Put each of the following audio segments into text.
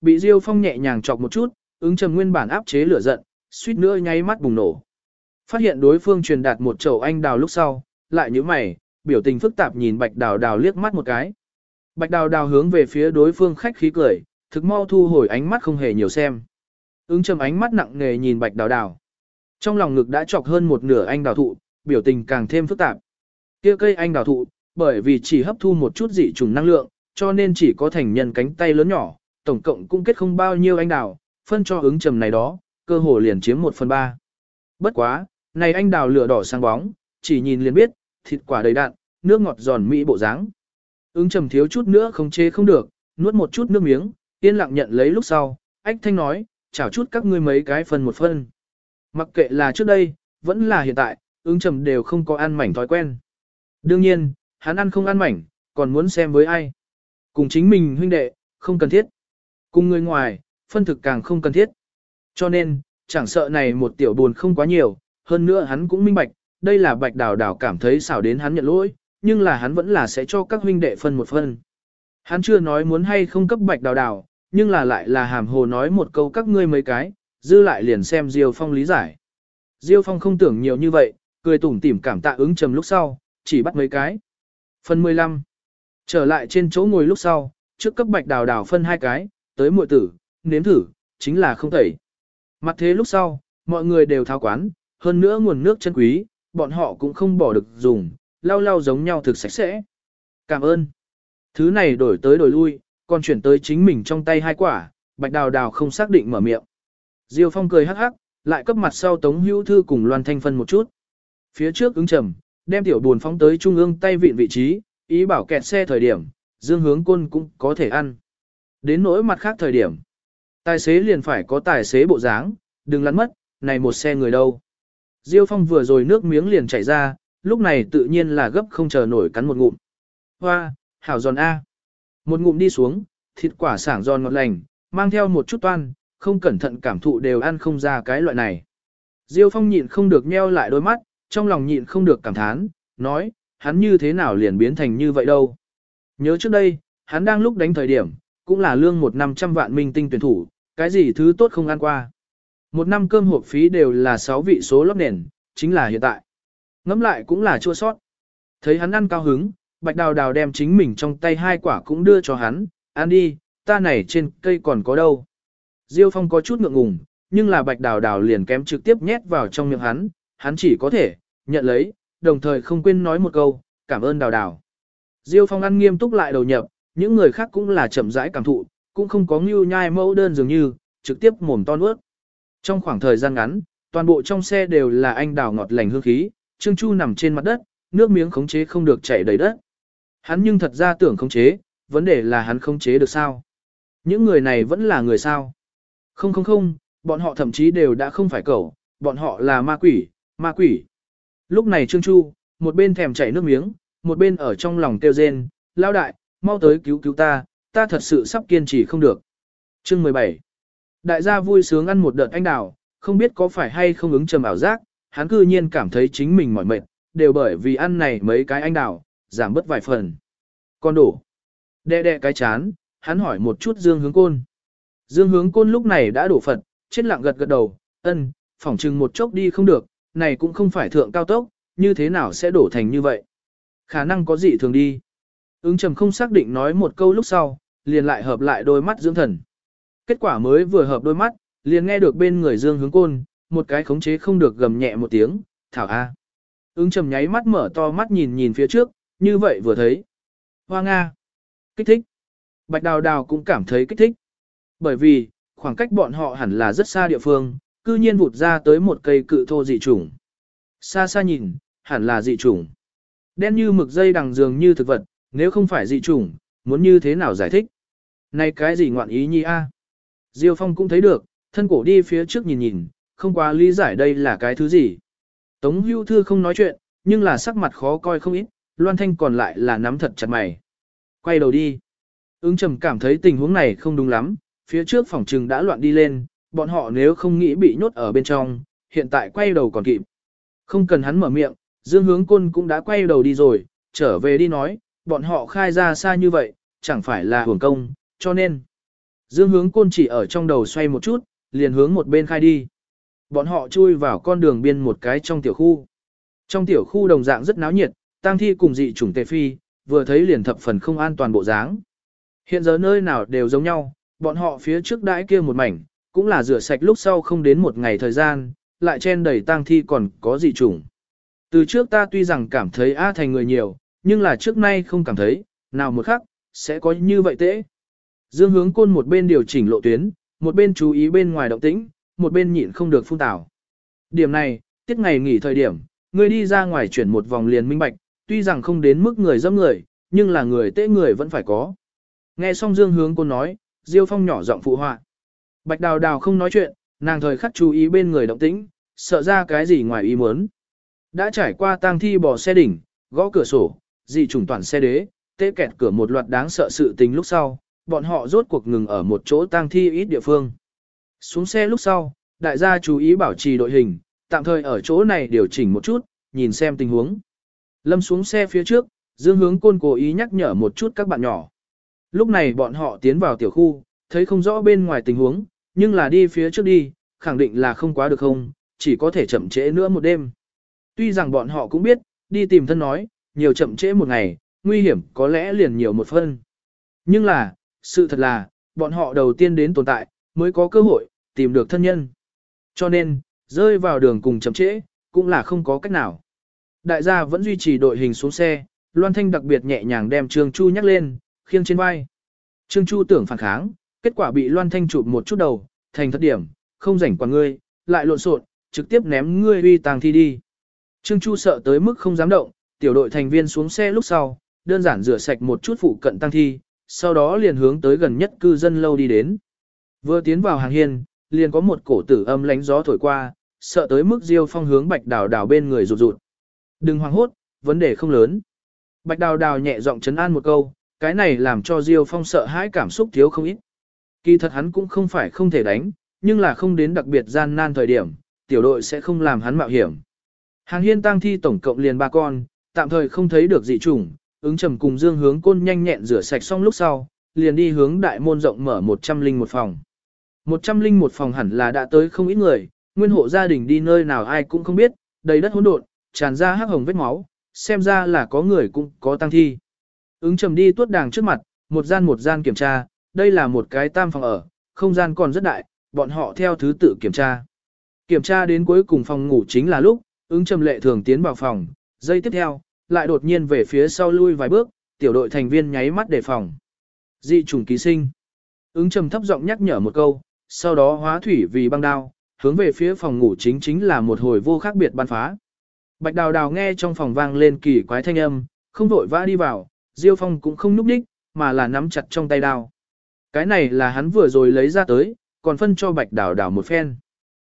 bị Diêu Phong nhẹ nhàng chọc một chút, ứng trầm nguyên bản áp chế lửa giận, suýt nữa nháy mắt bùng nổ. Phát hiện đối phương truyền đạt một chậu anh đào lúc sau, lại như mày, biểu tình phức tạp nhìn bạch đào đào liếc mắt một cái. Bạch đào đào hướng về phía đối phương khách khí cười, thực mau thu hồi ánh mắt không hề nhiều xem. Ứng trầm ánh mắt nặng nề nhìn bạch đào đào. Trong lòng ngực đã chọc hơn một nửa anh đào thụ, biểu tình càng thêm phức tạp. Kia cây anh đào thụ, bởi vì chỉ hấp thu một chút dị trùng năng lượng, cho nên chỉ có thành nhân cánh tay lớn nhỏ, tổng cộng cũng kết không bao nhiêu anh đào, phân cho ứng trầm này đó, cơ hồ liền chiếm một phần ba. Bất quá, này anh đào lửa đỏ sáng bóng, chỉ nhìn liền biết, thịt quả đầy đạn, nước ngọt giòn mỹ bộ dáng. Ứng trầm thiếu chút nữa không chế không được, nuốt một chút nước miếng, yên lặng nhận lấy lúc sau, ách thanh nói, chào chút các ngươi mấy cái phần một phân. Mặc kệ là trước đây, vẫn là hiện tại, ứng trầm đều không có ăn mảnh thói quen. Đương nhiên, hắn ăn không ăn mảnh, còn muốn xem với ai. Cùng chính mình huynh đệ, không cần thiết. Cùng người ngoài, phân thực càng không cần thiết. Cho nên, chẳng sợ này một tiểu buồn không quá nhiều, hơn nữa hắn cũng minh bạch, đây là bạch đào đào cảm thấy xảo đến hắn nhận lỗi, nhưng là hắn vẫn là sẽ cho các huynh đệ phân một phân. Hắn chưa nói muốn hay không cấp bạch đào đào, nhưng là lại là hàm hồ nói một câu các ngươi mấy cái, dư lại liền xem Diêu Phong lý giải. Diêu Phong không tưởng nhiều như vậy, cười tủm tỉm cảm tạ ứng trầm lúc sau, chỉ bắt mấy cái. Phần 15. Trở lại trên chỗ ngồi lúc sau, trước cấp bạch đào đào phân hai cái, tới muội tử, nếm thử, chính là không tẩy. Mặt thế lúc sau, mọi người đều tháo quán, hơn nữa nguồn nước chân quý, bọn họ cũng không bỏ được dùng, lau lau giống nhau thực sạch sẽ. Cảm ơn. Thứ này đổi tới đổi lui, còn chuyển tới chính mình trong tay hai quả, bạch đào đào không xác định mở miệng. Diêu Phong cười hắc hắc, lại cấp mặt sau Tống Hữu Thư cùng Loan Thanh phân một chút. Phía trước ứng trầm, đem tiểu buồn phóng tới trung ương tay vịn vị trí, ý bảo kẹt xe thời điểm, dương hướng côn cũng có thể ăn. Đến nỗi mặt khác thời điểm, tài xế liền phải có tài xế bộ dáng, đừng lăn mất, này một xe người đâu. Diêu Phong vừa rồi nước miếng liền chảy ra, lúc này tự nhiên là gấp không chờ nổi cắn một ngụm. Hoa, hảo giòn A. Một ngụm đi xuống, thịt quả sảng giòn ngọt lành, mang theo một chút toan, không cẩn thận cảm thụ đều ăn không ra cái loại này. Diêu Phong nhịn không được nheo lại đôi mắt, trong lòng nhịn không được cảm thán, nói, hắn như thế nào liền biến thành như vậy đâu. Nhớ trước đây, hắn đang lúc đánh thời điểm, cũng là lương một năm trăm vạn minh tinh tuyển thủ, cái gì thứ tốt không ăn qua. Một năm cơm hộp phí đều là 6 vị số lót nền, chính là hiện tại. Ngắm lại cũng là chua sót. Thấy hắn ăn cao hứng, bạch đào đào đem chính mình trong tay hai quả cũng đưa cho hắn, ăn đi, ta này trên cây còn có đâu. Diêu Phong có chút ngượng ngùng, nhưng là bạch đào đào liền kém trực tiếp nhét vào trong miệng hắn, hắn chỉ có thể, nhận lấy, đồng thời không quên nói một câu, cảm ơn đào đào. Diêu Phong ăn nghiêm túc lại đầu nhập, những người khác cũng là chậm rãi cảm thụ, cũng không có ngưu nhai mẫu đơn dường như, trực tiếp mồm to nuốt. Trong khoảng thời gian ngắn, toàn bộ trong xe đều là anh đào ngọt lành hương khí, Trương Chu nằm trên mặt đất, nước miếng khống chế không được chảy đầy đất. Hắn nhưng thật ra tưởng khống chế, vấn đề là hắn khống chế được sao? Những người này vẫn là người sao? Không không không, bọn họ thậm chí đều đã không phải cẩu, bọn họ là ma quỷ, ma quỷ. Lúc này Trương Chu, một bên thèm chảy nước miếng, một bên ở trong lòng kêu rên, lao đại, mau tới cứu cứu ta, ta thật sự sắp kiên trì không được. Chương 17 Đại gia vui sướng ăn một đợt anh đào, không biết có phải hay không ứng trầm ảo giác, hắn cư nhiên cảm thấy chính mình mỏi mệt, đều bởi vì ăn này mấy cái anh đào, giảm bớt vài phần. Con đủ, Đe đe cái chán, hắn hỏi một chút Dương Hướng Côn. Dương Hướng Côn lúc này đã đổ Phật, chết lặng gật gật đầu, ân, phỏng chừng một chốc đi không được, này cũng không phải thượng cao tốc, như thế nào sẽ đổ thành như vậy. Khả năng có gì thường đi. Ứng trầm không xác định nói một câu lúc sau, liền lại hợp lại đôi mắt dưỡng thần. Kết quả mới vừa hợp đôi mắt, liền nghe được bên người Dương Hướng Côn, một cái khống chế không được gầm nhẹ một tiếng, thảo a. Ứng trầm nháy mắt mở to mắt nhìn nhìn phía trước, như vậy vừa thấy. Hoa Nga. Kích thích. Bạch Đào Đào cũng cảm thấy kích thích. Bởi vì, khoảng cách bọn họ hẳn là rất xa địa phương, cư nhiên vụt ra tới một cây cự thô dị trùng. Xa xa nhìn, hẳn là dị trùng. Đen như mực dây đằng dường như thực vật, nếu không phải dị trùng, muốn như thế nào giải thích? Này cái gì ngoạn ý nhi a? Diêu Phong cũng thấy được, thân cổ đi phía trước nhìn nhìn, không quá lý giải đây là cái thứ gì. Tống hưu thư không nói chuyện, nhưng là sắc mặt khó coi không ít, Loan Thanh còn lại là nắm thật chặt mày. Quay đầu đi. Ứng trầm cảm thấy tình huống này không đúng lắm, phía trước phòng trừng đã loạn đi lên, bọn họ nếu không nghĩ bị nhốt ở bên trong, hiện tại quay đầu còn kịp. Không cần hắn mở miệng, Dương Hướng Côn cũng đã quay đầu đi rồi, trở về đi nói, bọn họ khai ra xa như vậy, chẳng phải là hưởng công, cho nên. Dương hướng côn chỉ ở trong đầu xoay một chút, liền hướng một bên khai đi. Bọn họ chui vào con đường biên một cái trong tiểu khu. Trong tiểu khu đồng dạng rất náo nhiệt, tang thi cùng dị chủng tề phi, vừa thấy liền thập phần không an toàn bộ dáng. Hiện giờ nơi nào đều giống nhau, bọn họ phía trước đãi kia một mảnh, cũng là rửa sạch lúc sau không đến một ngày thời gian, lại chen đầy tang thi còn có dị chủng. Từ trước ta tuy rằng cảm thấy A thành người nhiều, nhưng là trước nay không cảm thấy, nào một khắc, sẽ có như vậy tễ. Dương hướng côn một bên điều chỉnh lộ tuyến, một bên chú ý bên ngoài động tĩnh, một bên nhịn không được phun tảo. Điểm này, tiết ngày nghỉ thời điểm, người đi ra ngoài chuyển một vòng liền minh bạch, tuy rằng không đến mức người dâm người, nhưng là người tễ người vẫn phải có. Nghe xong Dương hướng côn nói, Diêu Phong nhỏ giọng phụ họa. Bạch Đào Đào không nói chuyện, nàng thời khắc chú ý bên người động tĩnh, sợ ra cái gì ngoài ý muốn. Đã trải qua tang thi bỏ xe đỉnh, gõ cửa sổ, dị trùng toàn xe đế, tê kẹt cửa một loạt đáng sợ sự tình lúc sau, bọn họ rốt cuộc ngừng ở một chỗ tang thi ít địa phương. Xuống xe lúc sau, đại gia chú ý bảo trì đội hình, tạm thời ở chỗ này điều chỉnh một chút, nhìn xem tình huống. Lâm xuống xe phía trước, Dương hướng côn cố ý nhắc nhở một chút các bạn nhỏ. Lúc này bọn họ tiến vào tiểu khu, thấy không rõ bên ngoài tình huống, nhưng là đi phía trước đi, khẳng định là không quá được không, chỉ có thể chậm trễ nữa một đêm. Tuy rằng bọn họ cũng biết, đi tìm thân nói, nhiều chậm trễ một ngày, nguy hiểm có lẽ liền nhiều một phân. Nhưng là, sự thật là, bọn họ đầu tiên đến tồn tại, mới có cơ hội, tìm được thân nhân. Cho nên, rơi vào đường cùng chậm trễ, cũng là không có cách nào. Đại gia vẫn duy trì đội hình xuống xe, Loan Thanh đặc biệt nhẹ nhàng đem Trương Chu nhắc lên, khiêng trên vai. Trương Chu tưởng phản kháng, kết quả bị Loan Thanh chụp một chút đầu, thành thất điểm, không rảnh quả ngươi, lại lộn xộn, trực tiếp ném ngươi uy tàng thi đi. Trương Chu sợ tới mức không dám động, tiểu đội thành viên xuống xe lúc sau, đơn giản rửa sạch một chút phụ cận tăng thi, sau đó liền hướng tới gần nhất cư dân lâu đi đến. Vừa tiến vào hàng hiên, liền có một cổ tử âm lánh gió thổi qua, sợ tới mức Diêu Phong hướng Bạch Đào Đào bên người rụt rụt. Đừng hoảng hốt, vấn đề không lớn. Bạch Đào Đào nhẹ giọng chấn an một câu, cái này làm cho Diêu Phong sợ hãi cảm xúc thiếu không ít. Kỳ thật hắn cũng không phải không thể đánh, nhưng là không đến đặc biệt gian nan thời điểm, tiểu đội sẽ không làm hắn mạo hiểm. Hàng hiên tăng thi tổng cộng liền ba con, tạm thời không thấy được dị chủng, ứng trầm cùng dương hướng côn nhanh nhẹn rửa sạch xong lúc sau, liền đi hướng đại môn rộng mở 101 phòng. 101 phòng hẳn là đã tới không ít người, nguyên hộ gia đình đi nơi nào ai cũng không biết, đầy đất hỗn độn, tràn ra hắc hồng vết máu, xem ra là có người cũng có tăng thi. Ứng trầm đi tuốt đàng trước mặt, một gian một gian kiểm tra, đây là một cái tam phòng ở, không gian còn rất đại, bọn họ theo thứ tự kiểm tra. Kiểm tra đến cuối cùng phòng ngủ chính là lúc, ứng trầm lệ thường tiến vào phòng, giây tiếp theo, lại đột nhiên về phía sau lui vài bước, tiểu đội thành viên nháy mắt đề phòng. Dị trùng ký sinh. Ứng trầm thấp giọng nhắc nhở một câu, sau đó hóa thủy vì băng đao, hướng về phía phòng ngủ chính chính là một hồi vô khác biệt ban phá. Bạch đào đào nghe trong phòng vang lên kỳ quái thanh âm, không vội vã đi vào, Diêu Phong cũng không núp đích, mà là nắm chặt trong tay đao. Cái này là hắn vừa rồi lấy ra tới, còn phân cho bạch đào đào một phen.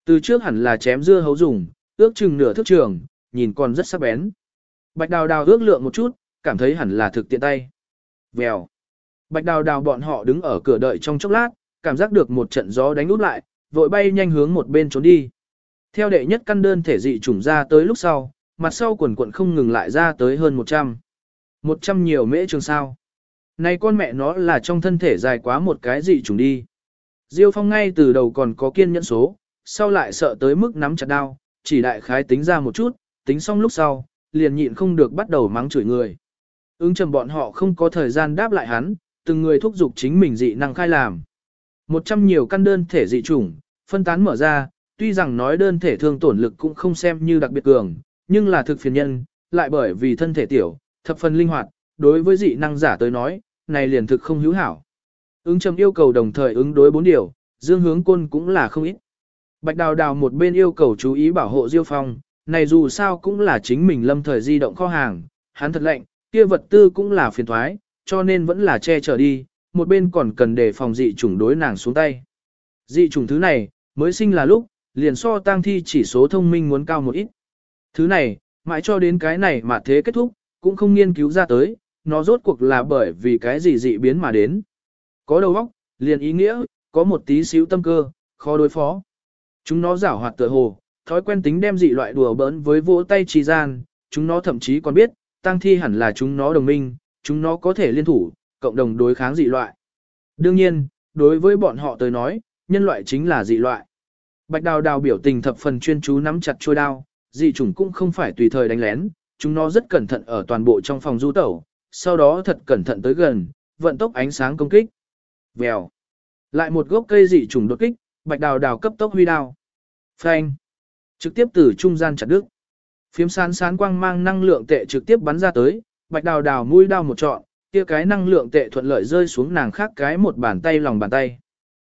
Từ trước hẳn là chém dưa hấu dùng, ước chừng nửa thước trường, nhìn còn rất sắc bén. Bạch đào đào ước lượng một chút, cảm thấy hẳn là thực tiện tay. Vèo. Bạch đào đào bọn họ đứng ở cửa đợi trong chốc lát, cảm giác được một trận gió đánh út lại, vội bay nhanh hướng một bên trốn đi. Theo đệ nhất căn đơn thể dị trùng ra tới lúc sau, mặt sau quần quận không ngừng lại ra tới hơn 100. 100 nhiều mễ trường sao. Này con mẹ nó là trong thân thể dài quá một cái dị trùng đi. Diêu Phong ngay từ đầu còn có kiên nhẫn số, sau lại sợ tới mức nắm chặt đao, chỉ đại khái tính ra một chút, tính xong lúc sau, liền nhịn không được bắt đầu mắng chửi người. Ứng trầm bọn họ không có thời gian đáp lại hắn, từng người thúc giục chính mình dị năng khai làm. Một trăm nhiều căn đơn thể dị chủng, phân tán mở ra, tuy rằng nói đơn thể thương tổn lực cũng không xem như đặc biệt cường, nhưng là thực phiền nhân, lại bởi vì thân thể tiểu, thập phần linh hoạt, đối với dị năng giả tới nói, này liền thực không hữu hảo. Ứng trầm yêu cầu đồng thời ứng đối bốn điều, dương hướng quân cũng là không ít. Bạch đào đào một bên yêu cầu chú ý bảo hộ Diêu Phong, này dù sao cũng là chính mình lâm thời di động kho hàng, hắn thật lạnh, kia vật tư cũng là phiền thoái, cho nên vẫn là che chở đi, một bên còn cần để phòng dị chủng đối nàng xuống tay. Dị chủng thứ này, mới sinh là lúc, liền so tang thi chỉ số thông minh muốn cao một ít. Thứ này, mãi cho đến cái này mà thế kết thúc, cũng không nghiên cứu ra tới, nó rốt cuộc là bởi vì cái gì dị biến mà đến. Có đầu óc, liền ý nghĩa, có một tí xíu tâm cơ, khó đối phó. Chúng nó giảo hoạt tựa hồ, thói quen tính đem dị loại đùa bỡn với vỗ tay trì gian, chúng nó thậm chí còn biết, tăng thi hẳn là chúng nó đồng minh, chúng nó có thể liên thủ, cộng đồng đối kháng dị loại. Đương nhiên, đối với bọn họ tới nói, nhân loại chính là dị loại. Bạch đào đào biểu tình thập phần chuyên chú nắm chặt chuôi đao, dị chủng cũng không phải tùy thời đánh lén, chúng nó rất cẩn thận ở toàn bộ trong phòng du tẩu, sau đó thật cẩn thận tới gần, vận tốc ánh sáng công kích. Vèo. Lại một gốc cây dị chủng đột kích, bạch đào đào cấp tốc huy đao. Phanh. Trực tiếp từ trung gian chặt đứt. Phiếm sán sán quang mang năng lượng tệ trực tiếp bắn ra tới, bạch đào đào mũi đao một trọn, kia cái năng lượng tệ thuận lợi rơi xuống nàng khác cái một bàn tay lòng bàn tay.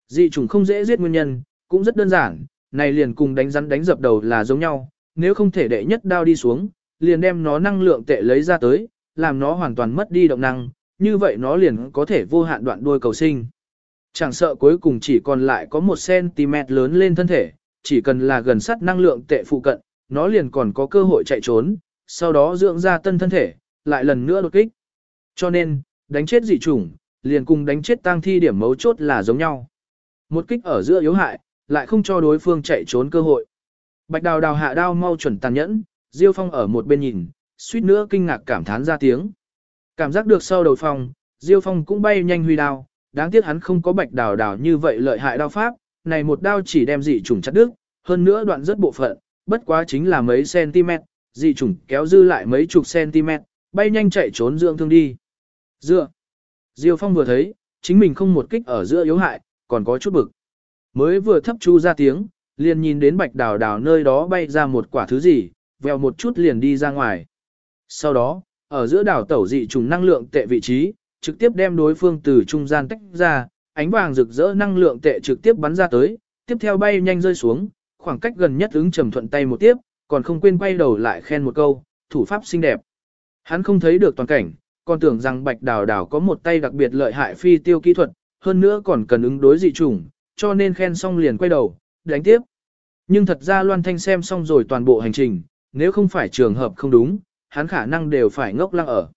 Dị trùng không dễ giết nguyên nhân, cũng rất đơn giản, này liền cùng đánh rắn đánh dập đầu là giống nhau, nếu không thể đệ nhất đao đi xuống, liền đem nó năng lượng tệ lấy ra tới, làm nó hoàn toàn mất đi động năng, như vậy nó liền có thể vô hạn đoạn đuôi cầu sinh. Chẳng sợ cuối cùng chỉ còn lại có 1cm lớn lên thân thể, chỉ cần là gần sát năng lượng tệ phụ cận, nó liền còn có cơ hội chạy trốn, sau đó dưỡng ra tân thân thể, lại lần nữa đột kích. Cho nên, đánh chết dị chủng, liền cùng đánh chết tang thi điểm mấu chốt là giống nhau. Một kích ở giữa yếu hại, lại không cho đối phương chạy trốn cơ hội. Bạch đào đào hạ đao mau chuẩn tàn nhẫn, Diêu Phong ở một bên nhìn, suýt nữa kinh ngạc cảm thán ra tiếng. Cảm giác được sau đầu phòng, Diêu Phong cũng bay nhanh huy đao, đáng tiếc hắn không có bạch đào đào như vậy lợi hại đao pháp, này một đao chỉ đem dị trùng chặt đứt, hơn nữa đoạn rất bộ phận, bất quá chính là mấy cm, dị trùng kéo dư lại mấy chục cm, bay nhanh chạy trốn dưỡng thương đi. Dựa. Diêu Phong vừa thấy, chính mình không một kích ở giữa yếu hại, còn có chút bực. Mới vừa thấp chu ra tiếng, liền nhìn đến bạch đào đào nơi đó bay ra một quả thứ gì, vèo một chút liền đi ra ngoài. Sau đó, ở giữa đảo tẩu dị trùng năng lượng tệ vị trí, trực tiếp đem đối phương từ trung gian tách ra, ánh vàng rực rỡ năng lượng tệ trực tiếp bắn ra tới, tiếp theo bay nhanh rơi xuống, khoảng cách gần nhất ứng trầm thuận tay một tiếp, còn không quên quay đầu lại khen một câu, thủ pháp xinh đẹp. Hắn không thấy được toàn cảnh, còn tưởng rằng bạch đào đào có một tay đặc biệt lợi hại phi tiêu kỹ thuật, hơn nữa còn cần ứng đối dị trùng, cho nên khen xong liền quay đầu, đánh tiếp. Nhưng thật ra Loan Thanh xem xong rồi toàn bộ hành trình, nếu không phải trường hợp không đúng, hắn khả năng đều phải ngốc lăng ở.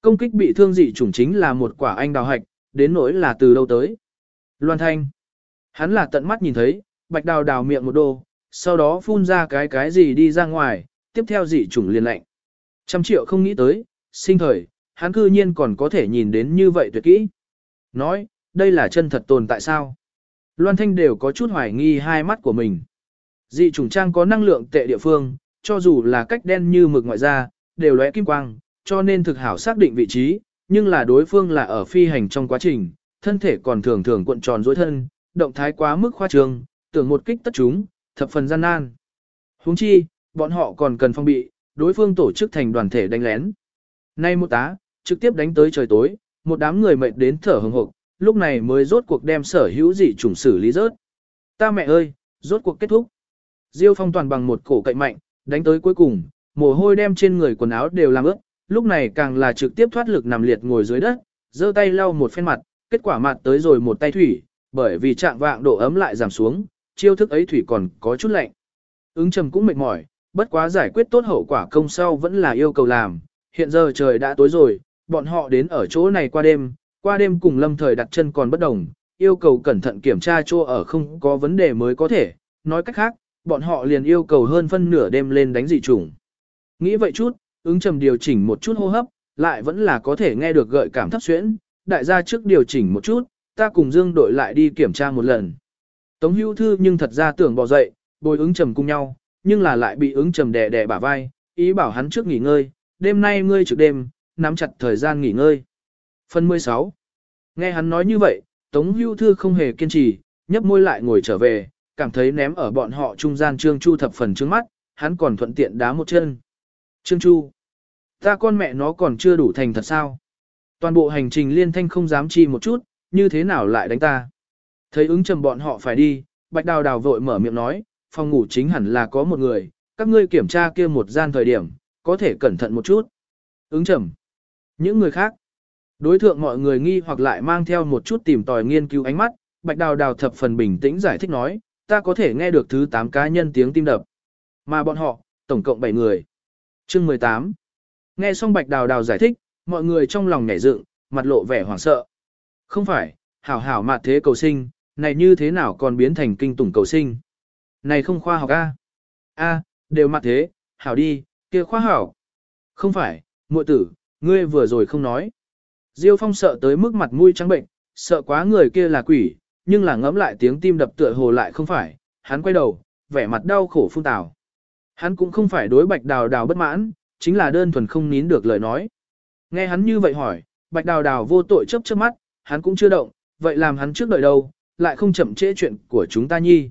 Công kích bị thương dị chủng chính là một quả anh đào hạch, đến nỗi là từ đâu tới. Loan Thanh. Hắn là tận mắt nhìn thấy, bạch đào đào miệng một đô, sau đó phun ra cái cái gì đi ra ngoài, tiếp theo dị chủng liền lạnh. Trăm triệu không nghĩ tới, sinh thời, hắn cư nhiên còn có thể nhìn đến như vậy tuyệt kỹ. Nói, đây là chân thật tồn tại sao? Loan Thanh đều có chút hoài nghi hai mắt của mình. Dị chủng trang có năng lượng tệ địa phương, cho dù là cách đen như mực ngoại ra, đều lóe kim quang, cho nên thực hảo xác định vị trí, nhưng là đối phương là ở phi hành trong quá trình, thân thể còn thường thường cuộn tròn dối thân, động thái quá mức khoa trương, tưởng một kích tất chúng, thập phần gian nan. Huống chi, bọn họ còn cần phong bị, đối phương tổ chức thành đoàn thể đánh lén. Nay một tá, trực tiếp đánh tới trời tối, một đám người mệt đến thở hừng hực, lúc này mới rốt cuộc đem sở hữu dị chủng xử lý rớt. Ta mẹ ơi, rốt cuộc kết thúc. Diêu Phong toàn bằng một cổ cậy mạnh, đánh tới cuối cùng, mồ hôi đem trên người quần áo đều làm ướt, lúc này càng là trực tiếp thoát lực nằm liệt ngồi dưới đất, giơ tay lau một phen mặt, kết quả mặt tới rồi một tay thủy, bởi vì trạng vạng độ ấm lại giảm xuống, chiêu thức ấy thủy còn có chút lạnh. Ứng trầm cũng mệt mỏi, bất quá giải quyết tốt hậu quả công sau vẫn là yêu cầu làm, hiện giờ trời đã tối rồi, bọn họ đến ở chỗ này qua đêm, qua đêm cùng lâm thời đặt chân còn bất đồng, yêu cầu cẩn thận kiểm tra chỗ ở không có vấn đề mới có thể, nói cách khác, bọn họ liền yêu cầu hơn phân nửa đêm lên đánh dị trùng. Nghĩ vậy chút, ứng trầm điều chỉnh một chút hô hấp, lại vẫn là có thể nghe được gợi cảm thấp xuyễn, đại gia trước điều chỉnh một chút, ta cùng Dương đội lại đi kiểm tra một lần. Tống hữu thư nhưng thật ra tưởng bỏ dậy, bồi ứng trầm cùng nhau, nhưng là lại bị ứng trầm đè đè bả vai, ý bảo hắn trước nghỉ ngơi, đêm nay ngươi trực đêm, nắm chặt thời gian nghỉ ngơi. Phần 16 Nghe hắn nói như vậy, Tống hữu thư không hề kiên trì, nhấp môi lại ngồi trở về, cảm thấy ném ở bọn họ trung gian Trương Chu thập phần trước mắt, hắn còn thuận tiện đá một chân. Trương Chu, ta con mẹ nó còn chưa đủ thành thật sao? Toàn bộ hành trình liên thanh không dám chi một chút, như thế nào lại đánh ta? Thấy ứng trầm bọn họ phải đi, Bạch Đào Đào vội mở miệng nói, phòng ngủ chính hẳn là có một người, các ngươi kiểm tra kia một gian thời điểm, có thể cẩn thận một chút. Ứng trầm. Những người khác. Đối thượng mọi người nghi hoặc lại mang theo một chút tìm tòi nghiên cứu ánh mắt, Bạch Đào Đào thập phần bình tĩnh giải thích nói, ta có thể nghe được thứ 8 cá nhân tiếng tim đập. Mà bọn họ, tổng cộng 7 người. Chương 18. Nghe xong Bạch Đào Đào giải thích, mọi người trong lòng nhảy dựng, mặt lộ vẻ hoảng sợ. Không phải, hảo hảo mạt thế cầu sinh, này như thế nào còn biến thành kinh tủng cầu sinh. Này không khoa học A. A, đều mặt thế, hảo đi, kia khoa hảo. Không phải, muội tử, ngươi vừa rồi không nói. Diêu Phong sợ tới mức mặt mũi trắng bệnh, sợ quá người kia là quỷ, nhưng là ngẫm lại tiếng tim đập tựa hồ lại không phải, hắn quay đầu, vẻ mặt đau khổ phun tào. Hắn cũng không phải đối bạch đào đào bất mãn, chính là đơn thuần không nín được lời nói. Nghe hắn như vậy hỏi, bạch đào đào vô tội chấp chớp mắt, hắn cũng chưa động, vậy làm hắn trước đợi đâu, lại không chậm trễ chuyện của chúng ta nhi.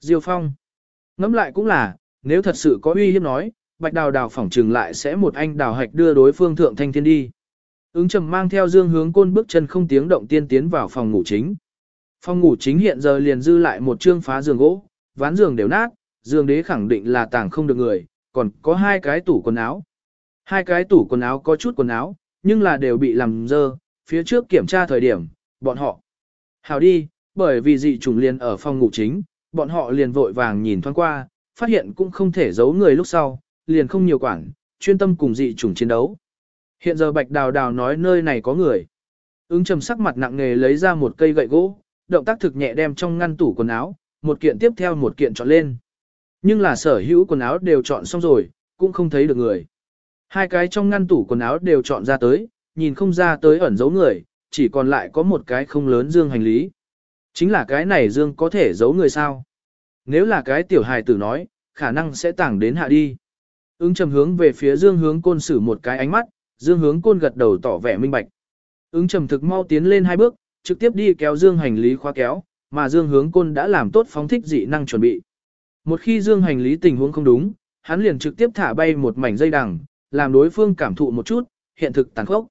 Diêu Phong. Ngẫm lại cũng là, nếu thật sự có uy hiếp nói, bạch đào đào phỏng trừng lại sẽ một anh đào hạch đưa đối phương thượng thanh thiên đi. Ứng trầm mang theo dương hướng côn bước chân không tiếng động tiên tiến vào phòng ngủ chính. Phòng ngủ chính hiện giờ liền dư lại một chương phá giường gỗ, ván giường đều nát, giường đế khẳng định là tàng không được người, còn có hai cái tủ quần áo. Hai cái tủ quần áo có chút quần áo, nhưng là đều bị làm dơ, phía trước kiểm tra thời điểm, bọn họ. Hào đi, bởi vì dị trùng liền ở phòng ngủ chính, bọn họ liền vội vàng nhìn thoáng qua, phát hiện cũng không thể giấu người lúc sau, liền không nhiều quản, chuyên tâm cùng dị trùng chiến đấu. Hiện giờ Bạch Đào Đào nói nơi này có người. Ứng trầm sắc mặt nặng nề lấy ra một cây gậy gỗ, động tác thực nhẹ đem trong ngăn tủ quần áo, một kiện tiếp theo một kiện chọn lên. Nhưng là sở hữu quần áo đều chọn xong rồi, cũng không thấy được người. Hai cái trong ngăn tủ quần áo đều chọn ra tới, nhìn không ra tới ẩn giấu người, chỉ còn lại có một cái không lớn dương hành lý. Chính là cái này dương có thể giấu người sao? Nếu là cái tiểu hài tử nói, khả năng sẽ tảng đến hạ đi. Ứng trầm hướng về phía dương hướng côn sử một cái ánh mắt, dương hướng côn gật đầu tỏ vẻ minh bạch. Ứng trầm thực mau tiến lên hai bước, trực tiếp đi kéo dương hành lý khóa kéo, mà dương hướng côn đã làm tốt phóng thích dị năng chuẩn bị. Một khi dương hành lý tình huống không đúng, hắn liền trực tiếp thả bay một mảnh dây đằng, làm đối phương cảm thụ một chút, hiện thực tàn khốc.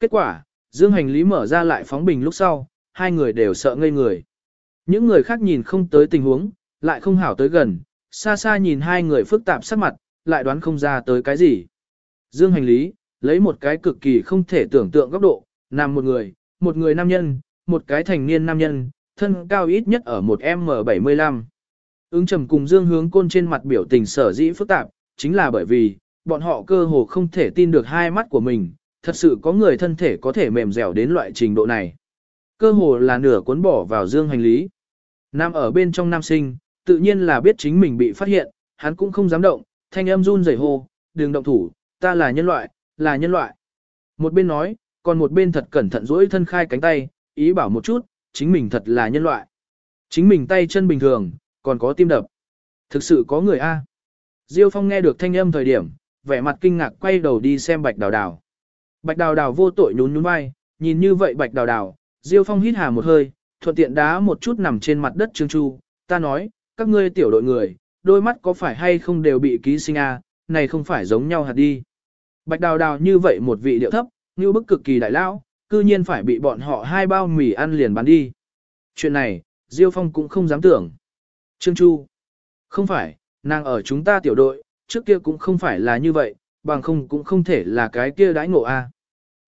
Kết quả, dương hành lý mở ra lại phóng bình lúc sau, hai người đều sợ ngây người. Những người khác nhìn không tới tình huống, lại không hảo tới gần, xa xa nhìn hai người phức tạp sắc mặt, lại đoán không ra tới cái gì. Dương hành lý, lấy một cái cực kỳ không thể tưởng tượng góc độ, nằm một người, một người nam nhân, một cái thành niên nam nhân, thân cao ít nhất ở một M75. Ứng trầm cùng Dương hướng côn trên mặt biểu tình sở dĩ phức tạp, chính là bởi vì, bọn họ cơ hồ không thể tin được hai mắt của mình, thật sự có người thân thể có thể mềm dẻo đến loại trình độ này. Cơ hồ là nửa cuốn bỏ vào Dương hành lý. Nam ở bên trong nam sinh, tự nhiên là biết chính mình bị phát hiện, hắn cũng không dám động, thanh âm run rẩy hô, đừng động thủ, ta là nhân loại, là nhân loại. Một bên nói, còn một bên thật cẩn thận duỗi thân khai cánh tay, ý bảo một chút, chính mình thật là nhân loại. Chính mình tay chân bình thường, còn có tim đập. Thực sự có người A. Diêu Phong nghe được thanh âm thời điểm, vẻ mặt kinh ngạc quay đầu đi xem Bạch Đào Đào. Bạch Đào Đào vô tội nhún nhún vai, nhìn như vậy Bạch Đào Đào, Diêu Phong hít hà một hơi, thuận tiện đá một chút nằm trên mặt đất Trương Chu, ta nói, các ngươi tiểu đội người, đôi mắt có phải hay không đều bị ký sinh A, này không phải giống nhau hạt đi. Bạch Đào Đào như vậy một vị điệu thấp, như bức cực kỳ đại lão cư nhiên phải bị bọn họ hai bao mì ăn liền bán đi. Chuyện này, Diêu Phong cũng không dám tưởng. Trương Chu. Không phải, nàng ở chúng ta tiểu đội, trước kia cũng không phải là như vậy, bằng không cũng không thể là cái kia đãi ngộ a.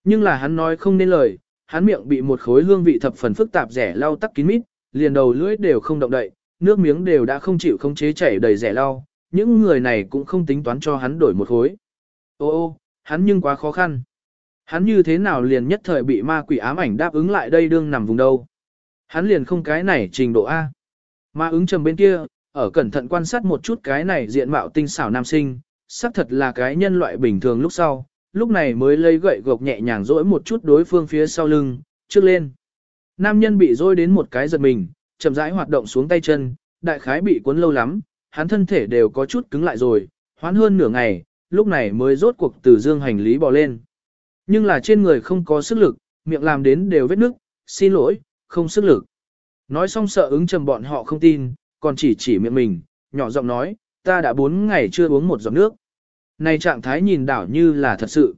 Nhưng là hắn nói không nên lời, hắn miệng bị một khối hương vị thập phần phức tạp rẻ lau tắc kín mít, liền đầu lưỡi đều không động đậy, nước miếng đều đã không chịu không chế chảy đầy rẻ lau, những người này cũng không tính toán cho hắn đổi một khối. Ô ô, hắn nhưng quá khó khăn. Hắn như thế nào liền nhất thời bị ma quỷ ám ảnh đáp ứng lại đây đương nằm vùng đâu. Hắn liền không cái này trình độ A. Ma ứng trầm bên kia, ở cẩn thận quan sát một chút cái này diện mạo tinh xảo nam sinh, xác thật là cái nhân loại bình thường lúc sau, lúc này mới lấy gậy gộc nhẹ nhàng dỗi một chút đối phương phía sau lưng, trước lên. Nam nhân bị dỗi đến một cái giật mình, chậm rãi hoạt động xuống tay chân, đại khái bị cuốn lâu lắm, hắn thân thể đều có chút cứng lại rồi, hoán hơn nửa ngày, lúc này mới rốt cuộc từ dương hành lý bò lên. Nhưng là trên người không có sức lực, miệng làm đến đều vết nước, xin lỗi, không sức lực. Nói xong sợ ứng trầm bọn họ không tin, còn chỉ chỉ miệng mình, nhỏ giọng nói, ta đã bốn ngày chưa uống một giọt nước. Này trạng thái nhìn đảo như là thật sự.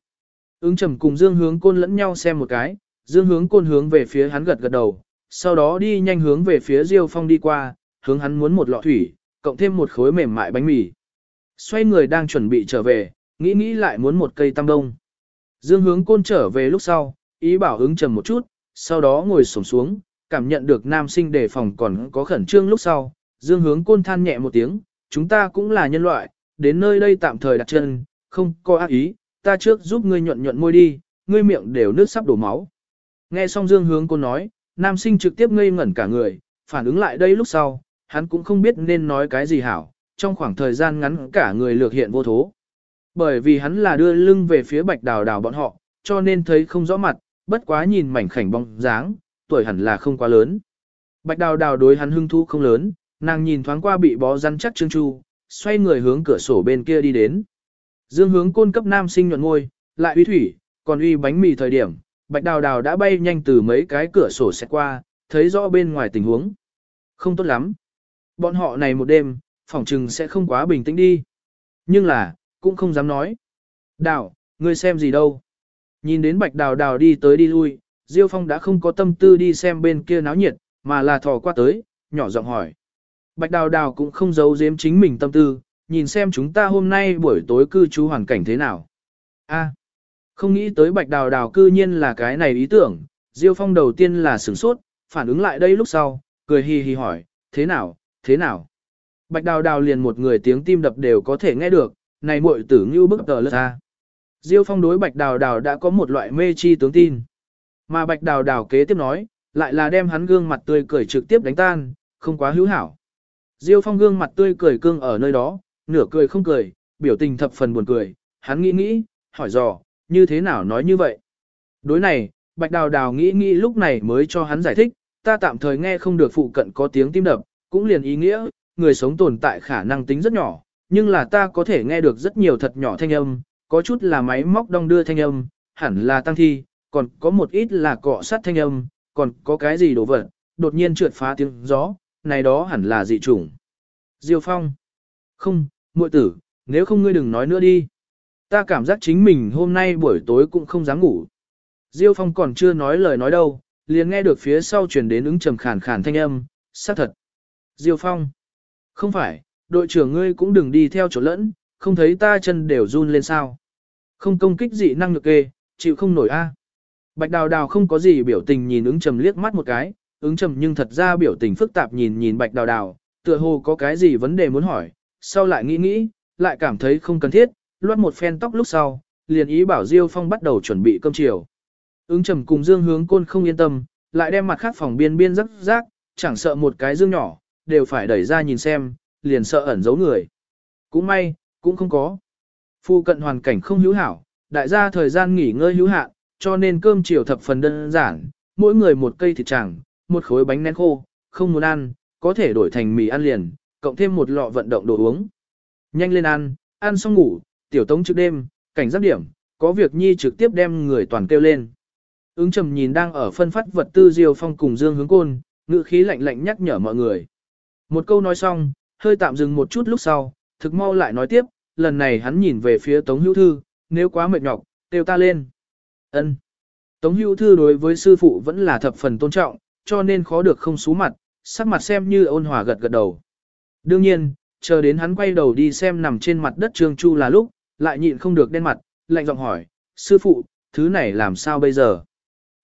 Ứng trầm cùng Dương hướng côn lẫn nhau xem một cái, Dương hướng côn hướng về phía hắn gật gật đầu, sau đó đi nhanh hướng về phía Diêu Phong đi qua, hướng hắn muốn một lọ thủy, cộng thêm một khối mềm mại bánh mì. Xoay người đang chuẩn bị trở về, nghĩ nghĩ lại muốn một cây tam đông. Dương hướng côn trở về lúc sau, ý bảo ứng trầm một chút, sau đó ngồi xổm xuống, cảm nhận được nam sinh đề phòng còn có khẩn trương lúc sau. Dương hướng côn than nhẹ một tiếng, chúng ta cũng là nhân loại, đến nơi đây tạm thời đặt chân, không có ác ý, ta trước giúp ngươi nhuận nhuận môi đi, ngươi miệng đều nước sắp đổ máu. Nghe xong Dương hướng côn nói, nam sinh trực tiếp ngây ngẩn cả người, phản ứng lại đây lúc sau, hắn cũng không biết nên nói cái gì hảo, trong khoảng thời gian ngắn cả người lược hiện vô thố. Bởi vì hắn là đưa lưng về phía bạch đào đào bọn họ, cho nên thấy không rõ mặt, bất quá nhìn mảnh khảnh bóng dáng, tuổi hẳn là không quá lớn. Bạch đào đào đối hắn hưng thu không lớn, nàng nhìn thoáng qua bị bó rắn chắc Trương Chu, xoay người hướng cửa sổ bên kia đi đến. Dương hướng côn cấp nam sinh nhuận ngôi, lại uy thủy, còn uy bánh mì thời điểm, bạch đào đào đã bay nhanh từ mấy cái cửa sổ xét qua, thấy rõ bên ngoài tình huống. Không tốt lắm. Bọn họ này một đêm, phỏng chừng sẽ không quá bình tĩnh đi. Nhưng là, cũng không dám nói. Đào, ngươi xem gì đâu. Nhìn đến bạch đào đào đi tới đi lui, Diêu Phong đã không có tâm tư đi xem bên kia náo nhiệt, mà là thò qua tới, nhỏ giọng hỏi. Bạch đào đào cũng không giấu giếm chính mình tâm tư, nhìn xem chúng ta hôm nay buổi tối cư trú hoàn cảnh thế nào. A, không nghĩ tới bạch đào đào cư nhiên là cái này ý tưởng, Diêu Phong đầu tiên là sửng sốt, phản ứng lại đây lúc sau, cười hì hì hỏi, thế nào, thế nào. Bạch đào đào liền một người tiếng tim đập đều có thể nghe được, này muội tử như bức tờ lật ra. Diêu Phong đối bạch đào đào đã có một loại mê chi tướng tin. Mà bạch đào đào kế tiếp nói, lại là đem hắn gương mặt tươi cười trực tiếp đánh tan, không quá hữu hảo. Diêu Phong gương mặt tươi cười cương ở nơi đó, nửa cười không cười, biểu tình thập phần buồn cười, hắn nghĩ nghĩ, hỏi dò, như thế nào nói như vậy. Đối này, Bạch Đào Đào nghĩ nghĩ lúc này mới cho hắn giải thích, ta tạm thời nghe không được phụ cận có tiếng tim đập, cũng liền ý nghĩa, người sống tồn tại khả năng tính rất nhỏ, nhưng là ta có thể nghe được rất nhiều thật nhỏ thanh âm, có chút là máy móc đong đưa thanh âm, hẳn là tăng thi, còn có một ít là cọ sát thanh âm, còn có cái gì đổ vật, đột nhiên trượt phá tiếng gió, này đó hẳn là dị chủng. Diêu Phong. Không, muội tử, nếu không ngươi đừng nói nữa đi. Ta cảm giác chính mình hôm nay buổi tối cũng không dám ngủ. Diêu Phong còn chưa nói lời nói đâu, liền nghe được phía sau truyền đến ứng trầm khàn khàn thanh âm, xác thật. Diêu Phong. Không phải, đội trưởng ngươi cũng đừng đi theo chỗ lẫn, không thấy ta chân đều run lên sao. Không công kích dị năng lực kê, chịu không nổi a. Bạch đào đào không có gì biểu tình nhìn ứng trầm liếc mắt một cái, ứng trầm nhưng thật ra biểu tình phức tạp nhìn nhìn bạch đào đào, tựa hồ có cái gì vấn đề muốn hỏi, sau lại nghĩ nghĩ, lại cảm thấy không cần thiết, loát một phen tóc lúc sau, liền ý bảo Diêu Phong bắt đầu chuẩn bị cơm chiều. Ứng trầm cùng Dương hướng côn không yên tâm, lại đem mặt khác phòng biên biên rắc rác, chẳng sợ một cái dương nhỏ, đều phải đẩy ra nhìn xem, liền sợ ẩn giấu người. Cũng may, cũng không có. Phu cận hoàn cảnh không hữu hảo, đại gia thời gian nghỉ ngơi hữu hạn, cho nên cơm chiều thập phần đơn giản, mỗi người một cây thịt chẳng, một khối bánh nén khô, không muốn ăn, có thể đổi thành mì ăn liền, cộng thêm một lọ vận động đồ uống. Nhanh lên ăn, ăn xong ngủ, tiểu tống trước đêm, cảnh giác điểm, có việc nhi trực tiếp đem người toàn kêu lên. Ứng trầm nhìn đang ở phân phát vật tư diêu phong cùng dương hướng côn, ngữ khí lạnh lạnh nhắc nhở mọi người. Một câu nói xong, hơi tạm dừng một chút lúc sau, thực mau lại nói tiếp, lần này hắn nhìn về phía tống hữu thư, nếu quá mệt nhọc, kêu ta lên ân Tống hữu thư đối với sư phụ vẫn là thập phần tôn trọng, cho nên khó được không xú mặt, sắc mặt xem như ôn hòa gật gật đầu. Đương nhiên, chờ đến hắn quay đầu đi xem nằm trên mặt đất Trương Chu là lúc, lại nhịn không được đen mặt, lạnh giọng hỏi, sư phụ, thứ này làm sao bây giờ?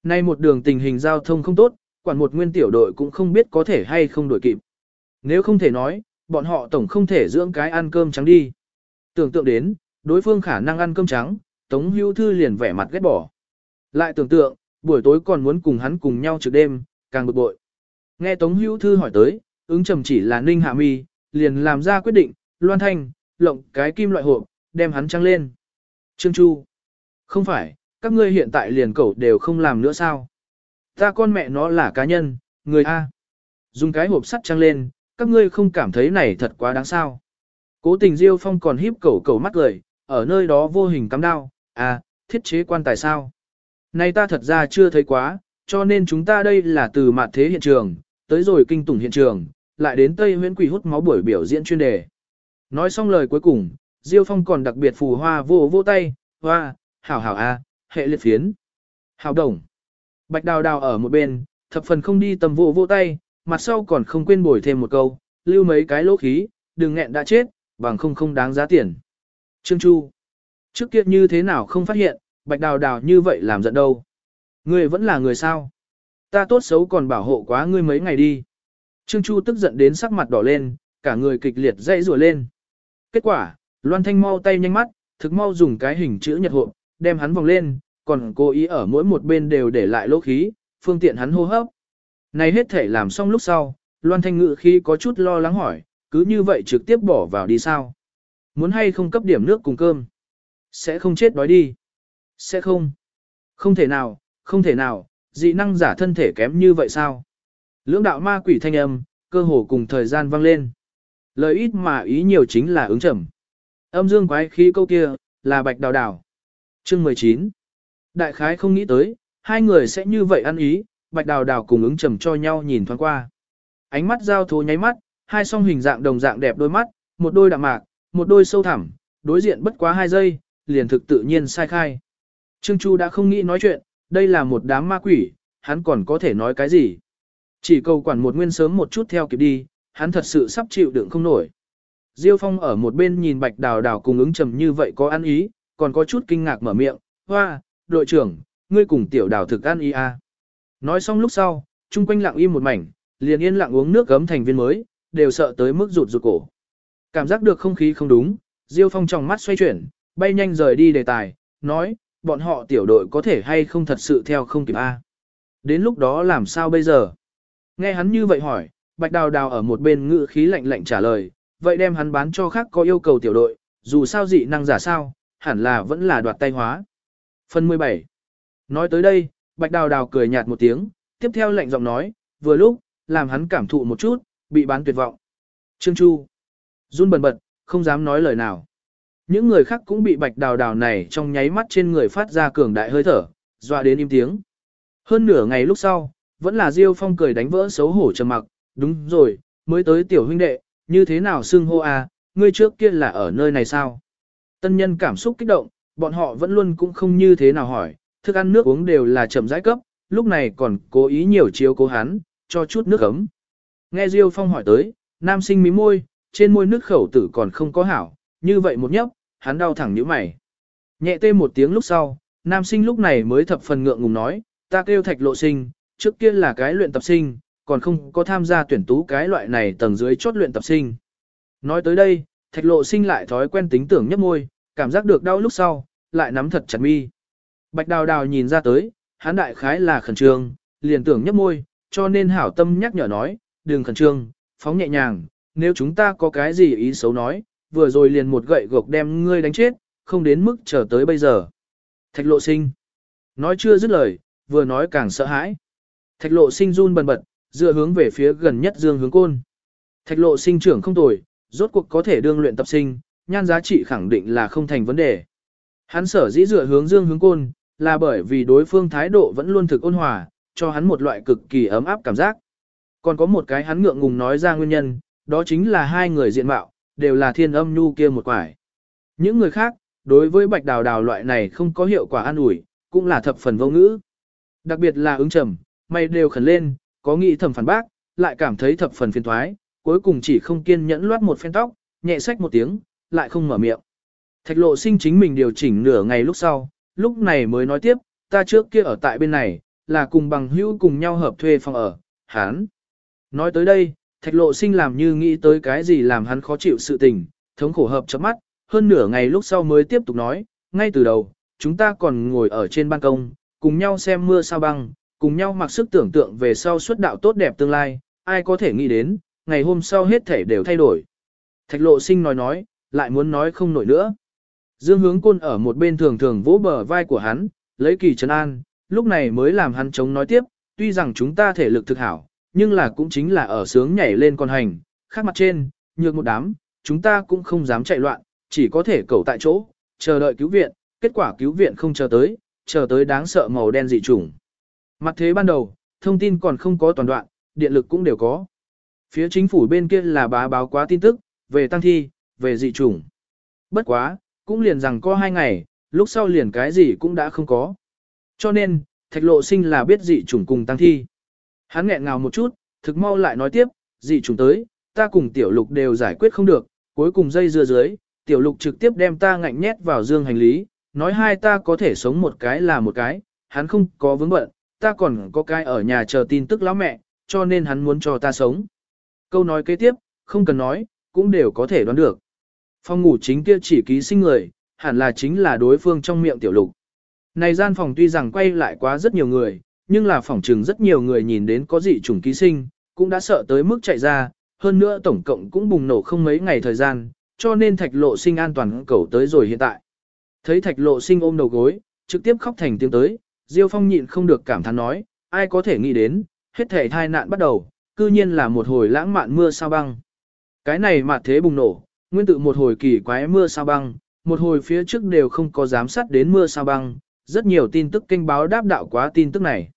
Nay một đường tình hình giao thông không tốt, quản một nguyên tiểu đội cũng không biết có thể hay không đổi kịp. Nếu không thể nói, bọn họ tổng không thể dưỡng cái ăn cơm trắng đi. Tưởng tượng đến, đối phương khả năng ăn cơm trắng, Tống Hữu Thư liền vẻ mặt ghét bỏ. Lại tưởng tượng, buổi tối còn muốn cùng hắn cùng nhau trực đêm, càng bực bội. Nghe Tống Hữu Thư hỏi tới, ứng trầm chỉ là ninh hạ mi, liền làm ra quyết định, loan thanh, lộng cái kim loại hộp, đem hắn trăng lên. Trương Chu. Không phải, các ngươi hiện tại liền cẩu đều không làm nữa sao? Ta con mẹ nó là cá nhân, người A. Dùng cái hộp sắt trăng lên, các ngươi không cảm thấy này thật quá đáng sao. Cố tình Diêu Phong còn híp cẩu cẩu mắt cười, ở nơi đó vô hình cắm đao, à, thiết chế quan tài sao. Này ta thật ra chưa thấy quá, cho nên chúng ta đây là từ mặt thế hiện trường, tới rồi kinh tủng hiện trường, lại đến Tây Huyễn Quỷ hút máu buổi biểu diễn chuyên đề. Nói xong lời cuối cùng, Diêu Phong còn đặc biệt phù hoa vô vô tay, hoa, hảo hảo a, hệ liệt phiến. Hảo đồng. Bạch đào đào ở một bên, thập phần không đi tầm vô vô tay, mặt sau còn không quên bồi thêm một câu, lưu mấy cái lỗ khí, đừng nghẹn đã chết, bằng không không đáng giá tiền. Trương Chu. Trước kia như thế nào không phát hiện, bạch đào đào như vậy làm giận đâu. Ngươi vẫn là người sao. Ta tốt xấu còn bảo hộ quá ngươi mấy ngày đi. Trương Chu tức giận đến sắc mặt đỏ lên, cả người kịch liệt dây rùa lên. Kết quả, Loan Thanh mau tay nhanh mắt, thực mau dùng cái hình chữ nhật hộ, đem hắn vòng lên, còn cố ý ở mỗi một bên đều để lại lỗ khí, phương tiện hắn hô hấp. Này hết thể làm xong lúc sau, Loan Thanh ngự khi có chút lo lắng hỏi, cứ như vậy trực tiếp bỏ vào đi sao? Muốn hay không cấp điểm nước cùng cơm? Sẽ không chết đói đi. Sẽ không. Không thể nào, không thể nào, dị năng giả thân thể kém như vậy sao? Lưỡng đạo ma quỷ thanh âm, cơ hồ cùng thời gian vang lên. Lời ít mà ý nhiều chính là ứng trầm. Âm dương quái khí câu kia, là bạch đào đào. Chương 19. Đại khái không nghĩ tới, hai người sẽ như vậy ăn ý, bạch đào đào cùng ứng trầm cho nhau nhìn thoáng qua. Ánh mắt giao thố nháy mắt, hai song hình dạng đồng dạng đẹp đôi mắt, một đôi đạm mạc, một đôi sâu thẳm, đối diện bất quá hai giây, liền thực tự nhiên sai khai. Trương Chu đã không nghĩ nói chuyện, đây là một đám ma quỷ, hắn còn có thể nói cái gì. Chỉ cầu quản một nguyên sớm một chút theo kịp đi, hắn thật sự sắp chịu đựng không nổi. Diêu Phong ở một bên nhìn bạch đào đào cùng ứng trầm như vậy có ăn ý, còn có chút kinh ngạc mở miệng, hoa, đội trưởng, ngươi cùng tiểu đào thực ăn ý à. Nói xong lúc sau, chung quanh lặng im một mảnh, liền yên lặng uống nước gấm thành viên mới, đều sợ tới mức rụt rụt cổ. Cảm giác được không khí không đúng, Diêu Phong trong mắt xoay chuyển, bay nhanh rời đi đề tài, nói, bọn họ tiểu đội có thể hay không thật sự theo không kịp A. Đến lúc đó làm sao bây giờ? Nghe hắn như vậy hỏi, Bạch Đào Đào ở một bên ngự khí lạnh lạnh trả lời, vậy đem hắn bán cho khác có yêu cầu tiểu đội, dù sao dị năng giả sao, hẳn là vẫn là đoạt tay hóa. Phần 17 Nói tới đây, Bạch Đào Đào cười nhạt một tiếng, tiếp theo lạnh giọng nói, vừa lúc, làm hắn cảm thụ một chút, bị bán tuyệt vọng. Trương Chu run bần bật, không dám nói lời nào. Những người khác cũng bị Bạch Đào Đào này trong nháy mắt trên người phát ra cường đại hơi thở, dọa đến im tiếng. Hơn nửa ngày lúc sau, vẫn là Diêu Phong cười đánh vỡ xấu hổ trầm mặc, đúng rồi, mới tới tiểu huynh đệ, như thế nào xưng hô à, ngươi trước kia là ở nơi này sao? Tân nhân cảm xúc kích động, bọn họ vẫn luôn cũng không như thế nào hỏi, thức ăn nước uống đều là chậm rãi cấp, lúc này còn cố ý nhiều chiếu cố hắn, cho chút nước ấm. Nghe Diêu Phong hỏi tới, nam sinh mí môi, trên môi nước khẩu tử còn không có hảo, như vậy một nhấp, hắn đau thẳng nhíu mày. Nhẹ tê một tiếng lúc sau, nam sinh lúc này mới thập phần ngượng ngùng nói, ta kêu thạch lộ sinh, trước kia là cái luyện tập sinh, còn không có tham gia tuyển tú cái loại này tầng dưới chốt luyện tập sinh. Nói tới đây, thạch lộ sinh lại thói quen tính tưởng nhấp môi, cảm giác được đau lúc sau, lại nắm thật chặt mi. Bạch đào đào nhìn ra tới, hắn đại khái là khẩn trương, liền tưởng nhấp môi, cho nên hảo tâm nhắc nhở nói, đừng khẩn trương, phóng nhẹ nhàng, nếu chúng ta có cái gì ý xấu nói, vừa rồi liền một gậy gộc đem ngươi đánh chết, không đến mức chờ tới bây giờ. Thạch lộ sinh. Nói chưa dứt lời, vừa nói càng sợ hãi. Thạch lộ sinh run bần bật, dựa hướng về phía gần nhất dương hướng côn. Thạch lộ sinh trưởng không tồi, rốt cuộc có thể đương luyện tập sinh, nhan giá trị khẳng định là không thành vấn đề. Hắn sở dĩ dựa hướng dương hướng côn, là bởi vì đối phương thái độ vẫn luôn thực ôn hòa, cho hắn một loại cực kỳ ấm áp cảm giác. Còn có một cái hắn ngượng ngùng nói ra nguyên nhân, đó chính là hai người diện mạo, đều là thiên âm nhu kia một quải. Những người khác, đối với bạch đào đào loại này không có hiệu quả an ủi, cũng là thập phần vô ngữ. Đặc biệt là ứng trầm, mày đều khẩn lên, có nghĩ thầm phản bác, lại cảm thấy thập phần phiền thoái, cuối cùng chỉ không kiên nhẫn loát một phen tóc, nhẹ sách một tiếng, lại không mở miệng. Thạch lộ sinh chính mình điều chỉnh nửa ngày lúc sau, lúc này mới nói tiếp, ta trước kia ở tại bên này, là cùng bằng hữu cùng nhau hợp thuê phòng ở, hán. Nói tới đây, thạch lộ sinh làm như nghĩ tới cái gì làm hắn khó chịu sự tình, thống khổ hợp chớp mắt, hơn nửa ngày lúc sau mới tiếp tục nói, ngay từ đầu, chúng ta còn ngồi ở trên ban công, cùng nhau xem mưa sao băng, cùng nhau mặc sức tưởng tượng về sau xuất đạo tốt đẹp tương lai, ai có thể nghĩ đến, ngày hôm sau hết thể đều thay đổi. Thạch lộ sinh nói nói, lại muốn nói không nổi nữa. Dương hướng côn ở một bên thường thường vỗ bờ vai của hắn, lấy kỳ trấn an, lúc này mới làm hắn chống nói tiếp, tuy rằng chúng ta thể lực thực hảo, nhưng là cũng chính là ở sướng nhảy lên con hành, khác mặt trên, nhược một đám, chúng ta cũng không dám chạy loạn, chỉ có thể cầu tại chỗ, chờ đợi cứu viện, kết quả cứu viện không chờ tới, chờ tới đáng sợ màu đen dị trùng. Mặt thế ban đầu, thông tin còn không có toàn đoạn, điện lực cũng đều có. Phía chính phủ bên kia là bá báo quá tin tức, về tăng thi, về dị trùng. Bất quá, cũng liền rằng có hai ngày, lúc sau liền cái gì cũng đã không có. Cho nên, thạch lộ sinh là biết dị trùng cùng tăng thi. Hắn nghẹn ngào một chút, thực mau lại nói tiếp, dị trùng tới, ta cùng tiểu lục đều giải quyết không được, cuối cùng dây dưa dưới, tiểu lục trực tiếp đem ta ngạnh nhét vào dương hành lý, nói hai ta có thể sống một cái là một cái, hắn không có vướng bận, ta còn có cái ở nhà chờ tin tức lão mẹ, cho nên hắn muốn cho ta sống. Câu nói kế tiếp, không cần nói, cũng đều có thể đoán được. Phòng ngủ chính kia chỉ ký sinh người, hẳn là chính là đối phương trong miệng tiểu lục. Này gian phòng tuy rằng quay lại quá rất nhiều người, nhưng là phòng chừng rất nhiều người nhìn đến có dị chủng ký sinh, cũng đã sợ tới mức chạy ra, hơn nữa tổng cộng cũng bùng nổ không mấy ngày thời gian, cho nên thạch lộ sinh an toàn cầu tới rồi hiện tại. Thấy thạch lộ sinh ôm đầu gối, trực tiếp khóc thành tiếng tới, Diêu Phong nhịn không được cảm thán nói, ai có thể nghĩ đến, hết thể thai nạn bắt đầu, cư nhiên là một hồi lãng mạn mưa sao băng. Cái này mà thế bùng nổ, nguyên tự một hồi kỳ quái mưa sao băng, một hồi phía trước đều không có giám sát đến mưa sao băng, rất nhiều tin tức kênh báo đáp đạo quá tin tức này.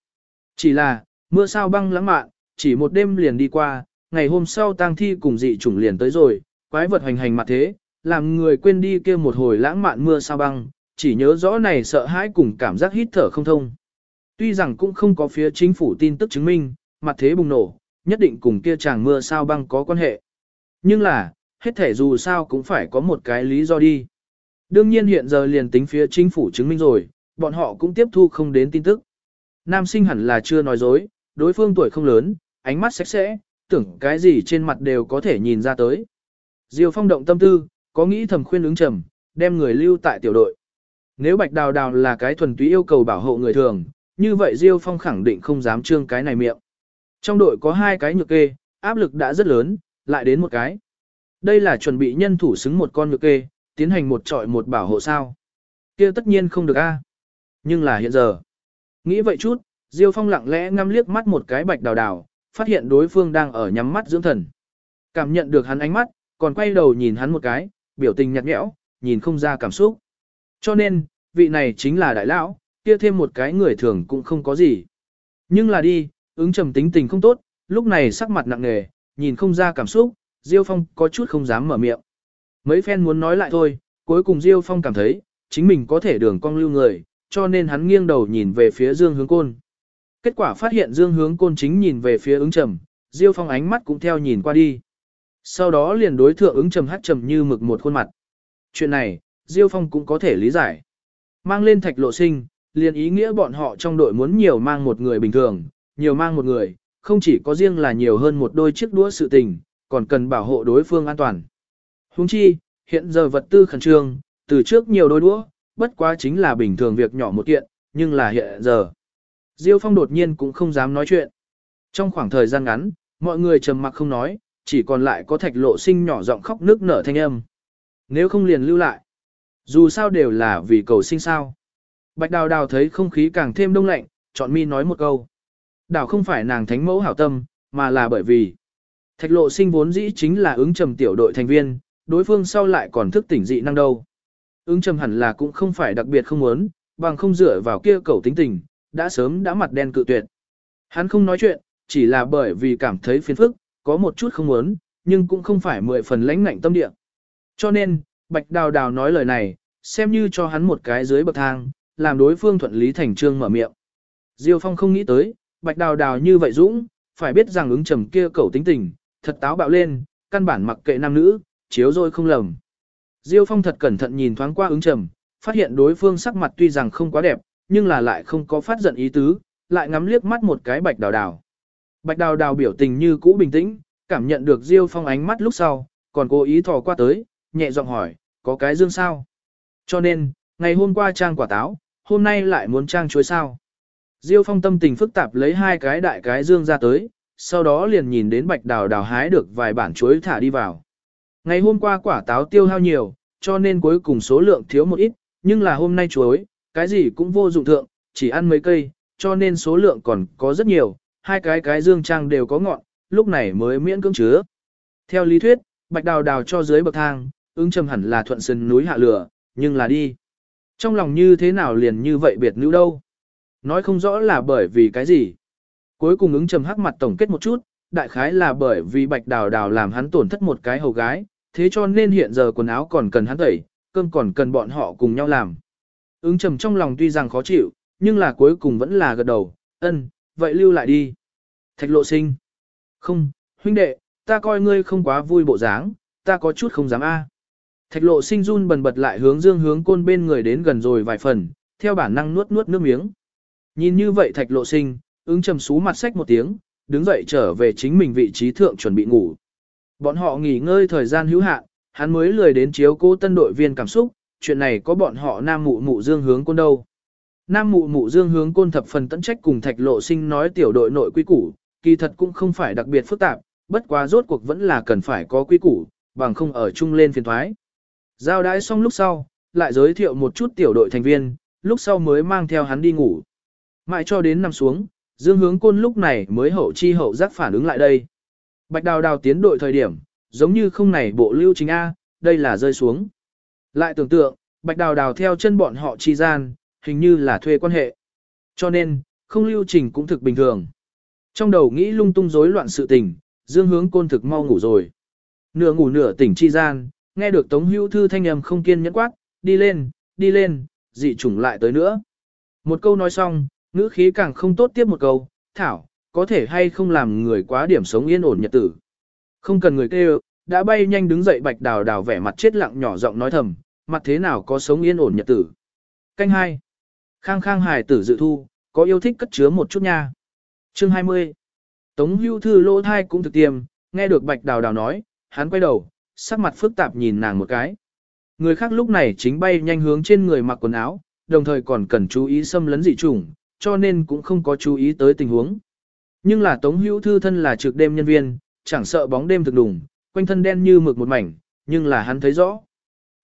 Chỉ là, mưa sao băng lãng mạn, chỉ một đêm liền đi qua, ngày hôm sau tang thi cùng dị chủng liền tới rồi, quái vật hoành hành mặt thế, làm người quên đi kia một hồi lãng mạn mưa sao băng, chỉ nhớ rõ này sợ hãi cùng cảm giác hít thở không thông. Tuy rằng cũng không có phía chính phủ tin tức chứng minh, mặt thế bùng nổ, nhất định cùng kia chàng mưa sao băng có quan hệ. Nhưng là, hết thể dù sao cũng phải có một cái lý do đi. Đương nhiên hiện giờ liền tính phía chính phủ chứng minh rồi, bọn họ cũng tiếp thu không đến tin tức. Nam sinh hẳn là chưa nói dối, đối phương tuổi không lớn, ánh mắt sạch sẽ, tưởng cái gì trên mặt đều có thể nhìn ra tới. Diêu phong động tâm tư, có nghĩ thầm khuyên ứng trầm, đem người lưu tại tiểu đội. Nếu bạch đào đào là cái thuần túy yêu cầu bảo hộ người thường, như vậy Diêu phong khẳng định không dám trương cái này miệng. Trong đội có hai cái nhược kê, áp lực đã rất lớn, lại đến một cái. Đây là chuẩn bị nhân thủ xứng một con nhược kê, tiến hành một trọi một bảo hộ sao. kia tất nhiên không được a. Nhưng là hiện giờ. Nghĩ vậy chút, Diêu Phong lặng lẽ ngắm liếc mắt một cái bạch đào đào, phát hiện đối phương đang ở nhắm mắt dưỡng thần. Cảm nhận được hắn ánh mắt, còn quay đầu nhìn hắn một cái, biểu tình nhạt nhẽo, nhìn không ra cảm xúc. Cho nên, vị này chính là đại lão, kia thêm một cái người thường cũng không có gì. Nhưng là đi, ứng trầm tính tình không tốt, lúc này sắc mặt nặng nề, nhìn không ra cảm xúc, Diêu Phong có chút không dám mở miệng. Mấy phen muốn nói lại thôi, cuối cùng Diêu Phong cảm thấy, chính mình có thể đường cong lưu người, cho nên hắn nghiêng đầu nhìn về phía Dương Hướng Côn. Kết quả phát hiện Dương Hướng Côn chính nhìn về phía ứng trầm, Diêu Phong ánh mắt cũng theo nhìn qua đi. Sau đó liền đối thượng ứng trầm hát trầm như mực một khuôn mặt. Chuyện này, Diêu Phong cũng có thể lý giải. Mang lên thạch lộ sinh, liền ý nghĩa bọn họ trong đội muốn nhiều mang một người bình thường, nhiều mang một người, không chỉ có riêng là nhiều hơn một đôi chiếc đũa sự tình, còn cần bảo hộ đối phương an toàn. Huống chi, hiện giờ vật tư khẩn trương, từ trước nhiều đôi đũa, bất quá chính là bình thường việc nhỏ một kiện, nhưng là hiện giờ. Diêu Phong đột nhiên cũng không dám nói chuyện. Trong khoảng thời gian ngắn, mọi người trầm mặc không nói, chỉ còn lại có thạch lộ sinh nhỏ giọng khóc nước nở thanh âm. Nếu không liền lưu lại. Dù sao đều là vì cầu sinh sao. Bạch đào đào thấy không khí càng thêm đông lạnh, chọn mi nói một câu. Đào không phải nàng thánh mẫu hảo tâm, mà là bởi vì thạch lộ sinh vốn dĩ chính là ứng trầm tiểu đội thành viên, đối phương sau lại còn thức tỉnh dị năng đâu. Ứng trầm hẳn là cũng không phải đặc biệt không muốn, bằng không dựa vào kia cầu tính tình, đã sớm đã mặt đen cự tuyệt. Hắn không nói chuyện, chỉ là bởi vì cảm thấy phiền phức, có một chút không muốn, nhưng cũng không phải mười phần lãnh ngạnh tâm địa. Cho nên, Bạch Đào Đào nói lời này, xem như cho hắn một cái dưới bậc thang, làm đối phương thuận lý thành trương mở miệng. Diêu Phong không nghĩ tới, Bạch Đào Đào như vậy dũng, phải biết rằng ứng trầm kia cầu tính tình, thật táo bạo lên, căn bản mặc kệ nam nữ, chiếu rồi không lầm. Diêu Phong thật cẩn thận nhìn thoáng qua ứng trầm, phát hiện đối phương sắc mặt tuy rằng không quá đẹp, nhưng là lại không có phát giận ý tứ, lại ngắm liếc mắt một cái bạch đào đào. Bạch đào đào biểu tình như cũ bình tĩnh, cảm nhận được Diêu Phong ánh mắt lúc sau, còn cố ý thò qua tới, nhẹ giọng hỏi, có cái dương sao? Cho nên, ngày hôm qua trang quả táo, hôm nay lại muốn trang chuối sao? Diêu Phong tâm tình phức tạp lấy hai cái đại cái dương ra tới, sau đó liền nhìn đến bạch đào đào hái được vài bản chuối thả đi vào. Ngày hôm qua quả táo tiêu hao nhiều, cho nên cuối cùng số lượng thiếu một ít, nhưng là hôm nay chuối, cái gì cũng vô dụng thượng, chỉ ăn mấy cây, cho nên số lượng còn có rất nhiều, hai cái cái dương trang đều có ngọn, lúc này mới miễn cưỡng chứa. Theo lý thuyết, bạch đào đào cho dưới bậc thang, ứng trầm hẳn là thuận sân núi hạ lửa, nhưng là đi. Trong lòng như thế nào liền như vậy biệt nữ đâu. Nói không rõ là bởi vì cái gì. Cuối cùng ứng trầm hắc mặt tổng kết một chút, đại khái là bởi vì bạch đào đào làm hắn tổn thất một cái hầu gái, thế cho nên hiện giờ quần áo còn cần hắn tẩy, cơm còn cần bọn họ cùng nhau làm. Ứng trầm trong lòng tuy rằng khó chịu, nhưng là cuối cùng vẫn là gật đầu, ân, vậy lưu lại đi. Thạch lộ sinh. Không, huynh đệ, ta coi ngươi không quá vui bộ dáng, ta có chút không dám a. Thạch lộ sinh run bần bật lại hướng dương hướng côn bên người đến gần rồi vài phần, theo bản năng nuốt nuốt nước miếng. Nhìn như vậy thạch lộ sinh, ứng trầm sú mặt sách một tiếng, đứng dậy trở về chính mình vị trí thượng chuẩn bị ngủ. Bọn họ nghỉ ngơi thời gian hữu hạn, hắn mới lười đến chiếu cố tân đội viên cảm xúc, chuyện này có bọn họ nam mụ mụ dương hướng côn đâu. Nam mụ mụ dương hướng côn thập phần tận trách cùng thạch lộ sinh nói tiểu đội nội quy củ, kỳ thật cũng không phải đặc biệt phức tạp, bất quá rốt cuộc vẫn là cần phải có quy củ, bằng không ở chung lên phiền thoái. Giao đái xong lúc sau, lại giới thiệu một chút tiểu đội thành viên, lúc sau mới mang theo hắn đi ngủ. Mãi cho đến nằm xuống, Dương Hướng Côn lúc này mới hậu chi hậu giác phản ứng lại đây. Bạch Đào Đào tiến đội thời điểm, giống như không này bộ lưu chính A, đây là rơi xuống. Lại tưởng tượng, Bạch Đào Đào theo chân bọn họ chi gian, hình như là thuê quan hệ. Cho nên, không lưu trình cũng thực bình thường. Trong đầu nghĩ lung tung rối loạn sự tình, Dương Hướng Côn thực mau ngủ rồi. Nửa ngủ nửa tỉnh chi gian, nghe được Tống Hữu Thư thanh âm không kiên nhẫn quát, đi lên, đi lên, dị chủng lại tới nữa. Một câu nói xong, ngữ khí càng không tốt tiếp một câu, thảo, có thể hay không làm người quá điểm sống yên ổn nhật tử. Không cần người kêu, đã bay nhanh đứng dậy bạch đào đào vẻ mặt chết lặng nhỏ giọng nói thầm, mặt thế nào có sống yên ổn nhật tử. Canh hai Khang khang hài tử dự thu, có yêu thích cất chứa một chút nha. Chương 20 Tống hưu thư lỗ thai cũng thực tiêm, nghe được bạch đào đào nói, hắn quay đầu, sắc mặt phức tạp nhìn nàng một cái. Người khác lúc này chính bay nhanh hướng trên người mặc quần áo, đồng thời còn cần chú ý xâm lấn dị trùng, cho nên cũng không có chú ý tới tình huống. Nhưng là Tống Hữu Thư thân là trực đêm nhân viên, chẳng sợ bóng đêm thực đùng, quanh thân đen như mực một mảnh, nhưng là hắn thấy rõ.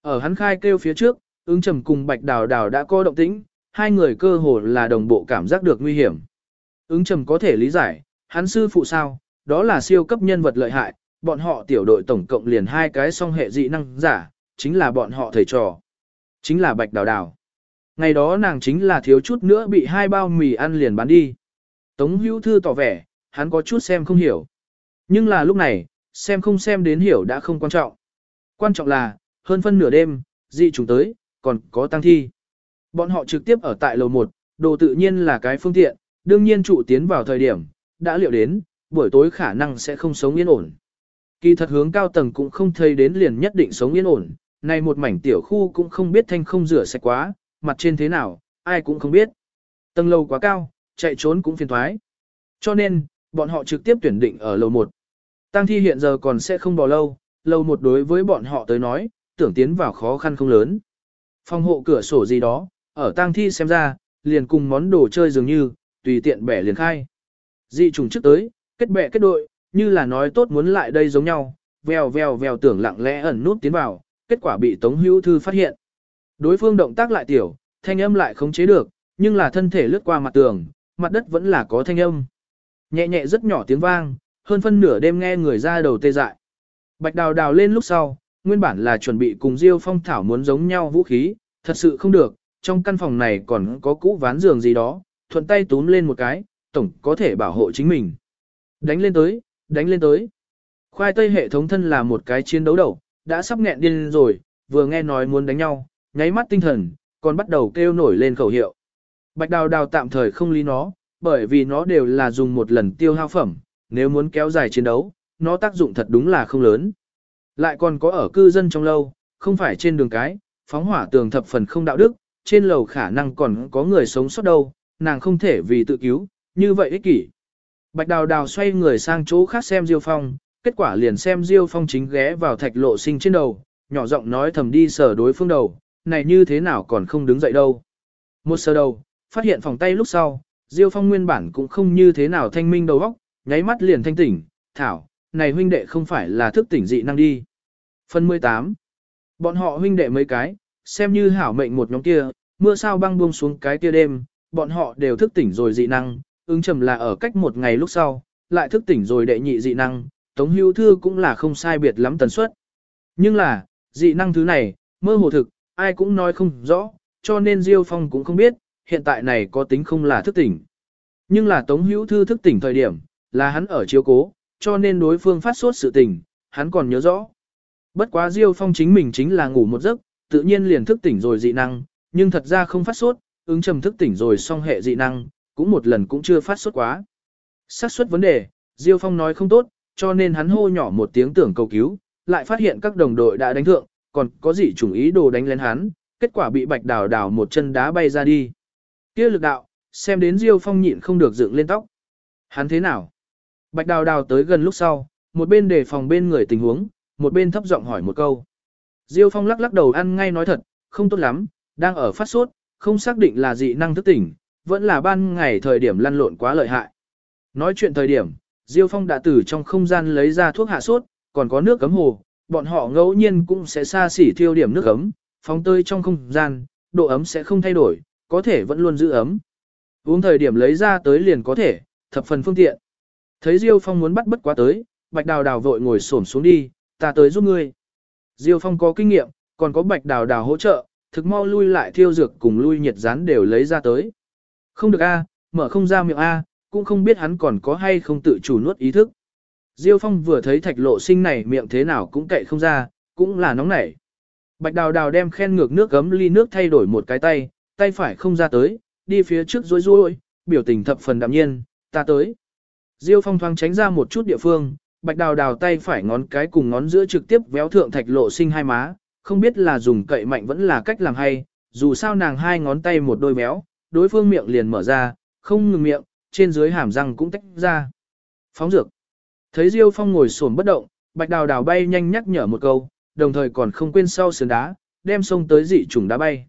Ở hắn khai kêu phía trước, ứng trầm cùng Bạch Đào Đào đã có động tĩnh, hai người cơ hồ là đồng bộ cảm giác được nguy hiểm. Ứng trầm có thể lý giải, hắn sư phụ sao, đó là siêu cấp nhân vật lợi hại, bọn họ tiểu đội tổng cộng liền hai cái song hệ dị năng giả, chính là bọn họ thầy trò. Chính là Bạch Đào Đào. Ngày đó nàng chính là thiếu chút nữa bị hai bao mì ăn liền bán đi. Tống hữu thư tỏ vẻ, hắn có chút xem không hiểu. Nhưng là lúc này, xem không xem đến hiểu đã không quan trọng. Quan trọng là, hơn phân nửa đêm, dị trùng tới, còn có tăng thi. Bọn họ trực tiếp ở tại lầu 1, đồ tự nhiên là cái phương tiện, đương nhiên trụ tiến vào thời điểm, đã liệu đến, buổi tối khả năng sẽ không sống yên ổn. Kỳ thật hướng cao tầng cũng không thấy đến liền nhất định sống yên ổn, này một mảnh tiểu khu cũng không biết thanh không rửa sạch quá, mặt trên thế nào, ai cũng không biết. Tầng lầu quá cao, chạy trốn cũng phiền thoái. Cho nên, bọn họ trực tiếp tuyển định ở lầu 1. Tăng thi hiện giờ còn sẽ không bỏ lâu, lầu 1 đối với bọn họ tới nói, tưởng tiến vào khó khăn không lớn. Phòng hộ cửa sổ gì đó, ở tang thi xem ra, liền cùng món đồ chơi dường như, tùy tiện bẻ liền khai. Dị trùng trước tới, kết bẻ kết đội, như là nói tốt muốn lại đây giống nhau, vèo vèo vèo tưởng lặng lẽ ẩn nút tiến vào, kết quả bị Tống Hữu Thư phát hiện. Đối phương động tác lại tiểu, thanh âm lại không chế được, nhưng là thân thể lướt qua mặt tường, mặt đất vẫn là có thanh âm. Nhẹ nhẹ rất nhỏ tiếng vang, hơn phân nửa đêm nghe người ra đầu tê dại. Bạch đào đào lên lúc sau, nguyên bản là chuẩn bị cùng Diêu Phong Thảo muốn giống nhau vũ khí, thật sự không được, trong căn phòng này còn có cũ ván giường gì đó, thuận tay túm lên một cái, tổng có thể bảo hộ chính mình. Đánh lên tới, đánh lên tới. Khoai tây hệ thống thân là một cái chiến đấu đầu, đã sắp nghẹn điên rồi, vừa nghe nói muốn đánh nhau, nháy mắt tinh thần, còn bắt đầu kêu nổi lên khẩu hiệu. Bạch đào đào tạm thời không lý nó, bởi vì nó đều là dùng một lần tiêu hao phẩm, nếu muốn kéo dài chiến đấu, nó tác dụng thật đúng là không lớn. Lại còn có ở cư dân trong lâu, không phải trên đường cái, phóng hỏa tường thập phần không đạo đức, trên lầu khả năng còn có người sống sót đâu, nàng không thể vì tự cứu, như vậy ích kỷ. Bạch đào đào xoay người sang chỗ khác xem Diêu Phong, kết quả liền xem Diêu Phong chính ghé vào thạch lộ sinh trên đầu, nhỏ giọng nói thầm đi sở đối phương đầu, này như thế nào còn không đứng dậy đâu. Một sờ đầu, phát hiện phòng tay lúc sau, Diêu Phong nguyên bản cũng không như thế nào thanh minh đầu óc, nháy mắt liền thanh tỉnh, thảo, này huynh đệ không phải là thức tỉnh dị năng đi. Phần 18 Bọn họ huynh đệ mấy cái, xem như hảo mệnh một nhóm kia, mưa sao băng buông xuống cái kia đêm, bọn họ đều thức tỉnh rồi dị năng, ứng trầm là ở cách một ngày lúc sau, lại thức tỉnh rồi đệ nhị dị năng, Tống Hữu Thư cũng là không sai biệt lắm tần suất. Nhưng là, dị năng thứ này, mơ hồ thực, ai cũng nói không rõ, cho nên Diêu Phong cũng không biết, hiện tại này có tính không là thức tỉnh. Nhưng là Tống Hữu Thư thức tỉnh thời điểm, là hắn ở chiếu cố, cho nên đối phương phát sốt sự tình, hắn còn nhớ rõ. Bất quá Diêu Phong chính mình chính là ngủ một giấc, tự nhiên liền thức tỉnh rồi dị năng, nhưng thật ra không phát sốt, ứng trầm thức tỉnh rồi song hệ dị năng, cũng một lần cũng chưa phát sốt quá. xác suất vấn đề, Diêu Phong nói không tốt, cho nên hắn hô nhỏ một tiếng tưởng cầu cứu, lại phát hiện các đồng đội đã đánh thượng, còn có gì chủng ý đồ đánh lên hắn, kết quả bị bạch đào đào một chân đá bay ra đi kia lực đạo, xem đến Diêu Phong nhịn không được dựng lên tóc. Hắn thế nào? Bạch đào đào tới gần lúc sau, một bên đề phòng bên người tình huống, một bên thấp giọng hỏi một câu. Diêu Phong lắc lắc đầu ăn ngay nói thật, không tốt lắm, đang ở phát sốt, không xác định là dị năng thức tỉnh, vẫn là ban ngày thời điểm lăn lộn quá lợi hại. Nói chuyện thời điểm, Diêu Phong đã từ trong không gian lấy ra thuốc hạ sốt, còn có nước cấm hồ, bọn họ ngẫu nhiên cũng sẽ xa xỉ thiêu điểm nước ấm, phóng tơi trong không gian, độ ấm sẽ không thay đổi, có thể vẫn luôn giữ ấm. Uống thời điểm lấy ra tới liền có thể, thập phần phương tiện. Thấy Diêu Phong muốn bắt bất quá tới, Bạch Đào Đào vội ngồi xổm xuống đi, ta tới giúp ngươi. Diêu Phong có kinh nghiệm, còn có Bạch Đào Đào hỗ trợ, thực mau lui lại thiêu dược cùng lui nhiệt rán đều lấy ra tới. Không được a, mở không ra miệng a, cũng không biết hắn còn có hay không tự chủ nuốt ý thức. Diêu Phong vừa thấy thạch lộ sinh này miệng thế nào cũng cậy không ra, cũng là nóng nảy. Bạch Đào Đào đem khen ngược nước gấm ly nước thay đổi một cái tay, tay phải không ra tới, đi phía trước rối rối, biểu tình thập phần đạm nhiên, ta tới. Diêu Phong thoáng tránh ra một chút địa phương, Bạch Đào Đào tay phải ngón cái cùng ngón giữa trực tiếp véo thượng thạch lộ sinh hai má, không biết là dùng cậy mạnh vẫn là cách làm hay, dù sao nàng hai ngón tay một đôi véo, đối phương miệng liền mở ra, không ngừng miệng, trên dưới hàm răng cũng tách ra. Phóng dược. Thấy Diêu Phong ngồi xổm bất động, Bạch Đào Đào bay nhanh nhắc nhở một câu, đồng thời còn không quên sau sườn đá, đem sông tới dị trùng đá bay.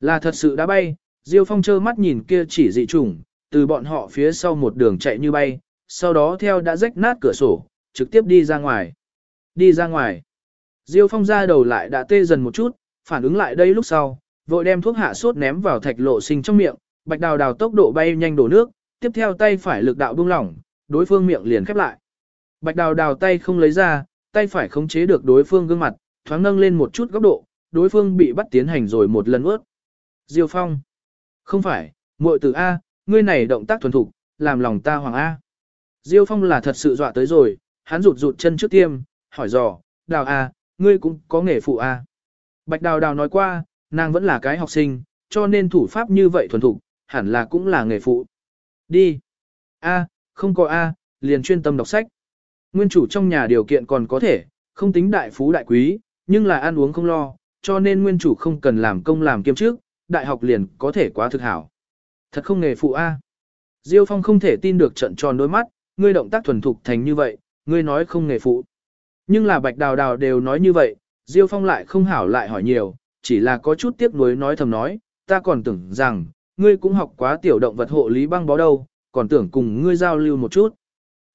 Là thật sự đã bay, Diêu Phong trơ mắt nhìn kia chỉ dị trùng, từ bọn họ phía sau một đường chạy như bay, sau đó theo đã rách nát cửa sổ, trực tiếp đi ra ngoài. Đi ra ngoài. Diêu Phong ra đầu lại đã tê dần một chút, phản ứng lại đây lúc sau, vội đem thuốc hạ sốt ném vào thạch lộ sinh trong miệng, bạch đào đào tốc độ bay nhanh đổ nước, tiếp theo tay phải lực đạo buông lỏng, đối phương miệng liền khép lại. Bạch đào đào tay không lấy ra, tay phải khống chế được đối phương gương mặt, thoáng nâng lên một chút góc độ, đối phương bị bắt tiến hành rồi một lần ướt. Diêu Phong. Không phải, muội tử A, ngươi này động tác thuần thục, làm lòng ta hoàng A. Diêu Phong là thật sự dọa tới rồi, hắn rụt rụt chân trước tiêm, hỏi dò, đào A, ngươi cũng có nghề phụ A. Bạch đào đào nói qua, nàng vẫn là cái học sinh, cho nên thủ pháp như vậy thuần thục, hẳn là cũng là nghề phụ. Đi. A, không có A, liền chuyên tâm đọc sách. Nguyên chủ trong nhà điều kiện còn có thể, không tính đại phú đại quý, nhưng là ăn uống không lo, cho nên nguyên chủ không cần làm công làm kiêm trước, đại học liền có thể quá thực hảo. Thật không nghề phụ A. Diêu Phong không thể tin được trận tròn đôi mắt, ngươi động tác thuần thục thành như vậy, ngươi nói không nghề phụ. Nhưng là bạch đào đào đều nói như vậy, Diêu Phong lại không hảo lại hỏi nhiều, chỉ là có chút tiếc nuối nói thầm nói, ta còn tưởng rằng, ngươi cũng học quá tiểu động vật hộ lý băng bó đâu, còn tưởng cùng ngươi giao lưu một chút.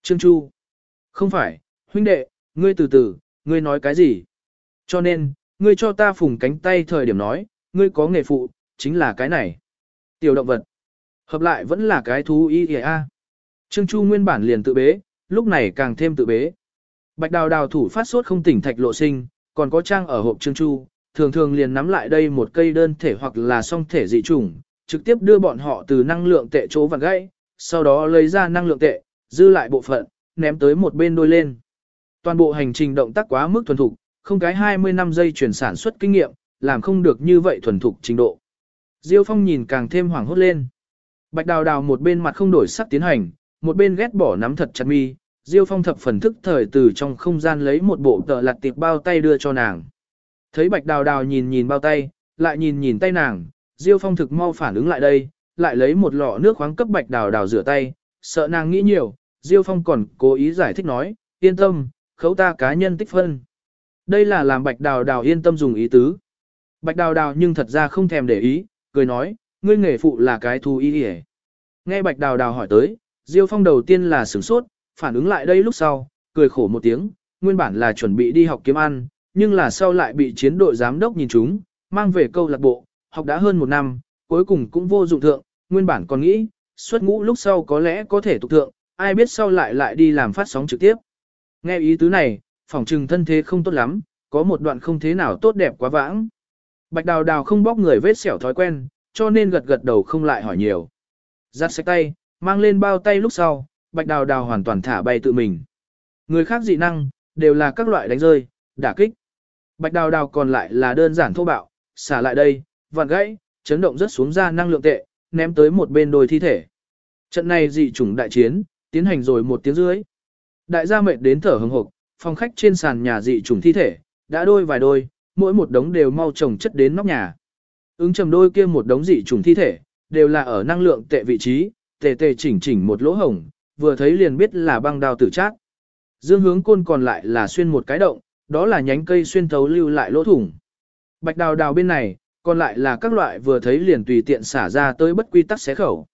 Trương Chu. Không phải, huynh đệ, ngươi từ từ, ngươi nói cái gì? Cho nên, ngươi cho ta phùng cánh tay thời điểm nói, ngươi có nghề phụ, chính là cái này. Tiểu động vật. Hợp lại vẫn là cái thú y y a. Trương Chu nguyên bản liền tự bế, lúc này càng thêm tự bế. Bạch đào đào thủ phát sốt không tỉnh thạch lộ sinh, còn có trang ở hộp Trương Chu, thường thường liền nắm lại đây một cây đơn thể hoặc là song thể dị trùng, trực tiếp đưa bọn họ từ năng lượng tệ chỗ vặn gãy, sau đó lấy ra năng lượng tệ, dư lại bộ phận, ném tới một bên đôi lên. Toàn bộ hành trình động tác quá mức thuần thục, không cái 20 năm giây chuyển sản xuất kinh nghiệm, làm không được như vậy thuần thục trình độ. Diêu Phong nhìn càng thêm hoảng hốt lên. Bạch Đào Đào một bên mặt không đổi sắc tiến hành, một bên ghét bỏ nắm thật chặt mi. Diêu Phong thập phần thức thời từ trong không gian lấy một bộ tờ lặt tiệp bao tay đưa cho nàng. Thấy Bạch Đào Đào nhìn nhìn bao tay, lại nhìn nhìn tay nàng, Diêu Phong thực mau phản ứng lại đây, lại lấy một lọ nước khoáng cấp Bạch Đào Đào rửa tay, sợ nàng nghĩ nhiều, Diêu Phong còn cố ý giải thích nói, yên tâm, khấu ta cá nhân tích phân. Đây là làm Bạch Đào Đào yên tâm dùng ý tứ. Bạch Đào Đào nhưng thật ra không thèm để ý, cười nói, ngươi nghề phụ là cái thú ý hề. Nghe Bạch Đào Đào hỏi tới, Diêu Phong đầu tiên là sửng sốt, phản ứng lại đây lúc sau, cười khổ một tiếng, nguyên bản là chuẩn bị đi học kiếm ăn, nhưng là sau lại bị chiến đội giám đốc nhìn chúng, mang về câu lạc bộ, học đã hơn một năm, cuối cùng cũng vô dụng thượng, nguyên bản còn nghĩ, xuất ngũ lúc sau có lẽ có thể tục thượng, ai biết sau lại lại đi làm phát sóng trực tiếp. Nghe ý tứ này, phỏng trừng thân thế không tốt lắm, có một đoạn không thế nào tốt đẹp quá vãng. Bạch đào đào không bóc người vết sẹo thói quen, cho nên gật gật đầu không lại hỏi nhiều. Giặt sạch tay, mang lên bao tay lúc sau, bạch đào đào hoàn toàn thả bay tự mình. Người khác dị năng, đều là các loại đánh rơi, đả kích. Bạch đào đào còn lại là đơn giản thô bạo, xả lại đây, vặn gãy, chấn động rất xuống ra năng lượng tệ, ném tới một bên đôi thi thể. Trận này dị chủng đại chiến, tiến hành rồi một tiếng rưỡi. Đại gia mệt đến thở hừng hực, phòng khách trên sàn nhà dị chủng thi thể, đã đôi vài đôi, mỗi một đống đều mau trồng chất đến nóc nhà. Ứng trầm đôi kia một đống dị trùng thi thể, đều là ở năng lượng tệ vị trí, tề tề chỉnh chỉnh một lỗ hổng, vừa thấy liền biết là băng đao tử trác. Dương hướng côn còn lại là xuyên một cái động, đó là nhánh cây xuyên thấu lưu lại lỗ thủng. Bạch đào đào bên này, còn lại là các loại vừa thấy liền tùy tiện xả ra tới bất quy tắc xé khẩu.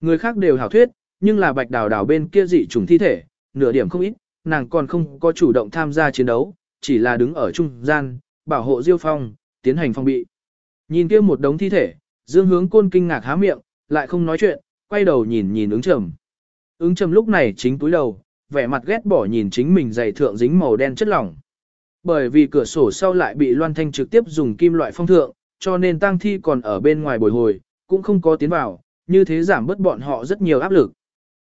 Người khác đều hảo thuyết, nhưng là bạch đào đào bên kia dị trùng thi thể, nửa điểm không ít, nàng còn không có chủ động tham gia chiến đấu, chỉ là đứng ở trung gian, bảo hộ Diêu Phong, tiến hành phòng bị. Nhìn kia một đống thi thể, Dương Hướng Côn kinh ngạc há miệng, lại không nói chuyện, quay đầu nhìn nhìn ứng trầm. Ứng trầm lúc này chính túi đầu, vẻ mặt ghét bỏ nhìn chính mình giày thượng dính màu đen chất lỏng. Bởi vì cửa sổ sau lại bị Loan Thanh trực tiếp dùng kim loại phong thượng, cho nên tang thi còn ở bên ngoài bồi hồi, cũng không có tiến vào, như thế giảm bớt bọn họ rất nhiều áp lực.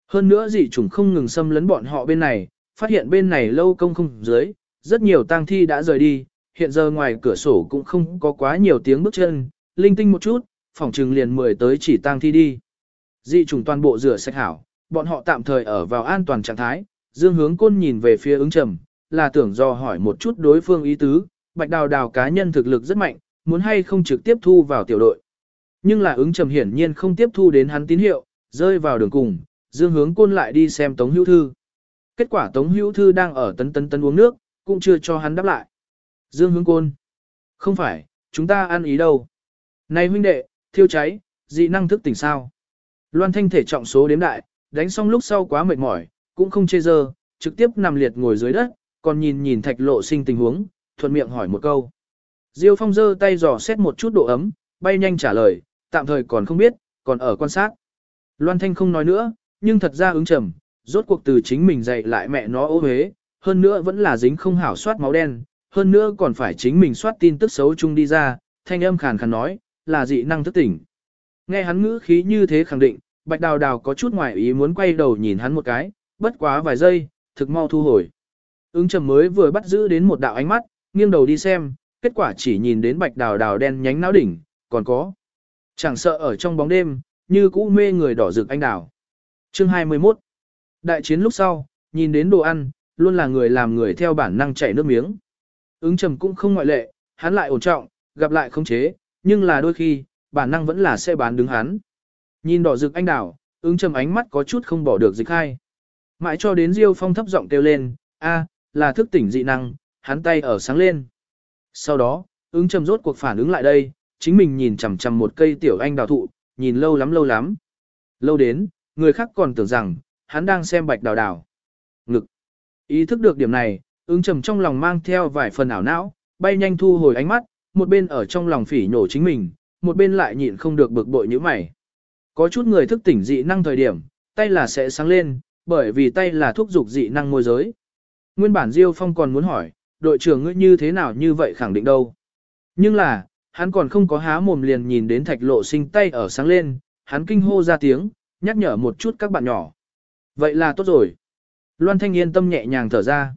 Hơn nữa dị chủng không ngừng xâm lấn bọn họ bên này, phát hiện bên này lâu công không dưới, rất nhiều tang thi đã rời đi, hiện giờ ngoài cửa sổ cũng không có quá nhiều tiếng bước chân, linh tinh một chút, phòng trừng liền mười tới chỉ tang thi đi. Dị trùng toàn bộ rửa sạch hảo, bọn họ tạm thời ở vào an toàn trạng thái, dương hướng côn nhìn về phía ứng trầm, là tưởng do hỏi một chút đối phương ý tứ, bạch đào đào cá nhân thực lực rất mạnh, muốn hay không trực tiếp thu vào tiểu đội. Nhưng là ứng trầm hiển nhiên không tiếp thu đến hắn tín hiệu, rơi vào đường cùng, dương hướng côn lại đi xem Tống Hữu Thư. Kết quả Tống Hữu Thư đang ở tấn tấn tấn uống nước, cũng chưa cho hắn đáp lại. Dương hướng côn. Không phải, chúng ta ăn ý đâu. Này huynh đệ, thiêu cháy, dị năng thức tỉnh sao. Loan thanh thể trọng số đếm đại, đánh xong lúc sau quá mệt mỏi, cũng không chê dơ, trực tiếp nằm liệt ngồi dưới đất, còn nhìn nhìn thạch lộ sinh tình huống, thuận miệng hỏi một câu. Diêu phong giơ tay dò xét một chút độ ấm, bay nhanh trả lời, tạm thời còn không biết, còn ở quan sát. Loan thanh không nói nữa, nhưng thật ra ứng trầm, rốt cuộc từ chính mình dạy lại mẹ nó ô huế, hơn nữa vẫn là dính không hảo soát máu đen, hơn nữa còn phải chính mình soát tin tức xấu chung đi ra, thanh âm khàn khàn nói, là dị năng thức tỉnh. Nghe hắn ngữ khí như thế khẳng định, bạch đào đào có chút ngoài ý muốn quay đầu nhìn hắn một cái, bất quá vài giây, thực mau thu hồi. Ứng trầm mới vừa bắt giữ đến một đạo ánh mắt, nghiêng đầu đi xem, kết quả chỉ nhìn đến bạch đào đào đen nhánh não đỉnh, còn có. Chẳng sợ ở trong bóng đêm, như cũ mê người đỏ rực anh đào. Chương 21 Đại chiến lúc sau, nhìn đến đồ ăn, luôn là người làm người theo bản năng chảy nước miếng. Ứng trầm cũng không ngoại lệ, hắn lại ổn trọng, gặp lại không chế, nhưng là đôi khi, bản năng vẫn là sẽ bán đứng hắn. Nhìn đỏ rực anh đảo, ứng trầm ánh mắt có chút không bỏ được dịch hai. Mãi cho đến Diêu Phong thấp giọng kêu lên, a, là thức tỉnh dị năng, hắn tay ở sáng lên. Sau đó, ứng trầm rốt cuộc phản ứng lại đây, chính mình nhìn chằm chằm một cây tiểu anh đào thụ, nhìn lâu lắm lâu lắm. Lâu đến, người khác còn tưởng rằng, hắn đang xem bạch đào đào. Ngực. Ý thức được điểm này, ứng trầm trong lòng mang theo vài phần ảo não, bay nhanh thu hồi ánh mắt, một bên ở trong lòng phỉ nhổ chính mình, một bên lại nhịn không được bực bội như mày. Có chút người thức tỉnh dị năng thời điểm, tay là sẽ sáng lên, bởi vì tay là thuốc dục dị năng môi giới. Nguyên bản Diêu Phong còn muốn hỏi, đội trưởng ngươi như thế nào như vậy khẳng định đâu. Nhưng là, hắn còn không có há mồm liền nhìn đến thạch lộ sinh tay ở sáng lên, hắn kinh hô ra tiếng, nhắc nhở một chút các bạn nhỏ. Vậy là tốt rồi. Loan Thanh yên tâm nhẹ nhàng thở ra.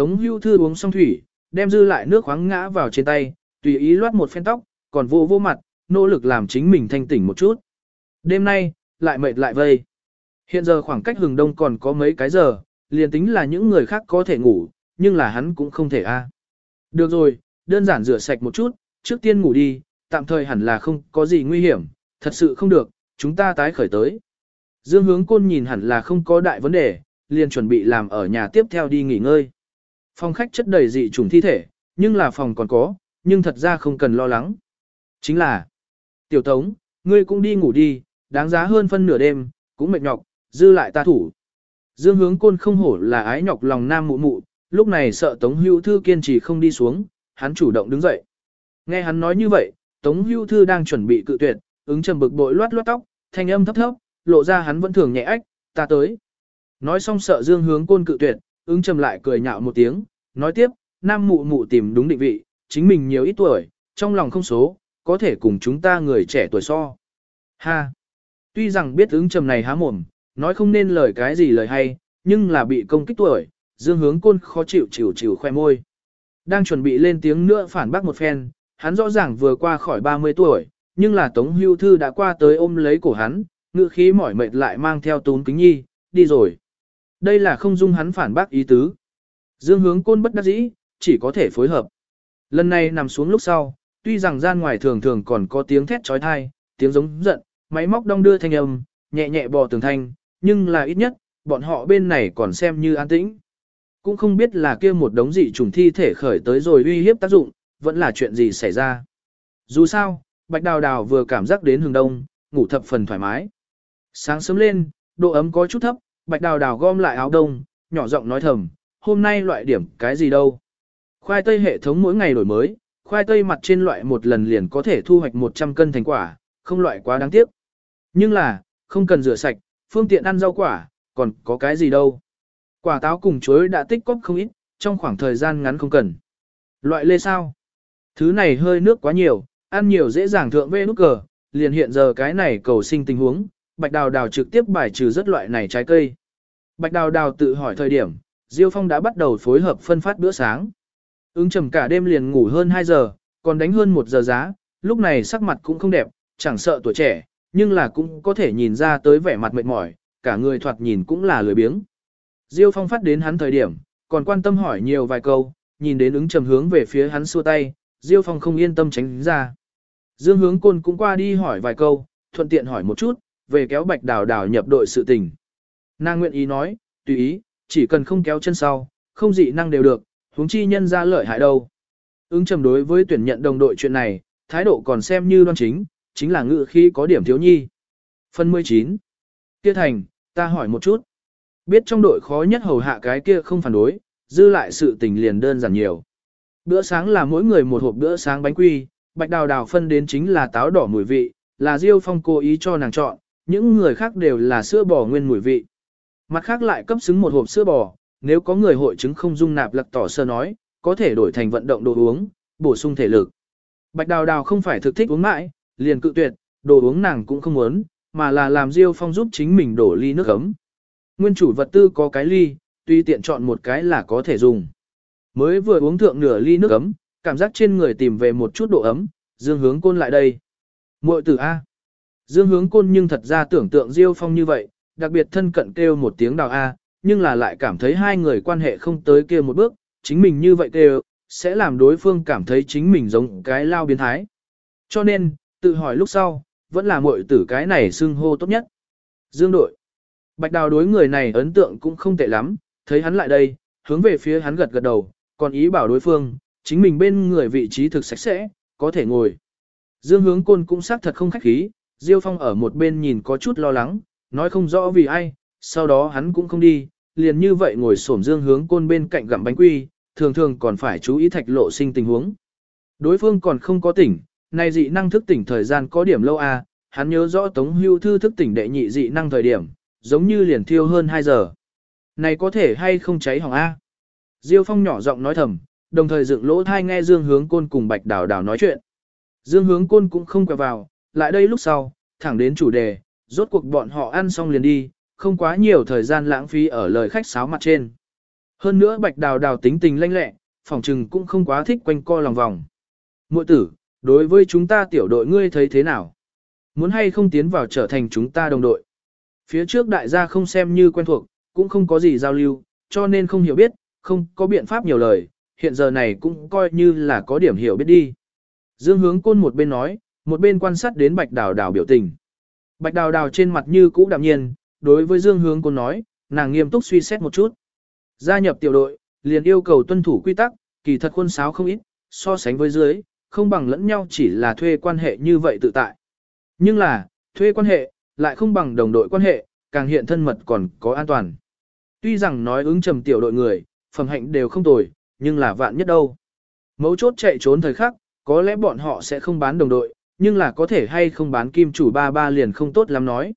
Tống hưu thư uống xong thủy, đem dư lại nước khoáng ngã vào trên tay, tùy ý loát một phen tóc, còn vô vô mặt, nỗ lực làm chính mình thanh tỉnh một chút. Đêm nay, lại mệt lại vây. Hiện giờ khoảng cách hừng đông còn có mấy cái giờ, liền tính là những người khác có thể ngủ, nhưng là hắn cũng không thể a. Được rồi, đơn giản rửa sạch một chút, trước tiên ngủ đi, tạm thời hẳn là không có gì nguy hiểm, thật sự không được, chúng ta tái khởi tới. Dương hướng côn nhìn hẳn là không có đại vấn đề, liền chuẩn bị làm ở nhà tiếp theo đi nghỉ ngơi. Phòng khách chất đầy dị trùng thi thể, nhưng là phòng còn có, nhưng thật ra không cần lo lắng. Chính là, tiểu tống, ngươi cũng đi ngủ đi, đáng giá hơn phân nửa đêm, cũng mệt nhọc, dư lại ta thủ. Dương hướng côn không hổ là ái nhọc lòng nam mụ mụ, lúc này sợ Tống Hưu Thư kiên trì không đi xuống, hắn chủ động đứng dậy. Nghe hắn nói như vậy, Tống Hưu Thư đang chuẩn bị cự tuyệt, ứng trầm bực bội loát loát tóc, thanh âm thấp thấp, lộ ra hắn vẫn thường nhẹ ách, ta tới. Nói xong sợ Dương hướng côn cự tuyệt, ứng trầm lại cười nhạo một tiếng, nói tiếp, nam mụ mụ tìm đúng định vị, chính mình nhiều ít tuổi, trong lòng không số, có thể cùng chúng ta người trẻ tuổi so. Ha! Tuy rằng biết ứng trầm này há mồm, nói không nên lời cái gì lời hay, nhưng là bị công kích tuổi, dương hướng côn khó chịu chịu chịu khoe môi. Đang chuẩn bị lên tiếng nữa phản bác một phen, hắn rõ ràng vừa qua khỏi 30 tuổi, nhưng là Tống Hưu Thư đã qua tới ôm lấy cổ hắn, ngựa khí mỏi mệt lại mang theo tún kính nhi, đi rồi. Đây là không dung hắn phản bác ý tứ. Dương hướng côn bất đắc dĩ, chỉ có thể phối hợp. Lần này nằm xuống lúc sau, tuy rằng gian ngoài thường thường còn có tiếng thét trói thai, tiếng giống giận, máy móc đong đưa thanh âm, nhẹ nhẹ bò tường thanh, nhưng là ít nhất, bọn họ bên này còn xem như an tĩnh. Cũng không biết là kia một đống dị trùng thi thể khởi tới rồi uy hiếp tác dụng, vẫn là chuyện gì xảy ra. Dù sao, Bạch Đào Đào vừa cảm giác đến hừng đông, ngủ thập phần thoải mái. Sáng sớm lên, độ ấm có chút thấp, Bạch Đào Đào gom lại áo đông, nhỏ giọng nói thầm, hôm nay loại điểm cái gì đâu. Khoai tây hệ thống mỗi ngày đổi mới, khoai tây mặt trên loại một lần liền có thể thu hoạch 100 cân thành quả, không loại quá đáng tiếc. Nhưng là, không cần rửa sạch, phương tiện ăn rau quả, còn có cái gì đâu. Quả táo cùng chuối đã tích cóp không ít, trong khoảng thời gian ngắn không cần. Loại lê sao? Thứ này hơi nước quá nhiều, ăn nhiều dễ dàng thượng vê nút cờ, liền hiện giờ cái này cầu sinh tình huống, bạch đào đào trực tiếp bài trừ rất loại này trái cây. Bạch đào đào tự hỏi thời điểm, Diêu Phong đã bắt đầu phối hợp phân phát bữa sáng. Ứng trầm cả đêm liền ngủ hơn 2 giờ, còn đánh hơn 1 giờ giá, lúc này sắc mặt cũng không đẹp, chẳng sợ tuổi trẻ, nhưng là cũng có thể nhìn ra tới vẻ mặt mệt mỏi, cả người thoạt nhìn cũng là lười biếng. Diêu Phong phát đến hắn thời điểm, còn quan tâm hỏi nhiều vài câu, nhìn đến ứng trầm hướng về phía hắn xua tay, Diêu Phong không yên tâm tránh ra. Dương hướng côn cũng qua đi hỏi vài câu, thuận tiện hỏi một chút, về kéo bạch đào đào nhập đội sự tình. Nàng nguyện ý nói, tùy ý, chỉ cần không kéo chân sau, không dị năng đều được, huống chi nhân ra lợi hại đâu. Ứng trầm đối với tuyển nhận đồng đội chuyện này, thái độ còn xem như đoan chính, chính là ngự khi có điểm thiếu nhi. Phần 19. Tiết thành, ta hỏi một chút. Biết trong đội khó nhất hầu hạ cái kia không phản đối, dư lại sự tình liền đơn giản nhiều. Bữa sáng là mỗi người một hộp bữa sáng bánh quy, bạch đào đào phân đến chính là táo đỏ mùi vị, là Diêu Phong cố ý cho nàng chọn, những người khác đều là sữa bò nguyên mùi vị. Mặt khác lại cấp xứng một hộp sữa bò, nếu có người hội chứng không dung nạp lặc tỏ sơ nói, có thể đổi thành vận động đồ uống, bổ sung thể lực. Bạch đào đào không phải thực thích uống mãi, liền cự tuyệt, đồ uống nàng cũng không muốn, mà là làm Diêu Phong giúp chính mình đổ ly nước ấm. Nguyên chủ vật tư có cái ly, tuy tiện chọn một cái là có thể dùng. Mới vừa uống thượng nửa ly nước ấm, cảm giác trên người tìm về một chút độ ấm, Dương Hướng Côn lại đây. Muội tử A. Dương Hướng Côn nhưng thật ra tưởng tượng Diêu Phong như vậy, đặc biệt thân cận kêu một tiếng đào A, nhưng là lại cảm thấy hai người quan hệ không tới kia một bước, chính mình như vậy kêu, sẽ làm đối phương cảm thấy chính mình giống cái lao biến thái. Cho nên, tự hỏi lúc sau, vẫn là muội tử cái này xưng hô tốt nhất. Dương đội. Bạch đào đối người này ấn tượng cũng không tệ lắm, thấy hắn lại đây, hướng về phía hắn gật gật đầu, còn ý bảo đối phương, chính mình bên người vị trí thực sạch sẽ, có thể ngồi. Dương hướng côn cũng xác thật không khách khí, Diêu Phong ở một bên nhìn có chút lo lắng, nói không rõ vì ai, sau đó hắn cũng không đi, liền như vậy ngồi xổm Dương hướng côn bên cạnh gặm bánh quy, thường thường còn phải chú ý thạch lộ sinh tình huống. Đối phương còn không có tỉnh, nay dị năng thức tỉnh thời gian có điểm lâu à, hắn nhớ rõ Tống Hưu Thư thức tỉnh đệ nhị dị năng thời điểm, giống như liền thiêu hơn 2 giờ. Này có thể hay không cháy hỏng A. Diêu Phong nhỏ giọng nói thầm, đồng thời dựng lỗ thai nghe Dương Hướng Côn cùng Bạch Đào Đào nói chuyện. Dương Hướng Côn cũng không quẹo vào, lại đây lúc sau, thẳng đến chủ đề, rốt cuộc bọn họ ăn xong liền đi, không quá nhiều thời gian lãng phí ở lời khách sáo mặt trên. Hơn nữa Bạch Đào Đào tính tình lanh lẹ, phòng trừng cũng không quá thích quanh co lòng vòng. Muội tử, đối với chúng ta tiểu đội ngươi thấy thế nào? Muốn hay không tiến vào trở thành chúng ta đồng đội? Phía trước đại gia không xem như quen thuộc, cũng không có gì giao lưu, cho nên không hiểu biết, không có biện pháp nhiều lời, hiện giờ này cũng coi như là có điểm hiểu biết đi. Dương hướng côn một bên nói, một bên quan sát đến bạch đào đào biểu tình. Bạch đào đào trên mặt như cũ đạm nhiên, đối với dương hướng côn nói, nàng nghiêm túc suy xét một chút. Gia nhập tiểu đội, liền yêu cầu tuân thủ quy tắc, kỳ thật khuôn sáo không ít, so sánh với dưới, không bằng lẫn nhau chỉ là thuê quan hệ như vậy tự tại. Nhưng là, thuê quan hệ, lại không bằng đồng đội quan hệ, càng hiện thân mật còn có an toàn. Tuy rằng nói ứng trầm tiểu đội người, phẩm hạnh đều không tồi, nhưng là vạn nhất đâu. Mấu chốt chạy trốn thời khắc, có lẽ bọn họ sẽ không bán đồng đội, nhưng là có thể hay không bán kim chủ ba ba liền không tốt lắm nói.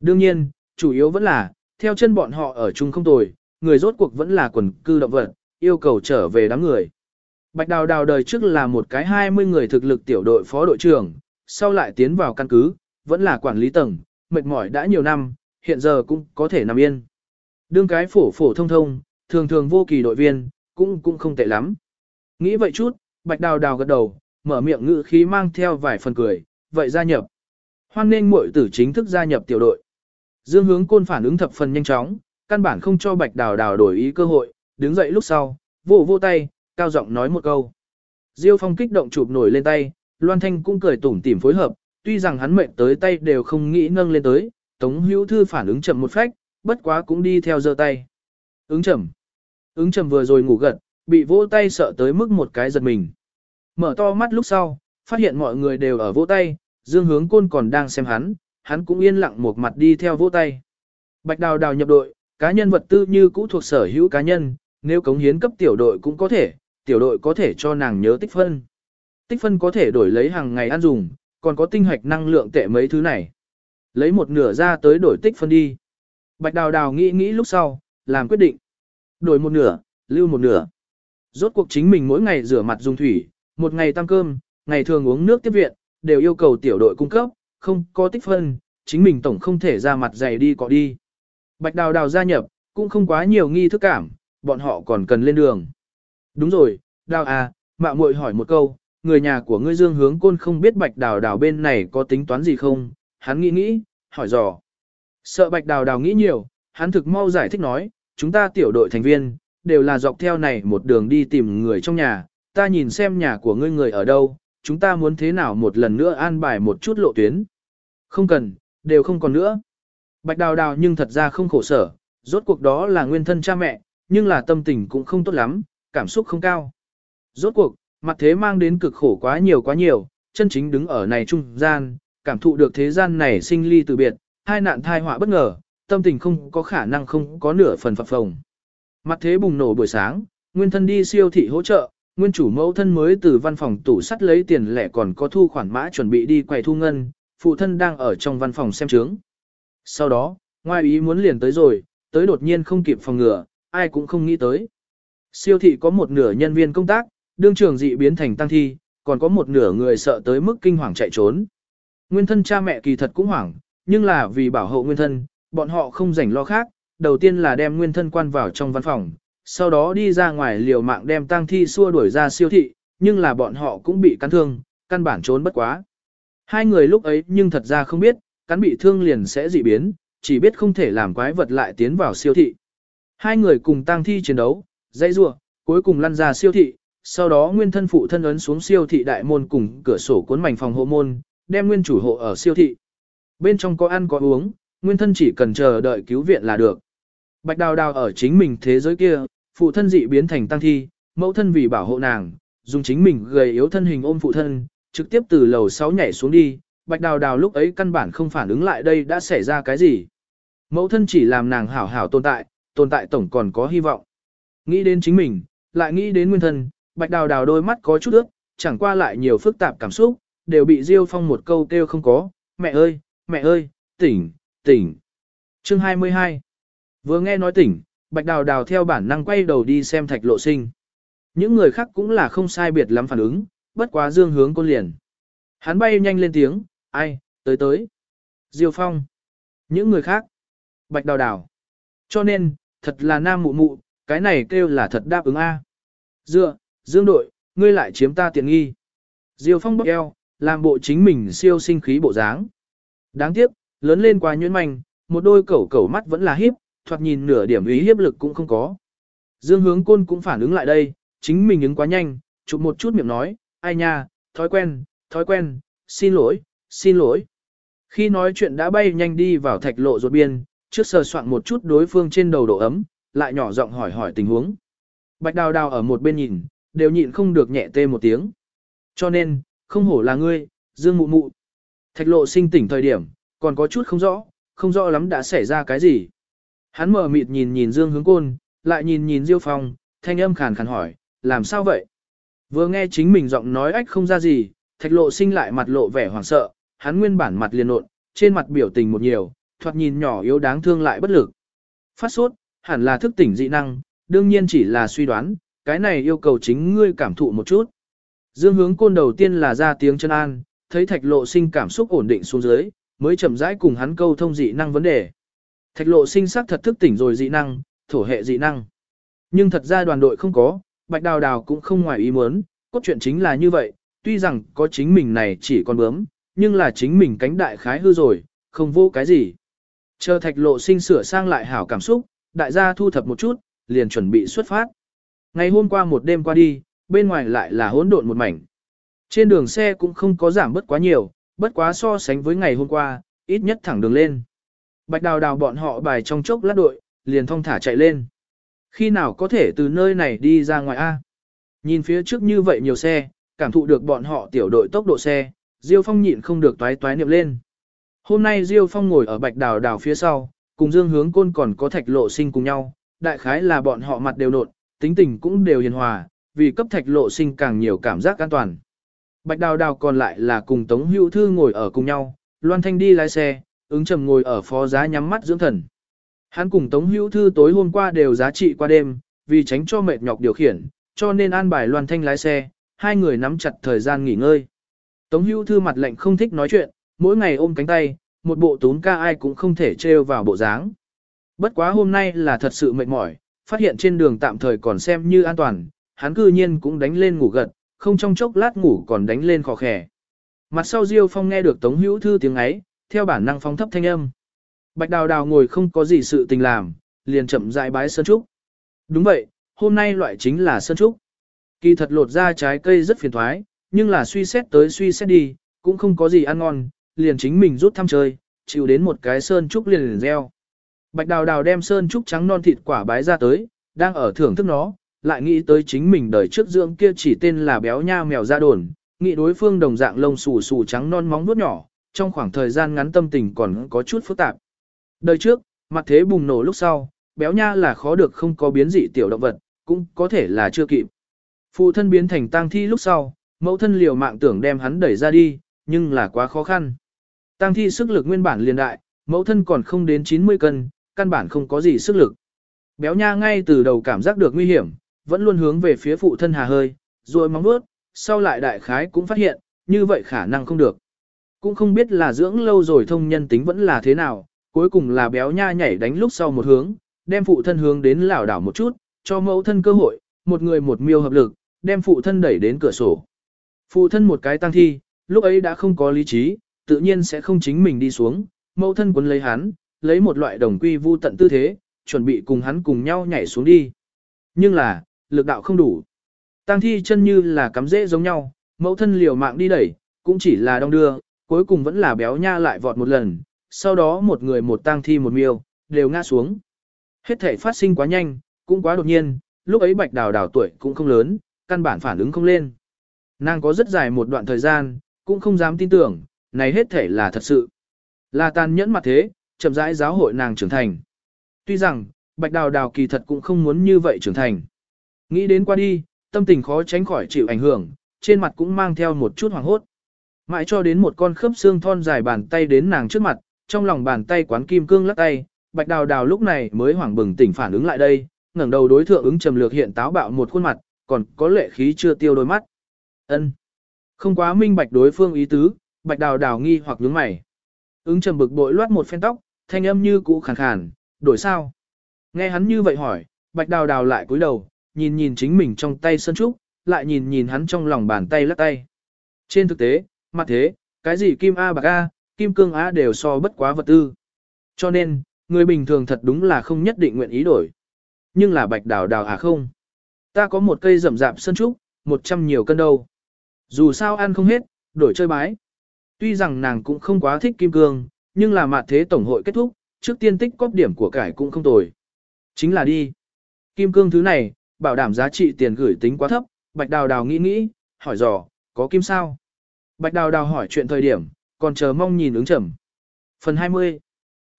Đương nhiên, chủ yếu vẫn là, theo chân bọn họ ở chung không tồi, người rốt cuộc vẫn là quần cư động vật, yêu cầu trở về đám người. Bạch Đào Đào đời trước là một cái 20 người thực lực tiểu đội phó đội trưởng, sau lại tiến vào căn cứ, vẫn là quản lý tầng, mệt mỏi đã nhiều năm, hiện giờ cũng có thể nằm yên. Đương cái phổ phổ thông thông, thường thường vô kỳ đội viên, cũng cũng không tệ lắm. Nghĩ vậy chút, Bạch Đào Đào gật đầu, mở miệng ngữ khí mang theo vài phần cười, vậy gia nhập. Hoan nên muội tử chính thức gia nhập tiểu đội. Dương hướng côn phản ứng thập phần nhanh chóng, căn bản không cho Bạch Đào Đào đổi ý cơ hội, đứng dậy lúc sau, vỗ vô tay, cao giọng nói một câu. Diêu Phong kích động chụp nổi lên tay, Loan Thanh cũng cười tủm tỉm phối hợp, tuy rằng hắn mệnh tới tay đều không nghĩ nâng lên tới, Tống Hữu Thư phản ứng chậm một phách, bất quá cũng đi theo giơ tay. Ứng chậm. Ứng chậm vừa rồi ngủ gật, bị vỗ tay sợ tới mức một cái giật mình. Mở to mắt lúc sau, phát hiện mọi người đều ở vỗ tay, Dương Hướng Côn còn đang xem hắn, hắn cũng yên lặng một mặt đi theo vỗ tay. Bạch Đào Đào nhập đội, cá nhân vật tư như cũ thuộc sở hữu cá nhân, nếu cống hiến cấp tiểu đội cũng có thể, tiểu đội có thể cho nàng nhớ tích phân. Tích phân có thể đổi lấy hàng ngày ăn dùng, còn có tinh hoạch năng lượng tệ mấy thứ này. Lấy một nửa ra tới đổi tích phân đi. Bạch đào đào nghĩ nghĩ lúc sau, làm quyết định. Đổi một nửa, lưu một nửa. Rốt cuộc chính mình mỗi ngày rửa mặt dùng thủy, một ngày tăng cơm, ngày thường uống nước tiếp viện, đều yêu cầu tiểu đội cung cấp, không có tích phân, chính mình tổng không thể ra mặt dày đi cọ đi. Bạch đào đào gia nhập, cũng không quá nhiều nghi thức cảm, bọn họ còn cần lên đường. Đúng rồi, đào à, mạo muội hỏi một câu, người nhà của ngươi dương hướng côn không biết bạch đào đào bên này có tính toán gì không, hắn nghĩ nghĩ, hỏi dò. Sợ bạch đào đào nghĩ nhiều, hắn thực mau giải thích nói, chúng ta tiểu đội thành viên, đều là dọc theo này một đường đi tìm người trong nhà, ta nhìn xem nhà của ngươi người ở đâu, chúng ta muốn thế nào một lần nữa an bài một chút lộ tuyến. Không cần, đều không còn nữa. Bạch đào đào nhưng thật ra không khổ sở, rốt cuộc đó là nguyên thân cha mẹ, nhưng là tâm tình cũng không tốt lắm, cảm xúc không cao. Rốt cuộc, mặt thế mang đến cực khổ quá nhiều quá nhiều, chân chính đứng ở này trung gian, cảm thụ được thế gian này sinh ly từ biệt, hai nạn thai họa bất ngờ, tâm tình không có khả năng không có nửa phần phập phồng. Mặt thế bùng nổ buổi sáng, nguyên thân đi siêu thị hỗ trợ, nguyên chủ mẫu thân mới từ văn phòng tủ sắt lấy tiền lẻ còn có thu khoản mã chuẩn bị đi quầy thu ngân, phụ thân đang ở trong văn phòng xem chứng. Sau đó, ngoài ý muốn liền tới rồi, tới đột nhiên không kịp phòng ngừa, ai cũng không nghĩ tới. Siêu thị có một nửa nhân viên công tác, đương trường dị biến thành tăng thi, còn có một nửa người sợ tới mức kinh hoàng chạy trốn. Nguyên thân cha mẹ kỳ thật cũng hoảng, nhưng là vì bảo hộ nguyên thân, bọn họ không rảnh lo khác, đầu tiên là đem nguyên thân quan vào trong văn phòng, sau đó đi ra ngoài liều mạng đem tang thi xua đuổi ra siêu thị, nhưng là bọn họ cũng bị cắn thương, căn bản trốn bất quá. Hai người lúc ấy nhưng thật ra không biết, cắn bị thương liền sẽ dị biến, chỉ biết không thể làm quái vật lại tiến vào siêu thị. Hai người cùng tang thi chiến đấu, dãy rua, cuối cùng lăn ra siêu thị, sau đó nguyên thân phụ thân ấn xuống siêu thị đại môn cùng cửa sổ cuốn mảnh phòng hộ môn, đem nguyên chủ hộ ở siêu thị. Bên trong có ăn có uống, nguyên thân chỉ cần chờ đợi cứu viện là được. Bạch đào đào ở chính mình thế giới kia, phụ thân dị biến thành tăng thi, mẫu thân vì bảo hộ nàng, dùng chính mình gầy yếu thân hình ôm phụ thân, trực tiếp từ lầu 6 nhảy xuống đi, bạch đào đào lúc ấy căn bản không phản ứng lại đây đã xảy ra cái gì. Mẫu thân chỉ làm nàng hảo hảo tồn tại, tồn tại tổng còn có hy vọng. Nghĩ đến chính mình, lại nghĩ đến nguyên thân, bạch đào đào đôi mắt có chút ướt, chẳng qua lại nhiều phức tạp cảm xúc, đều bị Diêu Phong một câu kêu không có, mẹ ơi, mẹ ơi, tỉnh, tỉnh. Chương 22 Vừa nghe nói tỉnh, bạch đào đào theo bản năng quay đầu đi xem thạch lộ sinh. Những người khác cũng là không sai biệt lắm phản ứng, bất quá dương hướng côn liền. Hắn bay nhanh lên tiếng, ai, tới tới. Diêu Phong. Những người khác. Bạch đào đào. Cho nên, thật là nam mụ mụ, cái này kêu là thật đáp ứng A. Dựa, dương đội, ngươi lại chiếm ta tiện nghi. Diêu Phong bốc eo, làm bộ chính mình siêu sinh khí bộ dáng. Đáng tiếc, lớn lên quá nhuyễn manh, một đôi cẩu cẩu mắt vẫn là hiếp, thoạt nhìn nửa điểm ý hiếp lực cũng không có. Dương hướng côn cũng phản ứng lại đây, chính mình ứng quá nhanh, chụp một chút miệng nói, ai nha, thói quen, thói quen, xin lỗi, xin lỗi. Khi nói chuyện đã bay nhanh đi vào thạch lộ ruột biên, trước sờ soạn một chút đối phương trên đầu độ ấm, lại nhỏ giọng hỏi hỏi tình huống. Bạch đào đào ở một bên nhìn, đều nhịn không được nhẹ tê một tiếng. Cho nên, không hổ là ngươi, dương mụ mụ. Thạch lộ sinh tỉnh thời điểm, còn có chút không rõ, không rõ lắm đã xảy ra cái gì. Hắn mở mịt nhìn nhìn dương hướng côn, lại nhìn nhìn diêu phong, thanh âm khàn khàn hỏi, làm sao vậy? Vừa nghe chính mình giọng nói ách không ra gì, thạch lộ sinh lại mặt lộ vẻ hoảng sợ, hắn nguyên bản mặt liền nộn, trên mặt biểu tình một nhiều, thoạt nhìn nhỏ yếu đáng thương lại bất lực. Phát sốt, hẳn là thức tỉnh dị năng, đương nhiên chỉ là suy đoán, cái này yêu cầu chính ngươi cảm thụ một chút. Dương hướng côn đầu tiên là ra tiếng chân an, thấy thạch lộ sinh cảm xúc ổn định xuống dưới, mới chậm rãi cùng hắn câu thông dị năng vấn đề. Thạch lộ sinh sắc thật thức tỉnh rồi dị năng, thổ hệ dị năng. Nhưng thật ra đoàn đội không có, bạch đào đào cũng không ngoài ý muốn, cốt truyện chính là như vậy, tuy rằng có chính mình này chỉ còn bướm, nhưng là chính mình cánh đại khái hư rồi, không vô cái gì. Chờ thạch lộ sinh sửa sang lại hảo cảm xúc, đại gia thu thập một chút, liền chuẩn bị xuất phát. Ngày hôm qua một đêm qua đi, bên ngoài lại là hỗn độn một mảnh. Trên đường xe cũng không có giảm bớt quá nhiều, bất quá so sánh với ngày hôm qua, ít nhất thẳng đường lên. Bạch đào đào bọn họ bài trong chốc lát đội, liền thong thả chạy lên. Khi nào có thể từ nơi này đi ra ngoài A? Nhìn phía trước như vậy nhiều xe, cảm thụ được bọn họ tiểu đội tốc độ xe, Diêu Phong nhịn không được toái toái niệm lên. Hôm nay Diêu Phong ngồi ở bạch đào đào phía sau, cùng Dương Hướng Côn còn có thạch lộ sinh cùng nhau, đại khái là bọn họ mặt đều nộn, tính tình cũng đều hiền hòa, vì cấp thạch lộ sinh càng nhiều cảm giác an toàn. Bạch đào đào còn lại là cùng Tống Hữu Thư ngồi ở cùng nhau, Loan Thanh đi lái xe, Ứng trầm ngồi ở phó giá nhắm mắt dưỡng thần. Hắn cùng Tống Hữu Thư tối hôm qua đều giá trị qua đêm, vì tránh cho mệt nhọc điều khiển, cho nên an bài loan thanh lái xe, hai người nắm chặt thời gian nghỉ ngơi. Tống Hữu Thư mặt lạnh không thích nói chuyện, mỗi ngày ôm cánh tay, một bộ tốn ca ai cũng không thể trêu vào bộ dáng. Bất quá hôm nay là thật sự mệt mỏi, phát hiện trên đường tạm thời còn xem như an toàn, hắn cư nhiên cũng đánh lên ngủ gật, không trong chốc lát ngủ còn đánh lên khó khẻ. Mặt sau Diêu Phong nghe được Tống Hữu Thư tiếng ấy, theo bản năng phóng thấp thanh âm. Bạch Đào Đào ngồi không có gì sự tình làm, liền chậm rãi bái sơn trúc. Đúng vậy, hôm nay loại chính là sơn trúc. Kỳ thật lột ra trái cây rất phiền thoái, nhưng là suy xét tới suy xét đi, cũng không có gì ăn ngon, liền chính mình rút thăm chơi, chịu đến một cái sơn trúc liền liền gieo. Bạch Đào Đào đem sơn trúc trắng non thịt quả bái ra tới, đang ở thưởng thức nó, lại nghĩ tới chính mình đời trước dưỡng kia chỉ tên là béo nha mèo ra đồn, nghĩ đối phương đồng dạng lông xù xù trắng non móng vuốt nhỏ, trong khoảng thời gian ngắn tâm tình còn có chút phức tạp. Đời trước, mặt thế bùng nổ lúc sau, béo nha là khó được không có biến dị tiểu động vật, cũng có thể là chưa kịp. Phụ thân biến thành tang thi lúc sau, mẫu thân liều mạng tưởng đem hắn đẩy ra đi, nhưng là quá khó khăn. Tang thi sức lực nguyên bản liền đại, mẫu thân còn không đến 90 cân, căn bản không có gì sức lực. Béo nha ngay từ đầu cảm giác được nguy hiểm, vẫn luôn hướng về phía phụ thân hà hơi, rồi móng nuốt, sau lại đại khái cũng phát hiện, như vậy khả năng không được. Cũng không biết là dưỡng lâu rồi thông nhân tính vẫn là thế nào, cuối cùng là béo nha nhảy đánh lúc sau một hướng, đem phụ thân hướng đến lảo đảo một chút, cho mẫu thân cơ hội, một người một miêu hợp lực, đem phụ thân đẩy đến cửa sổ. Phụ thân một cái tăng thi, lúc ấy đã không có lý trí, tự nhiên sẽ không chính mình đi xuống, mẫu thân quấn lấy hắn, lấy một loại đồng quy vu tận tư thế, chuẩn bị cùng hắn cùng nhau nhảy xuống đi. Nhưng là, lực đạo không đủ. Tăng thi chân như là cắm rễ giống nhau, mẫu thân liều mạng đi đẩy, cũng chỉ là đong đưa, cuối cùng vẫn là béo nha lại vọt một lần, sau đó một người một tang thi một miêu, đều ngã xuống. Hết thể phát sinh quá nhanh, cũng quá đột nhiên, lúc ấy bạch đào đào tuổi cũng không lớn, căn bản phản ứng không lên. Nàng có rất dài một đoạn thời gian, cũng không dám tin tưởng, này hết thể là thật sự. Là tàn nhẫn mặt thế, chậm rãi giáo hội nàng trưởng thành. Tuy rằng, bạch đào đào kỳ thật cũng không muốn như vậy trưởng thành. Nghĩ đến qua đi, tâm tình khó tránh khỏi chịu ảnh hưởng, trên mặt cũng mang theo một chút hoàng hốt. Mãi cho đến một con khớp xương thon dài bàn tay đến nàng trước mặt, trong lòng bàn tay quán kim cương lắc tay, bạch đào đào lúc này mới hoảng bừng tỉnh phản ứng lại đây, ngẩng đầu đối thượng ứng trầm lược hiện táo bạo một khuôn mặt, còn có lệ khí chưa tiêu đôi mắt. ân Không quá minh bạch đối phương ý tứ, bạch đào đào nghi hoặc nhướng mày. Ứng trầm bực bội loát một phen tóc, thanh âm như cũ khàn khàn, đổi sao? Nghe hắn như vậy hỏi, bạch đào đào lại cúi đầu, nhìn nhìn chính mình trong tay sơn trúc, lại nhìn nhìn hắn trong lòng bàn tay lắc tay. Trên thực tế, mặt thế, cái gì kim A bạc A, kim cương A đều so bất quá vật tư. Cho nên, người bình thường thật đúng là không nhất định nguyện ý đổi. Nhưng là bạch đào đào à không. Ta có một cây rậm rạp sân trúc, một trăm nhiều cân đâu. Dù sao ăn không hết, đổi chơi bái. Tuy rằng nàng cũng không quá thích kim cương, nhưng là mặt thế tổng hội kết thúc, trước tiên tích cóp điểm của cải cũng không tồi. Chính là đi. Kim cương thứ này, bảo đảm giá trị tiền gửi tính quá thấp, bạch đào đào nghĩ nghĩ, hỏi dò, có kim sao? Bạch đào đào hỏi chuyện thời điểm, còn chờ mong nhìn ứng trầm. Phần 20.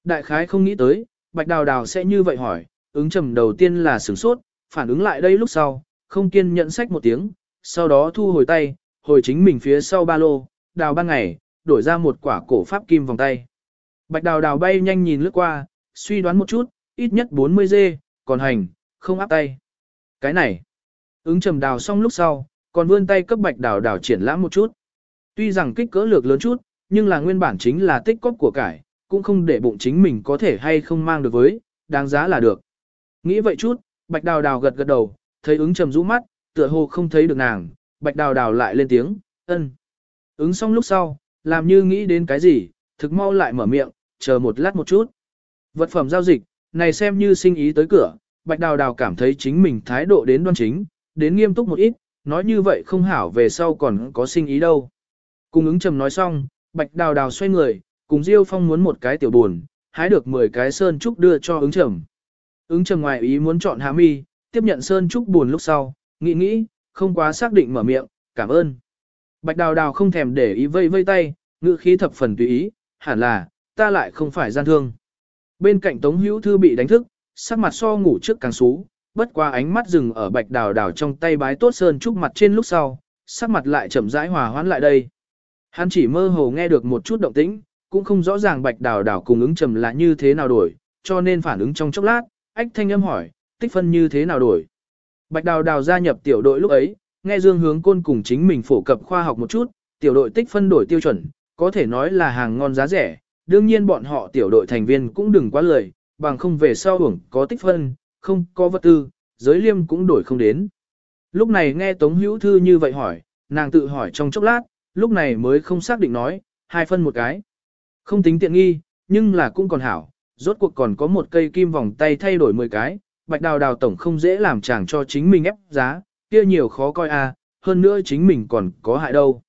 Đại khái không nghĩ tới, bạch đào đào sẽ như vậy hỏi, ứng trầm đầu tiên là sửng sốt, phản ứng lại đây lúc sau, không kiên nhận sách một tiếng, sau đó thu hồi tay, hồi chính mình phía sau ba lô, đào ban ngày, đổi ra một quả cổ pháp kim vòng tay. Bạch đào đào bay nhanh nhìn lướt qua, suy đoán một chút, ít nhất 40 dê, còn hành, không áp tay. Cái này, ứng trầm đào xong lúc sau, còn vươn tay cấp bạch đào đào triển lãm một chút. Tuy rằng kích cỡ lược lớn chút, nhưng là nguyên bản chính là tích cóp của cải, cũng không để bụng chính mình có thể hay không mang được với, đáng giá là được. Nghĩ vậy chút, bạch đào đào gật gật đầu, thấy ứng trầm rũ mắt, tựa hồ không thấy được nàng, bạch đào đào lại lên tiếng, ân. Ứng xong lúc sau, làm như nghĩ đến cái gì, thực mau lại mở miệng, chờ một lát một chút. Vật phẩm giao dịch, này xem như sinh ý tới cửa, bạch đào đào cảm thấy chính mình thái độ đến đoan chính, đến nghiêm túc một ít, nói như vậy không hảo về sau còn có sinh ý đâu. Cùng ứng trầm nói xong, bạch đào đào xoay người, cùng Diêu Phong muốn một cái tiểu buồn, hái được 10 cái sơn trúc đưa cho ứng trầm. Ứng trầm ngoài ý muốn chọn hạ mi, tiếp nhận sơn trúc buồn lúc sau, nghĩ nghĩ, không quá xác định mở miệng, cảm ơn. Bạch đào đào không thèm để ý vây vây tay, ngữ khí thập phần tùy ý, hẳn là, ta lại không phải gian thương. Bên cạnh Tống Hữu Thư bị đánh thức, sắc mặt so ngủ trước càng xú, bất qua ánh mắt dừng ở bạch đào đào trong tay bái tốt sơn trúc mặt trên lúc sau, sắc mặt lại chậm rãi hòa hoãn lại đây. Hắn chỉ mơ hồ nghe được một chút động tĩnh, cũng không rõ ràng bạch đào đào cùng ứng trầm là như thế nào đổi, cho nên phản ứng trong chốc lát, ách thanh âm hỏi, tích phân như thế nào đổi. Bạch đào đào gia nhập tiểu đội lúc ấy, nghe Dương Hướng Côn cùng chính mình phổ cập khoa học một chút, tiểu đội tích phân đổi tiêu chuẩn, có thể nói là hàng ngon giá rẻ, đương nhiên bọn họ tiểu đội thành viên cũng đừng quá lười, bằng không về sau hưởng có tích phân, không có vật tư, giới liêm cũng đổi không đến. Lúc này nghe Tống Hữu Thư như vậy hỏi, nàng tự hỏi trong chốc lát, lúc này mới không xác định nói, hai phân một cái. Không tính tiện nghi, nhưng là cũng còn hảo, rốt cuộc còn có một cây kim vòng tay thay đổi 10 cái, bạch đào đào tổng không dễ làm chàng cho chính mình ép giá, kia nhiều khó coi a, à, hơn nữa chính mình còn có hại đâu.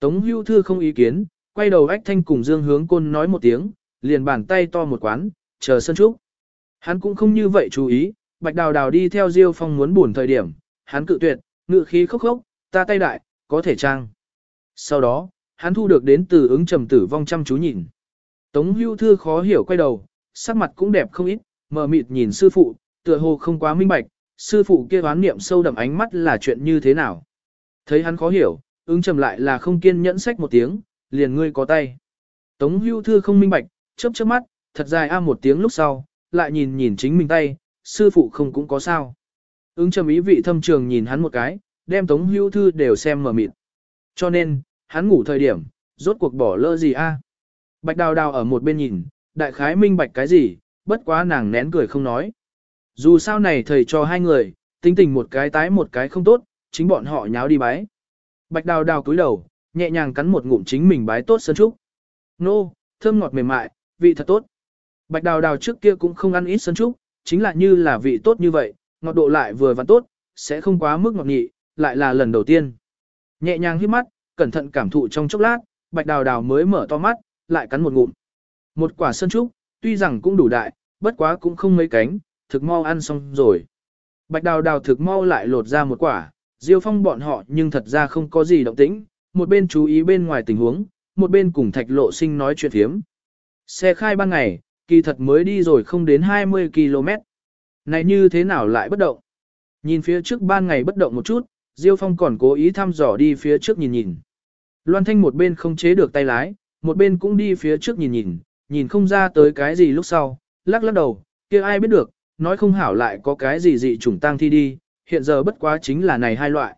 Tống hưu thư không ý kiến, quay đầu ách thanh cùng dương hướng côn nói một tiếng, liền bàn tay to một quán, chờ sân trúc. Hắn cũng không như vậy chú ý, bạch đào đào đi theo diêu phong muốn buồn thời điểm, hắn cự tuyệt, ngự khí khốc khốc, ta tay đại, có thể trang. Sau đó, hắn thu được đến từ ứng trầm tử vong chăm chú nhìn. Tống hưu thư khó hiểu quay đầu, sắc mặt cũng đẹp không ít, mờ mịt nhìn sư phụ, tựa hồ không quá minh bạch, sư phụ kia đoán niệm sâu đậm ánh mắt là chuyện như thế nào. Thấy hắn khó hiểu, ứng trầm lại là không kiên nhẫn sách một tiếng, liền ngươi có tay. Tống hưu thư không minh bạch, chớp chớp mắt, thật dài a một tiếng lúc sau, lại nhìn nhìn chính mình tay, sư phụ không cũng có sao. Ứng trầm ý vị thâm trường nhìn hắn một cái, đem tống hưu thư đều xem mờ mịt. Cho nên, hắn ngủ thời điểm, rốt cuộc bỏ lỡ gì a? Bạch đào đào ở một bên nhìn, đại khái minh bạch cái gì, bất quá nàng nén cười không nói. Dù sao này thầy cho hai người, tính tình một cái tái một cái không tốt, chính bọn họ nháo đi bái. Bạch đào đào cúi đầu, nhẹ nhàng cắn một ngụm chính mình bái tốt sơn trúc. Nô, thơm ngọt mềm mại, vị thật tốt. Bạch đào đào trước kia cũng không ăn ít sơn trúc, chính là như là vị tốt như vậy, ngọt độ lại vừa và tốt, sẽ không quá mức ngọt nhị, lại là lần đầu tiên. Nhẹ nhàng hít mắt, cẩn thận cảm thụ trong chốc lát, bạch đào đào mới mở to mắt, lại cắn một ngụm. Một quả sơn trúc, tuy rằng cũng đủ đại, bất quá cũng không mấy cánh, thực mau ăn xong rồi. Bạch đào đào thực mau lại lột ra một quả, Diêu Phong bọn họ nhưng thật ra không có gì động tĩnh, một bên chú ý bên ngoài tình huống, một bên cùng Thạch Lộ Sinh nói chuyện thiếm. Xe khai ban ngày, kỳ thật mới đi rồi không đến 20 km. Này như thế nào lại bất động? Nhìn phía trước ban ngày bất động một chút, Diêu Phong còn cố ý thăm dò đi phía trước nhìn nhìn. Loan Thanh một bên không chế được tay lái, một bên cũng đi phía trước nhìn nhìn, nhìn không ra tới cái gì lúc sau, lắc lắc đầu, kia ai biết được, nói không hảo lại có cái gì dị chủng tăng thi đi, hiện giờ bất quá chính là này hai loại.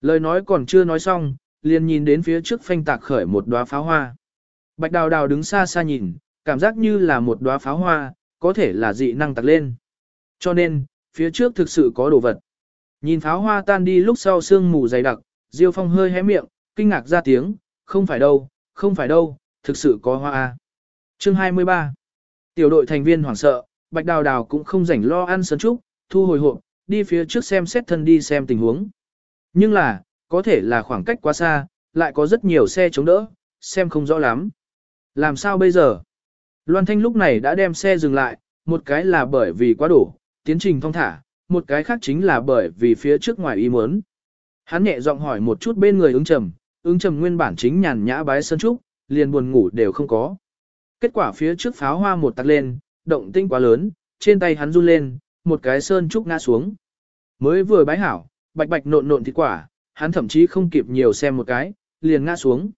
Lời nói còn chưa nói xong, liền nhìn đến phía trước phanh tạc khởi một đóa pháo hoa. Bạch đào đào đứng xa xa nhìn, cảm giác như là một đóa pháo hoa, có thể là dị năng tạc lên. Cho nên, phía trước thực sự có đồ vật. Nhìn pháo hoa tan đi lúc sau sương mù dày đặc, Diêu Phong hơi hé miệng, kinh ngạc ra tiếng, không phải đâu, không phải đâu, thực sự có hoa a. Chương 23 Tiểu đội thành viên hoảng sợ, Bạch Đào Đào cũng không rảnh lo ăn sơn trúc, thu hồi hộp, đi phía trước xem xét thân đi xem tình huống. Nhưng là, có thể là khoảng cách quá xa, lại có rất nhiều xe chống đỡ, xem không rõ lắm. Làm sao bây giờ? Loan Thanh lúc này đã đem xe dừng lại, một cái là bởi vì quá đổ, tiến trình thông thả, một cái khác chính là bởi vì phía trước ngoài ý muốn. Hắn nhẹ giọng hỏi một chút bên người ứng trầm, ứng trầm nguyên bản chính nhàn nhã bái sân trúc, liền buồn ngủ đều không có. Kết quả phía trước pháo hoa một tắt lên, động tinh quá lớn, trên tay hắn run lên, một cái sơn trúc ngã xuống. Mới vừa bái hảo, bạch bạch nộn nộn thịt quả, hắn thậm chí không kịp nhiều xem một cái, liền ngã xuống.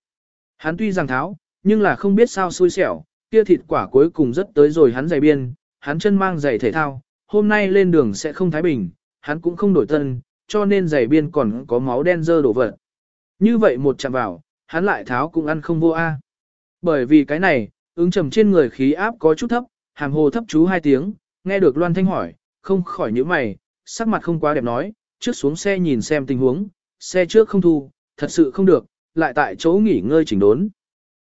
Hắn tuy rằng tháo, nhưng là không biết sao xui xẻo, kia thịt quả cuối cùng rất tới rồi hắn giày biên, hắn chân mang giày thể thao, hôm nay lên đường sẽ không thái bình, hắn cũng không đổi thân, cho nên giày biên còn có máu đen dơ đổ vật. Như vậy một chạm vào, hắn lại tháo cũng ăn không vô a. Bởi vì cái này, ứng trầm trên người khí áp có chút thấp, hàm hồ thấp chú hai tiếng, nghe được Loan Thanh hỏi, không khỏi nhíu mày, sắc mặt không quá đẹp nói, trước xuống xe nhìn xem tình huống, xe trước không thu, thật sự không được, lại tại chỗ nghỉ ngơi chỉnh đốn.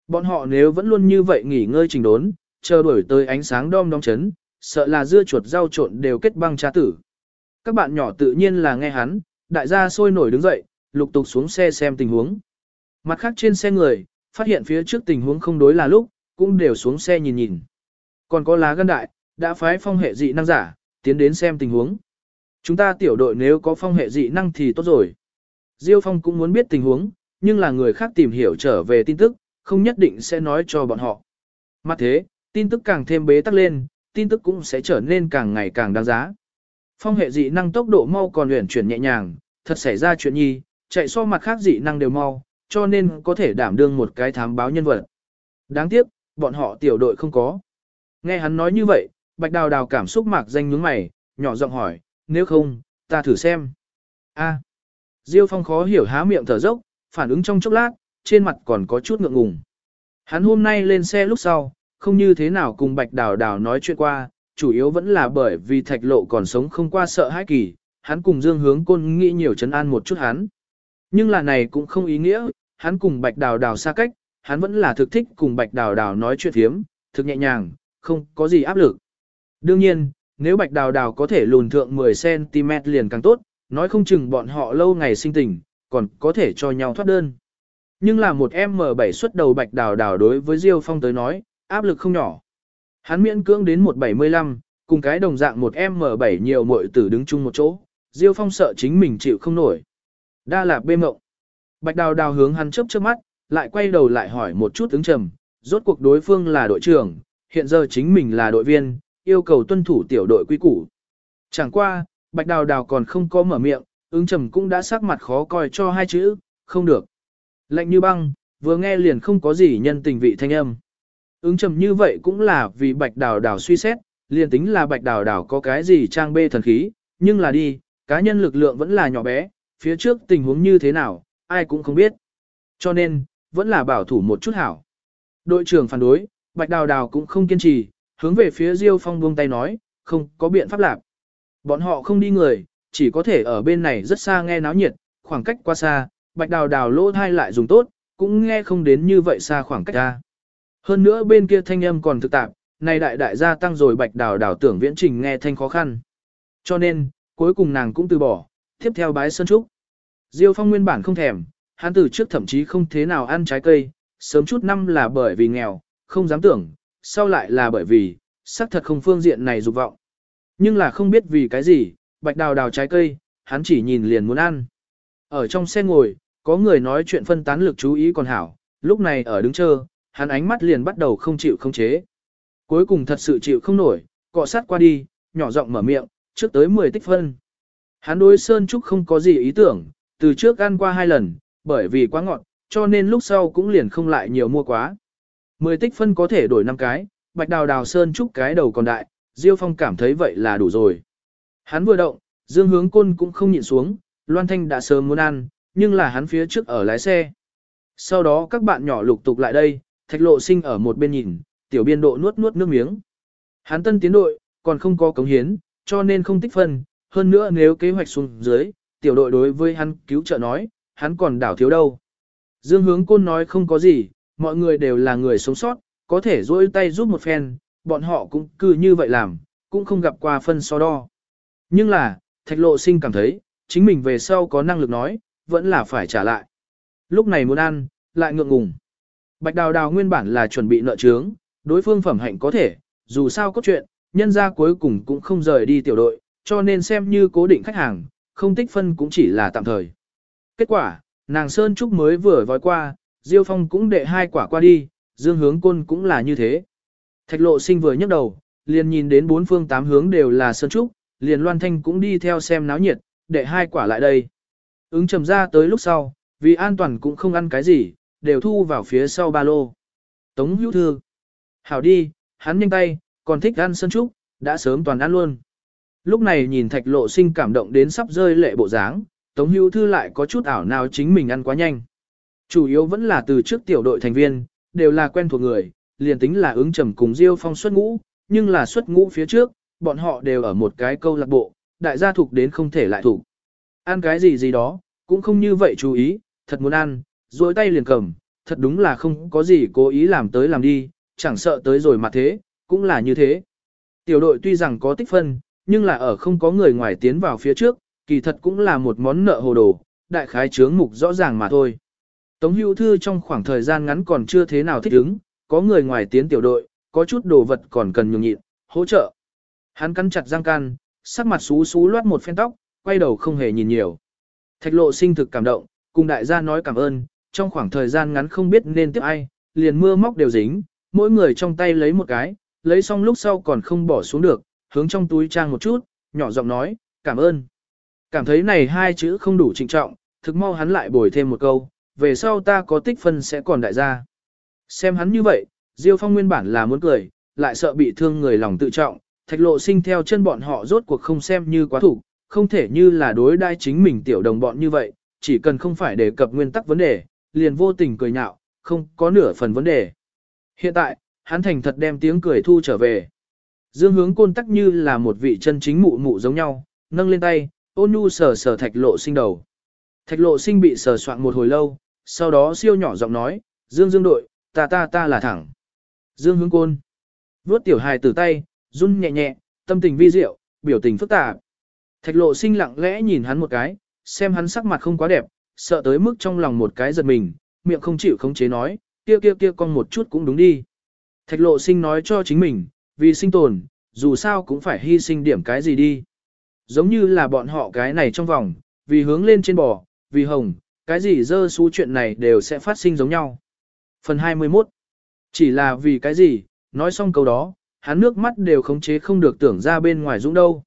Bọn họ nếu vẫn luôn như vậy nghỉ ngơi chỉnh đốn, chờ đuổi tới ánh sáng đom đóm chấn, sợ là dưa chuột rau trộn đều kết băng tra tử. Các bạn nhỏ tự nhiên là nghe hắn, đại gia sôi nổi đứng dậy, lục tục xuống xe xem tình huống. Mặt khác trên xe người, phát hiện phía trước tình huống không đối là lúc, cũng đều xuống xe nhìn nhìn. Còn có lá gân đại, đã phái phong hệ dị năng giả, tiến đến xem tình huống. Chúng ta tiểu đội nếu có phong hệ dị năng thì tốt rồi. Diêu Phong cũng muốn biết tình huống, nhưng là người khác tìm hiểu trở về tin tức, không nhất định sẽ nói cho bọn họ. Mặt thế, tin tức càng thêm bế tắc lên, tin tức cũng sẽ trở nên càng ngày càng đáng giá. Phong hệ dị năng tốc độ mau còn luyện chuyển nhẹ nhàng, thật xảy ra chuyện nhi, chạy so mặt khác dị năng đều mau, cho nên có thể đảm đương một cái thám báo nhân vật. Đáng tiếc, bọn họ tiểu đội không có. Nghe hắn nói như vậy, Bạch Đào Đào cảm xúc mạc danh nhướng mày, nhỏ giọng hỏi, nếu không, ta thử xem. A. Diêu Phong khó hiểu há miệng thở dốc, phản ứng trong chốc lát, trên mặt còn có chút ngượng ngùng. Hắn hôm nay lên xe lúc sau, không như thế nào cùng Bạch Đào Đào nói chuyện qua, chủ yếu vẫn là bởi vì thạch lộ còn sống không qua sợ hãi kỳ, hắn cùng Dương Hướng Côn nghĩ nhiều chấn an một chút hắn. Nhưng là này cũng không ý nghĩa, hắn cùng Bạch Đào Đào xa cách, hắn vẫn là thực thích cùng Bạch Đào Đào nói chuyện thiếm, thực nhẹ nhàng, không có gì áp lực. Đương nhiên, nếu Bạch Đào Đào có thể lùn thượng 10cm liền càng tốt, nói không chừng bọn họ lâu ngày sinh tình, còn có thể cho nhau thoát đơn. Nhưng là một M7 xuất đầu Bạch Đào Đào đối với Diêu Phong tới nói, áp lực không nhỏ. Hắn miễn cưỡng đến 175, cùng cái đồng dạng một M7 nhiều muội tử đứng chung một chỗ, Diêu Phong sợ chính mình chịu không nổi. Đa là bê mộng. Bạch Đào Đào hướng hắn chớp chớp mắt, lại quay đầu lại hỏi một chút ứng trầm, rốt cuộc đối phương là đội trưởng, hiện giờ chính mình là đội viên, yêu cầu tuân thủ tiểu đội quy củ. Chẳng qua, Bạch Đào Đào còn không có mở miệng, ứng trầm cũng đã sắc mặt khó coi cho hai chữ, không được. Lạnh như băng, vừa nghe liền không có gì nhân tình vị thanh âm. Ứng trầm như vậy cũng là vì Bạch Đào Đào suy xét, liền tính là Bạch Đào Đào có cái gì trang bê thần khí, nhưng là đi, cá nhân lực lượng vẫn là nhỏ bé, phía trước tình huống như thế nào, ai cũng không biết. Cho nên, vẫn là bảo thủ một chút hảo. Đội trưởng phản đối, Bạch Đào Đào cũng không kiên trì, hướng về phía Diêu Phong buông tay nói, không có biện pháp lạc. Bọn họ không đi người, chỉ có thể ở bên này rất xa nghe náo nhiệt, khoảng cách quá xa, Bạch Đào Đào lỗ thai lại dùng tốt, cũng nghe không đến như vậy xa khoảng cách ra. Hơn nữa bên kia thanh âm còn thực tạp, nay đại đại gia tăng rồi Bạch Đào Đào tưởng viễn trình nghe thanh khó khăn. Cho nên, cuối cùng nàng cũng từ bỏ, tiếp theo bái sơn trúc. Diêu Phong nguyên bản không thèm, hắn từ trước thậm chí không thế nào ăn trái cây, sớm chút năm là bởi vì nghèo, không dám tưởng, sau lại là bởi vì, xác thật không phương diện này dục vọng. Nhưng là không biết vì cái gì, bạch đào đào trái cây, hắn chỉ nhìn liền muốn ăn. Ở trong xe ngồi, có người nói chuyện phân tán lực chú ý còn hảo, lúc này ở đứng chờ, hắn ánh mắt liền bắt đầu không chịu không chế. Cuối cùng thật sự chịu không nổi, cọ sát qua đi, nhỏ giọng mở miệng, trước tới 10 tích phân. Hắn đối Sơn Trúc không có gì ý tưởng, từ trước ăn qua hai lần, bởi vì quá ngọt, cho nên lúc sau cũng liền không lại nhiều mua quá. 10 tích phân có thể đổi 5 cái, bạch đào đào Sơn Trúc cái đầu còn đại, Diêu Phong cảm thấy vậy là đủ rồi. Hắn vừa động, Dương Hướng Côn cũng không nhịn xuống, Loan Thanh đã sớm muốn ăn, nhưng là hắn phía trước ở lái xe. Sau đó các bạn nhỏ lục tục lại đây, thạch lộ sinh ở một bên nhìn, tiểu biên độ nuốt nuốt nước miếng. Hắn tân tiến đội, còn không có cống hiến, cho nên không tích phân, hơn nữa nếu kế hoạch xuống dưới, tiểu đội đối với hắn cứu trợ nói, hắn còn đảo thiếu đâu. Dương hướng côn nói không có gì, mọi người đều là người sống sót, có thể dỗi tay giúp một phen, bọn họ cũng cứ như vậy làm, cũng không gặp qua phân so đo. Nhưng là, thạch lộ sinh cảm thấy, chính mình về sau có năng lực nói, vẫn là phải trả lại. Lúc này muốn ăn, lại ngượng ngùng. Bạch đào đào nguyên bản là chuẩn bị nợ trướng, đối phương phẩm hạnh có thể, dù sao có chuyện, nhân ra cuối cùng cũng không rời đi tiểu đội, cho nên xem như cố định khách hàng, không tích phân cũng chỉ là tạm thời. Kết quả, nàng Sơn Trúc mới vừa vói qua, Diêu Phong cũng đệ hai quả qua đi, Dương Hướng Côn cũng là như thế. Thạch lộ sinh vừa nhấc đầu, liền nhìn đến bốn phương tám hướng đều là Sơn Trúc, liền Loan Thanh cũng đi theo xem náo nhiệt, đệ hai quả lại đây. Ứng trầm ra tới lúc sau, vì an toàn cũng không ăn cái gì, đều thu vào phía sau ba lô. Tống hữu thư. Hảo đi, hắn nhanh tay, còn thích ăn Sơn Trúc, đã sớm toàn ăn luôn. Lúc này nhìn thạch lộ sinh cảm động đến sắp rơi lệ bộ dáng, Tống Hữu Thư lại có chút ảo nào chính mình ăn quá nhanh. Chủ yếu vẫn là từ trước tiểu đội thành viên, đều là quen thuộc người, liền tính là ứng trầm cùng Diêu Phong xuất ngũ, nhưng là xuất ngũ phía trước, bọn họ đều ở một cái câu lạc bộ, đại gia thuộc đến không thể lại thủ. Ăn cái gì gì đó, cũng không như vậy chú ý, thật muốn ăn, duỗi tay liền cầm, thật đúng là không có gì cố ý làm tới làm đi, chẳng sợ tới rồi mà thế, cũng là như thế. Tiểu đội tuy rằng có tích phân, nhưng là ở không có người ngoài tiến vào phía trước, kỳ thật cũng là một món nợ hồ đồ, đại khái chướng mục rõ ràng mà thôi. Tống hữu thư trong khoảng thời gian ngắn còn chưa thế nào thích ứng, có người ngoài tiến tiểu đội, có chút đồ vật còn cần nhường nhịn, hỗ trợ. Hắn cắn chặt răng can, sắc mặt xú xú loát một phen tóc, quay đầu không hề nhìn nhiều. Thạch lộ sinh thực cảm động, cùng đại gia nói cảm ơn, trong khoảng thời gian ngắn không biết nên tiếp ai, liền mưa móc đều dính, mỗi người trong tay lấy một cái, lấy xong lúc sau còn không bỏ xuống được, hướng trong túi trang một chút, nhỏ giọng nói, cảm ơn. Cảm thấy này hai chữ không đủ trịnh trọng, thực mau hắn lại bồi thêm một câu, về sau ta có tích phân sẽ còn đại gia. Xem hắn như vậy, Diêu Phong nguyên bản là muốn cười, lại sợ bị thương người lòng tự trọng, thạch lộ sinh theo chân bọn họ rốt cuộc không xem như quá thủ, không thể như là đối đai chính mình tiểu đồng bọn như vậy, chỉ cần không phải đề cập nguyên tắc vấn đề, liền vô tình cười nhạo, không có nửa phần vấn đề. Hiện tại, hắn thành thật đem tiếng cười thu trở về. Dương hướng côn tắc như là một vị chân chính mụ mụ giống nhau, nâng lên tay, ôn nhu sờ sờ thạch lộ sinh đầu. Thạch lộ sinh bị sờ soạn một hồi lâu, sau đó siêu nhỏ giọng nói, Dương Dương đội, ta ta ta là thẳng. Dương hướng côn. Vuốt tiểu hài từ tay, run nhẹ nhẹ, tâm tình vi diệu, biểu tình phức tạp. Thạch lộ sinh lặng lẽ nhìn hắn một cái, xem hắn sắc mặt không quá đẹp, sợ tới mức trong lòng một cái giật mình, miệng không chịu khống chế nói, kia kia kia con một chút cũng đúng đi. Thạch lộ sinh nói cho chính mình, vì sinh tồn, dù sao cũng phải hy sinh điểm cái gì đi. Giống như là bọn họ cái này trong vòng, vì hướng lên trên bò, vì hồng, cái gì dơ xú chuyện này đều sẽ phát sinh giống nhau. Phần 21 Chỉ là vì cái gì, nói xong câu đó, hắn nước mắt đều khống chế không được tưởng ra bên ngoài dũng đâu.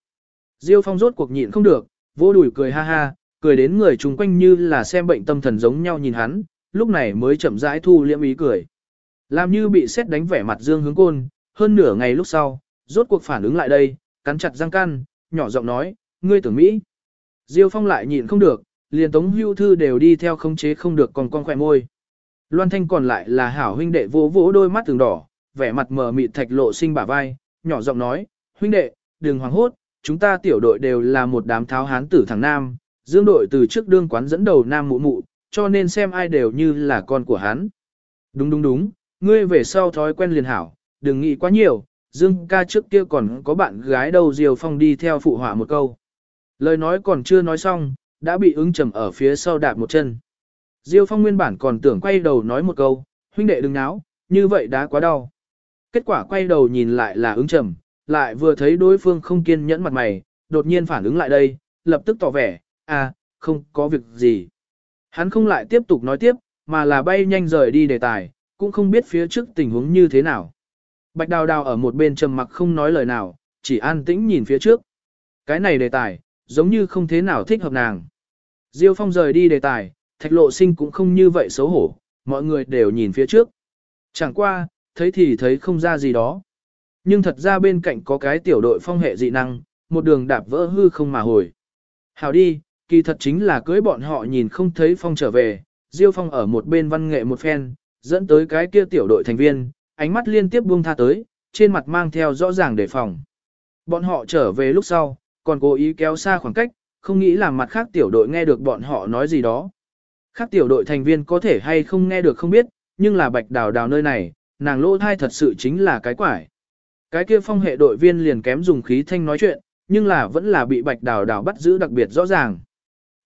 Diêu phong rốt cuộc nhịn không được, vô đùi cười ha ha, cười đến người chung quanh như là xem bệnh tâm thần giống nhau nhìn hắn, lúc này mới chậm rãi thu liễm ý cười. Làm như bị xét đánh vẻ mặt dương hướng côn, hơn nửa ngày lúc sau, rốt cuộc phản ứng lại đây, cắn chặt răng can, nhỏ giọng nói, ngươi tưởng Mỹ. Diêu phong lại nhịn không được, liền tống hưu thư đều đi theo khống chế không được còn con khỏe môi. Loan thanh còn lại là hảo huynh đệ vỗ vỗ đôi mắt từng đỏ, vẻ mặt mờ mịt thạch lộ sinh bả vai, nhỏ giọng nói, huynh đệ, đừng hoảng hốt, chúng ta tiểu đội đều là một đám tháo hán tử thằng nam, dương đội từ trước đương quán dẫn đầu nam mụ mụ, cho nên xem ai đều như là con của hắn. Đúng đúng đúng, ngươi về sau thói quen liền hảo, đừng nghĩ quá nhiều, dương ca trước kia còn có bạn gái đâu Diều Phong đi theo phụ họa một câu. Lời nói còn chưa nói xong, đã bị ứng trầm ở phía sau đạp một chân. Diêu Phong nguyên bản còn tưởng quay đầu nói một câu, huynh đệ đừng náo, như vậy đã quá đau. Kết quả quay đầu nhìn lại là ứng trầm, lại vừa thấy đối phương không kiên nhẫn mặt mày, đột nhiên phản ứng lại đây, lập tức tỏ vẻ, à, không có việc gì. Hắn không lại tiếp tục nói tiếp, mà là bay nhanh rời đi đề tài, cũng không biết phía trước tình huống như thế nào. Bạch đào đào ở một bên trầm mặc không nói lời nào, chỉ an tĩnh nhìn phía trước. Cái này đề tài, giống như không thế nào thích hợp nàng. Diêu Phong rời đi đề tài, thạch lộ sinh cũng không như vậy xấu hổ, mọi người đều nhìn phía trước. Chẳng qua, thấy thì thấy không ra gì đó. Nhưng thật ra bên cạnh có cái tiểu đội phong hệ dị năng, một đường đạp vỡ hư không mà hồi. Hảo đi, kỳ thật chính là cưới bọn họ nhìn không thấy phong trở về, Diêu Phong ở một bên văn nghệ một phen, dẫn tới cái kia tiểu đội thành viên, ánh mắt liên tiếp buông tha tới, trên mặt mang theo rõ ràng đề phòng. Bọn họ trở về lúc sau, còn cố ý kéo xa khoảng cách, không nghĩ làm mặt khác tiểu đội nghe được bọn họ nói gì đó. Khác tiểu đội thành viên có thể hay không nghe được không biết, nhưng là bạch đào đào nơi này, nàng lỗ thai thật sự chính là cái quải. Cái kia phong hệ đội viên liền kém dùng khí thanh nói chuyện, nhưng là vẫn là bị bạch đào đào bắt giữ đặc biệt rõ ràng.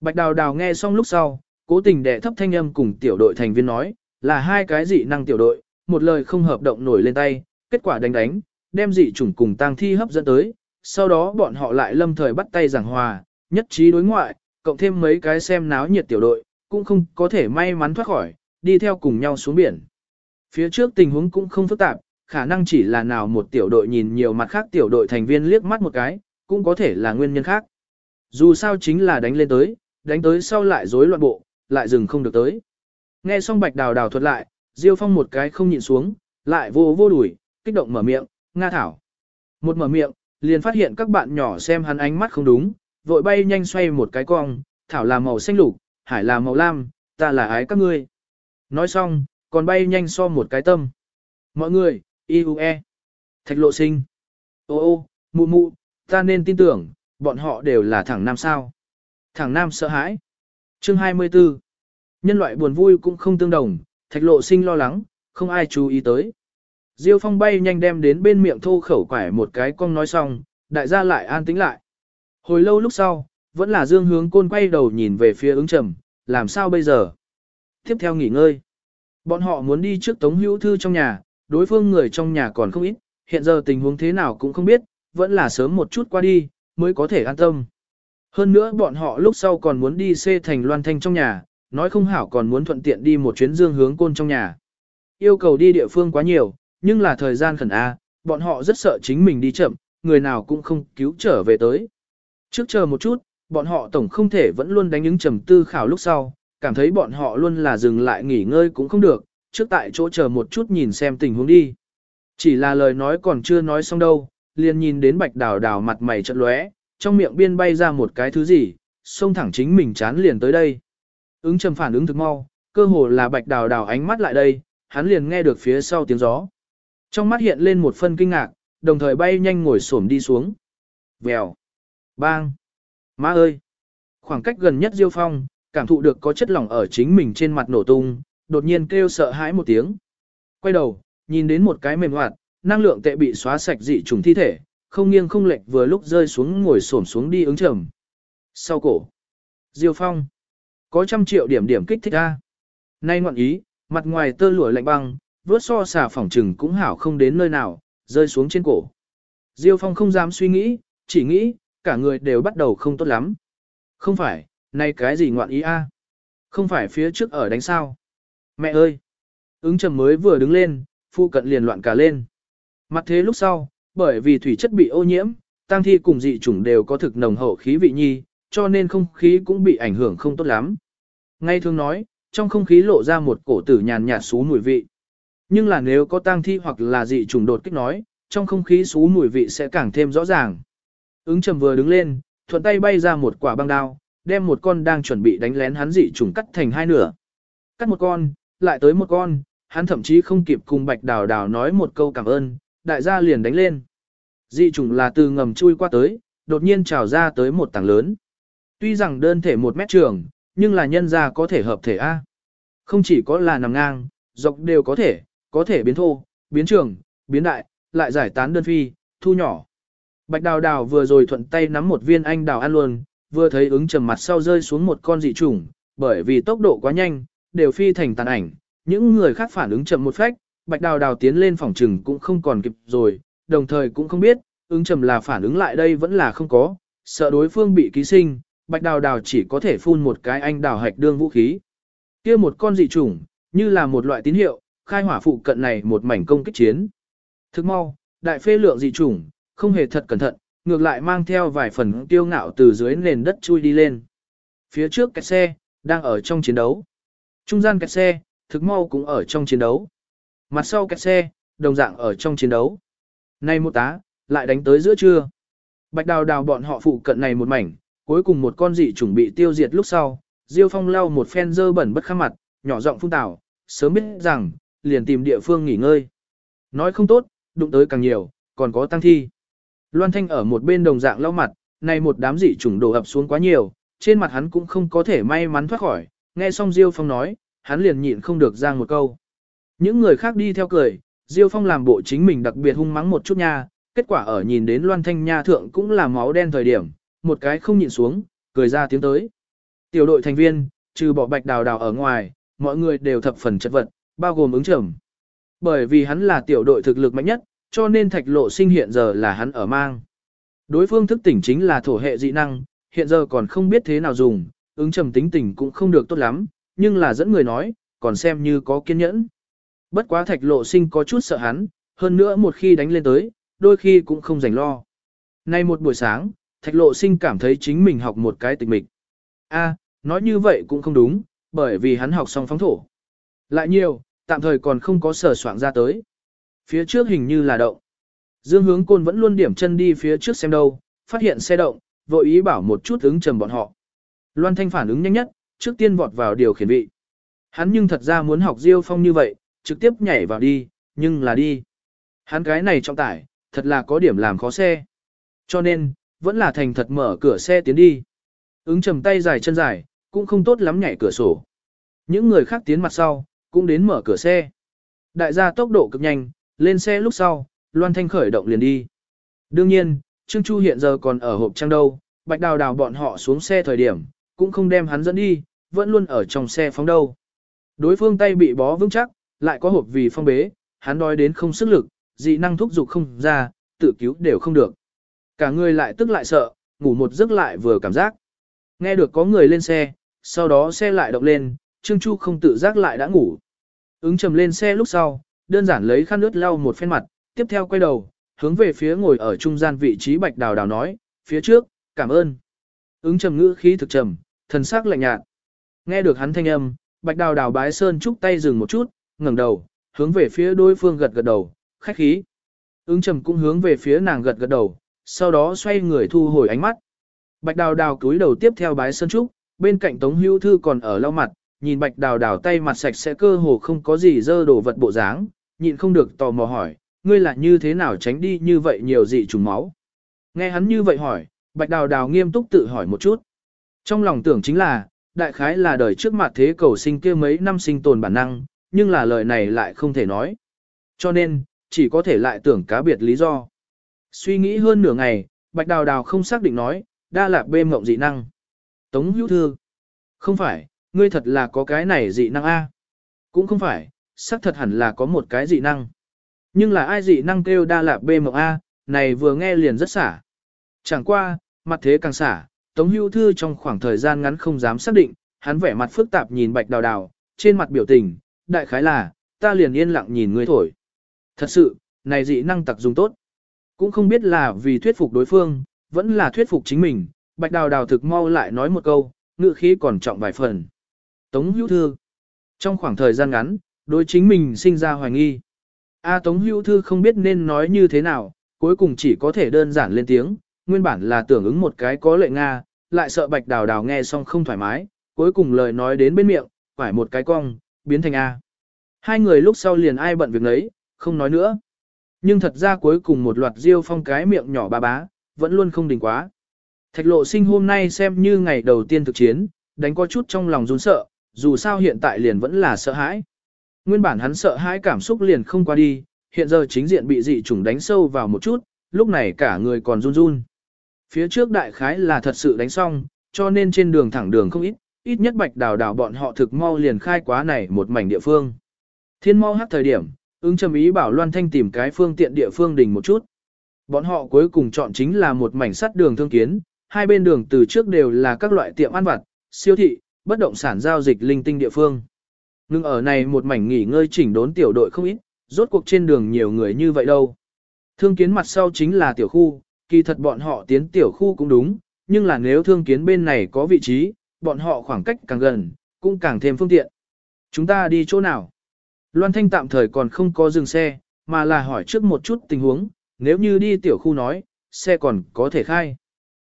Bạch đào đào nghe xong lúc sau, cố tình đệ thấp thanh âm cùng tiểu đội thành viên nói, là hai cái dị năng tiểu đội, một lời không hợp động nổi lên tay, kết quả đánh đánh, đem dị chủng cùng tang thi hấp dẫn tới, sau đó bọn họ lại lâm thời bắt tay giảng hòa, nhất trí đối ngoại, cộng thêm mấy cái xem náo nhiệt tiểu đội, cũng không có thể may mắn thoát khỏi, đi theo cùng nhau xuống biển. Phía trước tình huống cũng không phức tạp, khả năng chỉ là nào một tiểu đội nhìn nhiều mặt khác tiểu đội thành viên liếc mắt một cái, cũng có thể là nguyên nhân khác. Dù sao chính là đánh lên tới, đánh tới sau lại rối loạn bộ, lại dừng không được tới. Nghe xong bạch đào đào thuật lại, Diêu Phong một cái không nhịn xuống, lại vô vô đuổi, kích động mở miệng, Nga Thảo. Một mở miệng, liền phát hiện các bạn nhỏ xem hắn ánh mắt không đúng, vội bay nhanh xoay một cái cong, Thảo là màu xanh lục, Hải là màu lam, ta là ái các ngươi. Nói xong, còn bay nhanh so một cái tâm. Mọi người, IUE. Thạch lộ sinh. Ô ô, mụ mụ, ta nên tin tưởng, bọn họ đều là thẳng nam sao. Thẳng nam sợ hãi. Chương 24. Nhân loại buồn vui cũng không tương đồng, thạch lộ sinh lo lắng, không ai chú ý tới. Diêu phong bay nhanh đem đến bên miệng thô khẩu quải một cái cong nói xong, đại gia lại an tĩnh lại. Hồi lâu lúc sau, vẫn là dương hướng côn quay đầu nhìn về phía ứng trầm, làm sao bây giờ? Tiếp theo nghỉ ngơi. Bọn họ muốn đi trước tống hữu thư trong nhà, đối phương người trong nhà còn không ít, hiện giờ tình huống thế nào cũng không biết, vẫn là sớm một chút qua đi, mới có thể an tâm. Hơn nữa bọn họ lúc sau còn muốn đi xê thành loan thanh trong nhà, nói không hảo còn muốn thuận tiện đi một chuyến dương hướng côn trong nhà. Yêu cầu đi địa phương quá nhiều, nhưng là thời gian khẩn A, bọn họ rất sợ chính mình đi chậm, người nào cũng không cứu trở về tới. Trước chờ một chút, bọn họ tổng không thể vẫn luôn đánh những trầm tư khảo lúc sau, cảm thấy bọn họ luôn là dừng lại nghỉ ngơi cũng không được, trước tại chỗ chờ một chút nhìn xem tình huống đi. Chỉ là lời nói còn chưa nói xong đâu, liền nhìn đến bạch đào đào mặt mày chợt lóe, trong miệng biên bay ra một cái thứ gì, xông thẳng chính mình chán liền tới đây. Ứng trầm phản ứng thực mau, cơ hồ là bạch đào đào ánh mắt lại đây, hắn liền nghe được phía sau tiếng gió. Trong mắt hiện lên một phân kinh ngạc, đồng thời bay nhanh ngồi xổm đi xuống. Vèo. Bang. Má ơi. Khoảng cách gần nhất Diêu Phong, cảm thụ được có chất lỏng ở chính mình trên mặt nổ tung, đột nhiên kêu sợ hãi một tiếng. Quay đầu, nhìn đến một cái mềm hoạt, năng lượng tệ bị xóa sạch dị trùng thi thể, không nghiêng không lệch vừa lúc rơi xuống ngồi xổm xuống đi ứng trầm. Sau cổ. Diêu Phong. Có trăm triệu điểm điểm kích thích a. Nay ngoạn ý, mặt ngoài tơ lụa lạnh băng, vớt so xà phỏng trừng cũng hảo không đến nơi nào, rơi xuống trên cổ. Diêu Phong không dám suy nghĩ, chỉ nghĩ, cả người đều bắt đầu không tốt lắm. Không phải, nay cái gì ngoạn ý a? Không phải phía trước ở đánh sao? Mẹ ơi! Ứng trầm mới vừa đứng lên, phu cận liền loạn cả lên. Mặt thế lúc sau, bởi vì thủy chất bị ô nhiễm, tang thi cùng dị chủng đều có thực nồng hậu khí vị nhi, cho nên không khí cũng bị ảnh hưởng không tốt lắm. Ngay thường nói, trong không khí lộ ra một cổ tử nhàn nhạt xú mùi vị. Nhưng là nếu có tang thi hoặc là dị trùng đột kích nói, trong không khí xú mùi vị sẽ càng thêm rõ ràng. Ứng trầm vừa đứng lên, thuận tay bay ra một quả băng đao, đem một con đang chuẩn bị đánh lén hắn dị trùng cắt thành hai nửa. Cắt một con, lại tới một con, hắn thậm chí không kịp cùng bạch đào đào nói một câu cảm ơn, đại gia liền đánh lên. Dị trùng là từ ngầm chui qua tới, đột nhiên trào ra tới một tảng lớn. Tuy rằng đơn thể một mét trường, nhưng là nhân ra có thể hợp thể A. Không chỉ có là nằm ngang, dọc đều có thể, có thể biến thô, biến trường, biến đại, lại giải tán đơn phi, thu nhỏ. Bạch đào đào vừa rồi thuận tay nắm một viên anh đào ăn luôn, vừa thấy ứng trầm mặt sau rơi xuống một con dị trùng, bởi vì tốc độ quá nhanh, đều phi thành tàn ảnh, những người khác phản ứng chậm một phách, bạch đào đào tiến lên phòng trừng cũng không còn kịp rồi, đồng thời cũng không biết, ứng trầm là phản ứng lại đây vẫn là không có, sợ đối phương bị ký sinh, bạch đào đào chỉ có thể phun một cái anh đào hạch đương vũ khí. kia một con dị trùng, như là một loại tín hiệu, khai hỏa phụ cận này một mảnh công kích chiến. Thức mau, đại phê lượng dị trùng, không hề thật cẩn thận, ngược lại mang theo vài phần tiêu ngạo từ dưới nền đất chui đi lên. Phía trước kẹt xe, đang ở trong chiến đấu. Trung gian kẹt xe, thực mau cũng ở trong chiến đấu. Mặt sau kẹt xe, đồng dạng ở trong chiến đấu. Nay một tá, lại đánh tới giữa trưa. Bạch đào đào bọn họ phụ cận này một mảnh, cuối cùng một con dị chuẩn bị tiêu diệt lúc sau. Diêu phong lau một phen dơ bẩn bất khắc mặt, nhỏ giọng phun tảo, sớm biết rằng, liền tìm địa phương nghỉ ngơi. Nói không tốt, đụng tới càng nhiều, còn có tăng thi. Loan Thanh ở một bên đồng dạng lau mặt, này một đám dị trùng đổ ập xuống quá nhiều, trên mặt hắn cũng không có thể may mắn thoát khỏi, nghe xong Diêu Phong nói, hắn liền nhịn không được ra một câu. Những người khác đi theo cười, Diêu Phong làm bộ chính mình đặc biệt hung mắng một chút nha, kết quả ở nhìn đến Loan Thanh Nha thượng cũng là máu đen thời điểm, một cái không nhịn xuống, cười ra tiếng tới. Tiểu đội thành viên, trừ bỏ bạch đào đào ở ngoài, mọi người đều thập phần chất vật, bao gồm ứng trầm. Bởi vì hắn là tiểu đội thực lực mạnh nhất, cho nên thạch lộ sinh hiện giờ là hắn ở mang. Đối phương thức tỉnh chính là thổ hệ dị năng, hiện giờ còn không biết thế nào dùng, ứng trầm tính tình cũng không được tốt lắm, nhưng là dẫn người nói, còn xem như có kiên nhẫn. Bất quá thạch lộ sinh có chút sợ hắn, hơn nữa một khi đánh lên tới, đôi khi cũng không rảnh lo. Nay một buổi sáng, thạch lộ sinh cảm thấy chính mình học một cái tịch mịch. A, nói như vậy cũng không đúng, bởi vì hắn học xong phóng thổ. Lại nhiều, tạm thời còn không có sở soạn ra tới. Phía trước hình như là động. Dương hướng côn vẫn luôn điểm chân đi phía trước xem đâu, phát hiện xe động, vội ý bảo một chút ứng trầm bọn họ. Loan Thanh phản ứng nhanh nhất, trước tiên vọt vào điều khiển vị. Hắn nhưng thật ra muốn học Diêu Phong như vậy, trực tiếp nhảy vào đi, nhưng là đi. Hắn cái này trọng tải, thật là có điểm làm khó xe. Cho nên, vẫn là thành thật mở cửa xe tiến đi. Ứng trầm tay dài chân dài, cũng không tốt lắm nhảy cửa sổ. Những người khác tiến mặt sau, cũng đến mở cửa xe. Đại gia tốc độ cực nhanh, lên xe lúc sau, Loan Thanh khởi động liền đi. Đương nhiên, Trương Chu hiện giờ còn ở hộp trang đâu, Bạch Đào đào bọn họ xuống xe thời điểm, cũng không đem hắn dẫn đi, vẫn luôn ở trong xe phóng đâu. Đối phương tay bị bó vững chắc, lại có hộp vì phong bế, hắn đói đến không sức lực, dị năng thúc dục không ra, tự cứu đều không được. Cả người lại tức lại sợ, ngủ một giấc lại vừa cảm giác. Nghe được có người lên xe, sau đó xe lại động lên, Trương Chu không tự giác lại đã ngủ. Ứng trầm lên xe lúc sau, đơn giản lấy khăn nước lau một phen mặt, tiếp theo quay đầu, hướng về phía ngồi ở trung gian vị trí bạch đào đào nói, phía trước, cảm ơn. Ứng trầm ngữ khí thực trầm, thần sắc lạnh nhạt. Nghe được hắn thanh âm, bạch đào đào bái sơn chúc tay dừng một chút, ngẩng đầu, hướng về phía đối phương gật gật đầu, khách khí. Ứng trầm cũng hướng về phía nàng gật gật đầu, sau đó xoay người thu hồi ánh mắt. Bạch đào đào cúi đầu tiếp theo bái sơn trúc, bên cạnh Tống Hữu Thư còn ở lau mặt, nhìn bạch đào đào tay mặt sạch sẽ cơ hồ không có gì dơ đổ vật bộ dáng, nhịn không được tò mò hỏi, ngươi là như thế nào tránh đi như vậy nhiều dị trùng máu. Nghe hắn như vậy hỏi, bạch đào đào nghiêm túc tự hỏi một chút. Trong lòng tưởng chính là, đại khái là đời trước mặt thế cầu sinh kia mấy năm sinh tồn bản năng, nhưng là lời này lại không thể nói. Cho nên, chỉ có thể lại tưởng cá biệt lý do. Suy nghĩ hơn nửa ngày, bạch đào đào không xác định nói, đa lạc bê mộng dị năng. Tống hữu thư. Không phải, ngươi thật là có cái này dị năng A. Cũng không phải, xác thật hẳn là có một cái dị năng. Nhưng là ai dị năng kêu đa lạc bê mộng A, này vừa nghe liền rất xả. Chẳng qua, mặt thế càng xả, Tống hữu Thư trong khoảng thời gian ngắn không dám xác định, hắn vẻ mặt phức tạp nhìn bạch đào đào, trên mặt biểu tình, đại khái là, ta liền yên lặng nhìn ngươi thổi. Thật sự, này dị năng tặc dùng tốt. Cũng không biết là vì thuyết phục đối phương, vẫn là thuyết phục chính mình, bạch đào đào thực mau lại nói một câu, ngựa khí còn trọng vài phần. Tống Hữu Thư. Trong khoảng thời gian ngắn, đối chính mình sinh ra hoài nghi. A Tống Hữu Thư không biết nên nói như thế nào, cuối cùng chỉ có thể đơn giản lên tiếng, nguyên bản là tưởng ứng một cái có lệ Nga, lại sợ bạch đào đào nghe xong không thoải mái, cuối cùng lời nói đến bên miệng, phải một cái cong, biến thành A. Hai người lúc sau liền ai bận việc nấy, không nói nữa. Nhưng thật ra cuối cùng một loạt diêu phong cái miệng nhỏ bà bá, vẫn luôn không đình quá. Thạch lộ sinh hôm nay xem như ngày đầu tiên thực chiến, đánh có chút trong lòng run sợ, dù sao hiện tại liền vẫn là sợ hãi. Nguyên bản hắn sợ hãi cảm xúc liền không qua đi, hiện giờ chính diện bị dị chủng đánh sâu vào một chút, lúc này cả người còn run run. Phía trước đại khái là thật sự đánh xong, cho nên trên đường thẳng đường không ít, ít nhất bạch đào đào bọn họ thực mau liền khai quá này một mảnh địa phương. Thiên mau hát thời điểm, ứng trầm ý bảo Loan Thanh tìm cái phương tiện địa phương đỉnh một chút. Bọn họ cuối cùng chọn chính là một mảnh sắt đường thương kiến, hai bên đường từ trước đều là các loại tiệm ăn vặt, siêu thị, bất động sản giao dịch linh tinh địa phương. Nhưng ở này một mảnh nghỉ ngơi chỉnh đốn tiểu đội không ít, rốt cuộc trên đường nhiều người như vậy đâu. Thương kiến mặt sau chính là tiểu khu, kỳ thật bọn họ tiến tiểu khu cũng đúng, nhưng là nếu thương kiến bên này có vị trí, bọn họ khoảng cách càng gần, cũng càng thêm phương tiện. Chúng ta đi chỗ nào? Loan Thanh tạm thời còn không có dừng xe, mà là hỏi trước một chút tình huống, nếu như đi tiểu khu nói, xe còn có thể khai.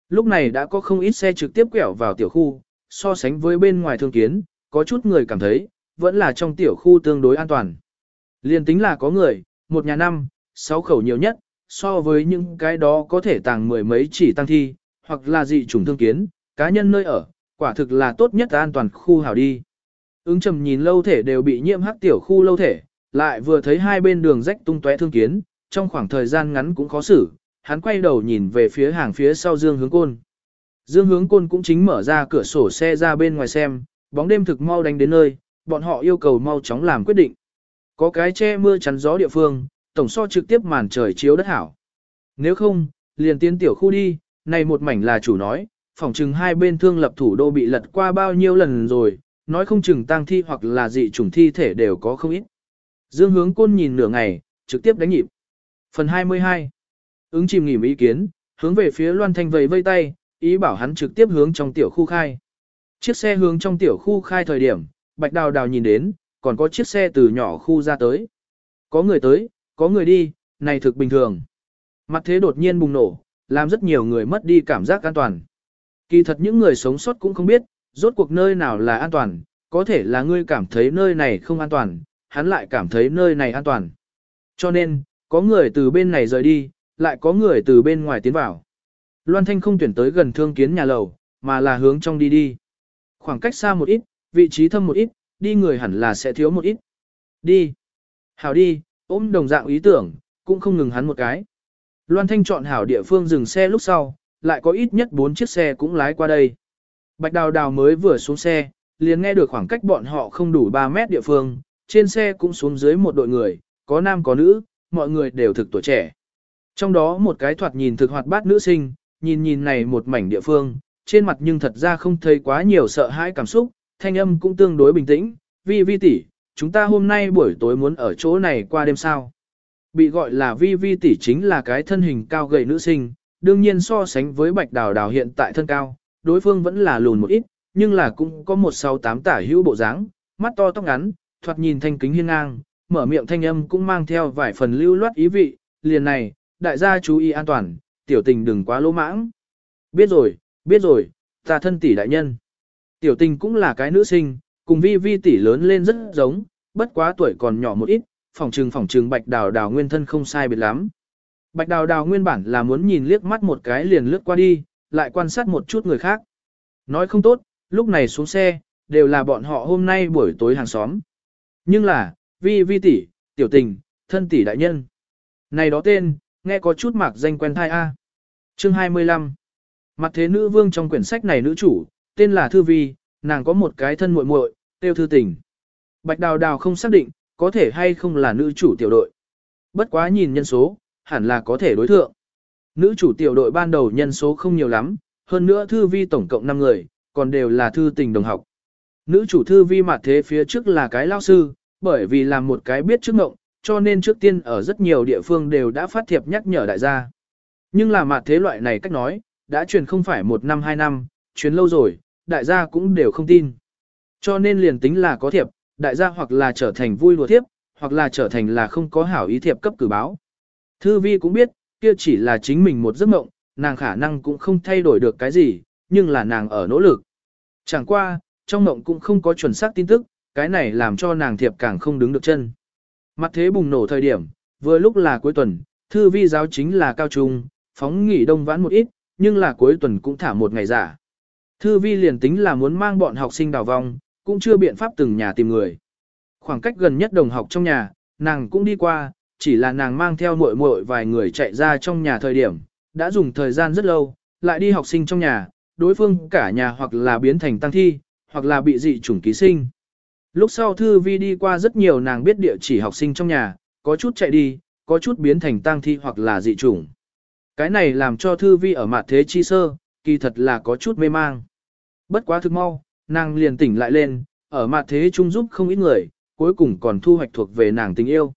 Lúc này đã có không ít xe trực tiếp quẹo vào tiểu khu, so sánh với bên ngoài thương kiến, có chút người cảm thấy, vẫn là trong tiểu khu tương đối an toàn. Liên tính là có người, một nhà năm, sáu khẩu nhiều nhất, so với những cái đó có thể tàng mười mấy chỉ tăng thi, hoặc là dị chủng thương kiến, cá nhân nơi ở, quả thực là tốt nhất an toàn khu hảo đi. Ứng trầm nhìn lâu thể đều bị nhiễm hắc tiểu khu lâu thể, lại vừa thấy hai bên đường rách tung tóe thương kiến, trong khoảng thời gian ngắn cũng khó xử, hắn quay đầu nhìn về phía hàng phía sau Dương Hướng Côn. Dương Hướng Côn cũng chính mở ra cửa sổ xe ra bên ngoài xem, bóng đêm thực mau đánh đến nơi, bọn họ yêu cầu mau chóng làm quyết định. Có cái che mưa chắn gió địa phương, tổng so trực tiếp màn trời chiếu đất hảo. Nếu không, liền tiến tiểu khu đi, này một mảnh là chủ nói, phỏng chừng hai bên thương lập thủ đô bị lật qua bao nhiêu lần rồi, nói không chừng tang thi hoặc là dị chủng thi thể đều có không ít. Dương hướng côn nhìn nửa ngày, trực tiếp đánh nhịp. Phần 22 Ứng chìm nghỉm ý kiến, hướng về phía Loan Thanh vầy vây tay, ý bảo hắn trực tiếp hướng trong tiểu khu khai. Chiếc xe hướng trong tiểu khu khai thời điểm, Bạch Đào Đào nhìn đến, còn có chiếc xe từ nhỏ khu ra tới. Có người tới, có người đi, này thực bình thường. Mặt thế đột nhiên bùng nổ, làm rất nhiều người mất đi cảm giác an toàn. Kỳ thật những người sống sót cũng không biết, rốt cuộc nơi nào là an toàn, có thể là ngươi cảm thấy nơi này không an toàn, hắn lại cảm thấy nơi này an toàn. Cho nên, có người từ bên này rời đi, lại có người từ bên ngoài tiến vào. Loan Thanh không tuyển tới gần thương kiến nhà lầu, mà là hướng trong đi đi. Khoảng cách xa một ít, vị trí thâm một ít, đi người hẳn là sẽ thiếu một ít. Đi. Hảo đi, ôm đồng dạng ý tưởng, cũng không ngừng hắn một cái. Loan Thanh chọn hảo địa phương dừng xe lúc sau, lại có ít nhất 4 chiếc xe cũng lái qua đây. Bạch Đào Đào mới vừa xuống xe, liền nghe được khoảng cách bọn họ không đủ 3 mét địa phương, trên xe cũng xuống dưới một đội người, có nam có nữ, mọi người đều thực tuổi trẻ. Trong đó một cái thoạt nhìn thực hoạt bát nữ sinh, nhìn nhìn này một mảnh địa phương, trên mặt nhưng thật ra không thấy quá nhiều sợ hãi cảm xúc, thanh âm cũng tương đối bình tĩnh, vi vi tỷ, chúng ta hôm nay buổi tối muốn ở chỗ này qua đêm sao. Bị gọi là vi vi tỷ chính là cái thân hình cao gầy nữ sinh, đương nhiên so sánh với bạch đào đào hiện tại thân cao, đối phương vẫn là lùn một ít, nhưng là cũng có một sáu tám tả hữu bộ dáng, mắt to tóc ngắn, thoạt nhìn thanh kính hiên ngang, mở miệng thanh âm cũng mang theo vài phần lưu loát ý vị, liền này, đại gia chú ý an toàn, tiểu tình đừng quá lỗ mãng. Biết rồi, biết rồi, ta thân tỷ đại nhân. Tiểu tình cũng là cái nữ sinh, cùng vi vi tỷ lớn lên rất giống, bất quá tuổi còn nhỏ một ít, phòng trừng phòng trừng bạch đào đào nguyên thân không sai biệt lắm. Bạch đào đào nguyên bản là muốn nhìn liếc mắt một cái liền lướt qua đi, lại quan sát một chút người khác. Nói không tốt, lúc này xuống xe, đều là bọn họ hôm nay buổi tối hàng xóm. Nhưng là, vi vi tỷ, tiểu tình, thân tỷ đại nhân. Này đó tên, nghe có chút mạc danh quen thai A. Chương 25 Mặt thế nữ vương trong quyển sách này nữ chủ, tên là Thư Vi, nàng có một cái thân muội muội, tiêu thư tình. Bạch đào đào không xác định, có thể hay không là nữ chủ tiểu đội. Bất quá nhìn nhân số, hẳn là có thể đối thượng. Nữ chủ tiểu đội ban đầu nhân số không nhiều lắm, hơn nữa Thư Vi tổng cộng 5 người, còn đều là thư tình đồng học. Nữ chủ Thư Vi mặt thế phía trước là cái lao sư, bởi vì làm một cái biết trước ngộng, cho nên trước tiên ở rất nhiều địa phương đều đã phát thiệp nhắc nhở đại gia. Nhưng là mặt thế loại này cách nói, đã truyền không phải một năm hai năm, truyền lâu rồi, đại gia cũng đều không tin. Cho nên liền tính là có thiệp, đại gia hoặc là trở thành vui đùa thiếp, hoặc là trở thành là không có hảo ý thiệp cấp cử báo. Thư vi cũng biết, kia chỉ là chính mình một giấc mộng, nàng khả năng cũng không thay đổi được cái gì, nhưng là nàng ở nỗ lực. Chẳng qua, trong mộng cũng không có chuẩn xác tin tức, cái này làm cho nàng thiệp càng không đứng được chân. Mặt thế bùng nổ thời điểm, vừa lúc là cuối tuần, thư vi giáo chính là cao trung, phóng nghỉ đông vãn một ít, nhưng là cuối tuần cũng thả một ngày giả. Thư vi liền tính là muốn mang bọn học sinh đào vong, cũng chưa biện pháp từng nhà tìm người. Khoảng cách gần nhất đồng học trong nhà, nàng cũng đi qua, chỉ là nàng mang theo muội muội vài người chạy ra trong nhà thời điểm, đã dùng thời gian rất lâu, lại đi học sinh trong nhà, đối phương cả nhà hoặc là biến thành tăng thi, hoặc là bị dị chủng ký sinh. Lúc sau thư vi đi qua rất nhiều nàng biết địa chỉ học sinh trong nhà, có chút chạy đi, có chút biến thành tăng thi hoặc là dị chủng. Cái này làm cho thư vi ở mặt thế chi sơ, kỳ thật là có chút mê mang. Bất quá thực mau, nàng liền tỉnh lại lên, ở mặt thế chung giúp không ít người, cuối cùng còn thu hoạch thuộc về nàng tình yêu.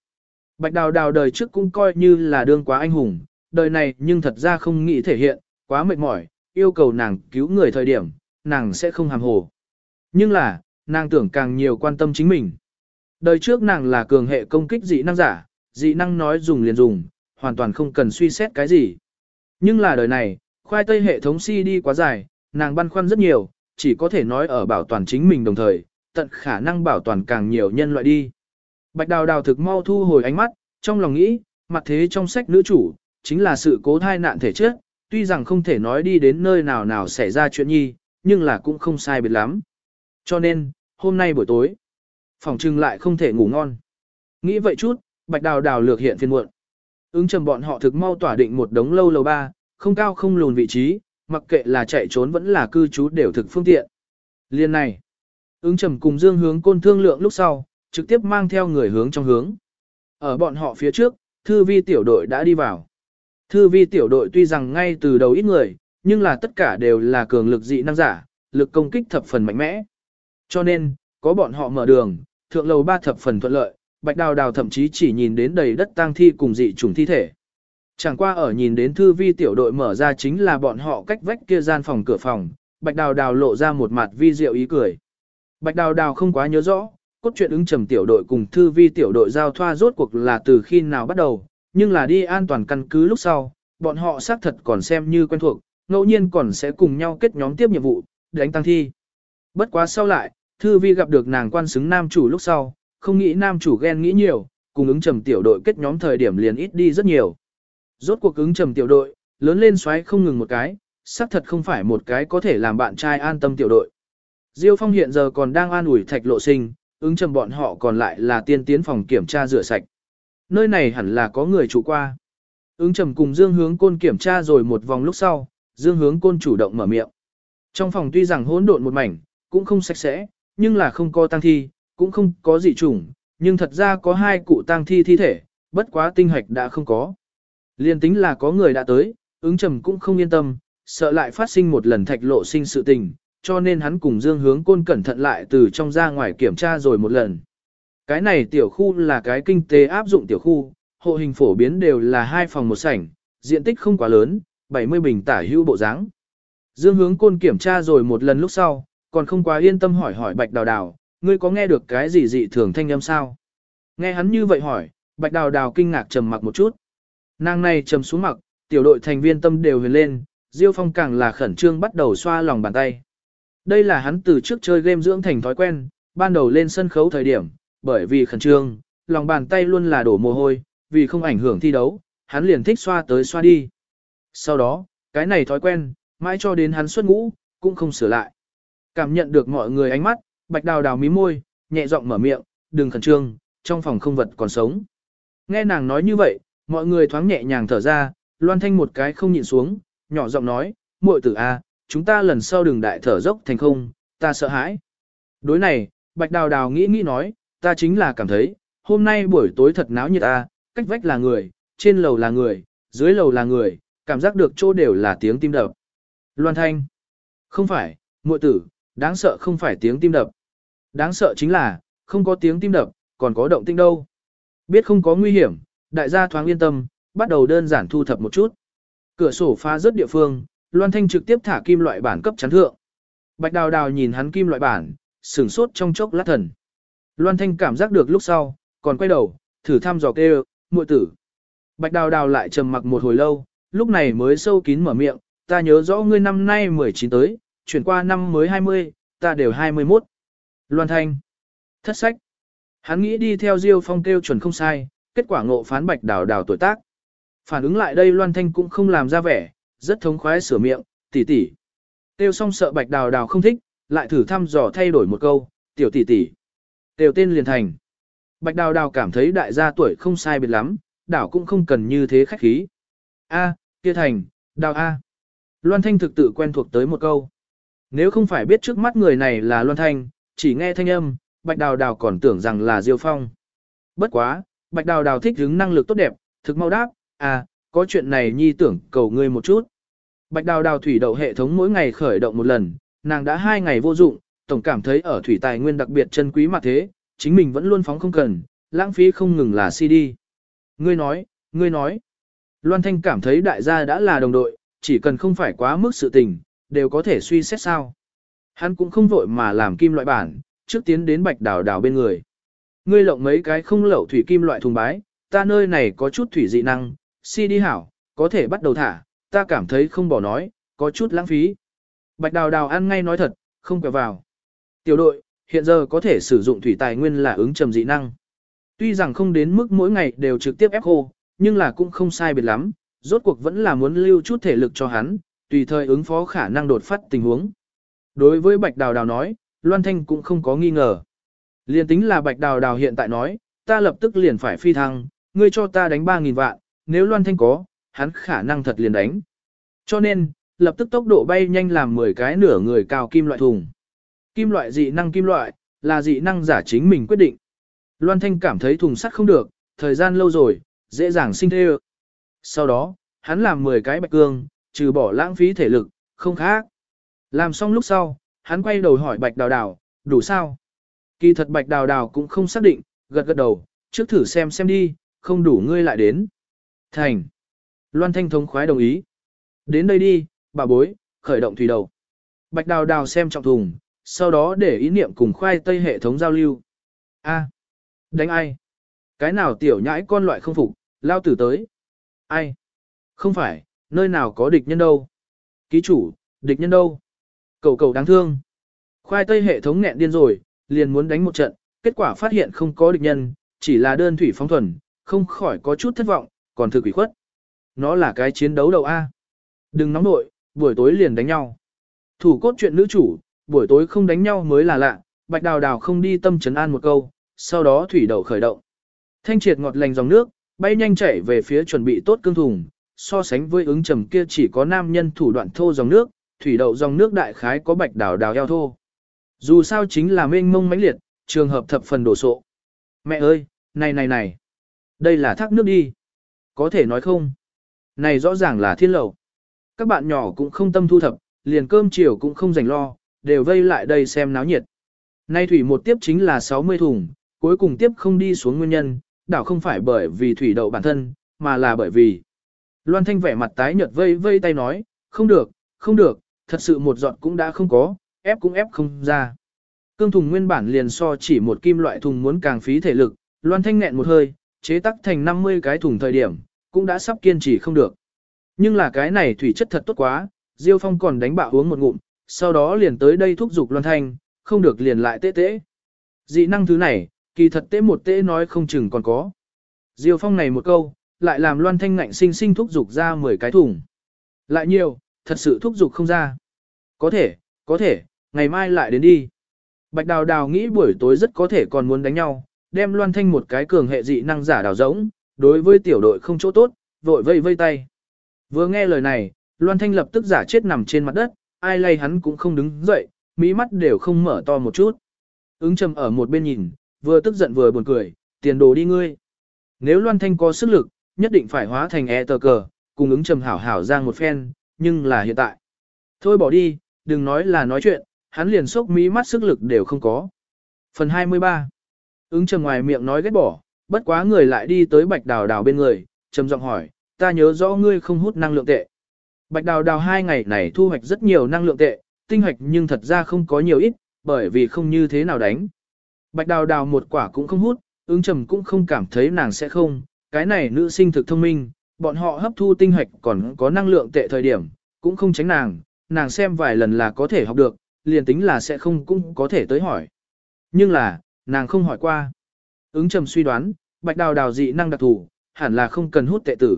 Bạch đào đào đời trước cũng coi như là đương quá anh hùng, đời này nhưng thật ra không nghĩ thể hiện, quá mệt mỏi, yêu cầu nàng cứu người thời điểm, nàng sẽ không hàm hồ. Nhưng là, nàng tưởng càng nhiều quan tâm chính mình. Đời trước nàng là cường hệ công kích dị năng giả, dị năng nói dùng liền dùng, hoàn toàn không cần suy xét cái gì. Nhưng là đời này, khoai tây hệ thống si đi quá dài, nàng băn khoăn rất nhiều, chỉ có thể nói ở bảo toàn chính mình đồng thời, tận khả năng bảo toàn càng nhiều nhân loại đi. Bạch đào đào thực mau thu hồi ánh mắt, trong lòng nghĩ, mặt thế trong sách nữ chủ, chính là sự cố thai nạn thể chết, tuy rằng không thể nói đi đến nơi nào nào xảy ra chuyện nhi, nhưng là cũng không sai biệt lắm. Cho nên, hôm nay buổi tối, phòng trưng lại không thể ngủ ngon. Nghĩ vậy chút, bạch đào đào lược hiện phiên muộn. Ứng trầm bọn họ thực mau tỏa định một đống lâu lầu ba, không cao không lùn vị trí, mặc kệ là chạy trốn vẫn là cư trú đều thực phương tiện. Liên này, ứng trầm cùng dương hướng côn thương lượng lúc sau, trực tiếp mang theo người hướng trong hướng. Ở bọn họ phía trước, thư vi tiểu đội đã đi vào. Thư vi tiểu đội tuy rằng ngay từ đầu ít người, nhưng là tất cả đều là cường lực dị năng giả, lực công kích thập phần mạnh mẽ. Cho nên, có bọn họ mở đường, thượng lầu ba thập phần thuận lợi, bạch đào đào thậm chí chỉ nhìn đến đầy đất tang thi cùng dị trùng thi thể. Chẳng qua ở nhìn đến thư vi tiểu đội mở ra chính là bọn họ cách vách kia gian phòng cửa phòng, bạch đào đào lộ ra một mặt vi diệu ý cười. Bạch đào đào không quá nhớ rõ, cốt truyện ứng trầm tiểu đội cùng thư vi tiểu đội giao thoa rốt cuộc là từ khi nào bắt đầu, nhưng là đi an toàn căn cứ lúc sau, bọn họ xác thật còn xem như quen thuộc, ngẫu nhiên còn sẽ cùng nhau kết nhóm tiếp nhiệm vụ, đánh tăng thi. Bất quá sau lại, thư vi gặp được nàng quan xứng nam chủ lúc sau, không nghĩ nam chủ ghen nghĩ nhiều, cùng ứng trầm tiểu đội kết nhóm thời điểm liền ít đi rất nhiều. Rốt cuộc ứng trầm tiểu đội, lớn lên xoáy không ngừng một cái, xác thật không phải một cái có thể làm bạn trai an tâm tiểu đội. Diêu Phong hiện giờ còn đang an ủi thạch lộ sinh, ứng trầm bọn họ còn lại là tiên tiến phòng kiểm tra rửa sạch. Nơi này hẳn là có người chủ qua. Ứng trầm cùng Dương Hướng Côn kiểm tra rồi một vòng lúc sau, Dương Hướng Côn chủ động mở miệng. Trong phòng tuy rằng hỗn độn một mảnh, cũng không sạch sẽ, nhưng là không có tang thi, cũng không có dị trùng, nhưng thật ra có hai cụ tang thi thi thể, bất quá tinh hạch đã không có. Liên tính là có người đã tới, ứng trầm cũng không yên tâm, sợ lại phát sinh một lần thạch lộ sinh sự tình, cho nên hắn cùng Dương Hướng Côn cẩn thận lại từ trong ra ngoài kiểm tra rồi một lần. Cái này tiểu khu là cái kinh tế áp dụng tiểu khu, hộ hình phổ biến đều là hai phòng một sảnh, diện tích không quá lớn, 70 bình tả hữu bộ dáng. Dương Hướng Côn kiểm tra rồi một lần lúc sau, còn không quá yên tâm hỏi hỏi Bạch Đào Đào, ngươi có nghe được cái gì dị thường thanh âm sao? Nghe hắn như vậy hỏi, bạch đào đào kinh ngạc trầm mặc một chút. Nàng này trầm xuống mặc, tiểu đội thành viên tâm đều huyền lên, Diêu Phong càng là khẩn trương bắt đầu xoa lòng bàn tay. Đây là hắn từ trước chơi game dưỡng thành thói quen, ban đầu lên sân khấu thời điểm, bởi vì khẩn trương, lòng bàn tay luôn là đổ mồ hôi, vì không ảnh hưởng thi đấu, hắn liền thích xoa tới xoa đi. Sau đó, cái này thói quen, mãi cho đến hắn xuất ngũ, cũng không sửa lại. Cảm nhận được mọi người ánh mắt, bạch đào đào mí môi, nhẹ giọng mở miệng, đừng khẩn trương, trong phòng không vật còn sống. Nghe nàng nói như vậy, mọi người thoáng nhẹ nhàng thở ra, loan thanh một cái không nhịn xuống, nhỏ giọng nói, muội tử a, chúng ta lần sau đừng đại thở dốc thành không, ta sợ hãi. Đối này, bạch đào đào nghĩ nghĩ nói, ta chính là cảm thấy, hôm nay buổi tối thật náo nhiệt a, cách vách là người, trên lầu là người, dưới lầu là người, cảm giác được chỗ đều là tiếng tim đập. Loan thanh, không phải, muội tử, đáng sợ không phải tiếng tim đập. Đáng sợ chính là, không có tiếng tim đập, còn có động tinh đâu. Biết không có nguy hiểm, đại gia thoáng yên tâm, bắt đầu đơn giản thu thập một chút. Cửa sổ phá rất địa phương, Loan Thanh trực tiếp thả kim loại bản cấp chắn thượng. Bạch Đào Đào nhìn hắn kim loại bản, sửng sốt trong chốc lát thần. Loan Thanh cảm giác được lúc sau, còn quay đầu, thử thăm dò kêu, muội tử. Bạch Đào Đào lại trầm mặc một hồi lâu, lúc này mới sâu kín mở miệng, ta nhớ rõ ngươi năm nay 19 tới, chuyển qua năm mới 20, ta đều 21. Loan Thanh. Thất sách. Hắn nghĩ đi theo Diêu Phong kêu chuẩn không sai, kết quả ngộ phán Bạch Đào Đào tuổi tác. Phản ứng lại đây Loan Thanh cũng không làm ra vẻ, rất thống khoái sửa miệng, tỷ tỷ. Tiêu xong sợ Bạch Đào Đào không thích, lại thử thăm dò thay đổi một câu, tiểu tỷ tỷ. Tiêu tên liền thành. Bạch Đào Đào cảm thấy đại gia tuổi không sai biệt lắm, đảo cũng không cần như thế khách khí. A, kia thành, Đào A. Loan Thanh thực tự quen thuộc tới một câu. Nếu không phải biết trước mắt người này là Loan Thanh, chỉ nghe thanh âm, Bạch Đào Đào còn tưởng rằng là Diêu Phong. Bất quá, Bạch Đào Đào thích hứng năng lực tốt đẹp, thực mau đáp, à, có chuyện này nhi tưởng cầu ngươi một chút. Bạch đào đào thủy đậu hệ thống mỗi ngày khởi động một lần, nàng đã hai ngày vô dụng, tổng cảm thấy ở thủy tài nguyên đặc biệt chân quý mà thế, chính mình vẫn luôn phóng không cần, lãng phí không ngừng là CD. Ngươi nói, ngươi nói. Loan Thanh cảm thấy đại gia đã là đồng đội, chỉ cần không phải quá mức sự tình, đều có thể suy xét sao. Hắn cũng không vội mà làm kim loại bản, trước tiến đến bạch đào đào bên người. Ngươi lộng mấy cái không lậu thủy kim loại thùng bái, ta nơi này có chút thủy dị năng, si đi hảo, có thể bắt đầu thả, ta cảm thấy không bỏ nói, có chút lãng phí. Bạch đào đào ăn ngay nói thật, không quẹo vào. Tiểu đội, hiện giờ có thể sử dụng thủy tài nguyên là ứng trầm dị năng. Tuy rằng không đến mức mỗi ngày đều trực tiếp ép khô, nhưng là cũng không sai biệt lắm, rốt cuộc vẫn là muốn lưu chút thể lực cho hắn, tùy thời ứng phó khả năng đột phát tình huống. Đối với Bạch Đào Đào nói, Loan Thanh cũng không có nghi ngờ. Liên tính là Bạch Đào Đào hiện tại nói, ta lập tức liền phải phi thăng, ngươi cho ta đánh 3.000 vạn, nếu Loan Thanh có, hắn khả năng thật liền đánh. Cho nên, lập tức tốc độ bay nhanh làm 10 cái nửa người cao kim loại thùng. Kim loại dị năng kim loại, là dị năng giả chính mình quyết định. Loan Thanh cảm thấy thùng sắt không được, thời gian lâu rồi, dễ dàng sinh thê Sau đó, hắn làm 10 cái bạch cương, trừ bỏ lãng phí thể lực, không khác. Làm xong lúc sau, hắn quay đầu hỏi bạch đào đào, đủ sao? Kỳ thật bạch đào đào cũng không xác định, gật gật đầu, trước thử xem xem đi, không đủ ngươi lại đến. Thành. Loan Thanh thống khoái đồng ý. Đến đây đi, bà bối, khởi động thủy đầu. Bạch đào đào xem trọng thùng, sau đó để ý niệm cùng khoai tây hệ thống giao lưu. A. Đánh ai? Cái nào tiểu nhãi con loại không phục, lao tử tới. Ai? Không phải, nơi nào có địch nhân đâu. Ký chủ, địch nhân đâu? Cầu cầu đáng thương. Khoai tây hệ thống nghẹn điên rồi, liền muốn đánh một trận, kết quả phát hiện không có địch nhân, chỉ là đơn thủy phóng thuần, không khỏi có chút thất vọng, còn thực quỷ khuất. Nó là cái chiến đấu đầu A. Đừng nóng nội, buổi tối liền đánh nhau. Thủ cốt chuyện nữ chủ, buổi tối không đánh nhau mới là lạ, bạch đào đào không đi tâm trấn an một câu, sau đó thủy đầu khởi động. Thanh triệt ngọt lành dòng nước, bay nhanh chảy về phía chuẩn bị tốt cương thùng, so sánh với ứng trầm kia chỉ có nam nhân thủ đoạn thô dòng nước, thủy đậu dòng nước đại khái có bạch đào đào eo thô. Dù sao chính là mênh mông mãnh liệt, trường hợp thập phần đổ sộ. Mẹ ơi, này này này, đây là thác nước đi. Có thể nói không? Này rõ ràng là thiên lầu. Các bạn nhỏ cũng không tâm thu thập, liền cơm chiều cũng không dành lo, đều vây lại đây xem náo nhiệt. Nay thủy một tiếp chính là 60 thùng, cuối cùng tiếp không đi xuống nguyên nhân, đảo không phải bởi vì thủy đậu bản thân, mà là bởi vì. Loan Thanh vẻ mặt tái nhợt vây vây tay nói, không được, không được, thật sự một giọt cũng đã không có, ép cũng ép không ra. Cương thùng nguyên bản liền so chỉ một kim loại thùng muốn càng phí thể lực, Loan Thanh nghẹn một hơi, chế tắc thành 50 cái thùng thời điểm, cũng đã sắp kiên trì không được. Nhưng là cái này thủy chất thật tốt quá, Diêu Phong còn đánh bạo uống một ngụm, sau đó liền tới đây thúc giục Loan Thanh, không được liền lại tế tế. Dị năng thứ này, kỳ thật tế một tế nói không chừng còn có. Diêu Phong này một câu, lại làm Loan Thanh ngạnh sinh sinh thúc giục ra 10 cái thùng. Lại nhiều, thật sự thúc giục không ra. Có thể, có thể, ngày mai lại đến đi. Bạch Đào Đào nghĩ buổi tối rất có thể còn muốn đánh nhau, đem Loan Thanh một cái cường hệ dị năng giả đào giống, đối với tiểu đội không chỗ tốt, vội vây vây tay. Vừa nghe lời này, Loan Thanh lập tức giả chết nằm trên mặt đất, ai lay hắn cũng không đứng dậy, mỹ mắt đều không mở to một chút. Ứng trầm ở một bên nhìn, vừa tức giận vừa buồn cười, tiền đồ đi ngươi. Nếu Loan Thanh có sức lực, nhất định phải hóa thành e tờ cờ, cùng ứng trầm hảo hảo giang một phen, nhưng là hiện tại. Thôi bỏ đi, đừng nói là nói chuyện, hắn liền sốc mỹ mắt sức lực đều không có. Phần 23 Ứng trầm ngoài miệng nói ghét bỏ, bất quá người lại đi tới bạch đào đào bên người, trầm giọng hỏi, ta nhớ rõ ngươi không hút năng lượng tệ. Bạch đào đào hai ngày này thu hoạch rất nhiều năng lượng tệ, tinh hoạch nhưng thật ra không có nhiều ít, bởi vì không như thế nào đánh. Bạch đào đào một quả cũng không hút, ứng trầm cũng không cảm thấy nàng sẽ không, cái này nữ sinh thực thông minh, bọn họ hấp thu tinh hoạch còn có năng lượng tệ thời điểm, cũng không tránh nàng, nàng xem vài lần là có thể học được, liền tính là sẽ không cũng có thể tới hỏi. Nhưng là, nàng không hỏi qua. Ứng trầm suy đoán, bạch đào đào dị năng đặc thủ, hẳn là không cần hút tệ tử.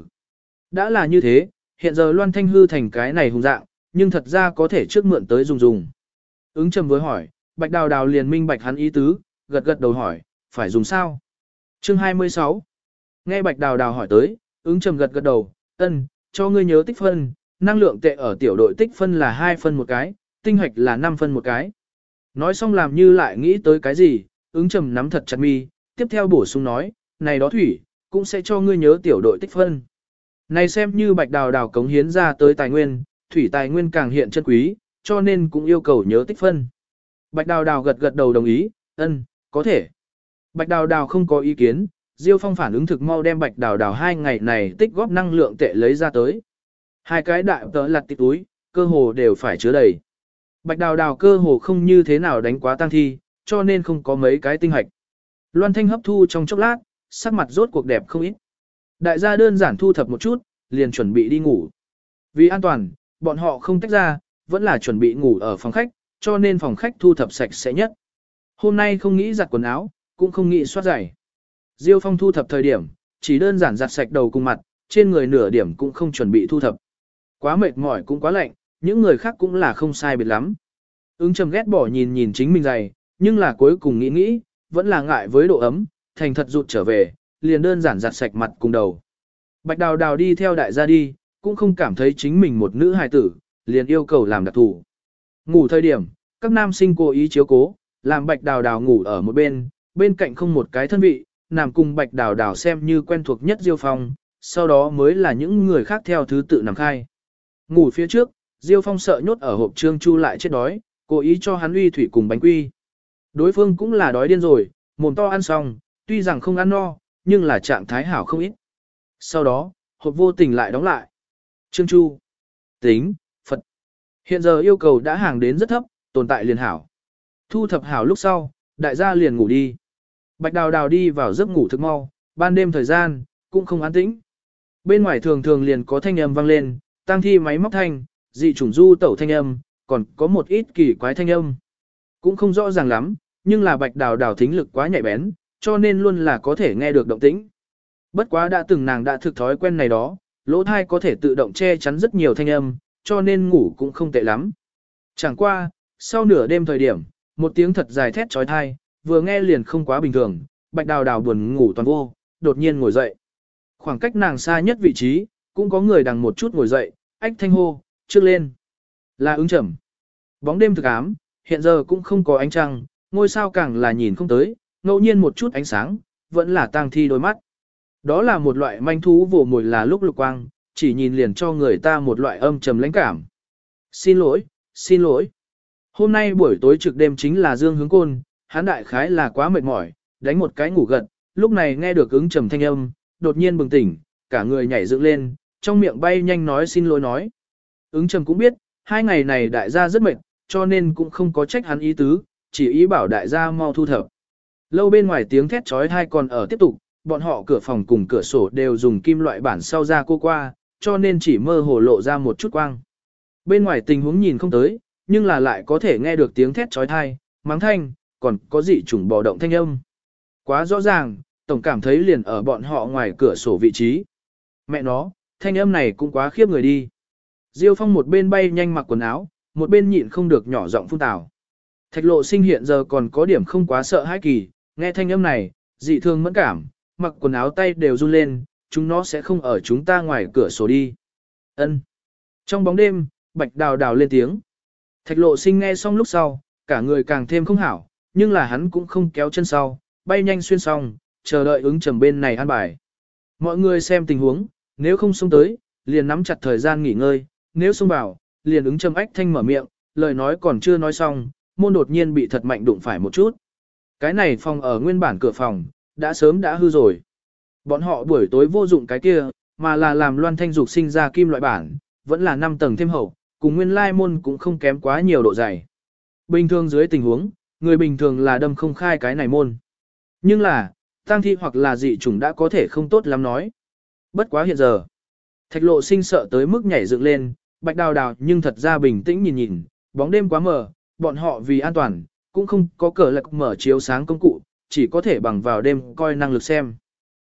Đã là như thế, hiện giờ Loan Thanh hư thành cái này hùng dạng, nhưng thật ra có thể trước mượn tới dùng dùng. Ứng trầm với hỏi, bạch đào đào liền minh bạch hắn ý tứ, gật gật đầu hỏi, phải dùng sao? Chương 26 Nghe bạch đào đào hỏi tới, ứng trầm gật gật đầu, ân, cho ngươi nhớ tích phân, năng lượng tệ ở tiểu đội tích phân là 2 phân một cái, tinh hoạch là 5 phân một cái. Nói xong làm như lại nghĩ tới cái gì, ứng trầm nắm thật chặt mi, tiếp theo bổ sung nói, này đó thủy, cũng sẽ cho ngươi nhớ tiểu đội tích phân. Này xem như bạch đào đào cống hiến ra tới tài nguyên, thủy tài nguyên càng hiện chân quý, cho nên cũng yêu cầu nhớ tích phân. Bạch đào đào gật gật đầu đồng ý, ân, có thể. Bạch đào đào không có ý kiến, Diêu Phong phản ứng thực mau đem bạch đào đào hai ngày này tích góp năng lượng tệ lấy ra tới. Hai cái đại tớ lặt tịch túi, cơ hồ đều phải chứa đầy. Bạch đào đào cơ hồ không như thế nào đánh quá tăng thi, cho nên không có mấy cái tinh hạch. Loan Thanh hấp thu trong chốc lát, sắc mặt rốt cuộc đẹp không ít. Đại gia đơn giản thu thập một chút, liền chuẩn bị đi ngủ. Vì an toàn, bọn họ không tách ra, vẫn là chuẩn bị ngủ ở phòng khách, cho nên phòng khách thu thập sạch sẽ nhất. Hôm nay không nghĩ giặt quần áo, cũng không nghĩ soát giày. Diêu Phong thu thập thời điểm, chỉ đơn giản giặt sạch đầu cùng mặt, trên người nửa điểm cũng không chuẩn bị thu thập. Quá mệt mỏi cũng quá lạnh, những người khác cũng là không sai biệt lắm. Ứng trầm ghét bỏ nhìn nhìn chính mình giày, nhưng là cuối cùng nghĩ nghĩ, vẫn là ngại với độ ấm, thành thật rụt trở về, liền đơn giản giặt sạch mặt cùng đầu. Bạch đào đào đi theo đại gia đi, cũng không cảm thấy chính mình một nữ hài tử, liền yêu cầu làm đặc thủ. Ngủ thời điểm, các nam sinh cố ý chiếu cố, làm bạch đào đào ngủ ở một bên, bên cạnh không một cái thân vị, nằm cùng bạch đào đào xem như quen thuộc nhất Diêu Phong, sau đó mới là những người khác theo thứ tự nằm khai. Ngủ phía trước, Diêu Phong sợ nhốt ở hộp trương chu lại chết đói, cố ý cho hắn uy thủy cùng bánh quy. Đối phương cũng là đói điên rồi, mồm to ăn xong, tuy rằng không ăn no, nhưng là trạng thái hảo không ít. Sau đó, hộp vô tình lại đóng lại. Trương Chu, tính, Phật. Hiện giờ yêu cầu đã hàng đến rất thấp, tồn tại liền hảo. Thu thập hảo lúc sau, đại gia liền ngủ đi. Bạch đào đào đi vào giấc ngủ thực mau, ban đêm thời gian, cũng không an tĩnh. Bên ngoài thường thường liền có thanh âm vang lên, tăng thi máy móc thanh, dị chủng du tẩu thanh âm, còn có một ít kỳ quái thanh âm. Cũng không rõ ràng lắm, nhưng là bạch đào đào thính lực quá nhạy bén, cho nên luôn là có thể nghe được động tĩnh. Bất quá đã từng nàng đã thực thói quen này đó, lỗ thai có thể tự động che chắn rất nhiều thanh âm, cho nên ngủ cũng không tệ lắm. Chẳng qua, sau nửa đêm thời điểm, một tiếng thật dài thét trói thai, vừa nghe liền không quá bình thường, bạch đào đào buồn ngủ toàn vô, đột nhiên ngồi dậy. Khoảng cách nàng xa nhất vị trí, cũng có người đằng một chút ngồi dậy, ách thanh hô, trước lên. Là ứng trầm. Bóng đêm thực ám, hiện giờ cũng không có ánh trăng, ngôi sao càng là nhìn không tới, ngẫu nhiên một chút ánh sáng, vẫn là tang thi đôi mắt. Đó là một loại manh thú vồ mồi là lúc lục quang, chỉ nhìn liền cho người ta một loại âm trầm lãnh cảm. Xin lỗi, xin lỗi. Hôm nay buổi tối trực đêm chính là Dương Hướng Côn, hắn đại khái là quá mệt mỏi, đánh một cái ngủ gật, lúc này nghe được ứng trầm thanh âm, đột nhiên bừng tỉnh, cả người nhảy dựng lên, trong miệng bay nhanh nói xin lỗi nói. Ứng trầm cũng biết, hai ngày này đại gia rất mệt, cho nên cũng không có trách hắn ý tứ, chỉ ý bảo đại gia mau thu thập. Lâu bên ngoài tiếng thét trói thai còn ở tiếp tục, bọn họ cửa phòng cùng cửa sổ đều dùng kim loại bản sau ra cô qua, cho nên chỉ mơ hồ lộ ra một chút quang. Bên ngoài tình huống nhìn không tới, nhưng là lại có thể nghe được tiếng thét trói thai, mắng thanh, còn có dị trùng bò động thanh âm. Quá rõ ràng, tổng cảm thấy liền ở bọn họ ngoài cửa sổ vị trí. Mẹ nó, thanh âm này cũng quá khiếp người đi. Diêu Phong một bên bay nhanh mặc quần áo, một bên nhịn không được nhỏ giọng phun tào. Thạch lộ sinh hiện giờ còn có điểm không quá sợ hãi kỳ, nghe thanh âm này, dị thương mẫn cảm, mặc quần áo tay đều run lên, chúng nó sẽ không ở chúng ta ngoài cửa sổ đi. Ân. Trong bóng đêm, bạch đào đào lên tiếng. Thạch lộ sinh nghe xong lúc sau, cả người càng thêm không hảo, nhưng là hắn cũng không kéo chân sau, bay nhanh xuyên xong, chờ đợi ứng trầm bên này an bài. Mọi người xem tình huống, nếu không xông tới, liền nắm chặt thời gian nghỉ ngơi, nếu xông vào, liền ứng trầm ách thanh mở miệng, lời nói còn chưa nói xong, môn đột nhiên bị thật mạnh đụng phải một chút. Cái này phòng ở nguyên bản cửa phòng, đã sớm đã hư rồi. Bọn họ buổi tối vô dụng cái kia, mà là làm loan thanh dục sinh ra kim loại bản, vẫn là 5 tầng thêm hậu, cùng nguyên lai môn cũng không kém quá nhiều độ dày. Bình thường dưới tình huống, người bình thường là đâm không khai cái này môn. Nhưng là, tăng thi hoặc là dị chủng đã có thể không tốt lắm nói. Bất quá hiện giờ, thạch lộ sinh sợ tới mức nhảy dựng lên, bạch đào đào nhưng thật ra bình tĩnh nhìn nhìn, bóng đêm quá mờ, bọn họ vì an toàn, cũng không có cờ lạc mở chiếu sáng công cụ, chỉ có thể bằng vào đêm coi năng lực xem.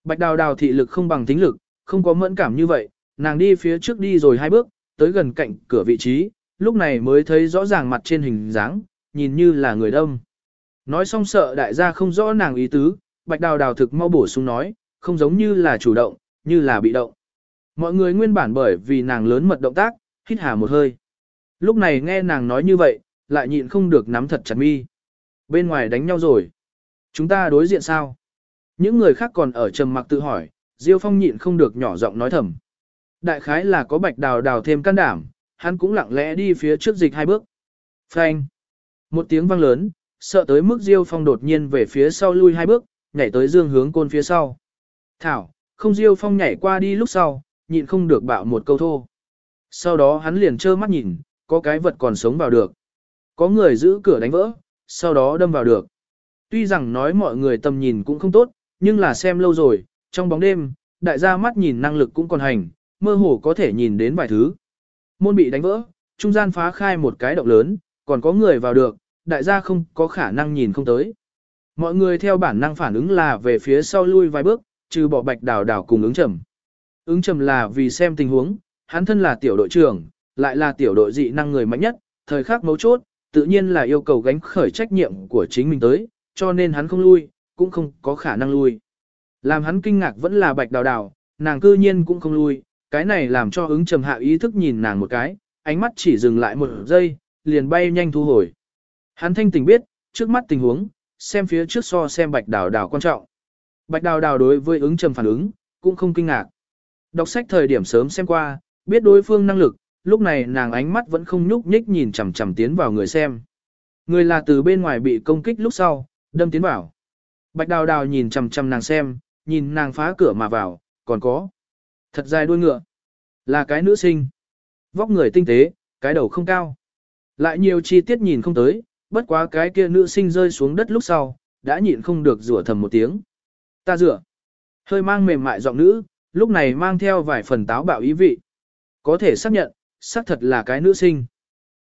Bạch đào đào thị lực không bằng tính lực, không có mẫn cảm như vậy, nàng đi phía trước đi rồi hai bước, tới gần cạnh cửa vị trí, lúc này mới thấy rõ ràng mặt trên hình dáng, nhìn như là người đông. Nói xong sợ đại gia không rõ nàng ý tứ, bạch đào đào thực mau bổ sung nói, không giống như là chủ động, như là bị động. Mọi người nguyên bản bởi vì nàng lớn mật động tác, hít hà một hơi. Lúc này nghe nàng nói như vậy, lại nhịn không được nắm thật chặt mi. Bên ngoài đánh nhau rồi. Chúng ta đối diện sao? Những người khác còn ở trầm mặc tự hỏi, Diêu Phong nhịn không được nhỏ giọng nói thầm. Đại khái là có bạch đào đào thêm can đảm, hắn cũng lặng lẽ đi phía trước dịch hai bước. Phanh. Một tiếng vang lớn, sợ tới mức Diêu Phong đột nhiên về phía sau lui hai bước, nhảy tới dương hướng côn phía sau. Thảo, không Diêu Phong nhảy qua đi lúc sau, nhịn không được bạo một câu thô. Sau đó hắn liền trơ mắt nhìn, có cái vật còn sống vào được. Có người giữ cửa đánh vỡ, sau đó đâm vào được. Tuy rằng nói mọi người tầm nhìn cũng không tốt, nhưng là xem lâu rồi, trong bóng đêm, đại gia mắt nhìn năng lực cũng còn hành, mơ hồ có thể nhìn đến vài thứ. Môn bị đánh vỡ, trung gian phá khai một cái động lớn, còn có người vào được, đại gia không có khả năng nhìn không tới. Mọi người theo bản năng phản ứng là về phía sau lui vài bước, trừ bỏ bạch đảo đảo cùng ứng trầm. Ứng trầm là vì xem tình huống, hắn thân là tiểu đội trưởng, lại là tiểu đội dị năng người mạnh nhất, thời khắc mấu chốt, tự nhiên là yêu cầu gánh khởi trách nhiệm của chính mình tới, cho nên hắn không lui, cũng không có khả năng lui. Làm hắn kinh ngạc vẫn là bạch đào đào, nàng cư nhiên cũng không lui, cái này làm cho ứng trầm hạ ý thức nhìn nàng một cái, ánh mắt chỉ dừng lại một giây, liền bay nhanh thu hồi. Hắn thanh tình biết, trước mắt tình huống, xem phía trước so xem bạch đào đào quan trọng. Bạch đào đào đối với ứng trầm phản ứng, cũng không kinh ngạc. Đọc sách thời điểm sớm xem qua, biết đối phương năng lực, lúc này nàng ánh mắt vẫn không nhúc nhích nhìn chằm chằm tiến vào người xem. Người là từ bên ngoài bị công kích lúc sau, đâm tiến vào. Bạch đào đào nhìn chằm chằm nàng xem, nhìn nàng phá cửa mà vào, còn có. Thật dài đuôi ngựa. Là cái nữ sinh. Vóc người tinh tế, cái đầu không cao. Lại nhiều chi tiết nhìn không tới, bất quá cái kia nữ sinh rơi xuống đất lúc sau, đã nhịn không được rủa thầm một tiếng. Ta rửa. Hơi mang mềm mại giọng nữ, lúc này mang theo vài phần táo bạo ý vị. Có thể xác nhận, xác thật là cái nữ sinh.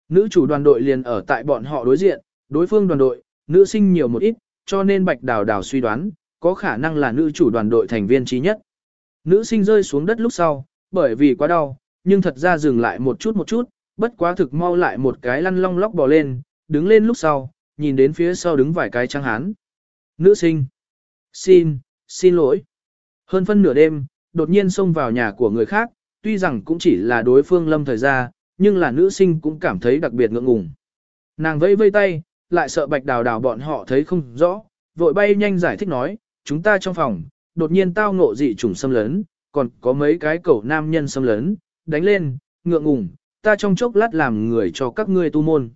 Nữ chủ đoàn đội liền ở tại bọn họ đối diện, đối phương đoàn đội, nữ sinh nhiều một ít, cho nên Bạch Đào Đào suy đoán, có khả năng là nữ chủ đoàn đội thành viên trí nhất. Nữ sinh rơi xuống đất lúc sau, bởi vì quá đau, nhưng thật ra dừng lại một chút một chút, bất quá thực mau lại một cái lăn long lóc bò lên, đứng lên lúc sau, nhìn đến phía sau đứng vài cái trắng hán. Nữ sinh. Xin, xin lỗi. Hơn phân nửa đêm, đột nhiên xông vào nhà của người khác, tuy rằng cũng chỉ là đối phương lâm thời ra, nhưng là nữ sinh cũng cảm thấy đặc biệt ngượng ngùng. Nàng vẫy vây tay, lại sợ bạch đào đào bọn họ thấy không rõ, vội bay nhanh giải thích nói, chúng ta trong phòng, đột nhiên tao ngộ dị trùng xâm lấn, còn có mấy cái cẩu nam nhân xâm lấn, đánh lên, ngượng ngùng, ta trong chốc lát làm người cho các ngươi tu môn.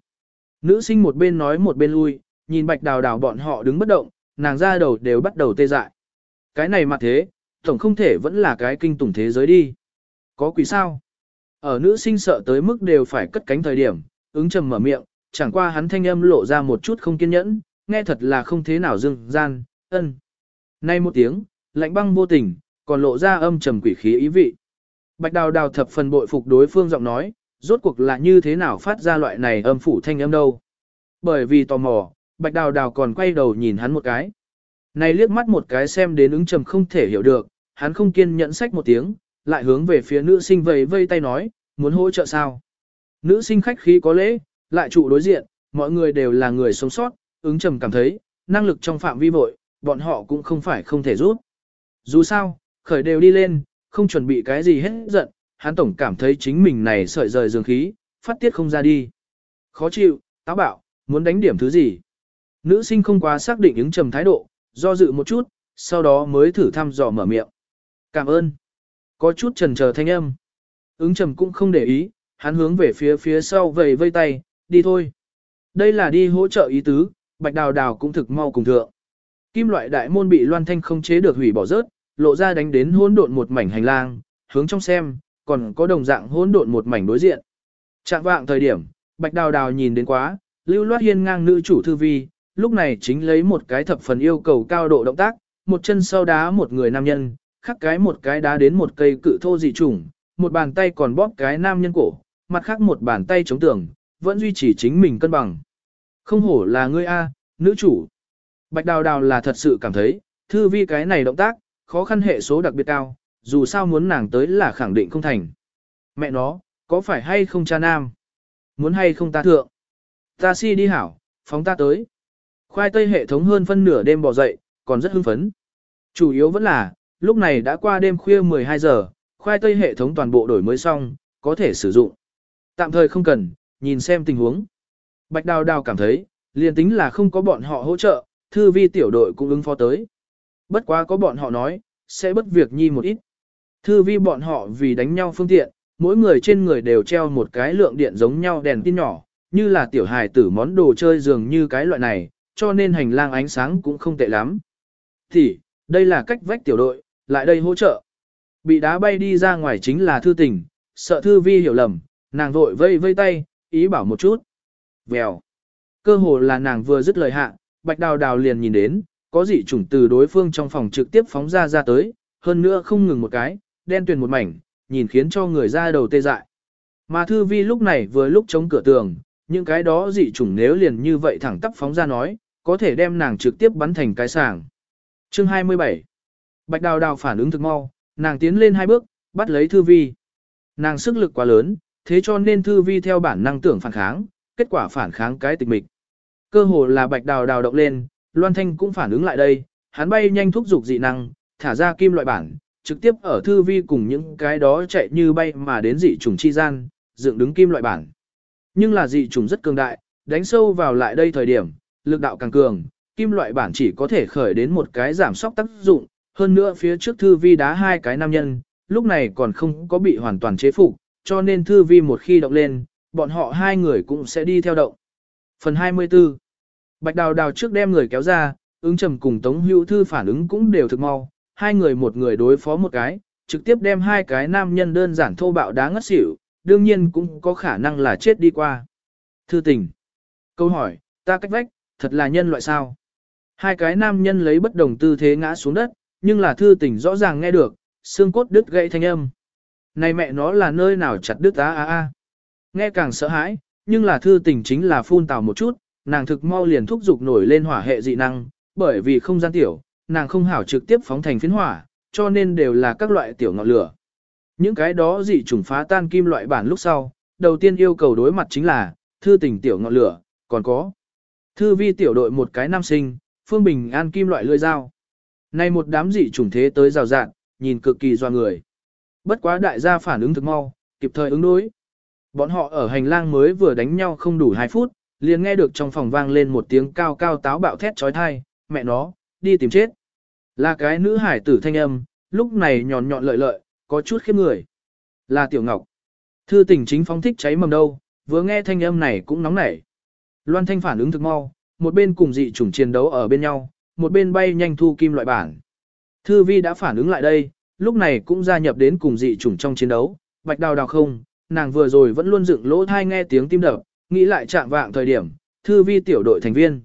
Nữ sinh một bên nói một bên lui, nhìn bạch đào đào bọn họ đứng bất động, nàng ra đầu đều bắt đầu tê dại. Cái này mà thế, tổng không thể vẫn là cái kinh tủng thế giới đi. Có quỷ sao? Ở nữ sinh sợ tới mức đều phải cất cánh thời điểm, ứng trầm mở miệng, chẳng qua hắn thanh âm lộ ra một chút không kiên nhẫn, nghe thật là không thế nào dưng gian, ân. Nay một tiếng, lạnh băng vô tình, còn lộ ra âm trầm quỷ khí ý vị. Bạch đào đào thập phần bội phục đối phương giọng nói, rốt cuộc là như thế nào phát ra loại này âm phủ thanh âm đâu. Bởi vì tò mò, bạch đào đào còn quay đầu nhìn hắn một cái. Này liếc mắt một cái xem đến ứng trầm không thể hiểu được, hắn không kiên nhẫn sách một tiếng, lại hướng về phía nữ sinh vầy vây tay nói, muốn hỗ trợ sao. Nữ sinh khách khí có lễ, lại trụ đối diện, mọi người đều là người sống sót, ứng trầm cảm thấy, năng lực trong phạm vi vội, bọn họ cũng không phải không thể giúp. Dù sao, khởi đều đi lên, không chuẩn bị cái gì hết giận, hắn tổng cảm thấy chính mình này sợi rời dương khí, phát tiết không ra đi. Khó chịu, táo bạo, muốn đánh điểm thứ gì. Nữ sinh không quá xác định ứng trầm thái độ, do dự một chút, sau đó mới thử thăm dò mở miệng. Cảm ơn. Có chút trần chờ thanh âm. Ứng trầm cũng không để ý, hắn hướng về phía phía sau vầy vây tay, đi thôi. Đây là đi hỗ trợ ý tứ, bạch đào đào cũng thực mau cùng thượng. Kim loại đại môn bị loan thanh không chế được hủy bỏ rớt, lộ ra đánh đến hỗn độn một mảnh hành lang, hướng trong xem, còn có đồng dạng hỗn độn một mảnh đối diện. Trạng vạng thời điểm, bạch đào đào nhìn đến quá, lưu loát hiên ngang nữ chủ thư vi, lúc này chính lấy một cái thập phần yêu cầu cao độ động tác, một chân sau đá một người nam nhân, khắc cái một cái đá đến một cây cự thô dị trùng, một bàn tay còn bóp cái nam nhân cổ, mặt khác một bàn tay chống tường, vẫn duy trì chính mình cân bằng. Không hổ là ngươi A, nữ chủ. Bạch đào đào là thật sự cảm thấy, thư vi cái này động tác, khó khăn hệ số đặc biệt cao, dù sao muốn nàng tới là khẳng định không thành. Mẹ nó, có phải hay không cha nam? Muốn hay không ta thượng? Ta si đi hảo, phóng ta tới. Khoai tây hệ thống hơn phân nửa đêm bỏ dậy, còn rất hưng phấn. Chủ yếu vẫn là, lúc này đã qua đêm khuya 12 giờ, khoai tây hệ thống toàn bộ đổi mới xong, có thể sử dụng. Tạm thời không cần, nhìn xem tình huống. Bạch Đào Đào cảm thấy, liền tính là không có bọn họ hỗ trợ, thư vi tiểu đội cũng ứng phó tới. Bất quá có bọn họ nói, sẽ bất việc nhi một ít. Thư vi bọn họ vì đánh nhau phương tiện, mỗi người trên người đều treo một cái lượng điện giống nhau đèn tin nhỏ, như là tiểu hài tử món đồ chơi dường như cái loại này, cho nên hành lang ánh sáng cũng không tệ lắm. Thì, đây là cách vách tiểu đội, lại đây hỗ trợ. Bị đá bay đi ra ngoài chính là thư tình, sợ thư vi hiểu lầm, nàng vội vây vây tay, ý bảo một chút. Vèo. Cơ hồ là nàng vừa dứt lời hạ, bạch đào đào liền nhìn đến, có dị chủng từ đối phương trong phòng trực tiếp phóng ra ra tới, hơn nữa không ngừng một cái, đen tuyền một mảnh, nhìn khiến cho người ra đầu tê dại. Mà thư vi lúc này vừa lúc chống cửa tường, những cái đó dị chủng nếu liền như vậy thẳng tắp phóng ra nói, có thể đem nàng trực tiếp bắn thành cái sàng. Chương 27 Bạch đào đào phản ứng thực mau, nàng tiến lên hai bước, bắt lấy thư vi. Nàng sức lực quá lớn, thế cho nên thư vi theo bản năng tưởng phản kháng, kết quả phản kháng cái tịch mịch. Cơ hồ là bạch đào đào động lên, Loan Thanh cũng phản ứng lại đây, hắn bay nhanh thúc giục dị năng, thả ra kim loại bản, trực tiếp ở thư vi cùng những cái đó chạy như bay mà đến dị trùng chi gian, dựng đứng kim loại bản. Nhưng là dị trùng rất cường đại, đánh sâu vào lại đây thời điểm, lực đạo càng cường, kim loại bản chỉ có thể khởi đến một cái giảm sóc tác dụng, hơn nữa phía trước thư vi đá hai cái nam nhân, lúc này còn không có bị hoàn toàn chế phục, cho nên thư vi một khi động lên, bọn họ hai người cũng sẽ đi theo động. Phần 24 Bạch đào đào trước đem người kéo ra, ứng trầm cùng Tống Hữu Thư phản ứng cũng đều thực mau, hai người một người đối phó một cái, trực tiếp đem hai cái nam nhân đơn giản thô bạo đá ngất xỉu, đương nhiên cũng có khả năng là chết đi qua. Thư tình. Câu hỏi, ta cách vách, thật là nhân loại sao? Hai cái nam nhân lấy bất đồng tư thế ngã xuống đất, nhưng là thư tình rõ ràng nghe được, xương cốt đứt gãy thanh âm. Này mẹ nó là nơi nào chặt đứt á á á. Nghe càng sợ hãi, nhưng là thư tình chính là phun tào một chút, nàng thực mau liền thúc giục nổi lên hỏa hệ dị năng, bởi vì không gian tiểu, nàng không hảo trực tiếp phóng thành phiến hỏa, cho nên đều là các loại tiểu ngọn lửa. Những cái đó dị trùng phá tan kim loại bản lúc sau, đầu tiên yêu cầu đối mặt chính là, thư tình tiểu ngọn lửa, còn có thư vi tiểu đội một cái nam sinh, phương bình an kim loại lưỡi dao. Này một đám dị trùng thế tới rào rạn, nhìn cực kỳ doa người. Bất quá đại gia phản ứng thực mau, kịp thời ứng đối. Bọn họ ở hành lang mới vừa đánh nhau không đủ 2 phút, liền nghe được trong phòng vang lên một tiếng cao cao táo bạo thét trói thai, mẹ nó, đi tìm chết. Là cái nữ hải tử thanh âm, lúc này nhọn nhọn lợi lợi, có chút khiếp người. Là Tiểu Ngọc. Thư tình chính phóng thích cháy mầm đâu, vừa nghe thanh âm này cũng nóng nảy. Loan Thanh phản ứng thực mau, một bên cùng dị chủng chiến đấu ở bên nhau, một bên bay nhanh thu kim loại bản. Thư Vi đã phản ứng lại đây, lúc này cũng gia nhập đến cùng dị chủng trong chiến đấu, bạch đào đào không, nàng vừa rồi vẫn luôn dựng lỗ thai nghe tiếng tim đập, nghĩ lại trạng vạng thời điểm, thư vi tiểu đội thành viên.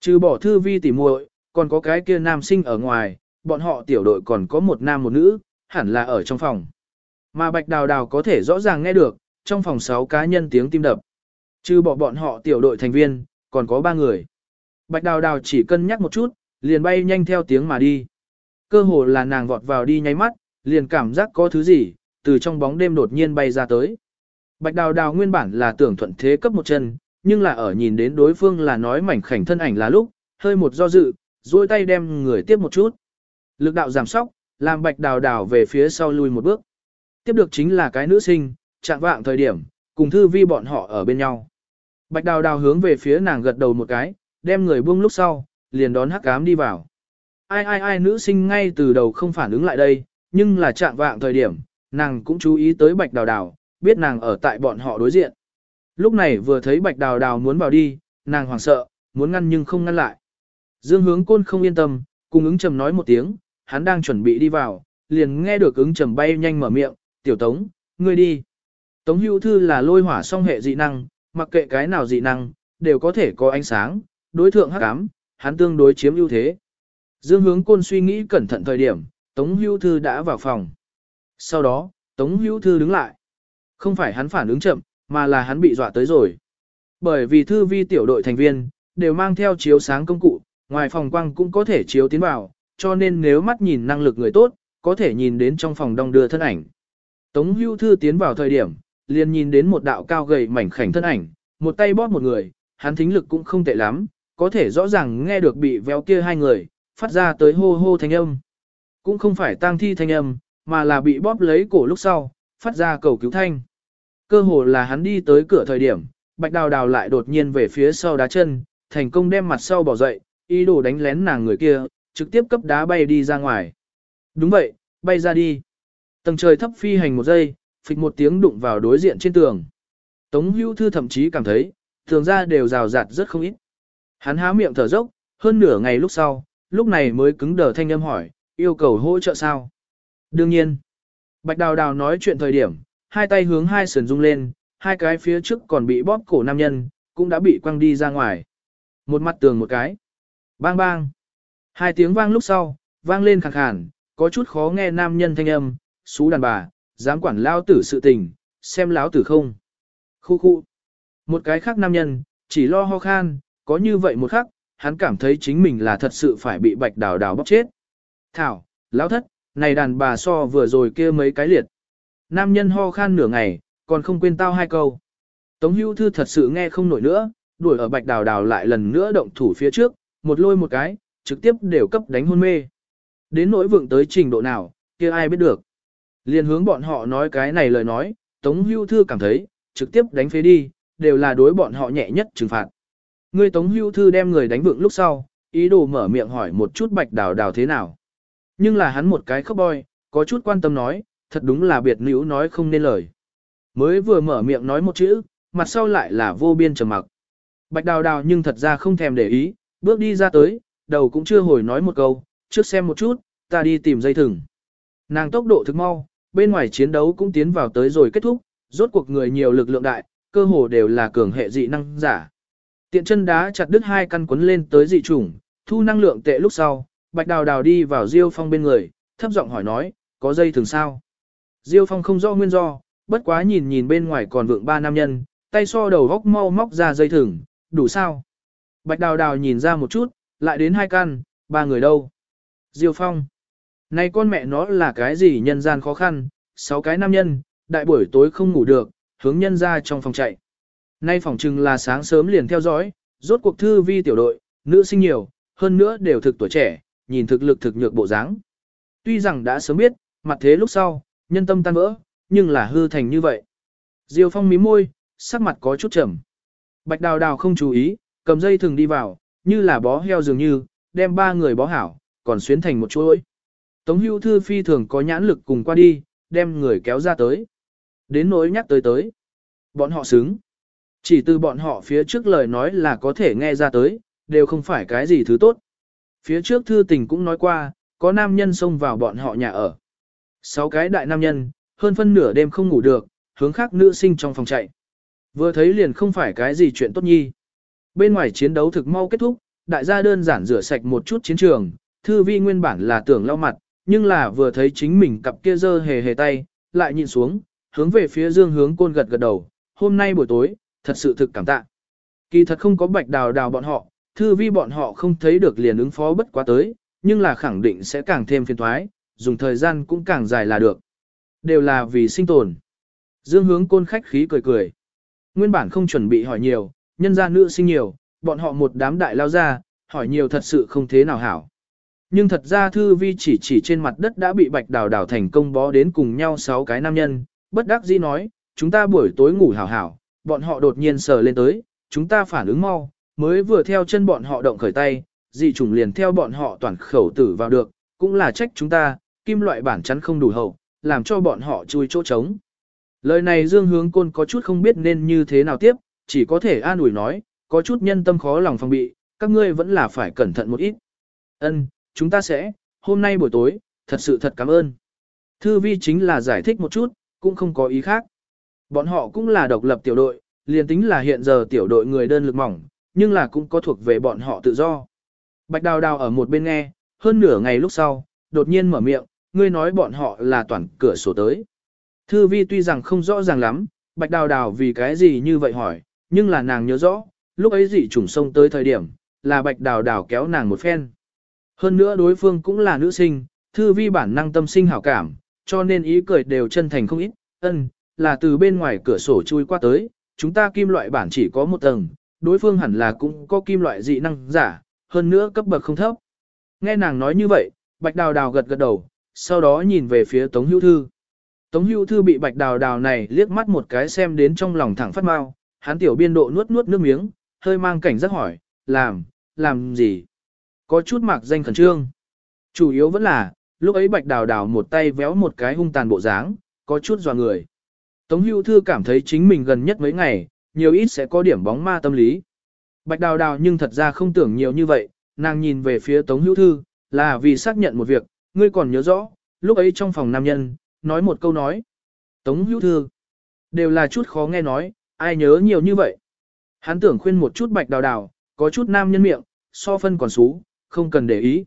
Trừ bỏ thư vi tỉ muội, còn có cái kia nam sinh ở ngoài, bọn họ tiểu đội còn có một nam một nữ, hẳn là ở trong phòng. Mà Bạch Đào Đào có thể rõ ràng nghe được, trong phòng 6 cá nhân tiếng tim đập. Trừ bỏ bọn họ tiểu đội thành viên, còn có 3 người. Bạch Đào Đào chỉ cân nhắc một chút, liền bay nhanh theo tiếng mà đi. Cơ hồ là nàng vọt vào đi nháy mắt, liền cảm giác có thứ gì, từ trong bóng đêm đột nhiên bay ra tới. Bạch Đào Đào nguyên bản là tưởng thuận thế cấp một chân, nhưng là ở nhìn đến đối phương là nói mảnh khảnh thân ảnh là lúc, hơi một do dự, duỗi tay đem người tiếp một chút. Lực đạo giảm sóc, làm Bạch Đào Đào về phía sau lui một bước. Tiếp được chính là cái nữ sinh, chạm vạng thời điểm, cùng thư vi bọn họ ở bên nhau. Bạch Đào Đào hướng về phía nàng gật đầu một cái, đem người buông lúc sau, liền đón hắc cám đi vào. Ai ai ai nữ sinh ngay từ đầu không phản ứng lại đây, nhưng là chạm vạng thời điểm, nàng cũng chú ý tới Bạch Đào Đào, biết nàng ở tại bọn họ đối diện. Lúc này vừa thấy Bạch Đào Đào muốn vào đi, nàng hoảng sợ, muốn ngăn nhưng không ngăn lại. Dương hướng côn không yên tâm, cùng ứng trầm nói một tiếng, hắn đang chuẩn bị đi vào, liền nghe được ứng trầm bay nhanh mở miệng, tiểu tống, ngươi đi. Tống hữu thư là lôi hỏa song hệ dị năng, mặc kệ cái nào dị năng, đều có thể có ánh sáng, đối thượng hắc ám, hắn tương đối chiếm ưu thế. Dương hướng côn suy nghĩ cẩn thận thời điểm, Tống hữu thư đã vào phòng. Sau đó, Tống hữu thư đứng lại. Không phải hắn phản ứng chậm, mà là hắn bị dọa tới rồi. Bởi vì thư vi tiểu đội thành viên, đều mang theo chiếu sáng công cụ, ngoài phòng quang cũng có thể chiếu tiến vào, cho nên nếu mắt nhìn năng lực người tốt, có thể nhìn đến trong phòng đông đưa thân ảnh. Tống hưu thư tiến vào thời điểm, liền nhìn đến một đạo cao gầy mảnh khảnh thân ảnh, một tay bóp một người, hắn thính lực cũng không tệ lắm, có thể rõ ràng nghe được bị véo kia hai người, phát ra tới hô hô thanh âm. Cũng không phải tang thi thanh âm, mà là bị bóp lấy cổ lúc sau, phát ra cầu cứu thanh. Cơ hồ là hắn đi tới cửa thời điểm, bạch đào đào lại đột nhiên về phía sau đá chân, thành công đem mặt sau bỏ dậy, ý đồ đánh lén nàng người kia, trực tiếp cấp đá bay đi ra ngoài. Đúng vậy, bay ra đi. Tầng trời thấp phi hành một giây, phịch một tiếng đụng vào đối diện trên tường. Tống hữu thư thậm chí cảm thấy, thường ra đều rào rạt rất không ít. Hắn há miệng thở dốc, hơn nửa ngày lúc sau, lúc này mới cứng đờ thanh âm hỏi, yêu cầu hỗ trợ sao? Đương nhiên. Bạch đào đào nói chuyện thời điểm, hai tay hướng hai sườn rung lên, hai cái phía trước còn bị bóp cổ nam nhân, cũng đã bị quăng đi ra ngoài. Một mặt tường một cái. Bang bang. Hai tiếng vang lúc sau, vang lên khàn khàn, có chút khó nghe nam nhân thanh âm, xú đàn bà, dám quản lao tử sự tình, xem lão tử không. Khu khu. Một cái khác nam nhân, chỉ lo ho khan, có như vậy một khắc, hắn cảm thấy chính mình là thật sự phải bị bạch đào đào bóc chết. Thảo, lão thất, này đàn bà so vừa rồi kia mấy cái liệt. Nam nhân ho khan nửa ngày, còn không quên tao hai câu. Tống Hưu thư thật sự nghe không nổi nữa, đuổi ở bạch đào đào lại lần nữa động thủ phía trước, một lôi một cái, trực tiếp đều cấp đánh hôn mê. Đến nỗi vượng tới trình độ nào, kia ai biết được. Liên hướng bọn họ nói cái này lời nói, Tống Hưu Thư cảm thấy, trực tiếp đánh phế đi, đều là đối bọn họ nhẹ nhất trừng phạt. Ngươi Tống Hưu Thư đem người đánh vượng lúc sau, ý đồ mở miệng hỏi một chút bạch đào đào thế nào. Nhưng là hắn một cái khóc boy, có chút quan tâm nói, thật đúng là biệt nữ nói không nên lời. Mới vừa mở miệng nói một chữ, mặt sau lại là vô biên trầm mặc. Bạch đào đào nhưng thật ra không thèm để ý, bước đi ra tới, đầu cũng chưa hồi nói một câu, trước xem một chút, ta đi tìm dây thừng. Nàng tốc độ thực mau, bên ngoài chiến đấu cũng tiến vào tới rồi kết thúc, rốt cuộc người nhiều lực lượng đại, cơ hồ đều là cường hệ dị năng giả. Tiện chân đá chặt đứt hai căn quấn lên tới dị chủng, thu năng lượng tệ lúc sau, Bạch Đào Đào đi vào Diêu Phong bên người, thấp giọng hỏi nói, có dây thường sao? Diêu Phong không rõ nguyên do, bất quá nhìn nhìn bên ngoài còn vượng ba nam nhân, tay so đầu góc mau móc ra dây thừng, đủ sao? Bạch Đào Đào nhìn ra một chút, lại đến hai căn, ba người đâu? Diêu Phong. Này con mẹ nó là cái gì nhân gian khó khăn, sáu cái nam nhân, đại buổi tối không ngủ được, hướng nhân ra trong phòng chạy. Nay phòng trừng là sáng sớm liền theo dõi, rốt cuộc thư vi tiểu đội, nữ sinh nhiều, hơn nữa đều thực tuổi trẻ, nhìn thực lực thực nhược bộ dáng. Tuy rằng đã sớm biết, mặt thế lúc sau, nhân tâm tan vỡ, nhưng là hư thành như vậy. Diêu Phong mí môi, sắc mặt có chút trầm. Bạch Đào Đào không chú ý, cầm dây thừng đi vào, như là bó heo dường như, đem ba người bó hảo, còn xuyến thành một chuỗi. Tống hưu thư phi thường có nhãn lực cùng qua đi, đem người kéo ra tới. Đến nỗi nhắc tới tới. Bọn họ xứng. Chỉ từ bọn họ phía trước lời nói là có thể nghe ra tới, đều không phải cái gì thứ tốt. Phía trước thư tình cũng nói qua, có nam nhân xông vào bọn họ nhà ở. Sáu cái đại nam nhân, hơn phân nửa đêm không ngủ được, hướng khác nữ sinh trong phòng chạy. Vừa thấy liền không phải cái gì chuyện tốt nhi. Bên ngoài chiến đấu thực mau kết thúc, đại gia đơn giản rửa sạch một chút chiến trường, thư vi nguyên bản là tưởng lau mặt, nhưng là vừa thấy chính mình cặp kia dơ hề hề tay, lại nhìn xuống, hướng về phía dương hướng côn gật gật đầu, hôm nay buổi tối, thật sự thực cảm tạ. Kỳ thật không có bạch đào đào bọn họ, thư vi bọn họ không thấy được liền ứng phó bất quá tới, nhưng là khẳng định sẽ càng thêm phiền thoái, dùng thời gian cũng càng dài là được. Đều là vì sinh tồn. Dương hướng côn khách khí cười cười. Nguyên bản không chuẩn bị hỏi nhiều, nhân gia nữ sinh nhiều, bọn họ một đám đại lao ra, hỏi nhiều thật sự không thế nào hảo. Nhưng thật ra thư vi chỉ chỉ trên mặt đất đã bị bạch đào đào thành công bó đến cùng nhau sáu cái nam nhân, bất đắc dĩ nói, chúng ta buổi tối ngủ hảo hảo, bọn họ đột nhiên sờ lên tới, chúng ta phản ứng mau, mới vừa theo chân bọn họ động khởi tay, dị trùng liền theo bọn họ toàn khẩu tử vào được, cũng là trách chúng ta, kim loại bản chắn không đủ hậu, làm cho bọn họ chui chỗ trống. Lời này Dương Hướng Côn có chút không biết nên như thế nào tiếp, chỉ có thể an ủi nói, có chút nhân tâm khó lòng phòng bị, các ngươi vẫn là phải cẩn thận một ít. Ân, chúng ta sẽ, hôm nay buổi tối, thật sự thật cảm ơn. Thư vi chính là giải thích một chút, cũng không có ý khác. Bọn họ cũng là độc lập tiểu đội, liền tính là hiện giờ tiểu đội người đơn lực mỏng, nhưng là cũng có thuộc về bọn họ tự do. Bạch đào đào ở một bên nghe, hơn nửa ngày lúc sau, đột nhiên mở miệng, ngươi nói bọn họ là toàn cửa sổ tới. Thư vi tuy rằng không rõ ràng lắm, bạch đào đào vì cái gì như vậy hỏi, nhưng là nàng nhớ rõ, lúc ấy dị trùng sông tới thời điểm, là bạch đào đào kéo nàng một phen. Hơn nữa đối phương cũng là nữ sinh, thư vi bản năng tâm sinh hảo cảm, cho nên ý cười đều chân thành không ít, ân, là từ bên ngoài cửa sổ chui qua tới, chúng ta kim loại bản chỉ có một tầng, đối phương hẳn là cũng có kim loại dị năng giả, hơn nữa cấp bậc không thấp. Nghe nàng nói như vậy, bạch đào đào gật gật đầu, sau đó nhìn về phía Tống Hữu Thư. Tống Hữu Thư bị bạch đào đào này liếc mắt một cái xem đến trong lòng thẳng phát mau, hắn tiểu biên độ nuốt nuốt nước miếng, hơi mang cảnh giác hỏi, làm, làm gì? Có chút mạc danh khẩn trương. Chủ yếu vẫn là, lúc ấy bạch đào đào một tay véo một cái hung tàn bộ dáng, có chút dò người. Tống hưu thư cảm thấy chính mình gần nhất mấy ngày, nhiều ít sẽ có điểm bóng ma tâm lý. Bạch đào đào nhưng thật ra không tưởng nhiều như vậy, nàng nhìn về phía tống hưu thư, là vì xác nhận một việc, ngươi còn nhớ rõ, lúc ấy trong phòng nam nhân, nói một câu nói. Tống hưu thư, đều là chút khó nghe nói, ai nhớ nhiều như vậy. Hắn tưởng khuyên một chút bạch đào đào, có chút nam nhân miệng, so phân còn xú, không cần để ý.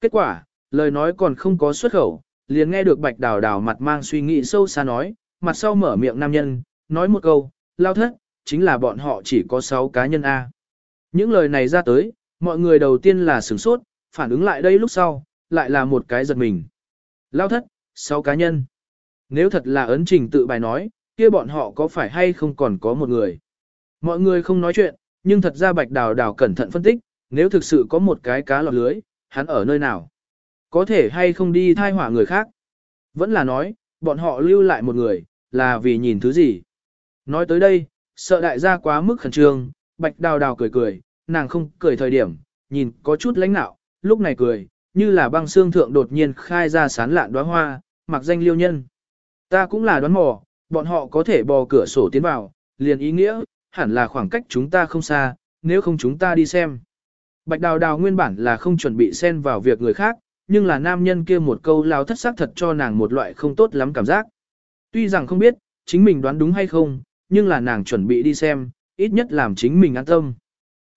Kết quả, lời nói còn không có xuất khẩu, liền nghe được bạch đào đào mặt mang suy nghĩ sâu xa nói, mặt sau mở miệng nam nhân, nói một câu, lao thất, chính là bọn họ chỉ có 6 cá nhân A. Những lời này ra tới, mọi người đầu tiên là sửng sốt, phản ứng lại đây lúc sau, lại là một cái giật mình. Lao thất, 6 cá nhân. Nếu thật là ấn trình tự bài nói, kia bọn họ có phải hay không còn có một người. Mọi người không nói chuyện, nhưng thật ra bạch đào đào cẩn thận phân tích, nếu thực sự có một cái cá lọt lưới, hắn ở nơi nào? Có thể hay không đi thai hỏa người khác? Vẫn là nói, bọn họ lưu lại một người, là vì nhìn thứ gì? Nói tới đây, sợ đại gia quá mức khẩn trương, bạch đào đào cười cười, nàng không cười thời điểm, nhìn có chút lãnh nạo, lúc này cười, như là băng xương thượng đột nhiên khai ra sán lạn đóa hoa, mặc danh liêu nhân. Ta cũng là đoán mò, bọn họ có thể bò cửa sổ tiến vào, liền ý nghĩa, hẳn là khoảng cách chúng ta không xa, nếu không chúng ta đi xem. Bạch đào đào nguyên bản là không chuẩn bị xen vào việc người khác, nhưng là nam nhân kia một câu lao thất xác thật cho nàng một loại không tốt lắm cảm giác. Tuy rằng không biết, chính mình đoán đúng hay không, nhưng là nàng chuẩn bị đi xem, ít nhất làm chính mình an tâm.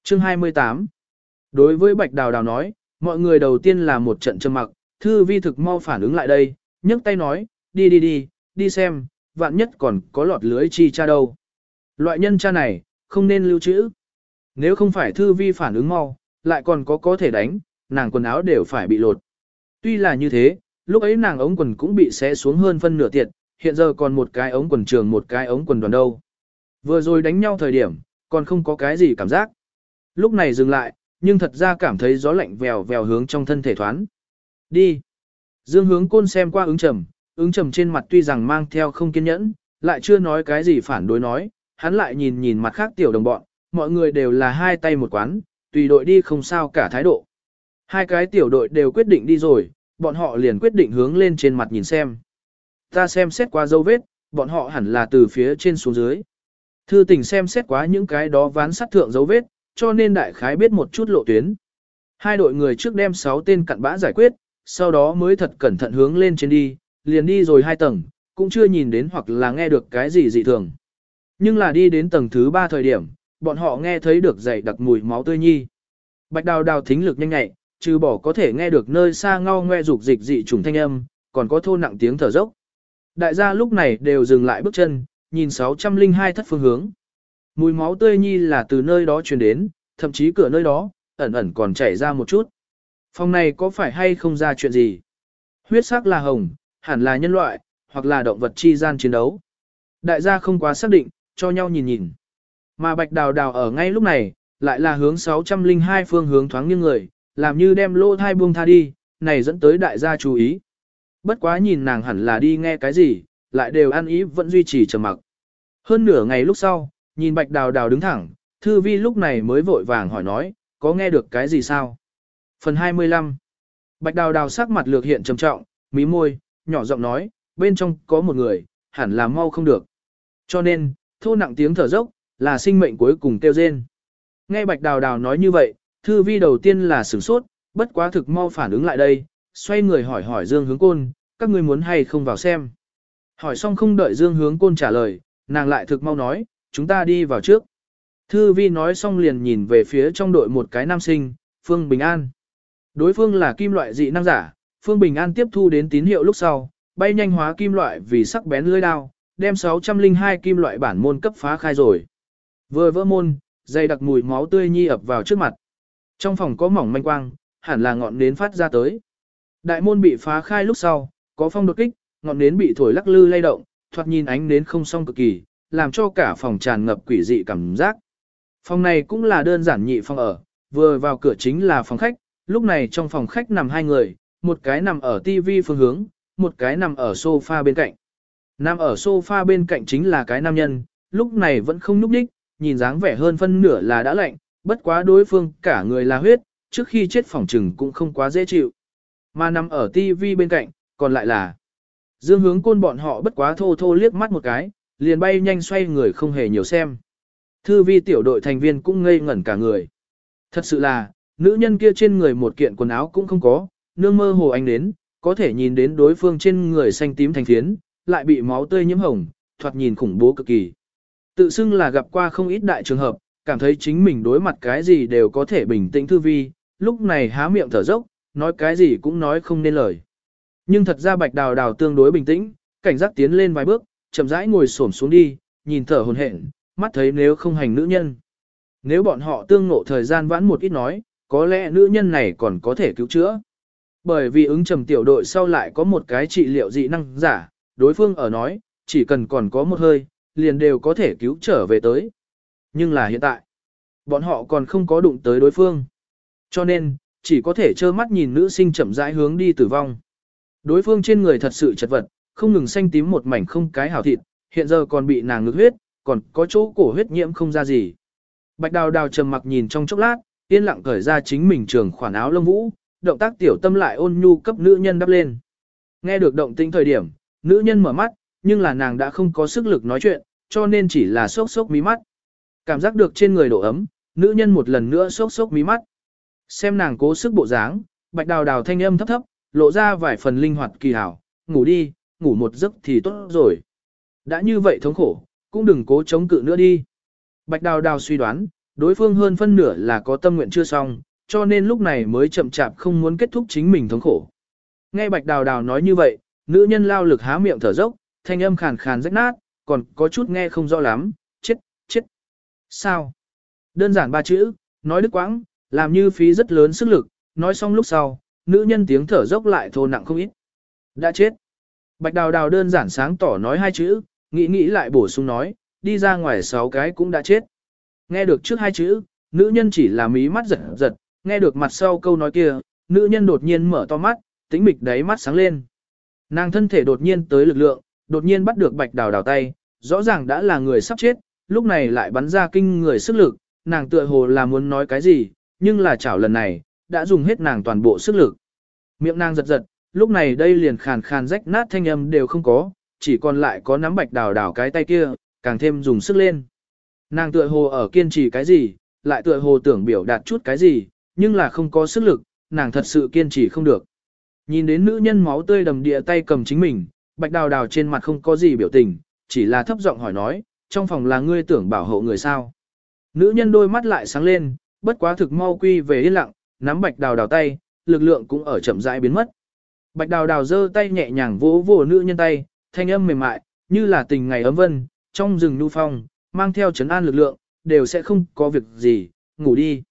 Chương 28 Đối với Bạch Đào Đào nói, mọi người đầu tiên là một trận trầm mặc, thư vi thực mau phản ứng lại đây, nhấc tay nói, đi đi đi, đi xem, vạn nhất còn có lọt lưới chi cha đâu. Loại nhân cha này, không nên lưu trữ. Nếu không phải thư vi phản ứng mau, lại còn có có thể đánh, nàng quần áo đều phải bị lột. Tuy là như thế, lúc ấy nàng ống quần cũng bị xé xuống hơn phân nửa tiệt, hiện giờ còn một cái ống quần trường một cái ống quần đoàn đâu. Vừa rồi đánh nhau thời điểm, còn không có cái gì cảm giác. Lúc này dừng lại, nhưng thật ra cảm thấy gió lạnh vèo vèo hướng trong thân thể thoán. Đi. Dương hướng côn xem qua ứng trầm, ứng trầm trên mặt tuy rằng mang theo không kiên nhẫn, lại chưa nói cái gì phản đối nói, hắn lại nhìn nhìn mặt khác tiểu đồng bọn, mọi người đều là hai tay một quán, tùy đội đi không sao cả thái độ. Hai cái tiểu đội đều quyết định đi rồi, bọn họ liền quyết định hướng lên trên mặt nhìn xem. Ta xem xét qua dấu vết, bọn họ hẳn là từ phía trên xuống dưới. Thư tình xem xét quá những cái đó ván sát thượng dấu vết, cho nên đại khái biết một chút lộ tuyến. Hai đội người trước đem 6 tên cặn bã giải quyết, sau đó mới thật cẩn thận hướng lên trên đi, liền đi rồi hai tầng, cũng chưa nhìn đến hoặc là nghe được cái gì dị thường. Nhưng là đi đến tầng thứ ba thời điểm, bọn họ nghe thấy được dày đặc mùi máu tươi nhi. Bạch đào đào thính lực nhanh nhạy, trừ bỏ có thể nghe được nơi xa ngao ngoe dục dịch dị trùng thanh âm, còn có thô nặng tiếng thở dốc. Đại gia lúc này đều dừng lại bước chân, nhìn 602 thất phương hướng. Mùi máu tươi nhi là từ nơi đó truyền đến, thậm chí cửa nơi đó, ẩn ẩn còn chảy ra một chút. Phòng này có phải hay không ra chuyện gì? Huyết sắc là hồng, hẳn là nhân loại, hoặc là động vật chi gian chiến đấu. Đại gia không quá xác định, cho nhau nhìn nhìn. Mà bạch đào đào ở ngay lúc này, lại là hướng 602 phương hướng thoáng nghiêng người, làm như đem lô thai buông tha đi, này dẫn tới đại gia chú ý. Bất quá nhìn nàng hẳn là đi nghe cái gì, lại đều ăn ý vẫn duy trì trầm mặc. Hơn nửa ngày lúc sau, nhìn bạch đào đào đứng thẳng, thư vi lúc này mới vội vàng hỏi nói, có nghe được cái gì sao? Phần 25 Bạch đào đào sắc mặt lược hiện trầm trọng, mí môi, nhỏ giọng nói, bên trong có một người, hẳn là mau không được. Cho nên, thô nặng tiếng thở dốc, là sinh mệnh cuối cùng tiêu rên. Nghe bạch đào đào nói như vậy, thư vi đầu tiên là sửng sốt, bất quá thực mau phản ứng lại đây, xoay người hỏi hỏi Dương Hướng Côn, các ngươi muốn hay không vào xem. Hỏi xong không đợi Dương Hướng Côn trả lời, nàng lại thực mau nói, chúng ta đi vào trước. Thư vi nói xong liền nhìn về phía trong đội một cái nam sinh, Phương Bình An. Đối phương là kim loại dị năng giả, Phương Bình An tiếp thu đến tín hiệu lúc sau, bay nhanh hóa kim loại vì sắc bén lưỡi đao, đem 602 kim loại bản môn cấp phá khai rồi. Vừa vỡ môn, dây đặc mùi máu tươi nhi ập vào trước mặt. Trong phòng có mỏng manh quang, hẳn là ngọn nến phát ra tới. Đại môn bị phá khai lúc sau, có phong đột kích, ngọn nến bị thổi lắc lư lay động, thoạt nhìn ánh nến không xong cực kỳ, làm cho cả phòng tràn ngập quỷ dị cảm giác. Phòng này cũng là đơn giản nhị phòng ở, vừa vào cửa chính là phòng khách, lúc này trong phòng khách nằm hai người, một cái nằm ở TV phương hướng, một cái nằm ở sofa bên cạnh. Nằm ở sofa bên cạnh chính là cái nam nhân, lúc này vẫn không núp đích, nhìn dáng vẻ hơn phân nửa là đã lạnh, bất quá đối phương cả người là huyết, trước khi chết phòng trừng cũng không quá dễ chịu. Mà nằm ở TV bên cạnh, còn lại là Dương hướng côn bọn họ bất quá thô thô liếc mắt một cái, liền bay nhanh xoay người không hề nhiều xem. Thư vi tiểu đội thành viên cũng ngây ngẩn cả người. Thật sự là, nữ nhân kia trên người một kiện quần áo cũng không có, nương mơ hồ anh đến, có thể nhìn đến đối phương trên người xanh tím thành phiến, lại bị máu tươi nhiễm hồng, thoạt nhìn khủng bố cực kỳ. Tự xưng là gặp qua không ít đại trường hợp, cảm thấy chính mình đối mặt cái gì đều có thể bình tĩnh thư vi, lúc này há miệng thở dốc, nói cái gì cũng nói không nên lời. Nhưng thật ra bạch đào đào tương đối bình tĩnh, cảnh giác tiến lên vài bước, chậm rãi ngồi xổm xuống đi, nhìn thở hồn hển, mắt thấy nếu không hành nữ nhân. Nếu bọn họ tương ngộ thời gian vãn một ít nói, có lẽ nữ nhân này còn có thể cứu chữa. Bởi vì ứng trầm tiểu đội sau lại có một cái trị liệu dị năng giả, đối phương ở nói, chỉ cần còn có một hơi, liền đều có thể cứu trở về tới. Nhưng là hiện tại, bọn họ còn không có đụng tới đối phương. Cho nên, chỉ có thể trơ mắt nhìn nữ sinh chậm rãi hướng đi tử vong. Đối phương trên người thật sự chật vật, không ngừng xanh tím một mảnh không cái hảo thịt, hiện giờ còn bị nàng ngực huyết, còn có chỗ cổ huyết nhiễm không ra gì. Bạch đào đào trầm mặc nhìn trong chốc lát, yên lặng cởi ra chính mình trường khoản áo lông vũ, động tác tiểu tâm lại ôn nhu cấp nữ nhân đắp lên. Nghe được động tĩnh thời điểm, nữ nhân mở mắt, nhưng là nàng đã không có sức lực nói chuyện, cho nên chỉ là sốc sốc mí mắt. Cảm giác được trên người độ ấm, nữ nhân một lần nữa sốc sốc mí mắt. Xem nàng cố sức bộ dáng, bạch đào đào thanh âm thấp thấp, lộ ra vài phần linh hoạt kỳ hảo, ngủ đi, ngủ một giấc thì tốt rồi. Đã như vậy thống khổ, cũng đừng cố chống cự nữa đi. Bạch đào đào suy đoán, đối phương hơn phân nửa là có tâm nguyện chưa xong, cho nên lúc này mới chậm chạp không muốn kết thúc chính mình thống khổ. Nghe bạch đào đào nói như vậy, nữ nhân lao lực há miệng thở dốc, thanh âm khàn khàn rách nát, còn có chút nghe không rõ lắm, chết, chết. Sao? Đơn giản ba chữ, nói đức quãng, làm như phí rất lớn sức lực, nói xong lúc sau, nữ nhân tiếng thở dốc lại thô nặng không ít. Đã chết. Bạch đào đào đơn giản sáng tỏ nói hai chữ, nghĩ nghĩ lại bổ sung nói, đi ra ngoài sáu cái cũng đã chết. Nghe được trước hai chữ, nữ nhân chỉ là mí mắt giật giật, nghe được mặt sau câu nói kia, nữ nhân đột nhiên mở to mắt, tính mịch đáy mắt sáng lên. Nàng thân thể đột nhiên tới lực lượng, đột nhiên bắt được bạch đào đào tay, rõ ràng đã là người sắp chết, lúc này lại bắn ra kinh người sức lực, nàng tựa hồ là muốn nói cái gì, nhưng là chảo lần này, đã dùng hết nàng toàn bộ sức lực. Miệng nàng giật giật, lúc này đây liền khàn khàn rách nát thanh âm đều không có, chỉ còn lại có nắm bạch đào đào cái tay kia, càng thêm dùng sức lên. Nàng tựa hồ ở kiên trì cái gì, lại tựa hồ tưởng biểu đạt chút cái gì, nhưng là không có sức lực, nàng thật sự kiên trì không được. Nhìn đến nữ nhân máu tươi đầm địa tay cầm chính mình, bạch đào đào trên mặt không có gì biểu tình, chỉ là thấp giọng hỏi nói, trong phòng là ngươi tưởng bảo hộ người sao. Nữ nhân đôi mắt lại sáng lên, bất quá thực mau quy về yên lặng, nắm bạch đào đào tay, lực lượng cũng ở chậm rãi biến mất. Bạch đào đào giơ tay nhẹ nhàng vỗ vỗ nữ nhân tay, thanh âm mềm mại, như là tình ngày ấm vân, trong rừng nu phong, mang theo chấn an lực lượng, đều sẽ không có việc gì, ngủ đi.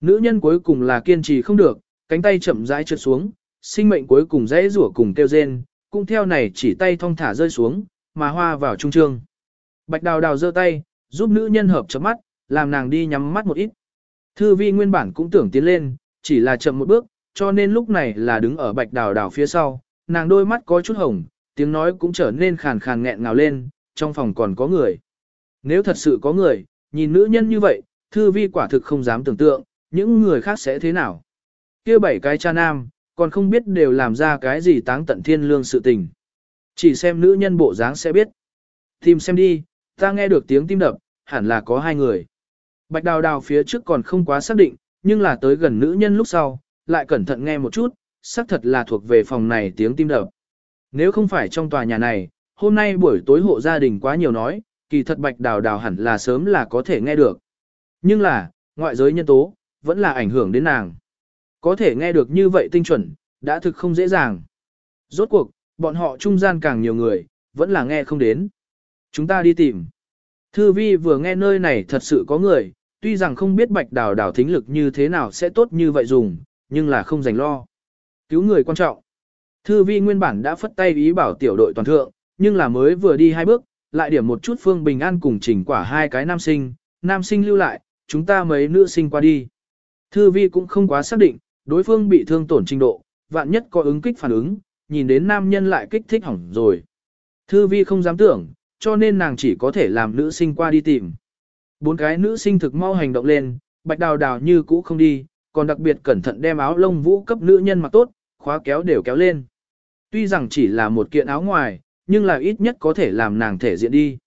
Nữ nhân cuối cùng là kiên trì không được, cánh tay chậm rãi trượt xuống, sinh mệnh cuối cùng dễ rủa cùng kêu rên, cũng theo này chỉ tay thong thả rơi xuống, mà hoa vào trung trương. Bạch đào đào giơ tay, giúp nữ nhân hợp chấm mắt, làm nàng đi nhắm mắt một ít. Thư vi nguyên bản cũng tưởng tiến lên, chỉ là chậm một bước, cho nên lúc này là đứng ở bạch đào đào phía sau, nàng đôi mắt có chút hồng, tiếng nói cũng trở nên khàn khàn nghẹn ngào lên, trong phòng còn có người. Nếu thật sự có người, nhìn nữ nhân như vậy, thư vi quả thực không dám tưởng tượng, những người khác sẽ thế nào. kia bảy cái cha nam, còn không biết đều làm ra cái gì táng tận thiên lương sự tình. Chỉ xem nữ nhân bộ dáng sẽ biết. Tìm xem đi, ta nghe được tiếng tim đập, hẳn là có hai người. Bạch đào đào phía trước còn không quá xác định, nhưng là tới gần nữ nhân lúc sau, lại cẩn thận nghe một chút, xác thật là thuộc về phòng này tiếng tim đập. Nếu không phải trong tòa nhà này, hôm nay buổi tối hộ gia đình quá nhiều nói, kỳ thật bạch đào đào hẳn là sớm là có thể nghe được. Nhưng là, ngoại giới nhân tố, vẫn là ảnh hưởng đến nàng. Có thể nghe được như vậy tinh chuẩn, đã thực không dễ dàng. Rốt cuộc, bọn họ trung gian càng nhiều người, vẫn là nghe không đến. Chúng ta đi tìm. Thư vi vừa nghe nơi này thật sự có người, tuy rằng không biết bạch đào đào thính lực như thế nào sẽ tốt như vậy dùng, nhưng là không dành lo. Cứu người quan trọng. Thư vi nguyên bản đã phất tay ý bảo tiểu đội toàn thượng, nhưng là mới vừa đi hai bước, lại điểm một chút phương bình an cùng chỉnh quả hai cái nam sinh, nam sinh lưu lại, chúng ta mấy nữ sinh qua đi. Thư vi cũng không quá xác định, đối phương bị thương tổn trình độ, vạn nhất có ứng kích phản ứng, nhìn đến nam nhân lại kích thích hỏng rồi. Thư vi không dám tưởng, cho nên nàng chỉ có thể làm nữ sinh qua đi tìm. Bốn cái nữ sinh thực mau hành động lên, bạch đào đào như cũ không đi, còn đặc biệt cẩn thận đem áo lông vũ cấp nữ nhân mặc tốt, khóa kéo đều kéo lên. Tuy rằng chỉ là một kiện áo ngoài, nhưng là ít nhất có thể làm nàng thể diện đi.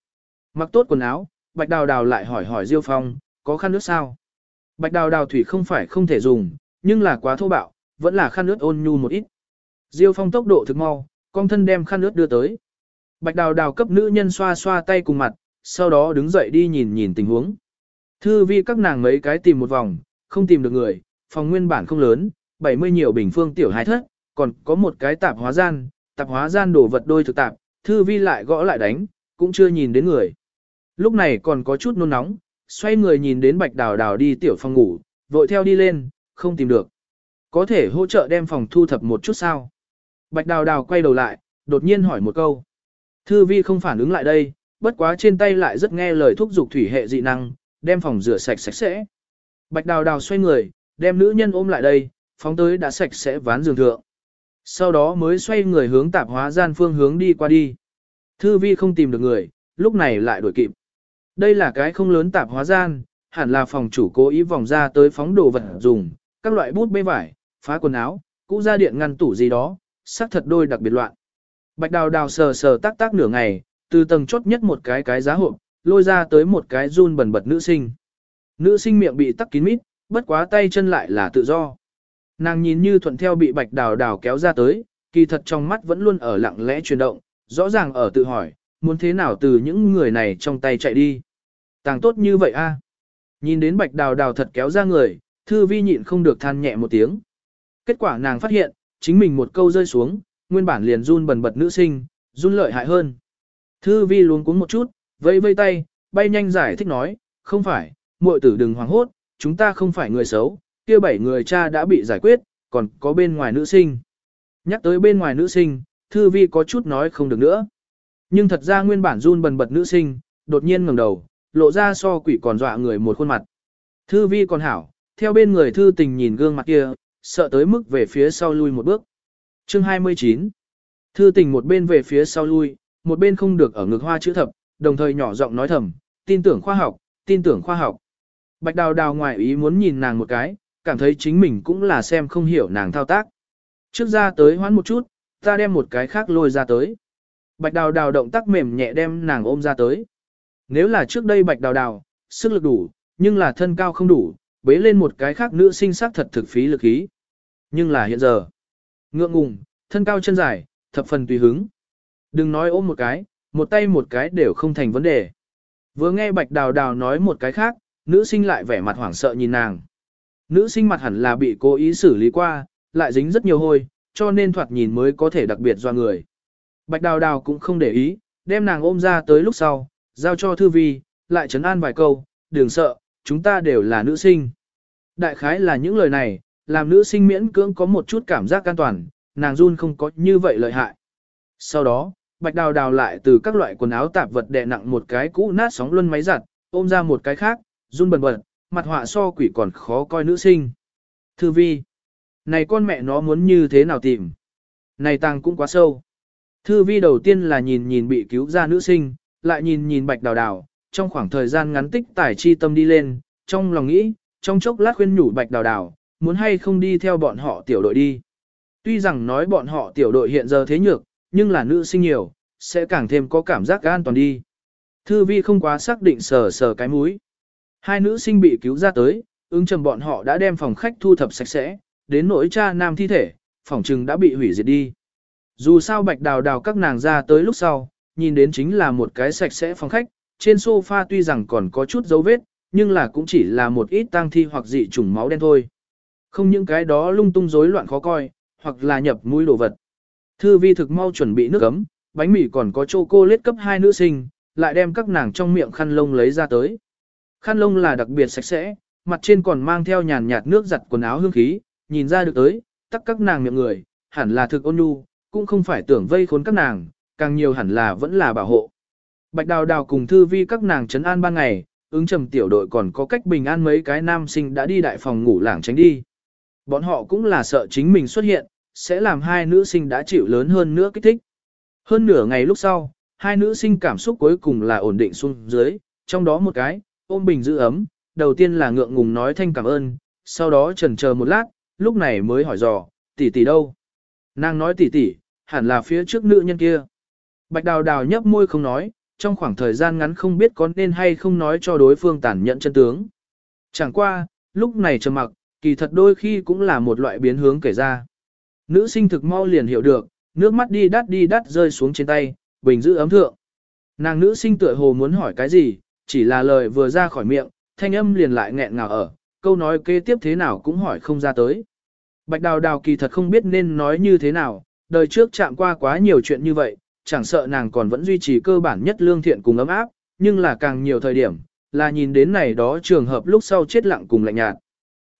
Mặc tốt quần áo, bạch đào đào lại hỏi hỏi Diêu Phong, có khăn nước sao? Bạch đào đào thủy không phải không thể dùng, nhưng là quá thô bạo, vẫn là khăn nước ôn nhu một ít. Diêu Phong tốc độ thực mau, con thân đem khăn nước đưa tới. Bạch đào đào cấp nữ nhân xoa xoa tay cùng mặt, sau đó đứng dậy đi nhìn nhìn tình huống. Thư vi các nàng mấy cái tìm một vòng, không tìm được người, phòng nguyên bản không lớn, 70 nhiều bình phương tiểu hai thất, còn có một cái tạp hóa gian, tạp hóa gian đổ vật đôi thực tạp, thư vi lại gõ lại đánh, cũng chưa nhìn đến người. Lúc này còn có chút nôn nóng, xoay người nhìn đến bạch đào đào đi tiểu phòng ngủ, vội theo đi lên, không tìm được. Có thể hỗ trợ đem phòng thu thập một chút sao? Bạch đào đào quay đầu lại, đột nhiên hỏi một câu. Thư vi không phản ứng lại đây, bất quá trên tay lại rất nghe lời thúc giục thủy hệ dị năng, đem phòng rửa sạch sạch sẽ. Bạch đào đào xoay người, đem nữ nhân ôm lại đây, phóng tới đã sạch sẽ ván giường thượng. Sau đó mới xoay người hướng tạp hóa gian phương hướng đi qua đi. Thư vi không tìm được người, lúc này lại đuổi kịp. Đây là cái không lớn tạp hóa gian, hẳn là phòng chủ cố ý vòng ra tới phóng đồ vật dùng, các loại bút bê vải, phá quần áo, cũ ra điện ngăn tủ gì đó, sắc thật đôi đặc biệt loạn. Bạch đào đào sờ sờ tác tác nửa ngày, từ tầng chốt nhất một cái cái giá hộp, lôi ra tới một cái run bẩn bật nữ sinh. Nữ sinh miệng bị tắc kín mít, bất quá tay chân lại là tự do. Nàng nhìn như thuận theo bị bạch đào đào kéo ra tới, kỳ thật trong mắt vẫn luôn ở lặng lẽ chuyển động, rõ ràng ở tự hỏi, muốn thế nào từ những người này trong tay chạy đi. Tàng tốt như vậy a Nhìn đến bạch đào đào thật kéo ra người, thư vi nhịn không được than nhẹ một tiếng. Kết quả nàng phát hiện, chính mình một câu rơi xuống, nguyên bản liền run bần bật nữ sinh, run lợi hại hơn. Thư vi luống cuống một chút, vây vây tay, bay nhanh giải thích nói, không phải, muội tử đừng hoảng hốt, chúng ta không phải người xấu, kia bảy người cha đã bị giải quyết, còn có bên ngoài nữ sinh. Nhắc tới bên ngoài nữ sinh, thư vi có chút nói không được nữa. Nhưng thật ra nguyên bản run bần bật nữ sinh, đột nhiên ngẩng đầu, lộ ra so quỷ còn dọa người một khuôn mặt. Thư vi còn hảo, theo bên người thư tình nhìn gương mặt kia, sợ tới mức về phía sau lui một bước. Chương 29 Thư tình một bên về phía sau lui, một bên không được ở ngực hoa chữ thập, đồng thời nhỏ giọng nói thầm, tin tưởng khoa học, tin tưởng khoa học. Bạch đào đào ngoài ý muốn nhìn nàng một cái, cảm thấy chính mình cũng là xem không hiểu nàng thao tác. Trước ra tới hoán một chút, ta đem một cái khác lôi ra tới. Bạch đào đào động tác mềm nhẹ đem nàng ôm ra tới. Nếu là trước đây bạch đào đào, sức lực đủ, nhưng là thân cao không đủ, bế lên một cái khác nữ sinh sắc thật thực phí lực ý. Nhưng là hiện giờ, ngượng ngùng, thân cao chân dài, thập phần tùy hứng. Đừng nói ôm một cái, một tay một cái đều không thành vấn đề. Vừa nghe bạch đào đào nói một cái khác, nữ sinh lại vẻ mặt hoảng sợ nhìn nàng. Nữ sinh mặt hẳn là bị cố ý xử lý qua, lại dính rất nhiều hôi, cho nên thoạt nhìn mới có thể đặc biệt do người. Bạch đào đào cũng không để ý, đem nàng ôm ra tới lúc sau, giao cho thư vi, lại trấn an vài câu, đừng sợ, chúng ta đều là nữ sinh. Đại khái là những lời này, làm nữ sinh miễn cưỡng có một chút cảm giác an toàn, nàng run không có như vậy lợi hại. Sau đó, bạch đào đào lại từ các loại quần áo tạp vật đè nặng một cái cũ nát sóng luân máy giặt, ôm ra một cái khác, run bần bật, mặt họa so quỷ còn khó coi nữ sinh. Thư vi, này con mẹ nó muốn như thế nào tìm? Này tàng cũng quá sâu. Thư vi đầu tiên là nhìn nhìn bị cứu ra nữ sinh, lại nhìn nhìn bạch đào đào, trong khoảng thời gian ngắn tích tải chi tâm đi lên, trong lòng nghĩ, trong chốc lát khuyên nhủ bạch đào đào, muốn hay không đi theo bọn họ tiểu đội đi. Tuy rằng nói bọn họ tiểu đội hiện giờ thế nhược, nhưng là nữ sinh nhiều, sẽ càng thêm có cảm giác an toàn đi. Thư vi không quá xác định sờ sờ cái mũi. Hai nữ sinh bị cứu ra tới, ứng trầm bọn họ đã đem phòng khách thu thập sạch sẽ, đến nỗi cha nam thi thể, phòng trừng đã bị hủy diệt đi. Dù sao bạch đào đào các nàng ra tới lúc sau, nhìn đến chính là một cái sạch sẽ phòng khách, trên sofa tuy rằng còn có chút dấu vết, nhưng là cũng chỉ là một ít tang thi hoặc dị trùng máu đen thôi. Không những cái đó lung tung rối loạn khó coi, hoặc là nhập mũi đồ vật. Thư vi thực mau chuẩn bị nước ấm, bánh mì còn có chocolate cấp hai nữ sinh, lại đem các nàng trong miệng khăn lông lấy ra tới. Khăn lông là đặc biệt sạch sẽ, mặt trên còn mang theo nhàn nhạt nước giặt quần áo hương khí, nhìn ra được tới, tắc các nàng miệng người, hẳn là thực ôn nhu, cũng không phải tưởng vây khốn các nàng, càng nhiều hẳn là vẫn là bảo hộ. Bạch đào đào cùng thư vi các nàng trấn an ban ngày, ứng trầm tiểu đội còn có cách bình an mấy cái nam sinh đã đi đại phòng ngủ lảng tránh đi. Bọn họ cũng là sợ chính mình xuất hiện, sẽ làm hai nữ sinh đã chịu lớn hơn nữa kích thích. Hơn nửa ngày lúc sau, hai nữ sinh cảm xúc cuối cùng là ổn định xuống dưới, trong đó một cái, ôm bình giữ ấm, đầu tiên là ngượng ngùng nói thanh cảm ơn, sau đó chần chờ một lát, lúc này mới hỏi dò, tỷ tỷ đâu? Nàng nói tỷ tỷ, hẳn là phía trước nữ nhân kia. Bạch đào đào nhấp môi không nói, trong khoảng thời gian ngắn không biết có nên hay không nói cho đối phương tản nhận chân tướng. Chẳng qua, lúc này trầm mặc, kỳ thật đôi khi cũng là một loại biến hướng kể ra. Nữ sinh thực mau liền hiểu được, nước mắt đi đắt đi đắt rơi xuống trên tay, bình giữ ấm thượng. Nàng nữ sinh tựa hồ muốn hỏi cái gì, chỉ là lời vừa ra khỏi miệng, thanh âm liền lại nghẹn ngào ở, câu nói kế tiếp thế nào cũng hỏi không ra tới. Bạch đào đào kỳ thật không biết nên nói như thế nào, đời trước chạm qua quá nhiều chuyện như vậy, chẳng sợ nàng còn vẫn duy trì cơ bản nhất lương thiện cùng ấm áp, nhưng là càng nhiều thời điểm, là nhìn đến này đó trường hợp lúc sau chết lặng cùng lạnh nhạt.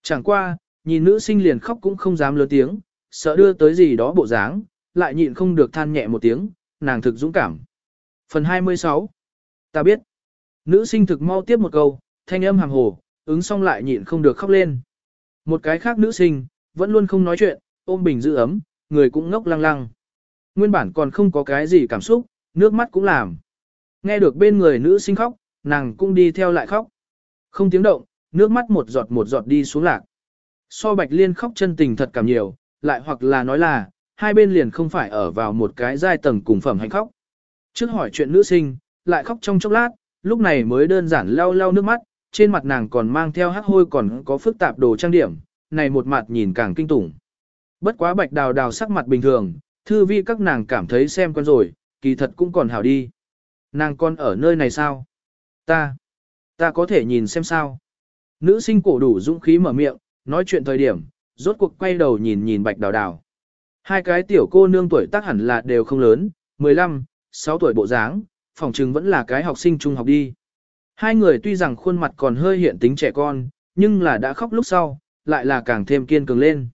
Chẳng qua, nhìn nữ sinh liền khóc cũng không dám lớn tiếng, sợ đưa tới gì đó bộ dáng, lại nhịn không được than nhẹ một tiếng, nàng thực dũng cảm. Phần 26 Ta biết. Nữ sinh thực mau tiếp một câu, thanh âm hàng hồ, ứng xong lại nhịn không được khóc lên. Một cái khác nữ sinh, vẫn luôn không nói chuyện, ôm bình giữ ấm, người cũng ngốc lăng lăng. Nguyên bản còn không có cái gì cảm xúc, nước mắt cũng làm. Nghe được bên người nữ sinh khóc, nàng cũng đi theo lại khóc. Không tiếng động, nước mắt một giọt một giọt đi xuống lạc. So bạch liên khóc chân tình thật cảm nhiều, lại hoặc là nói là, hai bên liền không phải ở vào một cái giai tầng cùng phẩm hành khóc. Trước hỏi chuyện nữ sinh, lại khóc trong chốc lát, lúc này mới đơn giản lau lau nước mắt, trên mặt nàng còn mang theo hắc hôi còn có phức tạp đồ trang điểm, này một mặt nhìn càng kinh tủng. Bất quá bạch đào đào sắc mặt bình thường, thư vi các nàng cảm thấy xem quen rồi, kỳ thật cũng còn hảo đi. Nàng con ở nơi này sao? Ta, ta có thể nhìn xem sao? Nữ sinh cổ đủ dũng khí mở miệng, nói chuyện thời điểm, rốt cuộc quay đầu nhìn nhìn bạch đào đào. Hai cái tiểu cô nương tuổi tác hẳn là đều không lớn, 15, 6 tuổi bộ dáng, phòng trừng vẫn là cái học sinh trung học đi. Hai người tuy rằng khuôn mặt còn hơi hiện tính trẻ con, nhưng là đã khóc lúc sau, lại là càng thêm kiên cường lên.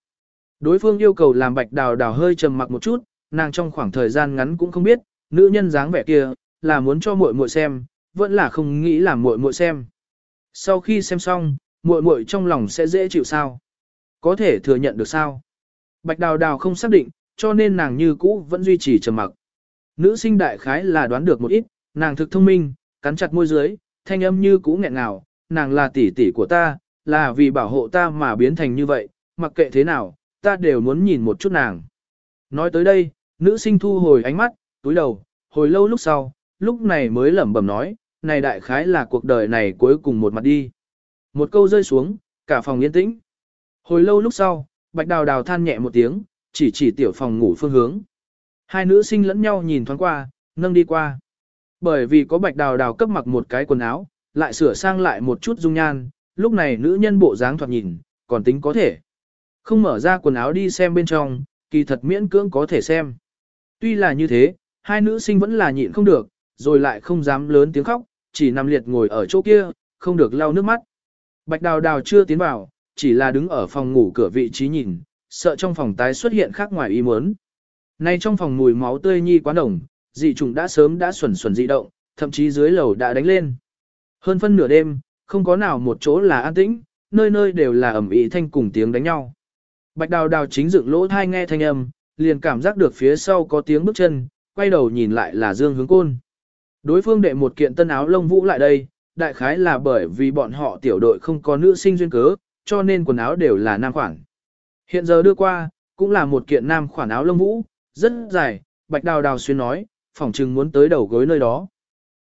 Đối phương yêu cầu làm bạch đào đào hơi trầm mặc một chút, nàng trong khoảng thời gian ngắn cũng không biết, nữ nhân dáng vẻ kia, là muốn cho muội muội xem, vẫn là không nghĩ làm muội muội xem. Sau khi xem xong, muội muội trong lòng sẽ dễ chịu sao? Có thể thừa nhận được sao? Bạch đào đào không xác định, cho nên nàng như cũ vẫn duy trì trầm mặc. Nữ sinh đại khái là đoán được một ít, nàng thực thông minh, cắn chặt môi dưới, thanh âm như cũ nghẹn ngào, nàng là tỷ tỷ của ta, là vì bảo hộ ta mà biến thành như vậy, mặc kệ thế nào, ta đều muốn nhìn một chút nàng. Nói tới đây, nữ sinh thu hồi ánh mắt, túi đầu, hồi lâu lúc sau, lúc này mới lẩm bẩm nói, này đại khái là cuộc đời này cuối cùng một mặt đi. Một câu rơi xuống, cả phòng yên tĩnh. Hồi lâu lúc sau, bạch đào đào than nhẹ một tiếng, chỉ chỉ tiểu phòng ngủ phương hướng. Hai nữ sinh lẫn nhau nhìn thoáng qua, nâng đi qua. Bởi vì có bạch đào đào cấp mặc một cái quần áo, lại sửa sang lại một chút dung nhan, lúc này nữ nhân bộ dáng thoạt nhìn, còn tính có thể. Không mở ra quần áo đi xem bên trong, kỳ thật miễn cưỡng có thể xem. Tuy là như thế, hai nữ sinh vẫn là nhịn không được, rồi lại không dám lớn tiếng khóc, chỉ nằm liệt ngồi ở chỗ kia, không được lau nước mắt. Bạch đào đào chưa tiến vào, chỉ là đứng ở phòng ngủ cửa vị trí nhìn, sợ trong phòng tái xuất hiện khác ngoài ý muốn. Nay trong phòng mùi máu tươi nhi quá đồng, dị trùng đã sớm đã xuẩn xuẩn dị động, thậm chí dưới lầu đã đánh lên. Hơn phân nửa đêm, không có nào một chỗ là an tĩnh, nơi nơi đều là ẩm ý thanh cùng tiếng đánh nhau. Bạch đào đào chính dựng lỗ thai nghe thanh âm, liền cảm giác được phía sau có tiếng bước chân, quay đầu nhìn lại là Dương Hướng Côn. Đối phương đệ một kiện tân áo lông vũ lại đây, đại khái là bởi vì bọn họ tiểu đội không có nữ sinh duyên cớ, cho nên quần áo đều là nam khoản. Hiện giờ đưa qua, cũng là một kiện nam khoản áo lông vũ, rất dài, bạch đào đào xuyên nói, phỏng chừng muốn tới đầu gối nơi đó.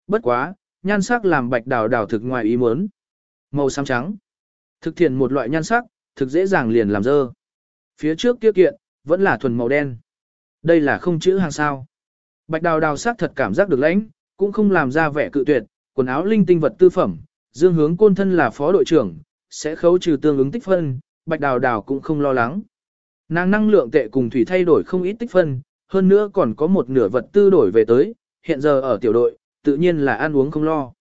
Bất quá, nhan sắc làm bạch đào đào thực ngoài ý muốn. Màu xám trắng. Thực thiện một loại nhan sắc, thực dễ dàng liền làm dơ. Phía trước kia kiện, vẫn là thuần màu đen. Đây là không chữ hàng sao. Bạch đào đào sắc thật cảm giác được lãnh, cũng không làm ra vẻ cự tuyệt, quần áo linh tinh vật tư phẩm, dương hướng côn thân là phó đội trưởng, sẽ khấu trừ tương ứng tích phân, bạch đào đào cũng không lo lắng. Nàng năng lượng tệ cùng thủy thay đổi không ít tích phân, hơn nữa còn có một nửa vật tư đổi về tới, hiện giờ ở tiểu đội, tự nhiên là ăn uống không lo.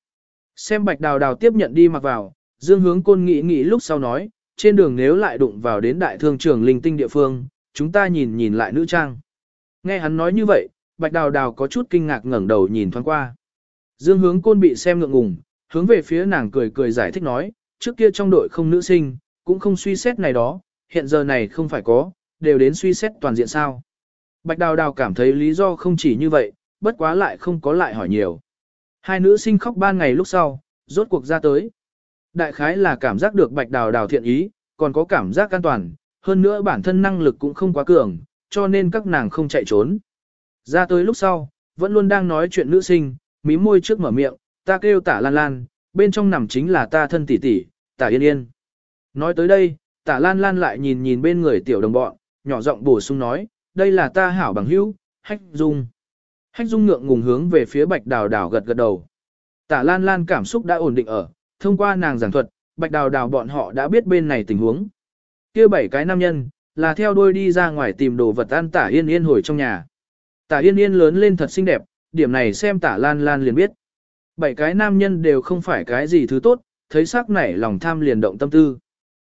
Xem bạch đào đào tiếp nhận đi mặc vào, dương hướng côn nghĩ nghĩ lúc sau nói, trên đường nếu lại đụng vào đến đại thương trường linh tinh địa phương, chúng ta nhìn nhìn lại nữ trang. Nghe hắn nói như vậy, bạch đào đào có chút kinh ngạc ngẩng đầu nhìn thoáng qua. Dương hướng côn bị xem ngượng ngùng, hướng về phía nàng cười cười giải thích nói, trước kia trong đội không nữ sinh, cũng không suy xét này đó, hiện giờ này không phải có, đều đến suy xét toàn diện sao. Bạch đào đào cảm thấy lý do không chỉ như vậy, bất quá lại không có lại hỏi nhiều. Hai nữ sinh khóc ban ngày lúc sau, rốt cuộc ra tới. Đại khái là cảm giác được bạch đào đào thiện ý, còn có cảm giác an toàn, hơn nữa bản thân năng lực cũng không quá cường, cho nên các nàng không chạy trốn. Ra tới lúc sau, vẫn luôn đang nói chuyện nữ sinh, mí môi trước mở miệng, ta kêu tả lan lan, bên trong nằm chính là ta thân tỷ tỷ, tả yên yên. Nói tới đây, tả lan lan lại nhìn nhìn bên người tiểu đồng bọn, nhỏ giọng bổ sung nói, đây là ta hảo bằng hữu, hách dung. Hách dung ngượng ngùng hướng về phía bạch đào đào gật gật đầu. Tả lan lan cảm xúc đã ổn định ở, thông qua nàng giảng thuật, bạch đào đào bọn họ đã biết bên này tình huống. kia bảy cái nam nhân, là theo đuôi đi ra ngoài tìm đồ vật ăn tả yên yên hồi trong nhà. Tả yên yên lớn lên thật xinh đẹp, điểm này xem tả lan lan liền biết. Bảy cái nam nhân đều không phải cái gì thứ tốt, thấy sắc nảy lòng tham liền động tâm tư.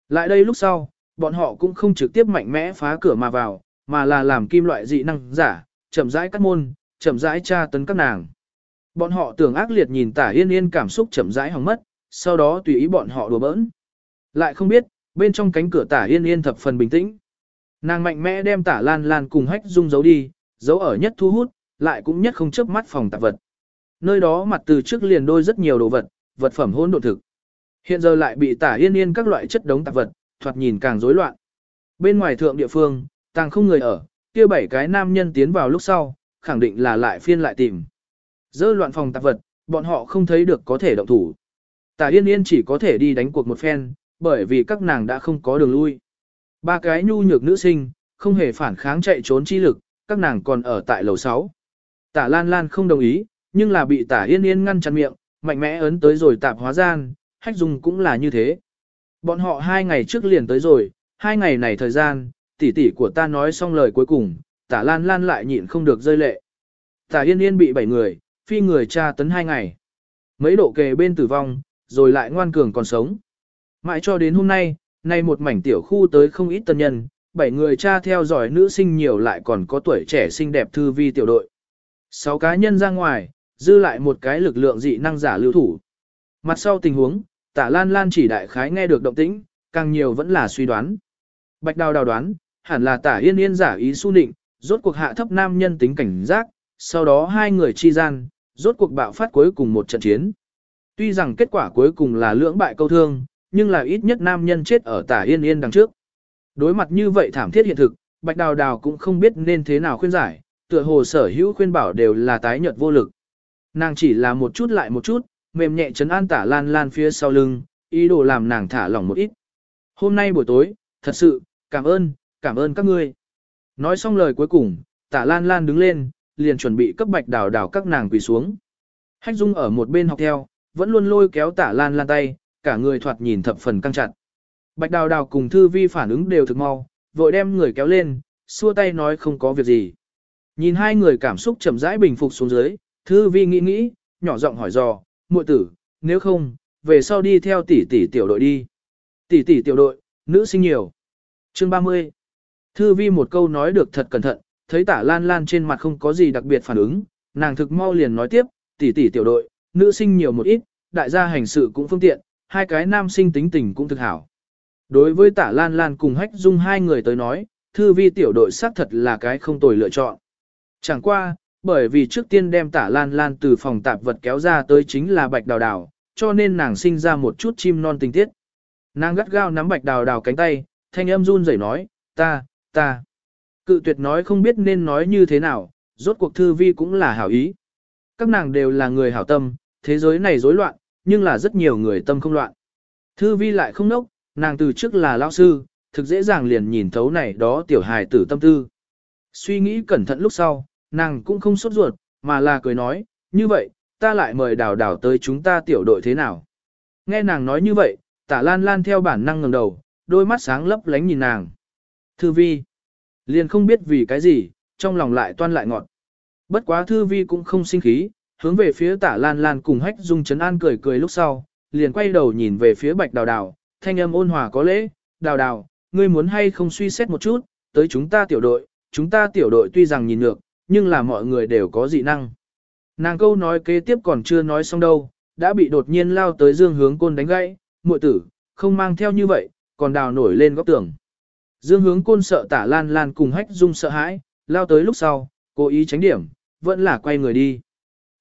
Lại đây lúc sau, bọn họ cũng không trực tiếp mạnh mẽ phá cửa mà vào, mà là làm kim loại dị năng giả, chậm rãi cắt môn, chậm rãi tra tấn các nàng. Bọn họ tưởng ác liệt nhìn tả yên yên cảm xúc chậm rãi hỏng mất, sau đó tùy ý bọn họ đùa bỡn. Lại không biết, bên trong cánh cửa tả yên yên thập phần bình tĩnh. Nàng mạnh mẽ đem tả lan lan cùng hách dung giấu đi, giấu ở nhất thu hút, lại cũng nhất không chớp mắt phòng tạp vật. Nơi đó mặt từ trước liền đôi rất nhiều đồ vật, vật phẩm hỗn độn thực. Hiện giờ lại bị tả yên yên các loại chất đống tạp vật, thoạt nhìn càng rối loạn. Bên ngoài thượng địa phương, tàng không người ở, kia bảy cái nam nhân tiến vào lúc sau, khẳng định là lại phiên lại tìm. Dơ loạn phòng tạp vật, bọn họ không thấy được có thể động thủ. Tả yên yên chỉ có thể đi đánh cuộc một phen, bởi vì các nàng đã không có đường lui. Ba cái nhu nhược nữ sinh, không hề phản kháng chạy trốn chi lực, các nàng còn ở tại lầu 6. Tả Lan Lan không đồng ý, nhưng là bị Tả Yên Yên ngăn chặn miệng, mạnh mẽ ấn tới rồi tạp hóa gian, hách dùng cũng là như thế. Bọn họ hai ngày trước liền tới rồi, hai ngày này thời gian, tỷ tỷ của ta nói xong lời cuối cùng, Tả Lan Lan lại nhịn không được rơi lệ. Tả Yên Yên bị bảy người, phi người tra tấn hai ngày. Mấy độ kề bên tử vong, rồi lại ngoan cường còn sống. Mãi cho đến hôm nay, nay một mảnh tiểu khu tới không ít tân nhân, bảy người cha theo dõi nữ sinh nhiều lại còn có tuổi trẻ xinh đẹp thư vi tiểu đội. Sáu cá nhân ra ngoài, dư lại một cái lực lượng dị năng giả lưu thủ. Mặt sau tình huống, tả lan lan chỉ đại khái nghe được động tĩnh, càng nhiều vẫn là suy đoán. Bạch đào đào đoán, hẳn là tả yên yên giả ý su định, rốt cuộc hạ thấp nam nhân tính cảnh giác, sau đó hai người chi gian, rốt cuộc bạo phát cuối cùng một trận chiến. Tuy rằng kết quả cuối cùng là lưỡng bại câu thương, nhưng là ít nhất nam nhân chết ở tả yên yên đằng trước. Đối mặt như vậy thảm thiết hiện thực, Bạch Đào Đào cũng không biết nên thế nào khuyên giải, tựa hồ sở hữu khuyên bảo đều là tái nhợt vô lực. Nàng chỉ là một chút lại một chút, mềm nhẹ chấn an tả lan lan phía sau lưng, ý đồ làm nàng thả lỏng một ít. Hôm nay buổi tối, thật sự, cảm ơn, cảm ơn các ngươi. Nói xong lời cuối cùng, tả lan lan đứng lên, liền chuẩn bị cấp bạch đào đào các nàng quỳ xuống. Hách Dung ở một bên học theo, vẫn luôn lôi kéo tả lan lan tay, cả người thoạt nhìn thập phần căng chặt. Bạch đào đào cùng thư vi phản ứng đều thực mau, vội đem người kéo lên, xua tay nói không có việc gì. Nhìn hai người cảm xúc chậm rãi bình phục xuống dưới, thư vi nghĩ nghĩ, nhỏ giọng hỏi dò, muội tử, nếu không, về sau đi theo tỷ tỷ tiểu đội đi. Tỷ tỷ tiểu đội, nữ sinh nhiều. Chương 30. Thư vi một câu nói được thật cẩn thận, thấy tả lan lan trên mặt không có gì đặc biệt phản ứng, nàng thực mau liền nói tiếp, tỷ tỷ tiểu đội, nữ sinh nhiều một ít, đại gia hành sự cũng phương tiện, hai cái nam sinh tính tình cũng thực hảo. Đối với tả lan lan cùng hách dung hai người tới nói, thư vi tiểu đội xác thật là cái không tồi lựa chọn. Chẳng qua, bởi vì trước tiên đem tả lan lan từ phòng tạp vật kéo ra tới chính là bạch đào đào, cho nên nàng sinh ra một chút chim non tình tiết. Nàng gắt gao nắm bạch đào đào cánh tay, thanh âm run rẩy nói, ta, ta. Cự tuyệt nói không biết nên nói như thế nào, rốt cuộc thư vi cũng là hảo ý. Các nàng đều là người hảo tâm, thế giới này rối loạn, nhưng là rất nhiều người tâm không loạn. Thư vi lại không nốc, nàng từ trước là lão sư, thực dễ dàng liền nhìn thấu này đó tiểu hài tử tâm tư. Suy nghĩ cẩn thận lúc sau, nàng cũng không sốt ruột, mà là cười nói, như vậy, ta lại mời đào đào tới chúng ta tiểu đội thế nào. Nghe nàng nói như vậy, tả lan lan theo bản năng ngẩng đầu, đôi mắt sáng lấp lánh nhìn nàng. Thư vi, liền không biết vì cái gì, trong lòng lại toan lại ngọt. Bất quá thư vi cũng không sinh khí, hướng về phía tả lan lan cùng hách dung chấn an cười cười lúc sau, liền quay đầu nhìn về phía bạch đào đào, thanh âm ôn hòa có lễ, đào đào, ngươi muốn hay không suy xét một chút, tới chúng ta tiểu đội, chúng ta tiểu đội tuy rằng nhìn được, nhưng là mọi người đều có dị năng. Nàng câu nói kế tiếp còn chưa nói xong đâu, đã bị đột nhiên lao tới dương hướng côn đánh gãy, muội tử, không mang theo như vậy, còn đào nổi lên góc tường. Dương hướng côn sợ tả lan lan cùng hách dung sợ hãi, lao tới lúc sau, cố ý tránh điểm, vẫn là quay người đi.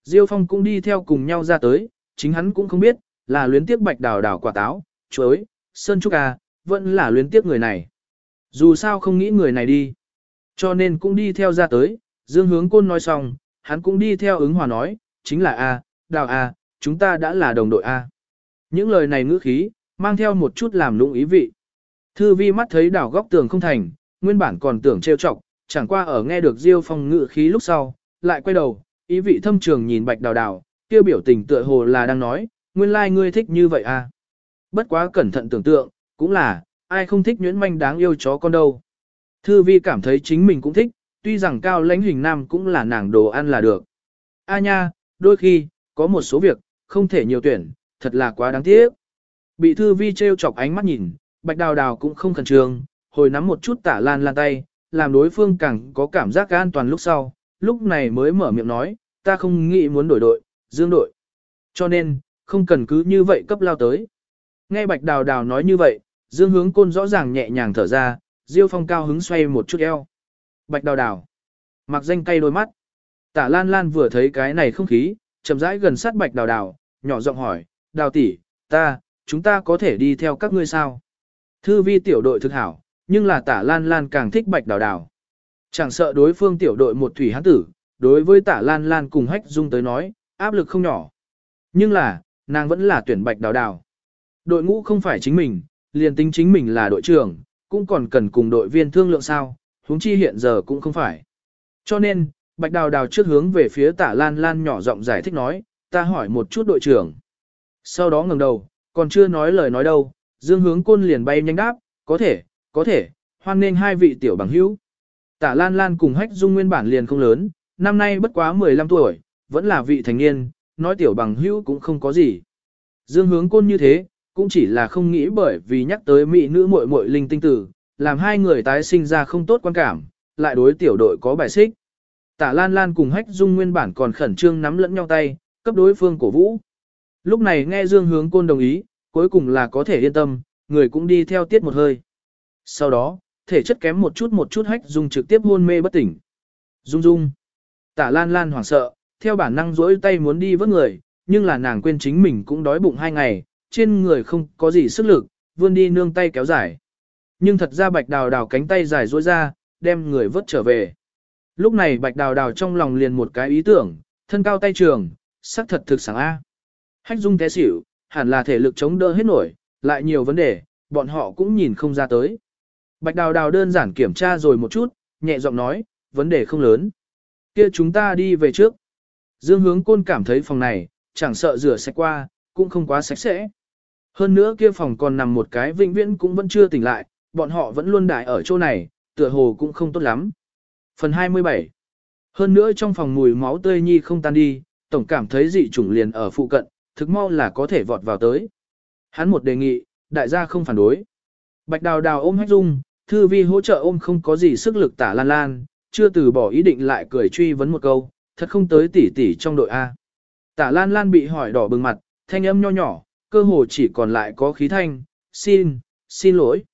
Diêu phong cũng đi theo cùng nhau ra tới, chính hắn cũng không biết, là luyến tiếc bạch đào đào quả táo, chuối, sơn trúc à, vẫn là luyến tiếc người này. Dù sao không nghĩ người này đi. Cho nên cũng đi theo ra tới, dương hướng côn nói xong, hắn cũng đi theo ứng hòa nói, chính là A, đào A, chúng ta đã là đồng đội A. Những lời này ngữ khí, mang theo một chút làm lũng ý vị. Thư vi mắt thấy đảo góc tường không thành, nguyên bản còn tưởng trêu chọc, chẳng qua ở nghe được Diêu Phong ngữ khí lúc sau, lại quay đầu, ý vị thâm trường nhìn Bạch Đào Đào, kêu biểu tình tựa hồ là đang nói, nguyên lai like ngươi thích như vậy à. Bất quá cẩn thận tưởng tượng, cũng là, ai không thích nhuyễn manh đáng yêu chó con đâu. Thư vi cảm thấy chính mình cũng thích, tuy rằng cao lãnh hình nam cũng là nàng đồ ăn là được. A nha, đôi khi, có một số việc, không thể nhiều tuyển, thật là quá đáng tiếc. Bị thư vi treo chọc ánh mắt nhìn, bạch đào đào cũng không khẩn trương, hồi nắm một chút tả lan lan tay, làm đối phương càng có cảm giác an toàn lúc sau, lúc này mới mở miệng nói, ta không nghĩ muốn đổi đội, dương đội. Cho nên, không cần cứ như vậy cấp lao tới. Nghe bạch đào đào nói như vậy, dương hướng côn rõ ràng nhẹ nhàng thở ra, diêu phong cao hứng xoay một chút eo. Bạch đào đào. Mặc danh cay đôi mắt. Tả lan lan vừa thấy cái này không khí, chậm rãi gần sát bạch đào đào, nhỏ giọng hỏi, đào tỷ, ta, chúng ta có thể đi theo các ngươi sao? Thư vi tiểu đội thực hảo, nhưng là tả lan lan càng thích bạch đào đào. Chẳng sợ đối phương tiểu đội một thủy hán tử, đối với tả lan lan cùng hách dung tới nói, áp lực không nhỏ. Nhưng là, nàng vẫn là tuyển bạch đào đào. Đội ngũ không phải chính mình, liền tính chính mình là đội trưởng, cũng còn cần cùng đội viên thương lượng sao, huống chi hiện giờ cũng không phải. Cho nên, Bạch Đào Đào trước hướng về phía tả Lan Lan nhỏ giọng giải thích nói, ta hỏi một chút đội trưởng. Sau đó ngẩng đầu, còn chưa nói lời nói đâu, dương hướng côn liền bay nhanh đáp, có thể, có thể, hoan nên hai vị tiểu bằng hữu. Tả Lan Lan cùng Hách Dung nguyên bản liền không lớn, năm nay bất quá 15 tuổi, vẫn là vị thành niên, nói tiểu bằng hữu cũng không có gì. Dương hướng côn như thế, cũng chỉ là không nghĩ bởi vì nhắc tới mỹ nữ muội muội linh tinh tử, làm hai người tái sinh ra không tốt quan cảm, lại đối tiểu đội có bài xích. Tả Lan Lan cùng Hách Dung nguyên bản còn khẩn trương nắm lẫn nhau tay, cấp đối phương cổ vũ. Lúc này nghe Dương Hướng Côn đồng ý, cuối cùng là có thể yên tâm, người cũng đi theo tiết một hơi. Sau đó, thể chất kém một chút một chút Hách Dung trực tiếp hôn mê bất tỉnh. Dung Dung. Tả Lan Lan hoảng sợ, theo bản năng duỗi tay muốn đi vớt người, nhưng là nàng quên chính mình cũng đói bụng hai ngày, trên người không có gì sức lực, vươn đi nương tay kéo dài. Nhưng thật ra bạch đào đào cánh tay dài duỗi ra, đem người vớt trở về. Lúc này bạch đào đào trong lòng liền một cái ý tưởng, thân cao tay trường, sắc thật thực sáng A. Hách dung té xỉu, hẳn là thể lực chống đỡ hết nổi, lại nhiều vấn đề, bọn họ cũng nhìn không ra tới. Bạch đào đào đơn giản kiểm tra rồi một chút, nhẹ giọng nói, vấn đề không lớn. kia chúng ta đi về trước. Dương hướng côn cảm thấy phòng này, chẳng sợ rửa sạch qua, cũng không quá sạch sẽ. Hơn nữa kia phòng còn nằm một cái vĩnh viễn cũng vẫn chưa tỉnh lại, bọn họ vẫn luôn đại ở chỗ này, tựa hồ cũng không tốt lắm. Phần 27 Hơn nữa trong phòng mùi máu tươi nhi không tan đi, tổng cảm thấy dị chủng liền ở phụ cận, thực mau là có thể vọt vào tới. Hắn một đề nghị, đại gia không phản đối. Bạch đào đào ôm hách dung, thư vi hỗ trợ ôm không có gì sức lực tả lan lan, chưa từ bỏ ý định lại cười truy vấn một câu, thật không tới tỉ tỉ trong đội A. Tả lan lan bị hỏi đỏ bừng mặt, thanh âm nho nhỏ, cơ hồ chỉ còn lại có khí thanh, xin, xin lỗi.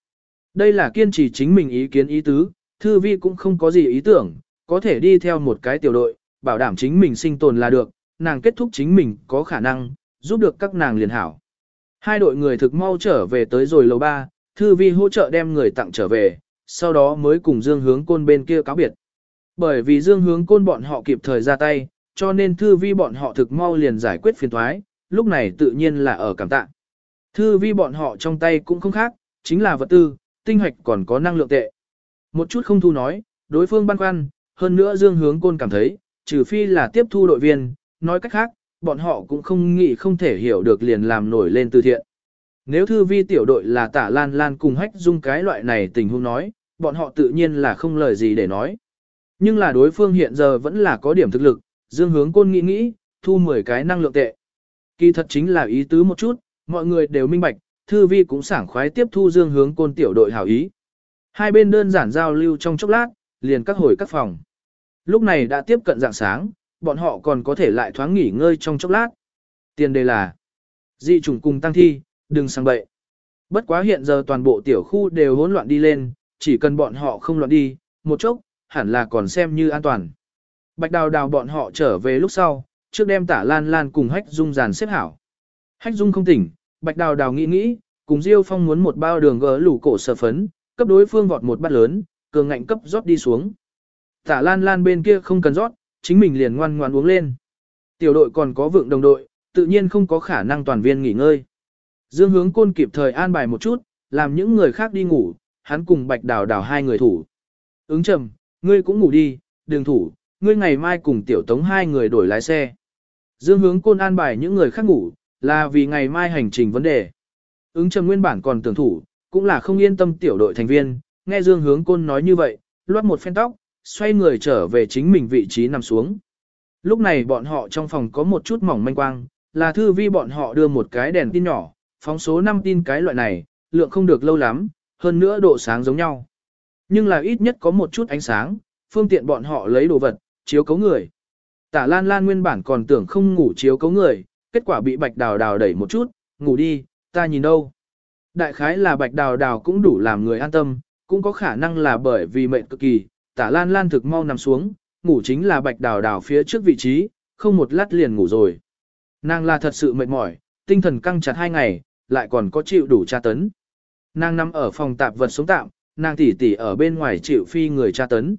Đây là kiên trì chính mình ý kiến ý tứ, thư vi cũng không có gì ý tưởng, có thể đi theo một cái tiểu đội, bảo đảm chính mình sinh tồn là được, nàng kết thúc chính mình có khả năng, giúp được các nàng liền hảo. Hai đội người thực mau trở về tới rồi lầu ba, thư vi hỗ trợ đem người tặng trở về, sau đó mới cùng Dương hướng côn bên kia cáo biệt. Bởi vì Dương hướng côn bọn họ kịp thời ra tay, cho nên thư vi bọn họ thực mau liền giải quyết phiền thoái, lúc này tự nhiên là ở cảm tạ. Thư vi bọn họ trong tay cũng không khác, chính là vật tư, tinh hoạch còn có năng lượng tệ. Một chút không thu nói, đối phương băn khoăn, hơn nữa Dương hướng côn cảm thấy, trừ phi là tiếp thu đội viên, nói cách khác, bọn họ cũng không nghĩ không thể hiểu được liền làm nổi lên từ thiện. Nếu thư vi tiểu đội là tả lan lan cùng hách dung cái loại này tình huống nói, bọn họ tự nhiên là không lời gì để nói. Nhưng là đối phương hiện giờ vẫn là có điểm thực lực, dương hướng côn nghĩ nghĩ, thu 10 cái năng lượng tệ. Kỳ thật chính là ý tứ một chút, mọi người đều minh bạch, thư vi cũng sảng khoái tiếp thu dương hướng côn tiểu đội hảo ý. Hai bên đơn giản giao lưu trong chốc lát, liền các hồi các phòng. Lúc này đã tiếp cận dạng sáng, bọn họ còn có thể lại thoáng nghỉ ngơi trong chốc lát. Tiền đề là dị chủng cùng tăng thi, đừng sang bậy. Bất quá hiện giờ toàn bộ tiểu khu đều hỗn loạn đi lên, chỉ cần bọn họ không loạn đi, một chốc, hẳn là còn xem như an toàn. Bạch đào đào bọn họ trở về lúc sau, trước đem tả lan lan cùng hách dung giàn xếp hảo. Hách dung không tỉnh, bạch đào đào nghĩ nghĩ, cùng Diêu Phong muốn một bao đường gỡ lủ cổ sở phấn, cấp đối phương vọt một bát lớn, cường ngạnh cấp rót đi xuống. Tả lan lan bên kia không cần rót, chính mình liền ngoan ngoan uống lên. Tiểu đội còn có vượng đồng đội, tự nhiên không có khả năng toàn viên nghỉ ngơi. Dương hướng côn kịp thời an bài một chút, làm những người khác đi ngủ, hắn cùng bạch đào đào hai người thủ. Ứng trầm, ngươi cũng ngủ đi, Đường thủ, ngươi ngày mai cùng tiểu tống hai người đổi lái xe. Dương hướng côn an bài những người khác ngủ, là vì ngày mai hành trình vấn đề. Ứng trầm nguyên bản còn tưởng thủ, cũng là không yên tâm tiểu đội thành viên, nghe Dương hướng côn nói như vậy, loát một phen tóc, xoay người trở về chính mình vị trí nằm xuống. Lúc này bọn họ trong phòng có một chút mỏng manh quang, là thư vi bọn họ đưa một cái đèn tin nhỏ, phóng số 5 tin cái loại này, lượng không được lâu lắm, hơn nữa độ sáng giống nhau. Nhưng là ít nhất có một chút ánh sáng, phương tiện bọn họ lấy đồ vật, chiếu cấu người. Tả Lan Lan nguyên bản còn tưởng không ngủ chiếu cấu người, kết quả bị Bạch Đào Đào đẩy một chút, ngủ đi, ta nhìn đâu. Đại khái là Bạch Đào Đào cũng đủ làm người an tâm, cũng có khả năng là bởi vì mệnh cực kỳ, tả lan lan thực mau nằm xuống, ngủ chính là bạch đào đào phía trước vị trí, không một lát liền ngủ rồi. Nàng là thật sự mệt mỏi, tinh thần căng chặt hai ngày, lại còn có chịu đủ tra tấn. Nàng nằm ở phòng tạp vật sống tạm, nàng tỉ tỉ ở bên ngoài chịu phi người tra tấn.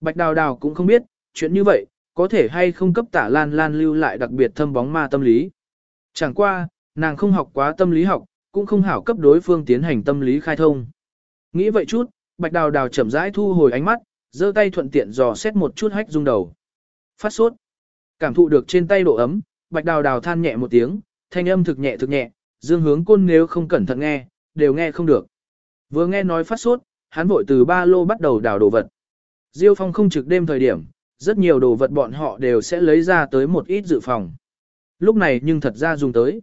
Bạch đào đào cũng không biết, chuyện như vậy, có thể hay không cấp tả lan lan lưu lại đặc biệt thâm bóng ma tâm lý. Chẳng qua, nàng không học quá tâm lý học, cũng không hảo cấp đối phương tiến hành tâm lý khai thông. Nghĩ vậy chút, bạch đào đào chậm rãi thu hồi ánh mắt, giơ tay thuận tiện dò xét một chút hách dung đầu. Phát sốt. Cảm thụ được trên tay độ ấm, bạch đào đào than nhẹ một tiếng, thanh âm thực nhẹ thực nhẹ, dương hướng côn nếu không cẩn thận nghe, đều nghe không được. Vừa nghe nói phát sốt, hắn vội từ ba lô bắt đầu đào đồ vật. Diêu phong không trực đêm thời điểm, rất nhiều đồ vật bọn họ đều sẽ lấy ra tới một ít dự phòng. Lúc này nhưng thật ra dùng tới.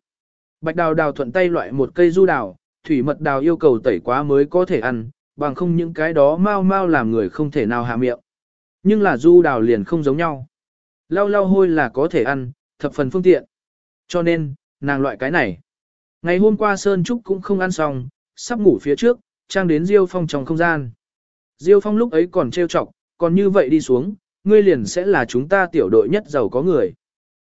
Bạch đào đào thuận tay loại một cây du đào, thủy mật đào yêu cầu tẩy quá mới có thể ăn, bằng không những cái đó mau mau làm người không thể nào hạ miệng. Nhưng là du đào liền không giống nhau. Lau lau hôi là có thể ăn, thập phần phương tiện. Cho nên, nàng loại cái này. Ngày hôm qua Sơn Trúc cũng không ăn xong, sắp ngủ phía trước, trang đến Diêu Phong trong không gian. Diêu Phong lúc ấy còn trêu chọc, còn như vậy đi xuống, ngươi liền sẽ là chúng ta tiểu đội nhất giàu có người.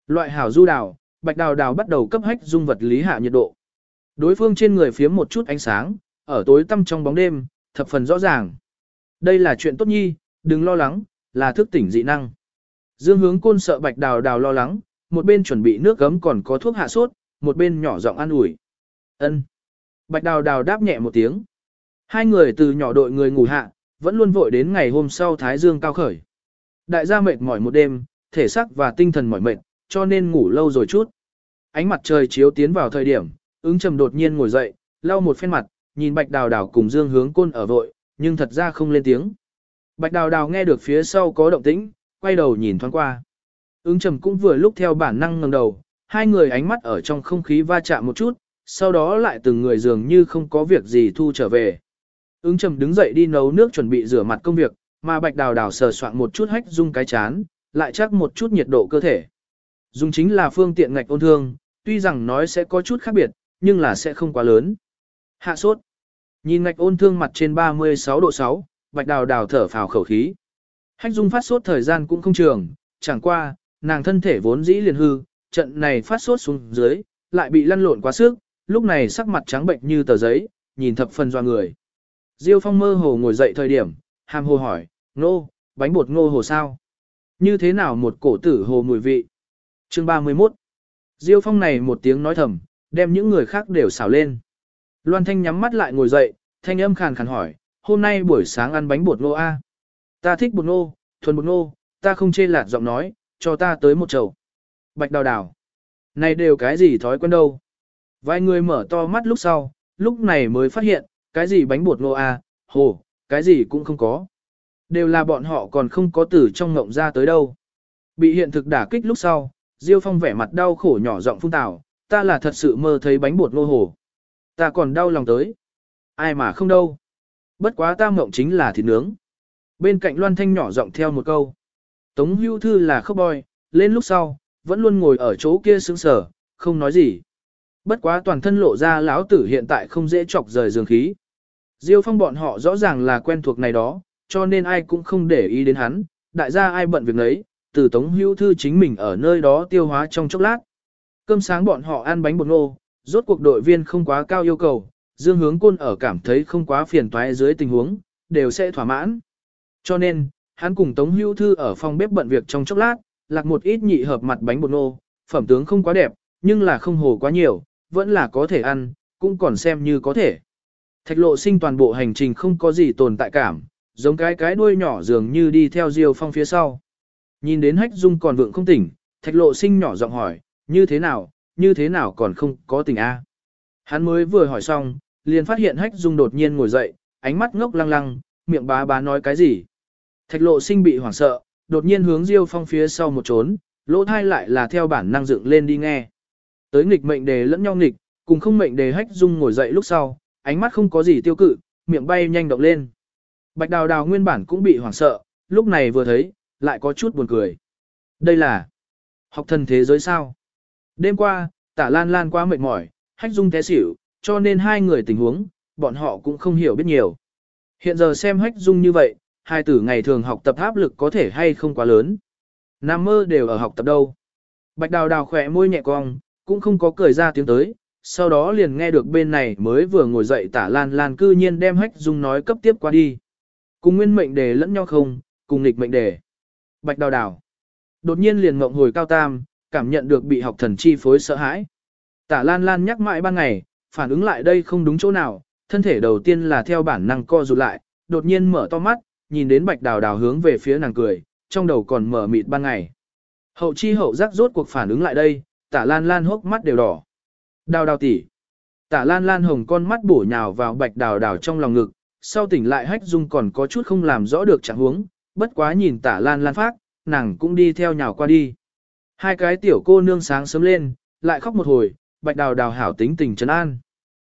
Loại hảo du đào, bạch đào đào bắt đầu cấp hách dung vật lý hạ nhiệt độ. Đối phương trên người phiếm một chút ánh sáng, ở tối tăm trong bóng đêm, thập phần rõ ràng. Đây là chuyện tốt nhi, đừng lo lắng, là thức tỉnh dị năng. Dương hướng côn sợ bạch đào đào lo lắng, một bên chuẩn bị nước gấm còn có thuốc hạ sốt, một bên nhỏ giọng an ủi. Ân. Bạch đào đào đáp nhẹ một tiếng. Hai người từ nhỏ đội người ngủ hạ, vẫn luôn vội đến ngày hôm sau Thái Dương cao khởi. Đại gia mệt mỏi một đêm, thể xác và tinh thần mỏi mệt, cho nên ngủ lâu rồi chút. ánh mặt trời chiếu tiến vào thời điểm, ứng trầm đột nhiên ngồi dậy, lau một phen mặt, nhìn bạch đào đào cùng dương hướng côn ở vội, nhưng thật ra không lên tiếng. Bạch đào đào nghe được phía sau có động tĩnh, quay đầu nhìn thoáng qua. Ứng trầm cũng vừa lúc theo bản năng ngẩng đầu, hai người ánh mắt ở trong không khí va chạm một chút, sau đó lại từng người dường như không có việc gì thu trở về. Ứng trầm đứng dậy đi nấu nước chuẩn bị rửa mặt công việc, mà bạch đào đào sờ soạn một chút hách dung cái chán, lại chắc một chút nhiệt độ cơ thể. Dùng chính là phương tiện ngạch ôn thương, tuy rằng nói sẽ có chút khác biệt, nhưng là sẽ không quá lớn. Hạ sốt. Nhìn ngạch ôn thương mặt trên 36 độ 6, bạch đào đào thở phào khẩu khí. Hách dung phát sốt thời gian cũng không trường, chẳng qua, nàng thân thể vốn dĩ liền hư, trận này phát sốt xuống dưới, lại bị lăn lộn quá sức, lúc này sắc mặt trắng bệnh như tờ giấy, nhìn thập phần doa người. Diêu phong mơ hồ ngồi dậy thời điểm, hàm hồ hỏi, nô, bánh bột ngô hồ sao? Như thế nào một cổ tử hồ mùi vị? Chương 31 Diêu phong này một tiếng nói thầm, đem những người khác đều xào lên. Loan Thanh nhắm mắt lại ngồi dậy, thanh âm khàn khàn hỏi, hôm nay buổi sáng ăn bánh bột ngô a? Ta thích bột ngô, thuần bột ngô, ta không chê lạt giọng nói, cho ta tới một chầu. Bạch đào đào. Này đều cái gì thói quen đâu. Vài người mở to mắt lúc sau, lúc này mới phát hiện, cái gì bánh bột ngô a, hồ, cái gì cũng không có. Đều là bọn họ còn không có từ trong ngộng ra tới đâu. Bị hiện thực đả kích lúc sau, Diêu Phong vẻ mặt đau khổ nhỏ giọng phun tào, ta là thật sự mơ thấy bánh bột ngô hồ. Ta còn đau lòng tới. Ai mà không đâu. Bất quá ta mộng chính là thịt nướng. Bên cạnh Loan Thanh nhỏ giọng theo một câu. Tống hưu thư là khóc bòi, lên lúc sau, vẫn luôn ngồi ở chỗ kia sững sờ, không nói gì. Bất quá toàn thân lộ ra lão tử hiện tại không dễ chọc rời dương khí. Diêu phong bọn họ rõ ràng là quen thuộc này đó, cho nên ai cũng không để ý đến hắn, đại gia ai bận việc nấy, từ tống hữu thư chính mình ở nơi đó tiêu hóa trong chốc lát. Cơm sáng bọn họ ăn bánh bột ngô, rốt cuộc đội viên không quá cao yêu cầu, dương hướng côn ở cảm thấy không quá phiền toái dưới tình huống, đều sẽ thỏa mãn. Cho nên, hắn cùng Tống Hữu Thư ở phòng bếp bận việc trong chốc lát, lạc một ít nhị hợp mặt bánh bột ngô, phẩm tướng không quá đẹp, nhưng là không hồ quá nhiều, vẫn là có thể ăn, cũng còn xem như có thể. Thạch lộ sinh toàn bộ hành trình không có gì tồn tại cảm, giống cái cái đuôi nhỏ dường như đi theo Diêu Phong phía sau. Nhìn đến hách dung còn vượng không tỉnh, thạch lộ sinh nhỏ giọng hỏi, như thế nào, như thế nào còn không có tỉnh a? Hắn mới vừa hỏi xong, liền phát hiện hách dung đột nhiên ngồi dậy, ánh mắt ngốc lăng lăng, miệng bá bá nói cái gì. Thạch lộ sinh bị hoảng sợ, đột nhiên hướng Diêu Phong phía sau một trốn, lỗ thai lại là theo bản năng dựng lên đi nghe. Tới nghịch mệnh đề lẫn nhau nghịch, cùng không mệnh đề hách dung ngồi dậy lúc sau, ánh mắt không có gì tiêu cự, miệng bay nhanh động lên. Bạch đào đào nguyên bản cũng bị hoảng sợ, lúc này vừa thấy, lại có chút buồn cười. Đây là học thần thế giới sao? Đêm qua, tả lan lan quá mệt mỏi, hách dung té xỉu, cho nên hai người tình huống, bọn họ cũng không hiểu biết nhiều. Hiện giờ xem hách dung như vậy, hai tử ngày thường học tập áp lực có thể hay không quá lớn. Nam mơ đều ở học tập đâu. Bạch đào đào khỏe môi nhẹ cong, cũng không có cười ra tiếng tới, sau đó liền nghe được bên này mới vừa ngồi dậy tả lan lan cư nhiên đem hách dung nói cấp tiếp qua đi. Cùng nguyên mệnh đề lẫn nhau không, cùng nghịch mệnh đề. Bạch đào đào. Đột nhiên liền ngộng hồi cao tam, cảm nhận được bị học thần chi phối sợ hãi. Tả lan lan nhắc mãi ban ngày, phản ứng lại đây không đúng chỗ nào, thân thể đầu tiên là theo bản năng co rụt lại, đột nhiên mở to mắt, nhìn đến bạch đào đào hướng về phía nàng cười, trong đầu còn mở mịt ban ngày. Hậu chi hậu giác rốt cuộc phản ứng lại đây, tả lan lan hốc mắt đều đỏ. Đào đào tỉ. Tả lan lan hồng con mắt bổ nhào vào bạch đào đào trong lòng ngực, sau tỉnh lại hách dung còn có chút không làm rõ được trạng huống, bất quá nhìn tả lan lan phát, nàng cũng đi theo nhào qua đi. Hai cái tiểu cô nương sáng sớm lên, lại khóc một hồi, bạch đào đào hảo tính tình trấn an.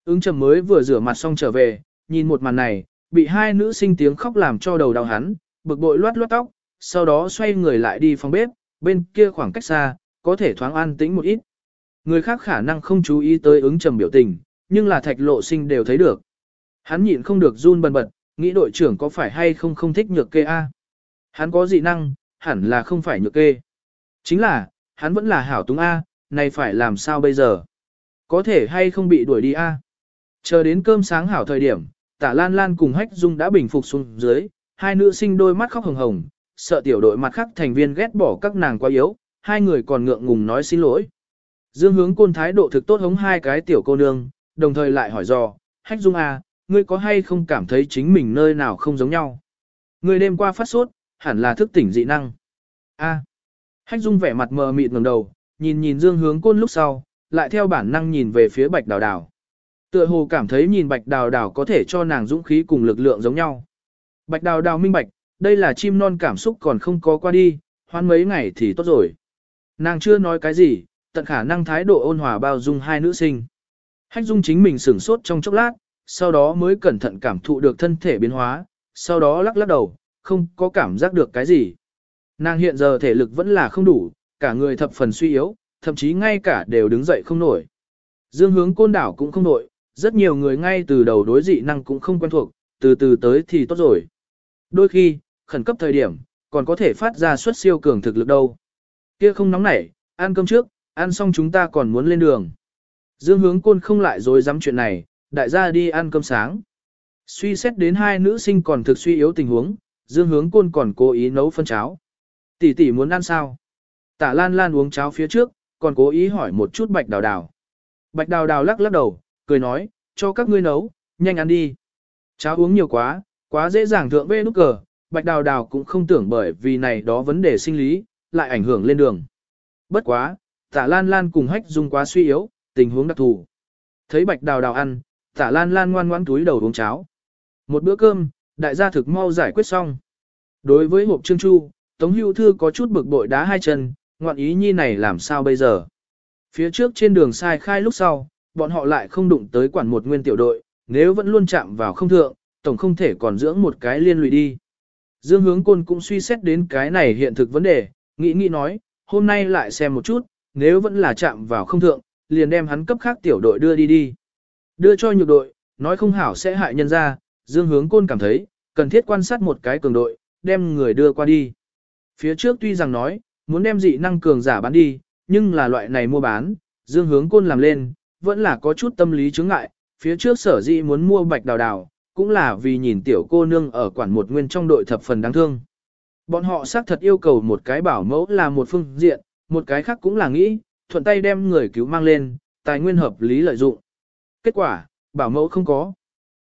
Ứng trầm mới vừa rửa mặt xong trở về, nhìn một màn này, bị hai nữ sinh tiếng khóc làm cho đầu đau hắn, bực bội loát loát tóc, sau đó xoay người lại đi phòng bếp, bên kia khoảng cách xa, có thể thoáng an tĩnh một ít. Người khác khả năng không chú ý tới ứng trầm biểu tình, nhưng là thạch lộ sinh đều thấy được. Hắn nhịn không được run bần bật, nghĩ đội trưởng có phải hay không không thích nhược kê a? Hắn có dị năng, hẳn là không phải nhược kê. Chính là, hắn vẫn là hảo túng A, này phải làm sao bây giờ? Có thể hay không bị đuổi đi A? Chờ đến cơm sáng hảo thời điểm, tả Lan Lan cùng Hách Dung đã bình phục xuống dưới, hai nữ sinh đôi mắt khóc hồng hồng, sợ tiểu đội mặt khác thành viên ghét bỏ các nàng quá yếu, hai người còn ngượng ngùng nói xin lỗi. Dương hướng côn thái độ thực tốt hống hai cái tiểu cô nương, đồng thời lại hỏi dò, Hách Dung A, ngươi có hay không cảm thấy chính mình nơi nào không giống nhau? Ngươi đêm qua phát sốt, hẳn là thức tỉnh dị năng. A. Hách Dung vẻ mặt mờ mịt ngẩng đầu, nhìn nhìn Dương Hướng Côn lúc sau, lại theo bản năng nhìn về phía bạch đào đào. Tựa hồ cảm thấy nhìn bạch đào đào có thể cho nàng dũng khí cùng lực lượng giống nhau. Bạch đào đào minh bạch, đây là chim non cảm xúc còn không có qua đi, hoan mấy ngày thì tốt rồi. Nàng chưa nói cái gì, tận khả năng thái độ ôn hòa bao dung hai nữ sinh. Hách dung chính mình sửng sốt trong chốc lát, sau đó mới cẩn thận cảm thụ được thân thể biến hóa, sau đó lắc lắc đầu, không có cảm giác được cái gì. Nàng hiện giờ thể lực vẫn là không đủ, cả người thập phần suy yếu, thậm chí ngay cả đều đứng dậy không nổi. Dương hướng côn đảo cũng không nổi, rất nhiều người ngay từ đầu đối dị năng cũng không quen thuộc, từ từ tới thì tốt rồi. Đôi khi, khẩn cấp thời điểm, còn có thể phát ra suất siêu cường thực lực đâu. Kia không nóng nảy, ăn cơm trước, ăn xong chúng ta còn muốn lên đường. Dương hướng côn không lại dối dám chuyện này, đại gia đi ăn cơm sáng. Suy xét đến hai nữ sinh còn thực suy yếu tình huống, Dương hướng côn còn cố ý nấu phân cháo. Tỷ tỷ muốn ăn sao? Tả Lan Lan uống cháo phía trước, còn cố ý hỏi một chút Bạch Đào Đào. Bạch Đào Đào lắc lắc đầu, cười nói, cho các ngươi nấu, nhanh ăn đi. Cháo uống nhiều quá, quá dễ dàng thượng bê nút cờ, Bạch Đào Đào cũng không tưởng bởi vì này đó vấn đề sinh lý, lại ảnh hưởng lên đường. Bất quá, Tả Lan Lan cùng Hách Dung quá suy yếu, tình huống đặc thù. Thấy Bạch Đào Đào ăn, Tả Lan Lan ngoan ngoãn túi đầu uống cháo. Một bữa cơm, đại gia thực mau giải quyết xong. Đối với hộp trương chu, Tống Hưu Thư có chút bực bội đá hai chân, ngoạn ý nhi này làm sao bây giờ. Phía trước trên đường sai khai lúc sau, bọn họ lại không đụng tới quản một nguyên tiểu đội, nếu vẫn luôn chạm vào không thượng, tổng không thể còn dưỡng một cái liên lụy đi. Dương hướng côn cũng suy xét đến cái này hiện thực vấn đề, nghĩ nghĩ nói, hôm nay lại xem một chút, nếu vẫn là chạm vào không thượng, liền đem hắn cấp khác tiểu đội đưa đi đi. Đưa cho nhược đội, nói không hảo sẽ hại nhân ra, dương hướng côn cảm thấy, cần thiết quan sát một cái cường đội, đem người đưa qua đi. Phía trước tuy rằng nói, muốn đem dị năng cường giả bán đi, nhưng là loại này mua bán, dương hướng côn làm lên, vẫn là có chút tâm lý chứng ngại, phía trước sở dĩ muốn mua bạch đào đào, cũng là vì nhìn tiểu cô nương ở quản một nguyên trong đội thập phần đáng thương. Bọn họ xác thật yêu cầu một cái bảo mẫu là một phương diện, một cái khác cũng là nghĩ, thuận tay đem người cứu mang lên, tài nguyên hợp lý lợi dụng. Kết quả, bảo mẫu không có.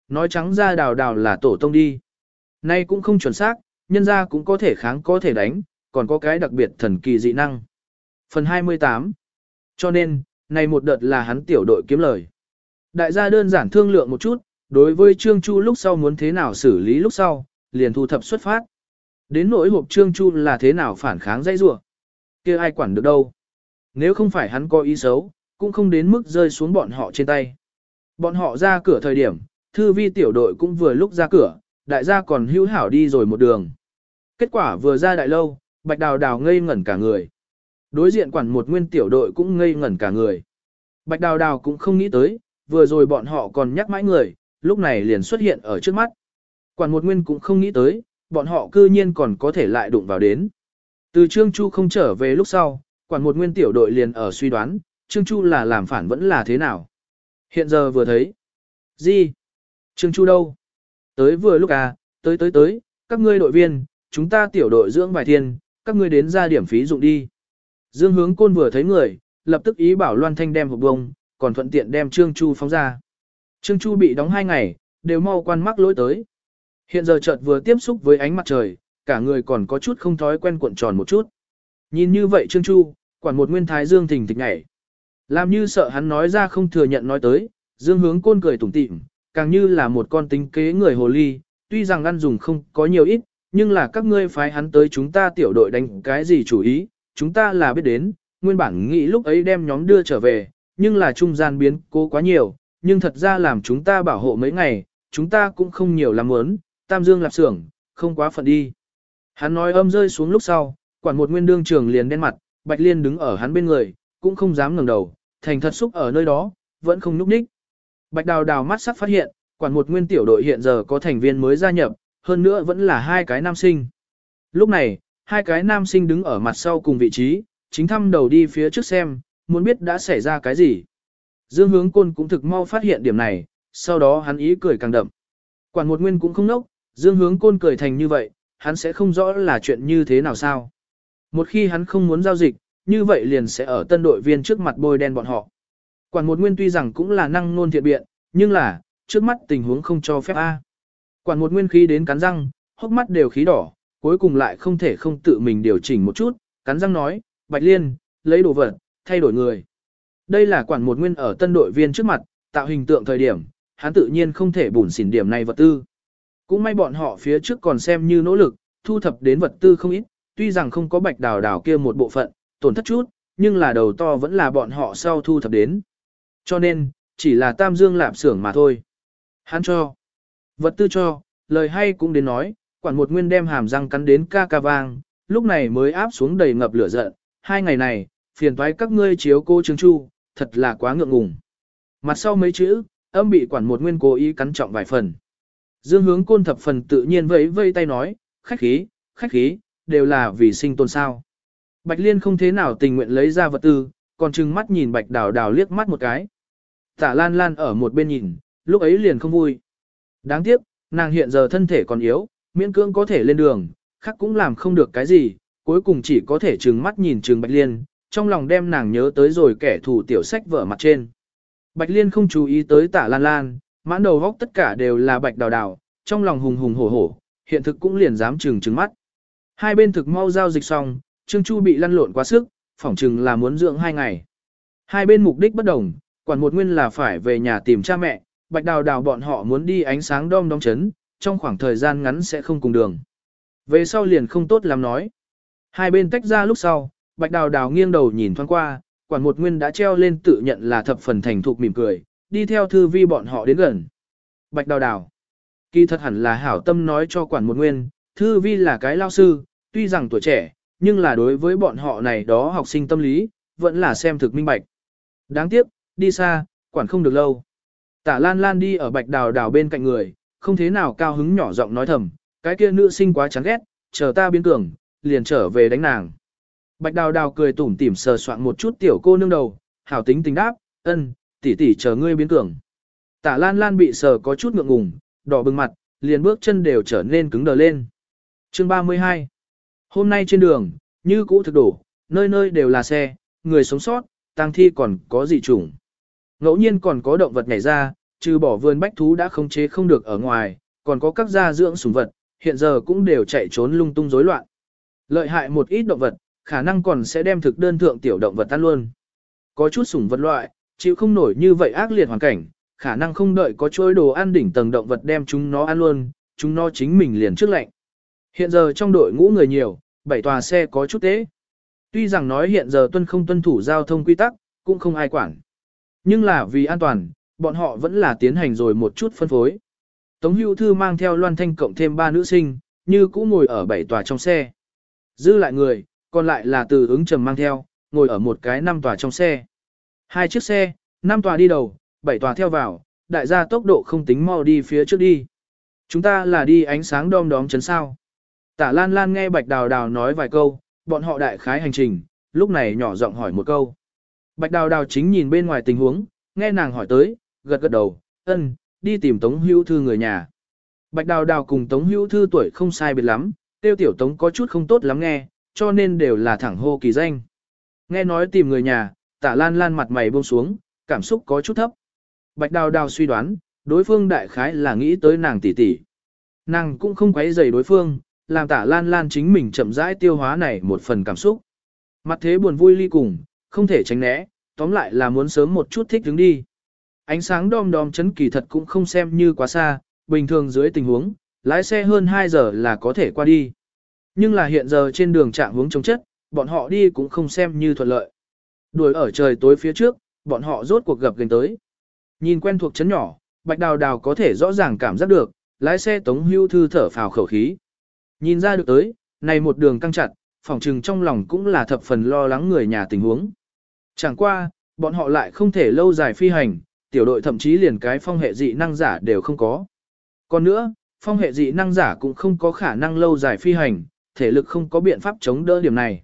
Nói trắng ra đào đào là tổ tông đi. Nay cũng không chuẩn xác, nhân ra cũng có thể kháng có thể đánh, còn có cái đặc biệt thần kỳ dị năng. Phần 28 Cho nên, này một đợt là hắn tiểu đội kiếm lời. Đại gia đơn giản thương lượng một chút, đối với Trương Chu lúc sau muốn thế nào xử lý lúc sau, liền thu thập xuất phát. Đến nỗi hộp Trương Chu là thế nào phản kháng dây rủa kia ai quản được đâu. Nếu không phải hắn có ý xấu, cũng không đến mức rơi xuống bọn họ trên tay. Bọn họ ra cửa thời điểm, thư vi tiểu đội cũng vừa lúc ra cửa, đại gia còn hữu hảo đi rồi một đường. Kết quả vừa ra đại lâu, bạch đào đào ngây ngẩn cả người. Đối diện quản một nguyên tiểu đội cũng ngây ngẩn cả người. Bạch đào đào cũng không nghĩ tới, vừa rồi bọn họ còn nhắc mãi người, lúc này liền xuất hiện ở trước mắt. Quản một nguyên cũng không nghĩ tới, bọn họ cư nhiên còn có thể lại đụng vào đến. Từ Trương Chu không trở về lúc sau, quản một nguyên tiểu đội liền ở suy đoán, Trương Chu là làm phản vẫn là thế nào. Hiện giờ vừa thấy. Gì? Trương Chu đâu? Tới vừa lúc à, tới tới tới, các ngươi đội viên, chúng ta tiểu đội dưỡng vài thiên, các ngươi đến ra điểm phí dụng đi. Dương hướng côn vừa thấy người, lập tức ý bảo Loan Thanh đem hộp bông, còn thuận tiện đem Trương Chu phóng ra. Trương Chu bị đóng hai ngày, đều mau quan mắc lỗi tới. Hiện giờ chợt vừa tiếp xúc với ánh mặt trời, cả người còn có chút không thói quen cuộn tròn một chút. Nhìn như vậy Trương Chu, quản một nguyên thái dương thình thịch nhảy. Làm như sợ hắn nói ra không thừa nhận nói tới, dương hướng côn cười tủm tỉm, càng như là một con tính kế người hồ ly, tuy rằng ăn dùng không có nhiều ít, nhưng là các ngươi phái hắn tới chúng ta tiểu đội đánh cái gì chủ ý, chúng ta là biết đến, nguyên bản nghĩ lúc ấy đem nhóm đưa trở về, nhưng là trung gian biến cố quá nhiều, nhưng thật ra làm chúng ta bảo hộ mấy ngày, chúng ta cũng không nhiều làm muốn, tam dương lạp xưởng, không quá phận đi. Hắn nói âm rơi xuống lúc sau, quản một nguyên đương trường liền đen mặt, Bạch Liên đứng ở hắn bên người, cũng không dám ngẩng đầu, thành thật xúc ở nơi đó, vẫn không núp ních. Bạch Đào đào mắt sắc phát hiện, quản một nguyên tiểu đội hiện giờ có thành viên mới gia nhập, hơn nữa vẫn là hai cái nam sinh. Lúc này, hai cái nam sinh đứng ở mặt sau cùng vị trí, chính thăm đầu đi phía trước xem, muốn biết đã xảy ra cái gì. Dương hướng côn cũng thực mau phát hiện điểm này, sau đó hắn ý cười càng đậm. Quản một nguyên cũng không nốc, dương hướng côn cười thành như vậy, hắn sẽ không rõ là chuyện như thế nào sao. Một khi hắn không muốn giao dịch, như vậy liền sẽ ở tân đội viên trước mặt bôi đen bọn họ. Quản một nguyên tuy rằng cũng là năng nôn thiện biện, nhưng là, trước mắt tình huống không cho phép A. Quản một nguyên khí đến cắn răng, hốc mắt đều khí đỏ, cuối cùng lại không thể không tự mình điều chỉnh một chút, cắn răng nói, Bạch Liên, lấy đồ vật, thay đổi người. Đây là quản một nguyên ở tân đội viên trước mặt, tạo hình tượng thời điểm, hắn tự nhiên không thể bùn xỉn điểm này vật tư. Cũng may bọn họ phía trước còn xem như nỗ lực, thu thập đến vật tư không ít, tuy rằng không có bạch đào đào kia một bộ phận, tổn thất chút, nhưng là đầu to vẫn là bọn họ sau thu thập đến. Cho nên, chỉ là tam dương lạp xưởng mà thôi. Hắn cho. Vật tư cho, lời hay cũng đến nói, quản một nguyên đem hàm răng cắn đến ca ca vang, lúc này mới áp xuống đầy ngập lửa giận. Hai ngày này, phiền toái các ngươi chiếu cô Trương Chu, thật là quá ngượng ngùng. Mặt sau mấy chữ, âm bị quản một nguyên cố ý cắn trọng vài phần. Dương hướng côn thập phần tự nhiên vẫy vây tay nói, khách khí, khách khí, đều là vì sinh tồn sao. Bạch Liên không thế nào tình nguyện lấy ra vật tư, còn trừng mắt nhìn Bạch Đào Đào liếc mắt một cái. Tả Lan Lan ở một bên nhìn, lúc ấy liền không vui. Đáng tiếc, nàng hiện giờ thân thể còn yếu, miễn cưỡng có thể lên đường, khác cũng làm không được cái gì, cuối cùng chỉ có thể trừng mắt nhìn trừng Bạch Liên, trong lòng đem nàng nhớ tới rồi kẻ thù tiểu sách vở mặt trên. Bạch Liên không chú ý tới tả lan lan, mãn đầu góc tất cả đều là bạch đào đào, trong lòng hùng hùng hổ hổ, hiện thực cũng liền dám trừng trừng mắt. Hai bên thực mau giao dịch xong, Trương Chu bị lăn lộn quá sức, phỏng chừng là muốn dưỡng hai ngày. Hai bên mục đích bất đồng, quản một nguyên là phải về nhà tìm cha mẹ, bạch đào đào bọn họ muốn đi ánh sáng đom đóm chấn, trong khoảng thời gian ngắn sẽ không cùng đường. Về sau liền không tốt làm nói. Hai bên tách ra lúc sau, bạch đào đào nghiêng đầu nhìn thoáng qua, quản một nguyên đã treo lên tự nhận là thập phần thành thục mỉm cười, đi theo thư vi bọn họ đến gần. Bạch đào đào. Kỳ thật hẳn là hảo tâm nói cho quản một nguyên, thư vi là cái lao sư, tuy rằng tuổi trẻ, nhưng là đối với bọn họ này đó học sinh tâm lý, vẫn là xem thực minh bạch. Đáng tiếc, đi xa, quản không được lâu. Tả Lan Lan đi ở bạch đào đào bên cạnh người, không thế nào cao hứng nhỏ giọng nói thầm, cái kia nữ sinh quá chán ghét, chờ ta biến cường, liền trở về đánh nàng. Bạch đào đào cười tủm tỉm sờ soạn một chút tiểu cô nương đầu, hảo tính tình đáp, ân, tỷ tỷ chờ ngươi biến cường. Tả lan lan bị sờ có chút ngượng ngùng, đỏ bừng mặt, liền bước chân đều trở nên cứng đờ lên. Chương 32 Hôm nay trên đường, như cũ thực đổ, nơi nơi đều là xe, người sống sót, tang thi còn có gì chủng. Ngẫu nhiên còn có động vật nhảy ra, trừ bỏ vườn bách thú đã khống chế không được ở ngoài, còn có các gia dưỡng sủng vật, hiện giờ cũng đều chạy trốn lung tung rối loạn. Lợi hại một ít động vật, khả năng còn sẽ đem thực đơn thượng tiểu động vật tan luôn. Có chút sủng vật loại, chịu không nổi như vậy ác liệt hoàn cảnh, khả năng không đợi có chuỗi đồ ăn đỉnh tầng động vật đem chúng nó ăn luôn, chúng nó chính mình liền trước lạnh. Hiện giờ trong đội ngũ người nhiều, bảy tòa xe có chút tế. Tuy rằng nói hiện giờ tuân không tuân thủ giao thông quy tắc, cũng không ai quản. Nhưng là vì an toàn, bọn họ vẫn là tiến hành rồi một chút phân phối. Tống hưu thư mang theo loan thanh cộng thêm ba nữ sinh, như cũ ngồi ở bảy tòa trong xe. Dư lại người, còn lại là từ ứng trầm mang theo, ngồi ở một cái năm tòa trong xe. Hai chiếc xe, năm tòa đi đầu, bảy tòa theo vào, đại gia tốc độ không tính mau đi phía trước đi. Chúng ta là đi ánh sáng đom đóm chấn sao. Tả Lan Lan nghe Bạch Đào Đào nói vài câu, bọn họ đại khái hành trình, lúc này nhỏ giọng hỏi một câu. Bạch Đào Đào chính nhìn bên ngoài tình huống, nghe nàng hỏi tới, gật gật đầu, ân, đi tìm Tống Hữu Thư người nhà. Bạch Đào Đào cùng Tống Hữu Thư tuổi không sai biệt lắm, tiêu tiểu Tống có chút không tốt lắm nghe, cho nên đều là thẳng hô kỳ danh. Nghe nói tìm người nhà, tả lan lan mặt mày buông xuống, cảm xúc có chút thấp. Bạch đào đào suy đoán, đối phương đại khái là nghĩ tới nàng tỷ tỷ. Nàng cũng không quấy rầy đối phương, làm tả lan lan chính mình chậm rãi tiêu hóa này một phần cảm xúc. Mặt thế buồn vui ly cùng, không thể tránh né, tóm lại là muốn sớm một chút thích đứng đi. Ánh sáng đom đóm chấn kỳ thật cũng không xem như quá xa, bình thường dưới tình huống, lái xe hơn 2 giờ là có thể qua đi. Nhưng là hiện giờ trên đường trạng hướng chống chất, bọn họ đi cũng không xem như thuận lợi. Đuổi ở trời tối phía trước, bọn họ rốt cuộc gặp gần tới. Nhìn quen thuộc chấn nhỏ, Bạch Đào Đào có thể rõ ràng cảm giác được, lái xe Tống Hưu Thư thở phào khẩu khí. Nhìn ra được tới, này một đường căng chặt, phòng trừng trong lòng cũng là thập phần lo lắng người nhà tình huống. Chẳng qua, bọn họ lại không thể lâu dài phi hành, tiểu đội thậm chí liền cái phong hệ dị năng giả đều không có. Còn nữa, phong hệ dị năng giả cũng không có khả năng lâu dài phi hành, thể lực không có biện pháp chống đỡ điểm này.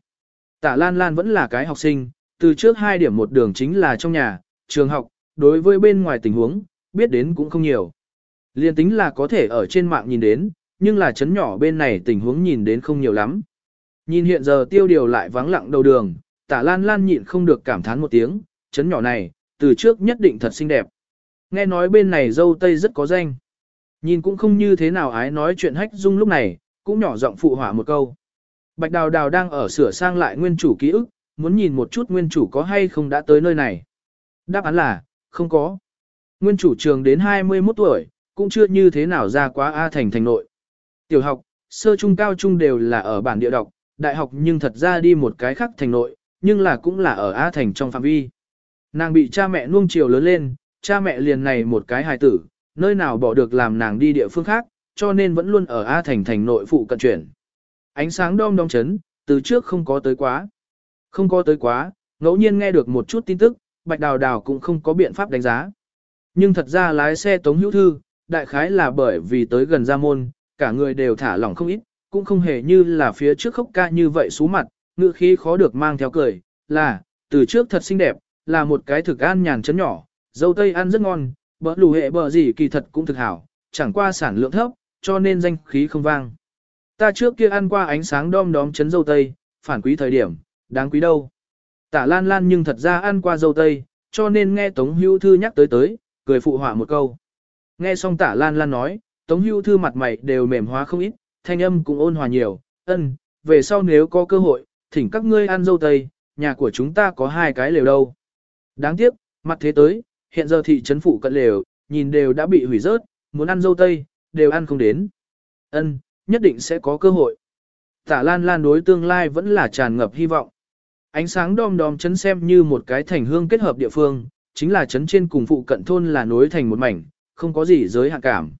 Tả Lan Lan vẫn là cái học sinh, từ trước hai điểm một đường chính là trong nhà, trường học, đối với bên ngoài tình huống, biết đến cũng không nhiều. Liên tính là có thể ở trên mạng nhìn đến, nhưng là chấn nhỏ bên này tình huống nhìn đến không nhiều lắm. Nhìn hiện giờ tiêu điều lại vắng lặng đầu đường, tả Lan Lan nhịn không được cảm thán một tiếng, chấn nhỏ này, từ trước nhất định thật xinh đẹp. Nghe nói bên này dâu tây rất có danh. Nhìn cũng không như thế nào ái nói chuyện hách dung lúc này, cũng nhỏ giọng phụ hỏa một câu. Bạch Đào Đào đang ở sửa sang lại nguyên chủ ký ức, muốn nhìn một chút nguyên chủ có hay không đã tới nơi này. Đáp án là, không có. Nguyên chủ trường đến 21 tuổi, cũng chưa như thế nào ra quá A thành thành nội. Tiểu học, sơ trung cao trung đều là ở bản địa đọc, đại học nhưng thật ra đi một cái khác thành nội, nhưng là cũng là ở A thành trong phạm vi. Nàng bị cha mẹ nuông chiều lớn lên, cha mẹ liền này một cái hài tử, nơi nào bỏ được làm nàng đi địa phương khác, cho nên vẫn luôn ở A thành thành nội phụ cận chuyển. Ánh sáng đom đóm chấn, từ trước không có tới quá. Không có tới quá, ngẫu nhiên nghe được một chút tin tức, Bạch Đào Đào cũng không có biện pháp đánh giá. Nhưng thật ra lái xe Tống Hữu Thư, đại khái là bởi vì tới gần gia môn, cả người đều thả lỏng không ít, cũng không hề như là phía trước khóc ca như vậy xú mặt, ngựa khí khó được mang theo cười, là, từ trước thật xinh đẹp, là một cái thực an nhàn chấn nhỏ, dâu tây ăn rất ngon, bỡ lù hệ bờ gì kỳ thật cũng thực hảo, chẳng qua sản lượng thấp, cho nên danh khí không vang. Ta trước kia ăn qua ánh sáng đom đóm chấn dâu tây, phản quý thời điểm, đáng quý đâu. Tả lan lan nhưng thật ra ăn qua dâu tây, cho nên nghe Tống Hưu Thư nhắc tới tới, cười phụ họa một câu. Nghe xong tả lan lan nói, Tống Hưu Thư mặt mày đều mềm hóa không ít, thanh âm cũng ôn hòa nhiều, ân, về sau nếu có cơ hội, thỉnh các ngươi ăn dâu tây, nhà của chúng ta có hai cái lều đâu. Đáng tiếc, mặt thế tới, hiện giờ thị trấn phụ cận lều, nhìn đều đã bị hủy rớt, muốn ăn dâu tây, đều ăn không đến. Ân, nhất định sẽ có cơ hội. Tả Lan Lan đối tương lai vẫn là tràn ngập hy vọng. Ánh sáng đom đóm chấn xem như một cái thành hương kết hợp địa phương, chính là chấn trên cùng phụ cận thôn là nối thành một mảnh, không có gì giới hạn cảm.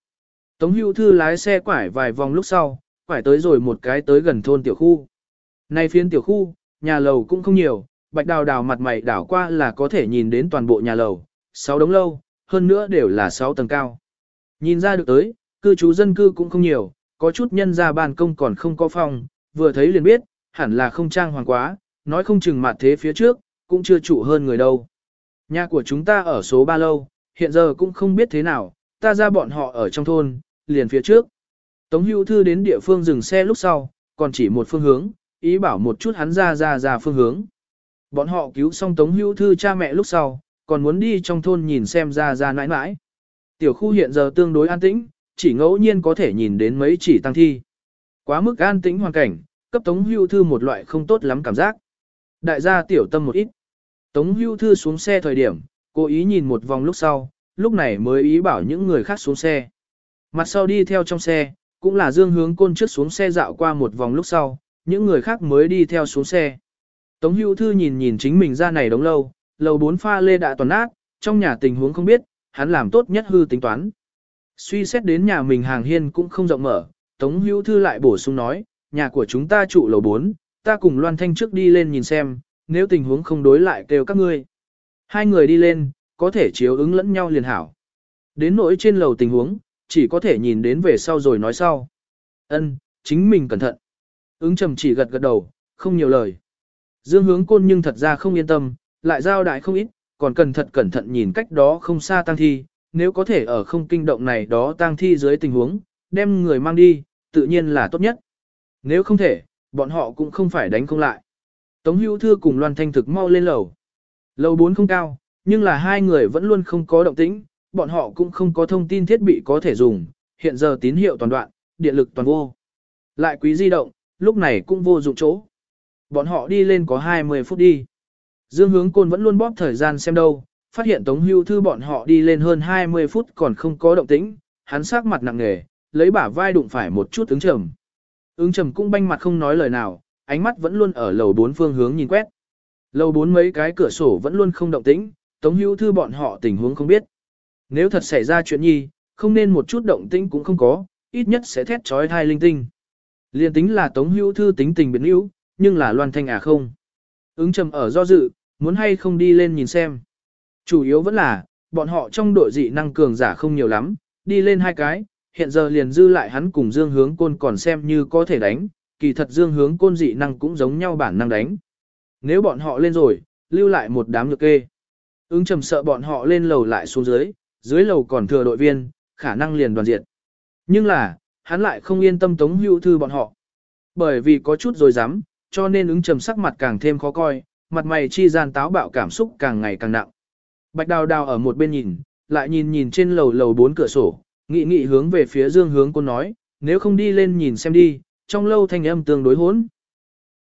Tống hữu thư lái xe quải vài vòng lúc sau, quải tới rồi một cái tới gần thôn tiểu khu. Nay phiến tiểu khu, nhà lầu cũng không nhiều, bạch đào đào mặt mày đảo qua là có thể nhìn đến toàn bộ nhà lầu, 6 đống lâu, hơn nữa đều là 6 tầng cao. Nhìn ra được tới, cư trú dân cư cũng không nhiều, có chút nhân ra ban công còn không có phòng, vừa thấy liền biết, hẳn là không trang hoàng quá, nói không chừng mặt thế phía trước, cũng chưa trụ hơn người đâu. Nhà của chúng ta ở số 3 lâu, hiện giờ cũng không biết thế nào, ta ra bọn họ ở trong thôn, liền phía trước. Tống hữu thư đến địa phương dừng xe lúc sau, còn chỉ một phương hướng, ý bảo một chút hắn ra ra ra phương hướng. Bọn họ cứu xong Tống hữu thư cha mẹ lúc sau, còn muốn đi trong thôn nhìn xem ra ra nãi nãi. Tiểu khu hiện giờ tương đối an tĩnh, chỉ ngẫu nhiên có thể nhìn đến mấy chỉ tăng thi. Quá mức an tĩnh hoàn cảnh, cấp Tống hữu thư một loại không tốt lắm cảm giác. Đại gia tiểu tâm một ít. Tống hữu thư xuống xe thời điểm, cố ý nhìn một vòng lúc sau, lúc này mới ý bảo những người khác xuống xe. Mặt sau đi theo trong xe, cũng là dương hướng côn trước xuống xe dạo qua một vòng lúc sau, những người khác mới đi theo xuống xe. Tống hữu thư nhìn nhìn chính mình ra này đống lâu, lầu bốn pha lê đã toàn nát, trong nhà tình huống không biết, hắn làm tốt nhất hư tính toán. Suy xét đến nhà mình hàng hiên cũng không rộng mở, Tống hữu thư lại bổ sung nói, nhà của chúng ta trụ lầu 4, ta cùng Loan Thanh trước đi lên nhìn xem, nếu tình huống không đối lại kêu các ngươi. Hai người đi lên, có thể chiếu ứng lẫn nhau liền hảo. Đến nỗi trên lầu tình huống, chỉ có thể nhìn đến về sau rồi nói sau. Ân, chính mình cẩn thận. Ứng trầm chỉ gật gật đầu, không nhiều lời. Dương hướng côn nhưng thật ra không yên tâm, lại giao đại không ít, còn cần thật cẩn thận nhìn cách đó không xa tăng thi, nếu có thể ở không kinh động này đó tăng thi dưới tình huống, đem người mang đi, tự nhiên là tốt nhất. Nếu không thể, bọn họ cũng không phải đánh không lại. Tống hữu thư cùng Loan Thanh thực mau lên lầu. Lầu 4 không cao, nhưng là hai người vẫn luôn không có động tĩnh, bọn họ cũng không có thông tin thiết bị có thể dùng, hiện giờ tín hiệu toàn đoạn, điện lực toàn vô. Lại quý di động, lúc này cũng vô dụng chỗ. Bọn họ đi lên có 20 phút đi. Dương hướng côn vẫn luôn bóp thời gian xem đâu, phát hiện Tống Hưu Thư bọn họ đi lên hơn 20 phút còn không có động tĩnh, hắn sắc mặt nặng nề, lấy bả vai đụng phải một chút ứng trầm. Ứng trầm cũng banh mặt không nói lời nào, ánh mắt vẫn luôn ở lầu bốn phương hướng nhìn quét. Lầu bốn mấy cái cửa sổ vẫn luôn không động tĩnh, Tống Hưu Thư bọn họ tình huống không biết. Nếu thật xảy ra chuyện nhi, không nên một chút động tĩnh cũng không có, ít nhất sẽ thét trói thai linh tinh. Liên tính là Tống Hưu Thư tính tình biến yếu, nhưng là loan thanh à không. Ứng trầm ở do dự, muốn hay không đi lên nhìn xem. Chủ yếu vẫn là, bọn họ trong đội dị năng cường giả không nhiều lắm, đi lên hai cái, hiện giờ liền dư lại hắn cùng Dương Hướng Côn còn xem như có thể đánh, kỳ thật Dương Hướng Côn dị năng cũng giống nhau bản năng đánh. Nếu bọn họ lên rồi, lưu lại một đám lực kê. Ứng trầm sợ bọn họ lên lầu lại xuống dưới, dưới lầu còn thừa đội viên, khả năng liền đoàn diệt. Nhưng là, hắn lại không yên tâm tống hữu thư bọn họ. Bởi vì có chút rồi dám, cho nên ứng trầm sắc mặt càng thêm khó coi, mặt mày chi gian táo bạo cảm xúc càng ngày càng nặng. Bạch đào đào ở một bên nhìn, lại nhìn nhìn trên lầu lầu bốn cửa sổ, nghị nghị hướng về phía dương hướng cô nói, nếu không đi lên nhìn xem đi, trong lâu thanh âm tương đối hỗn.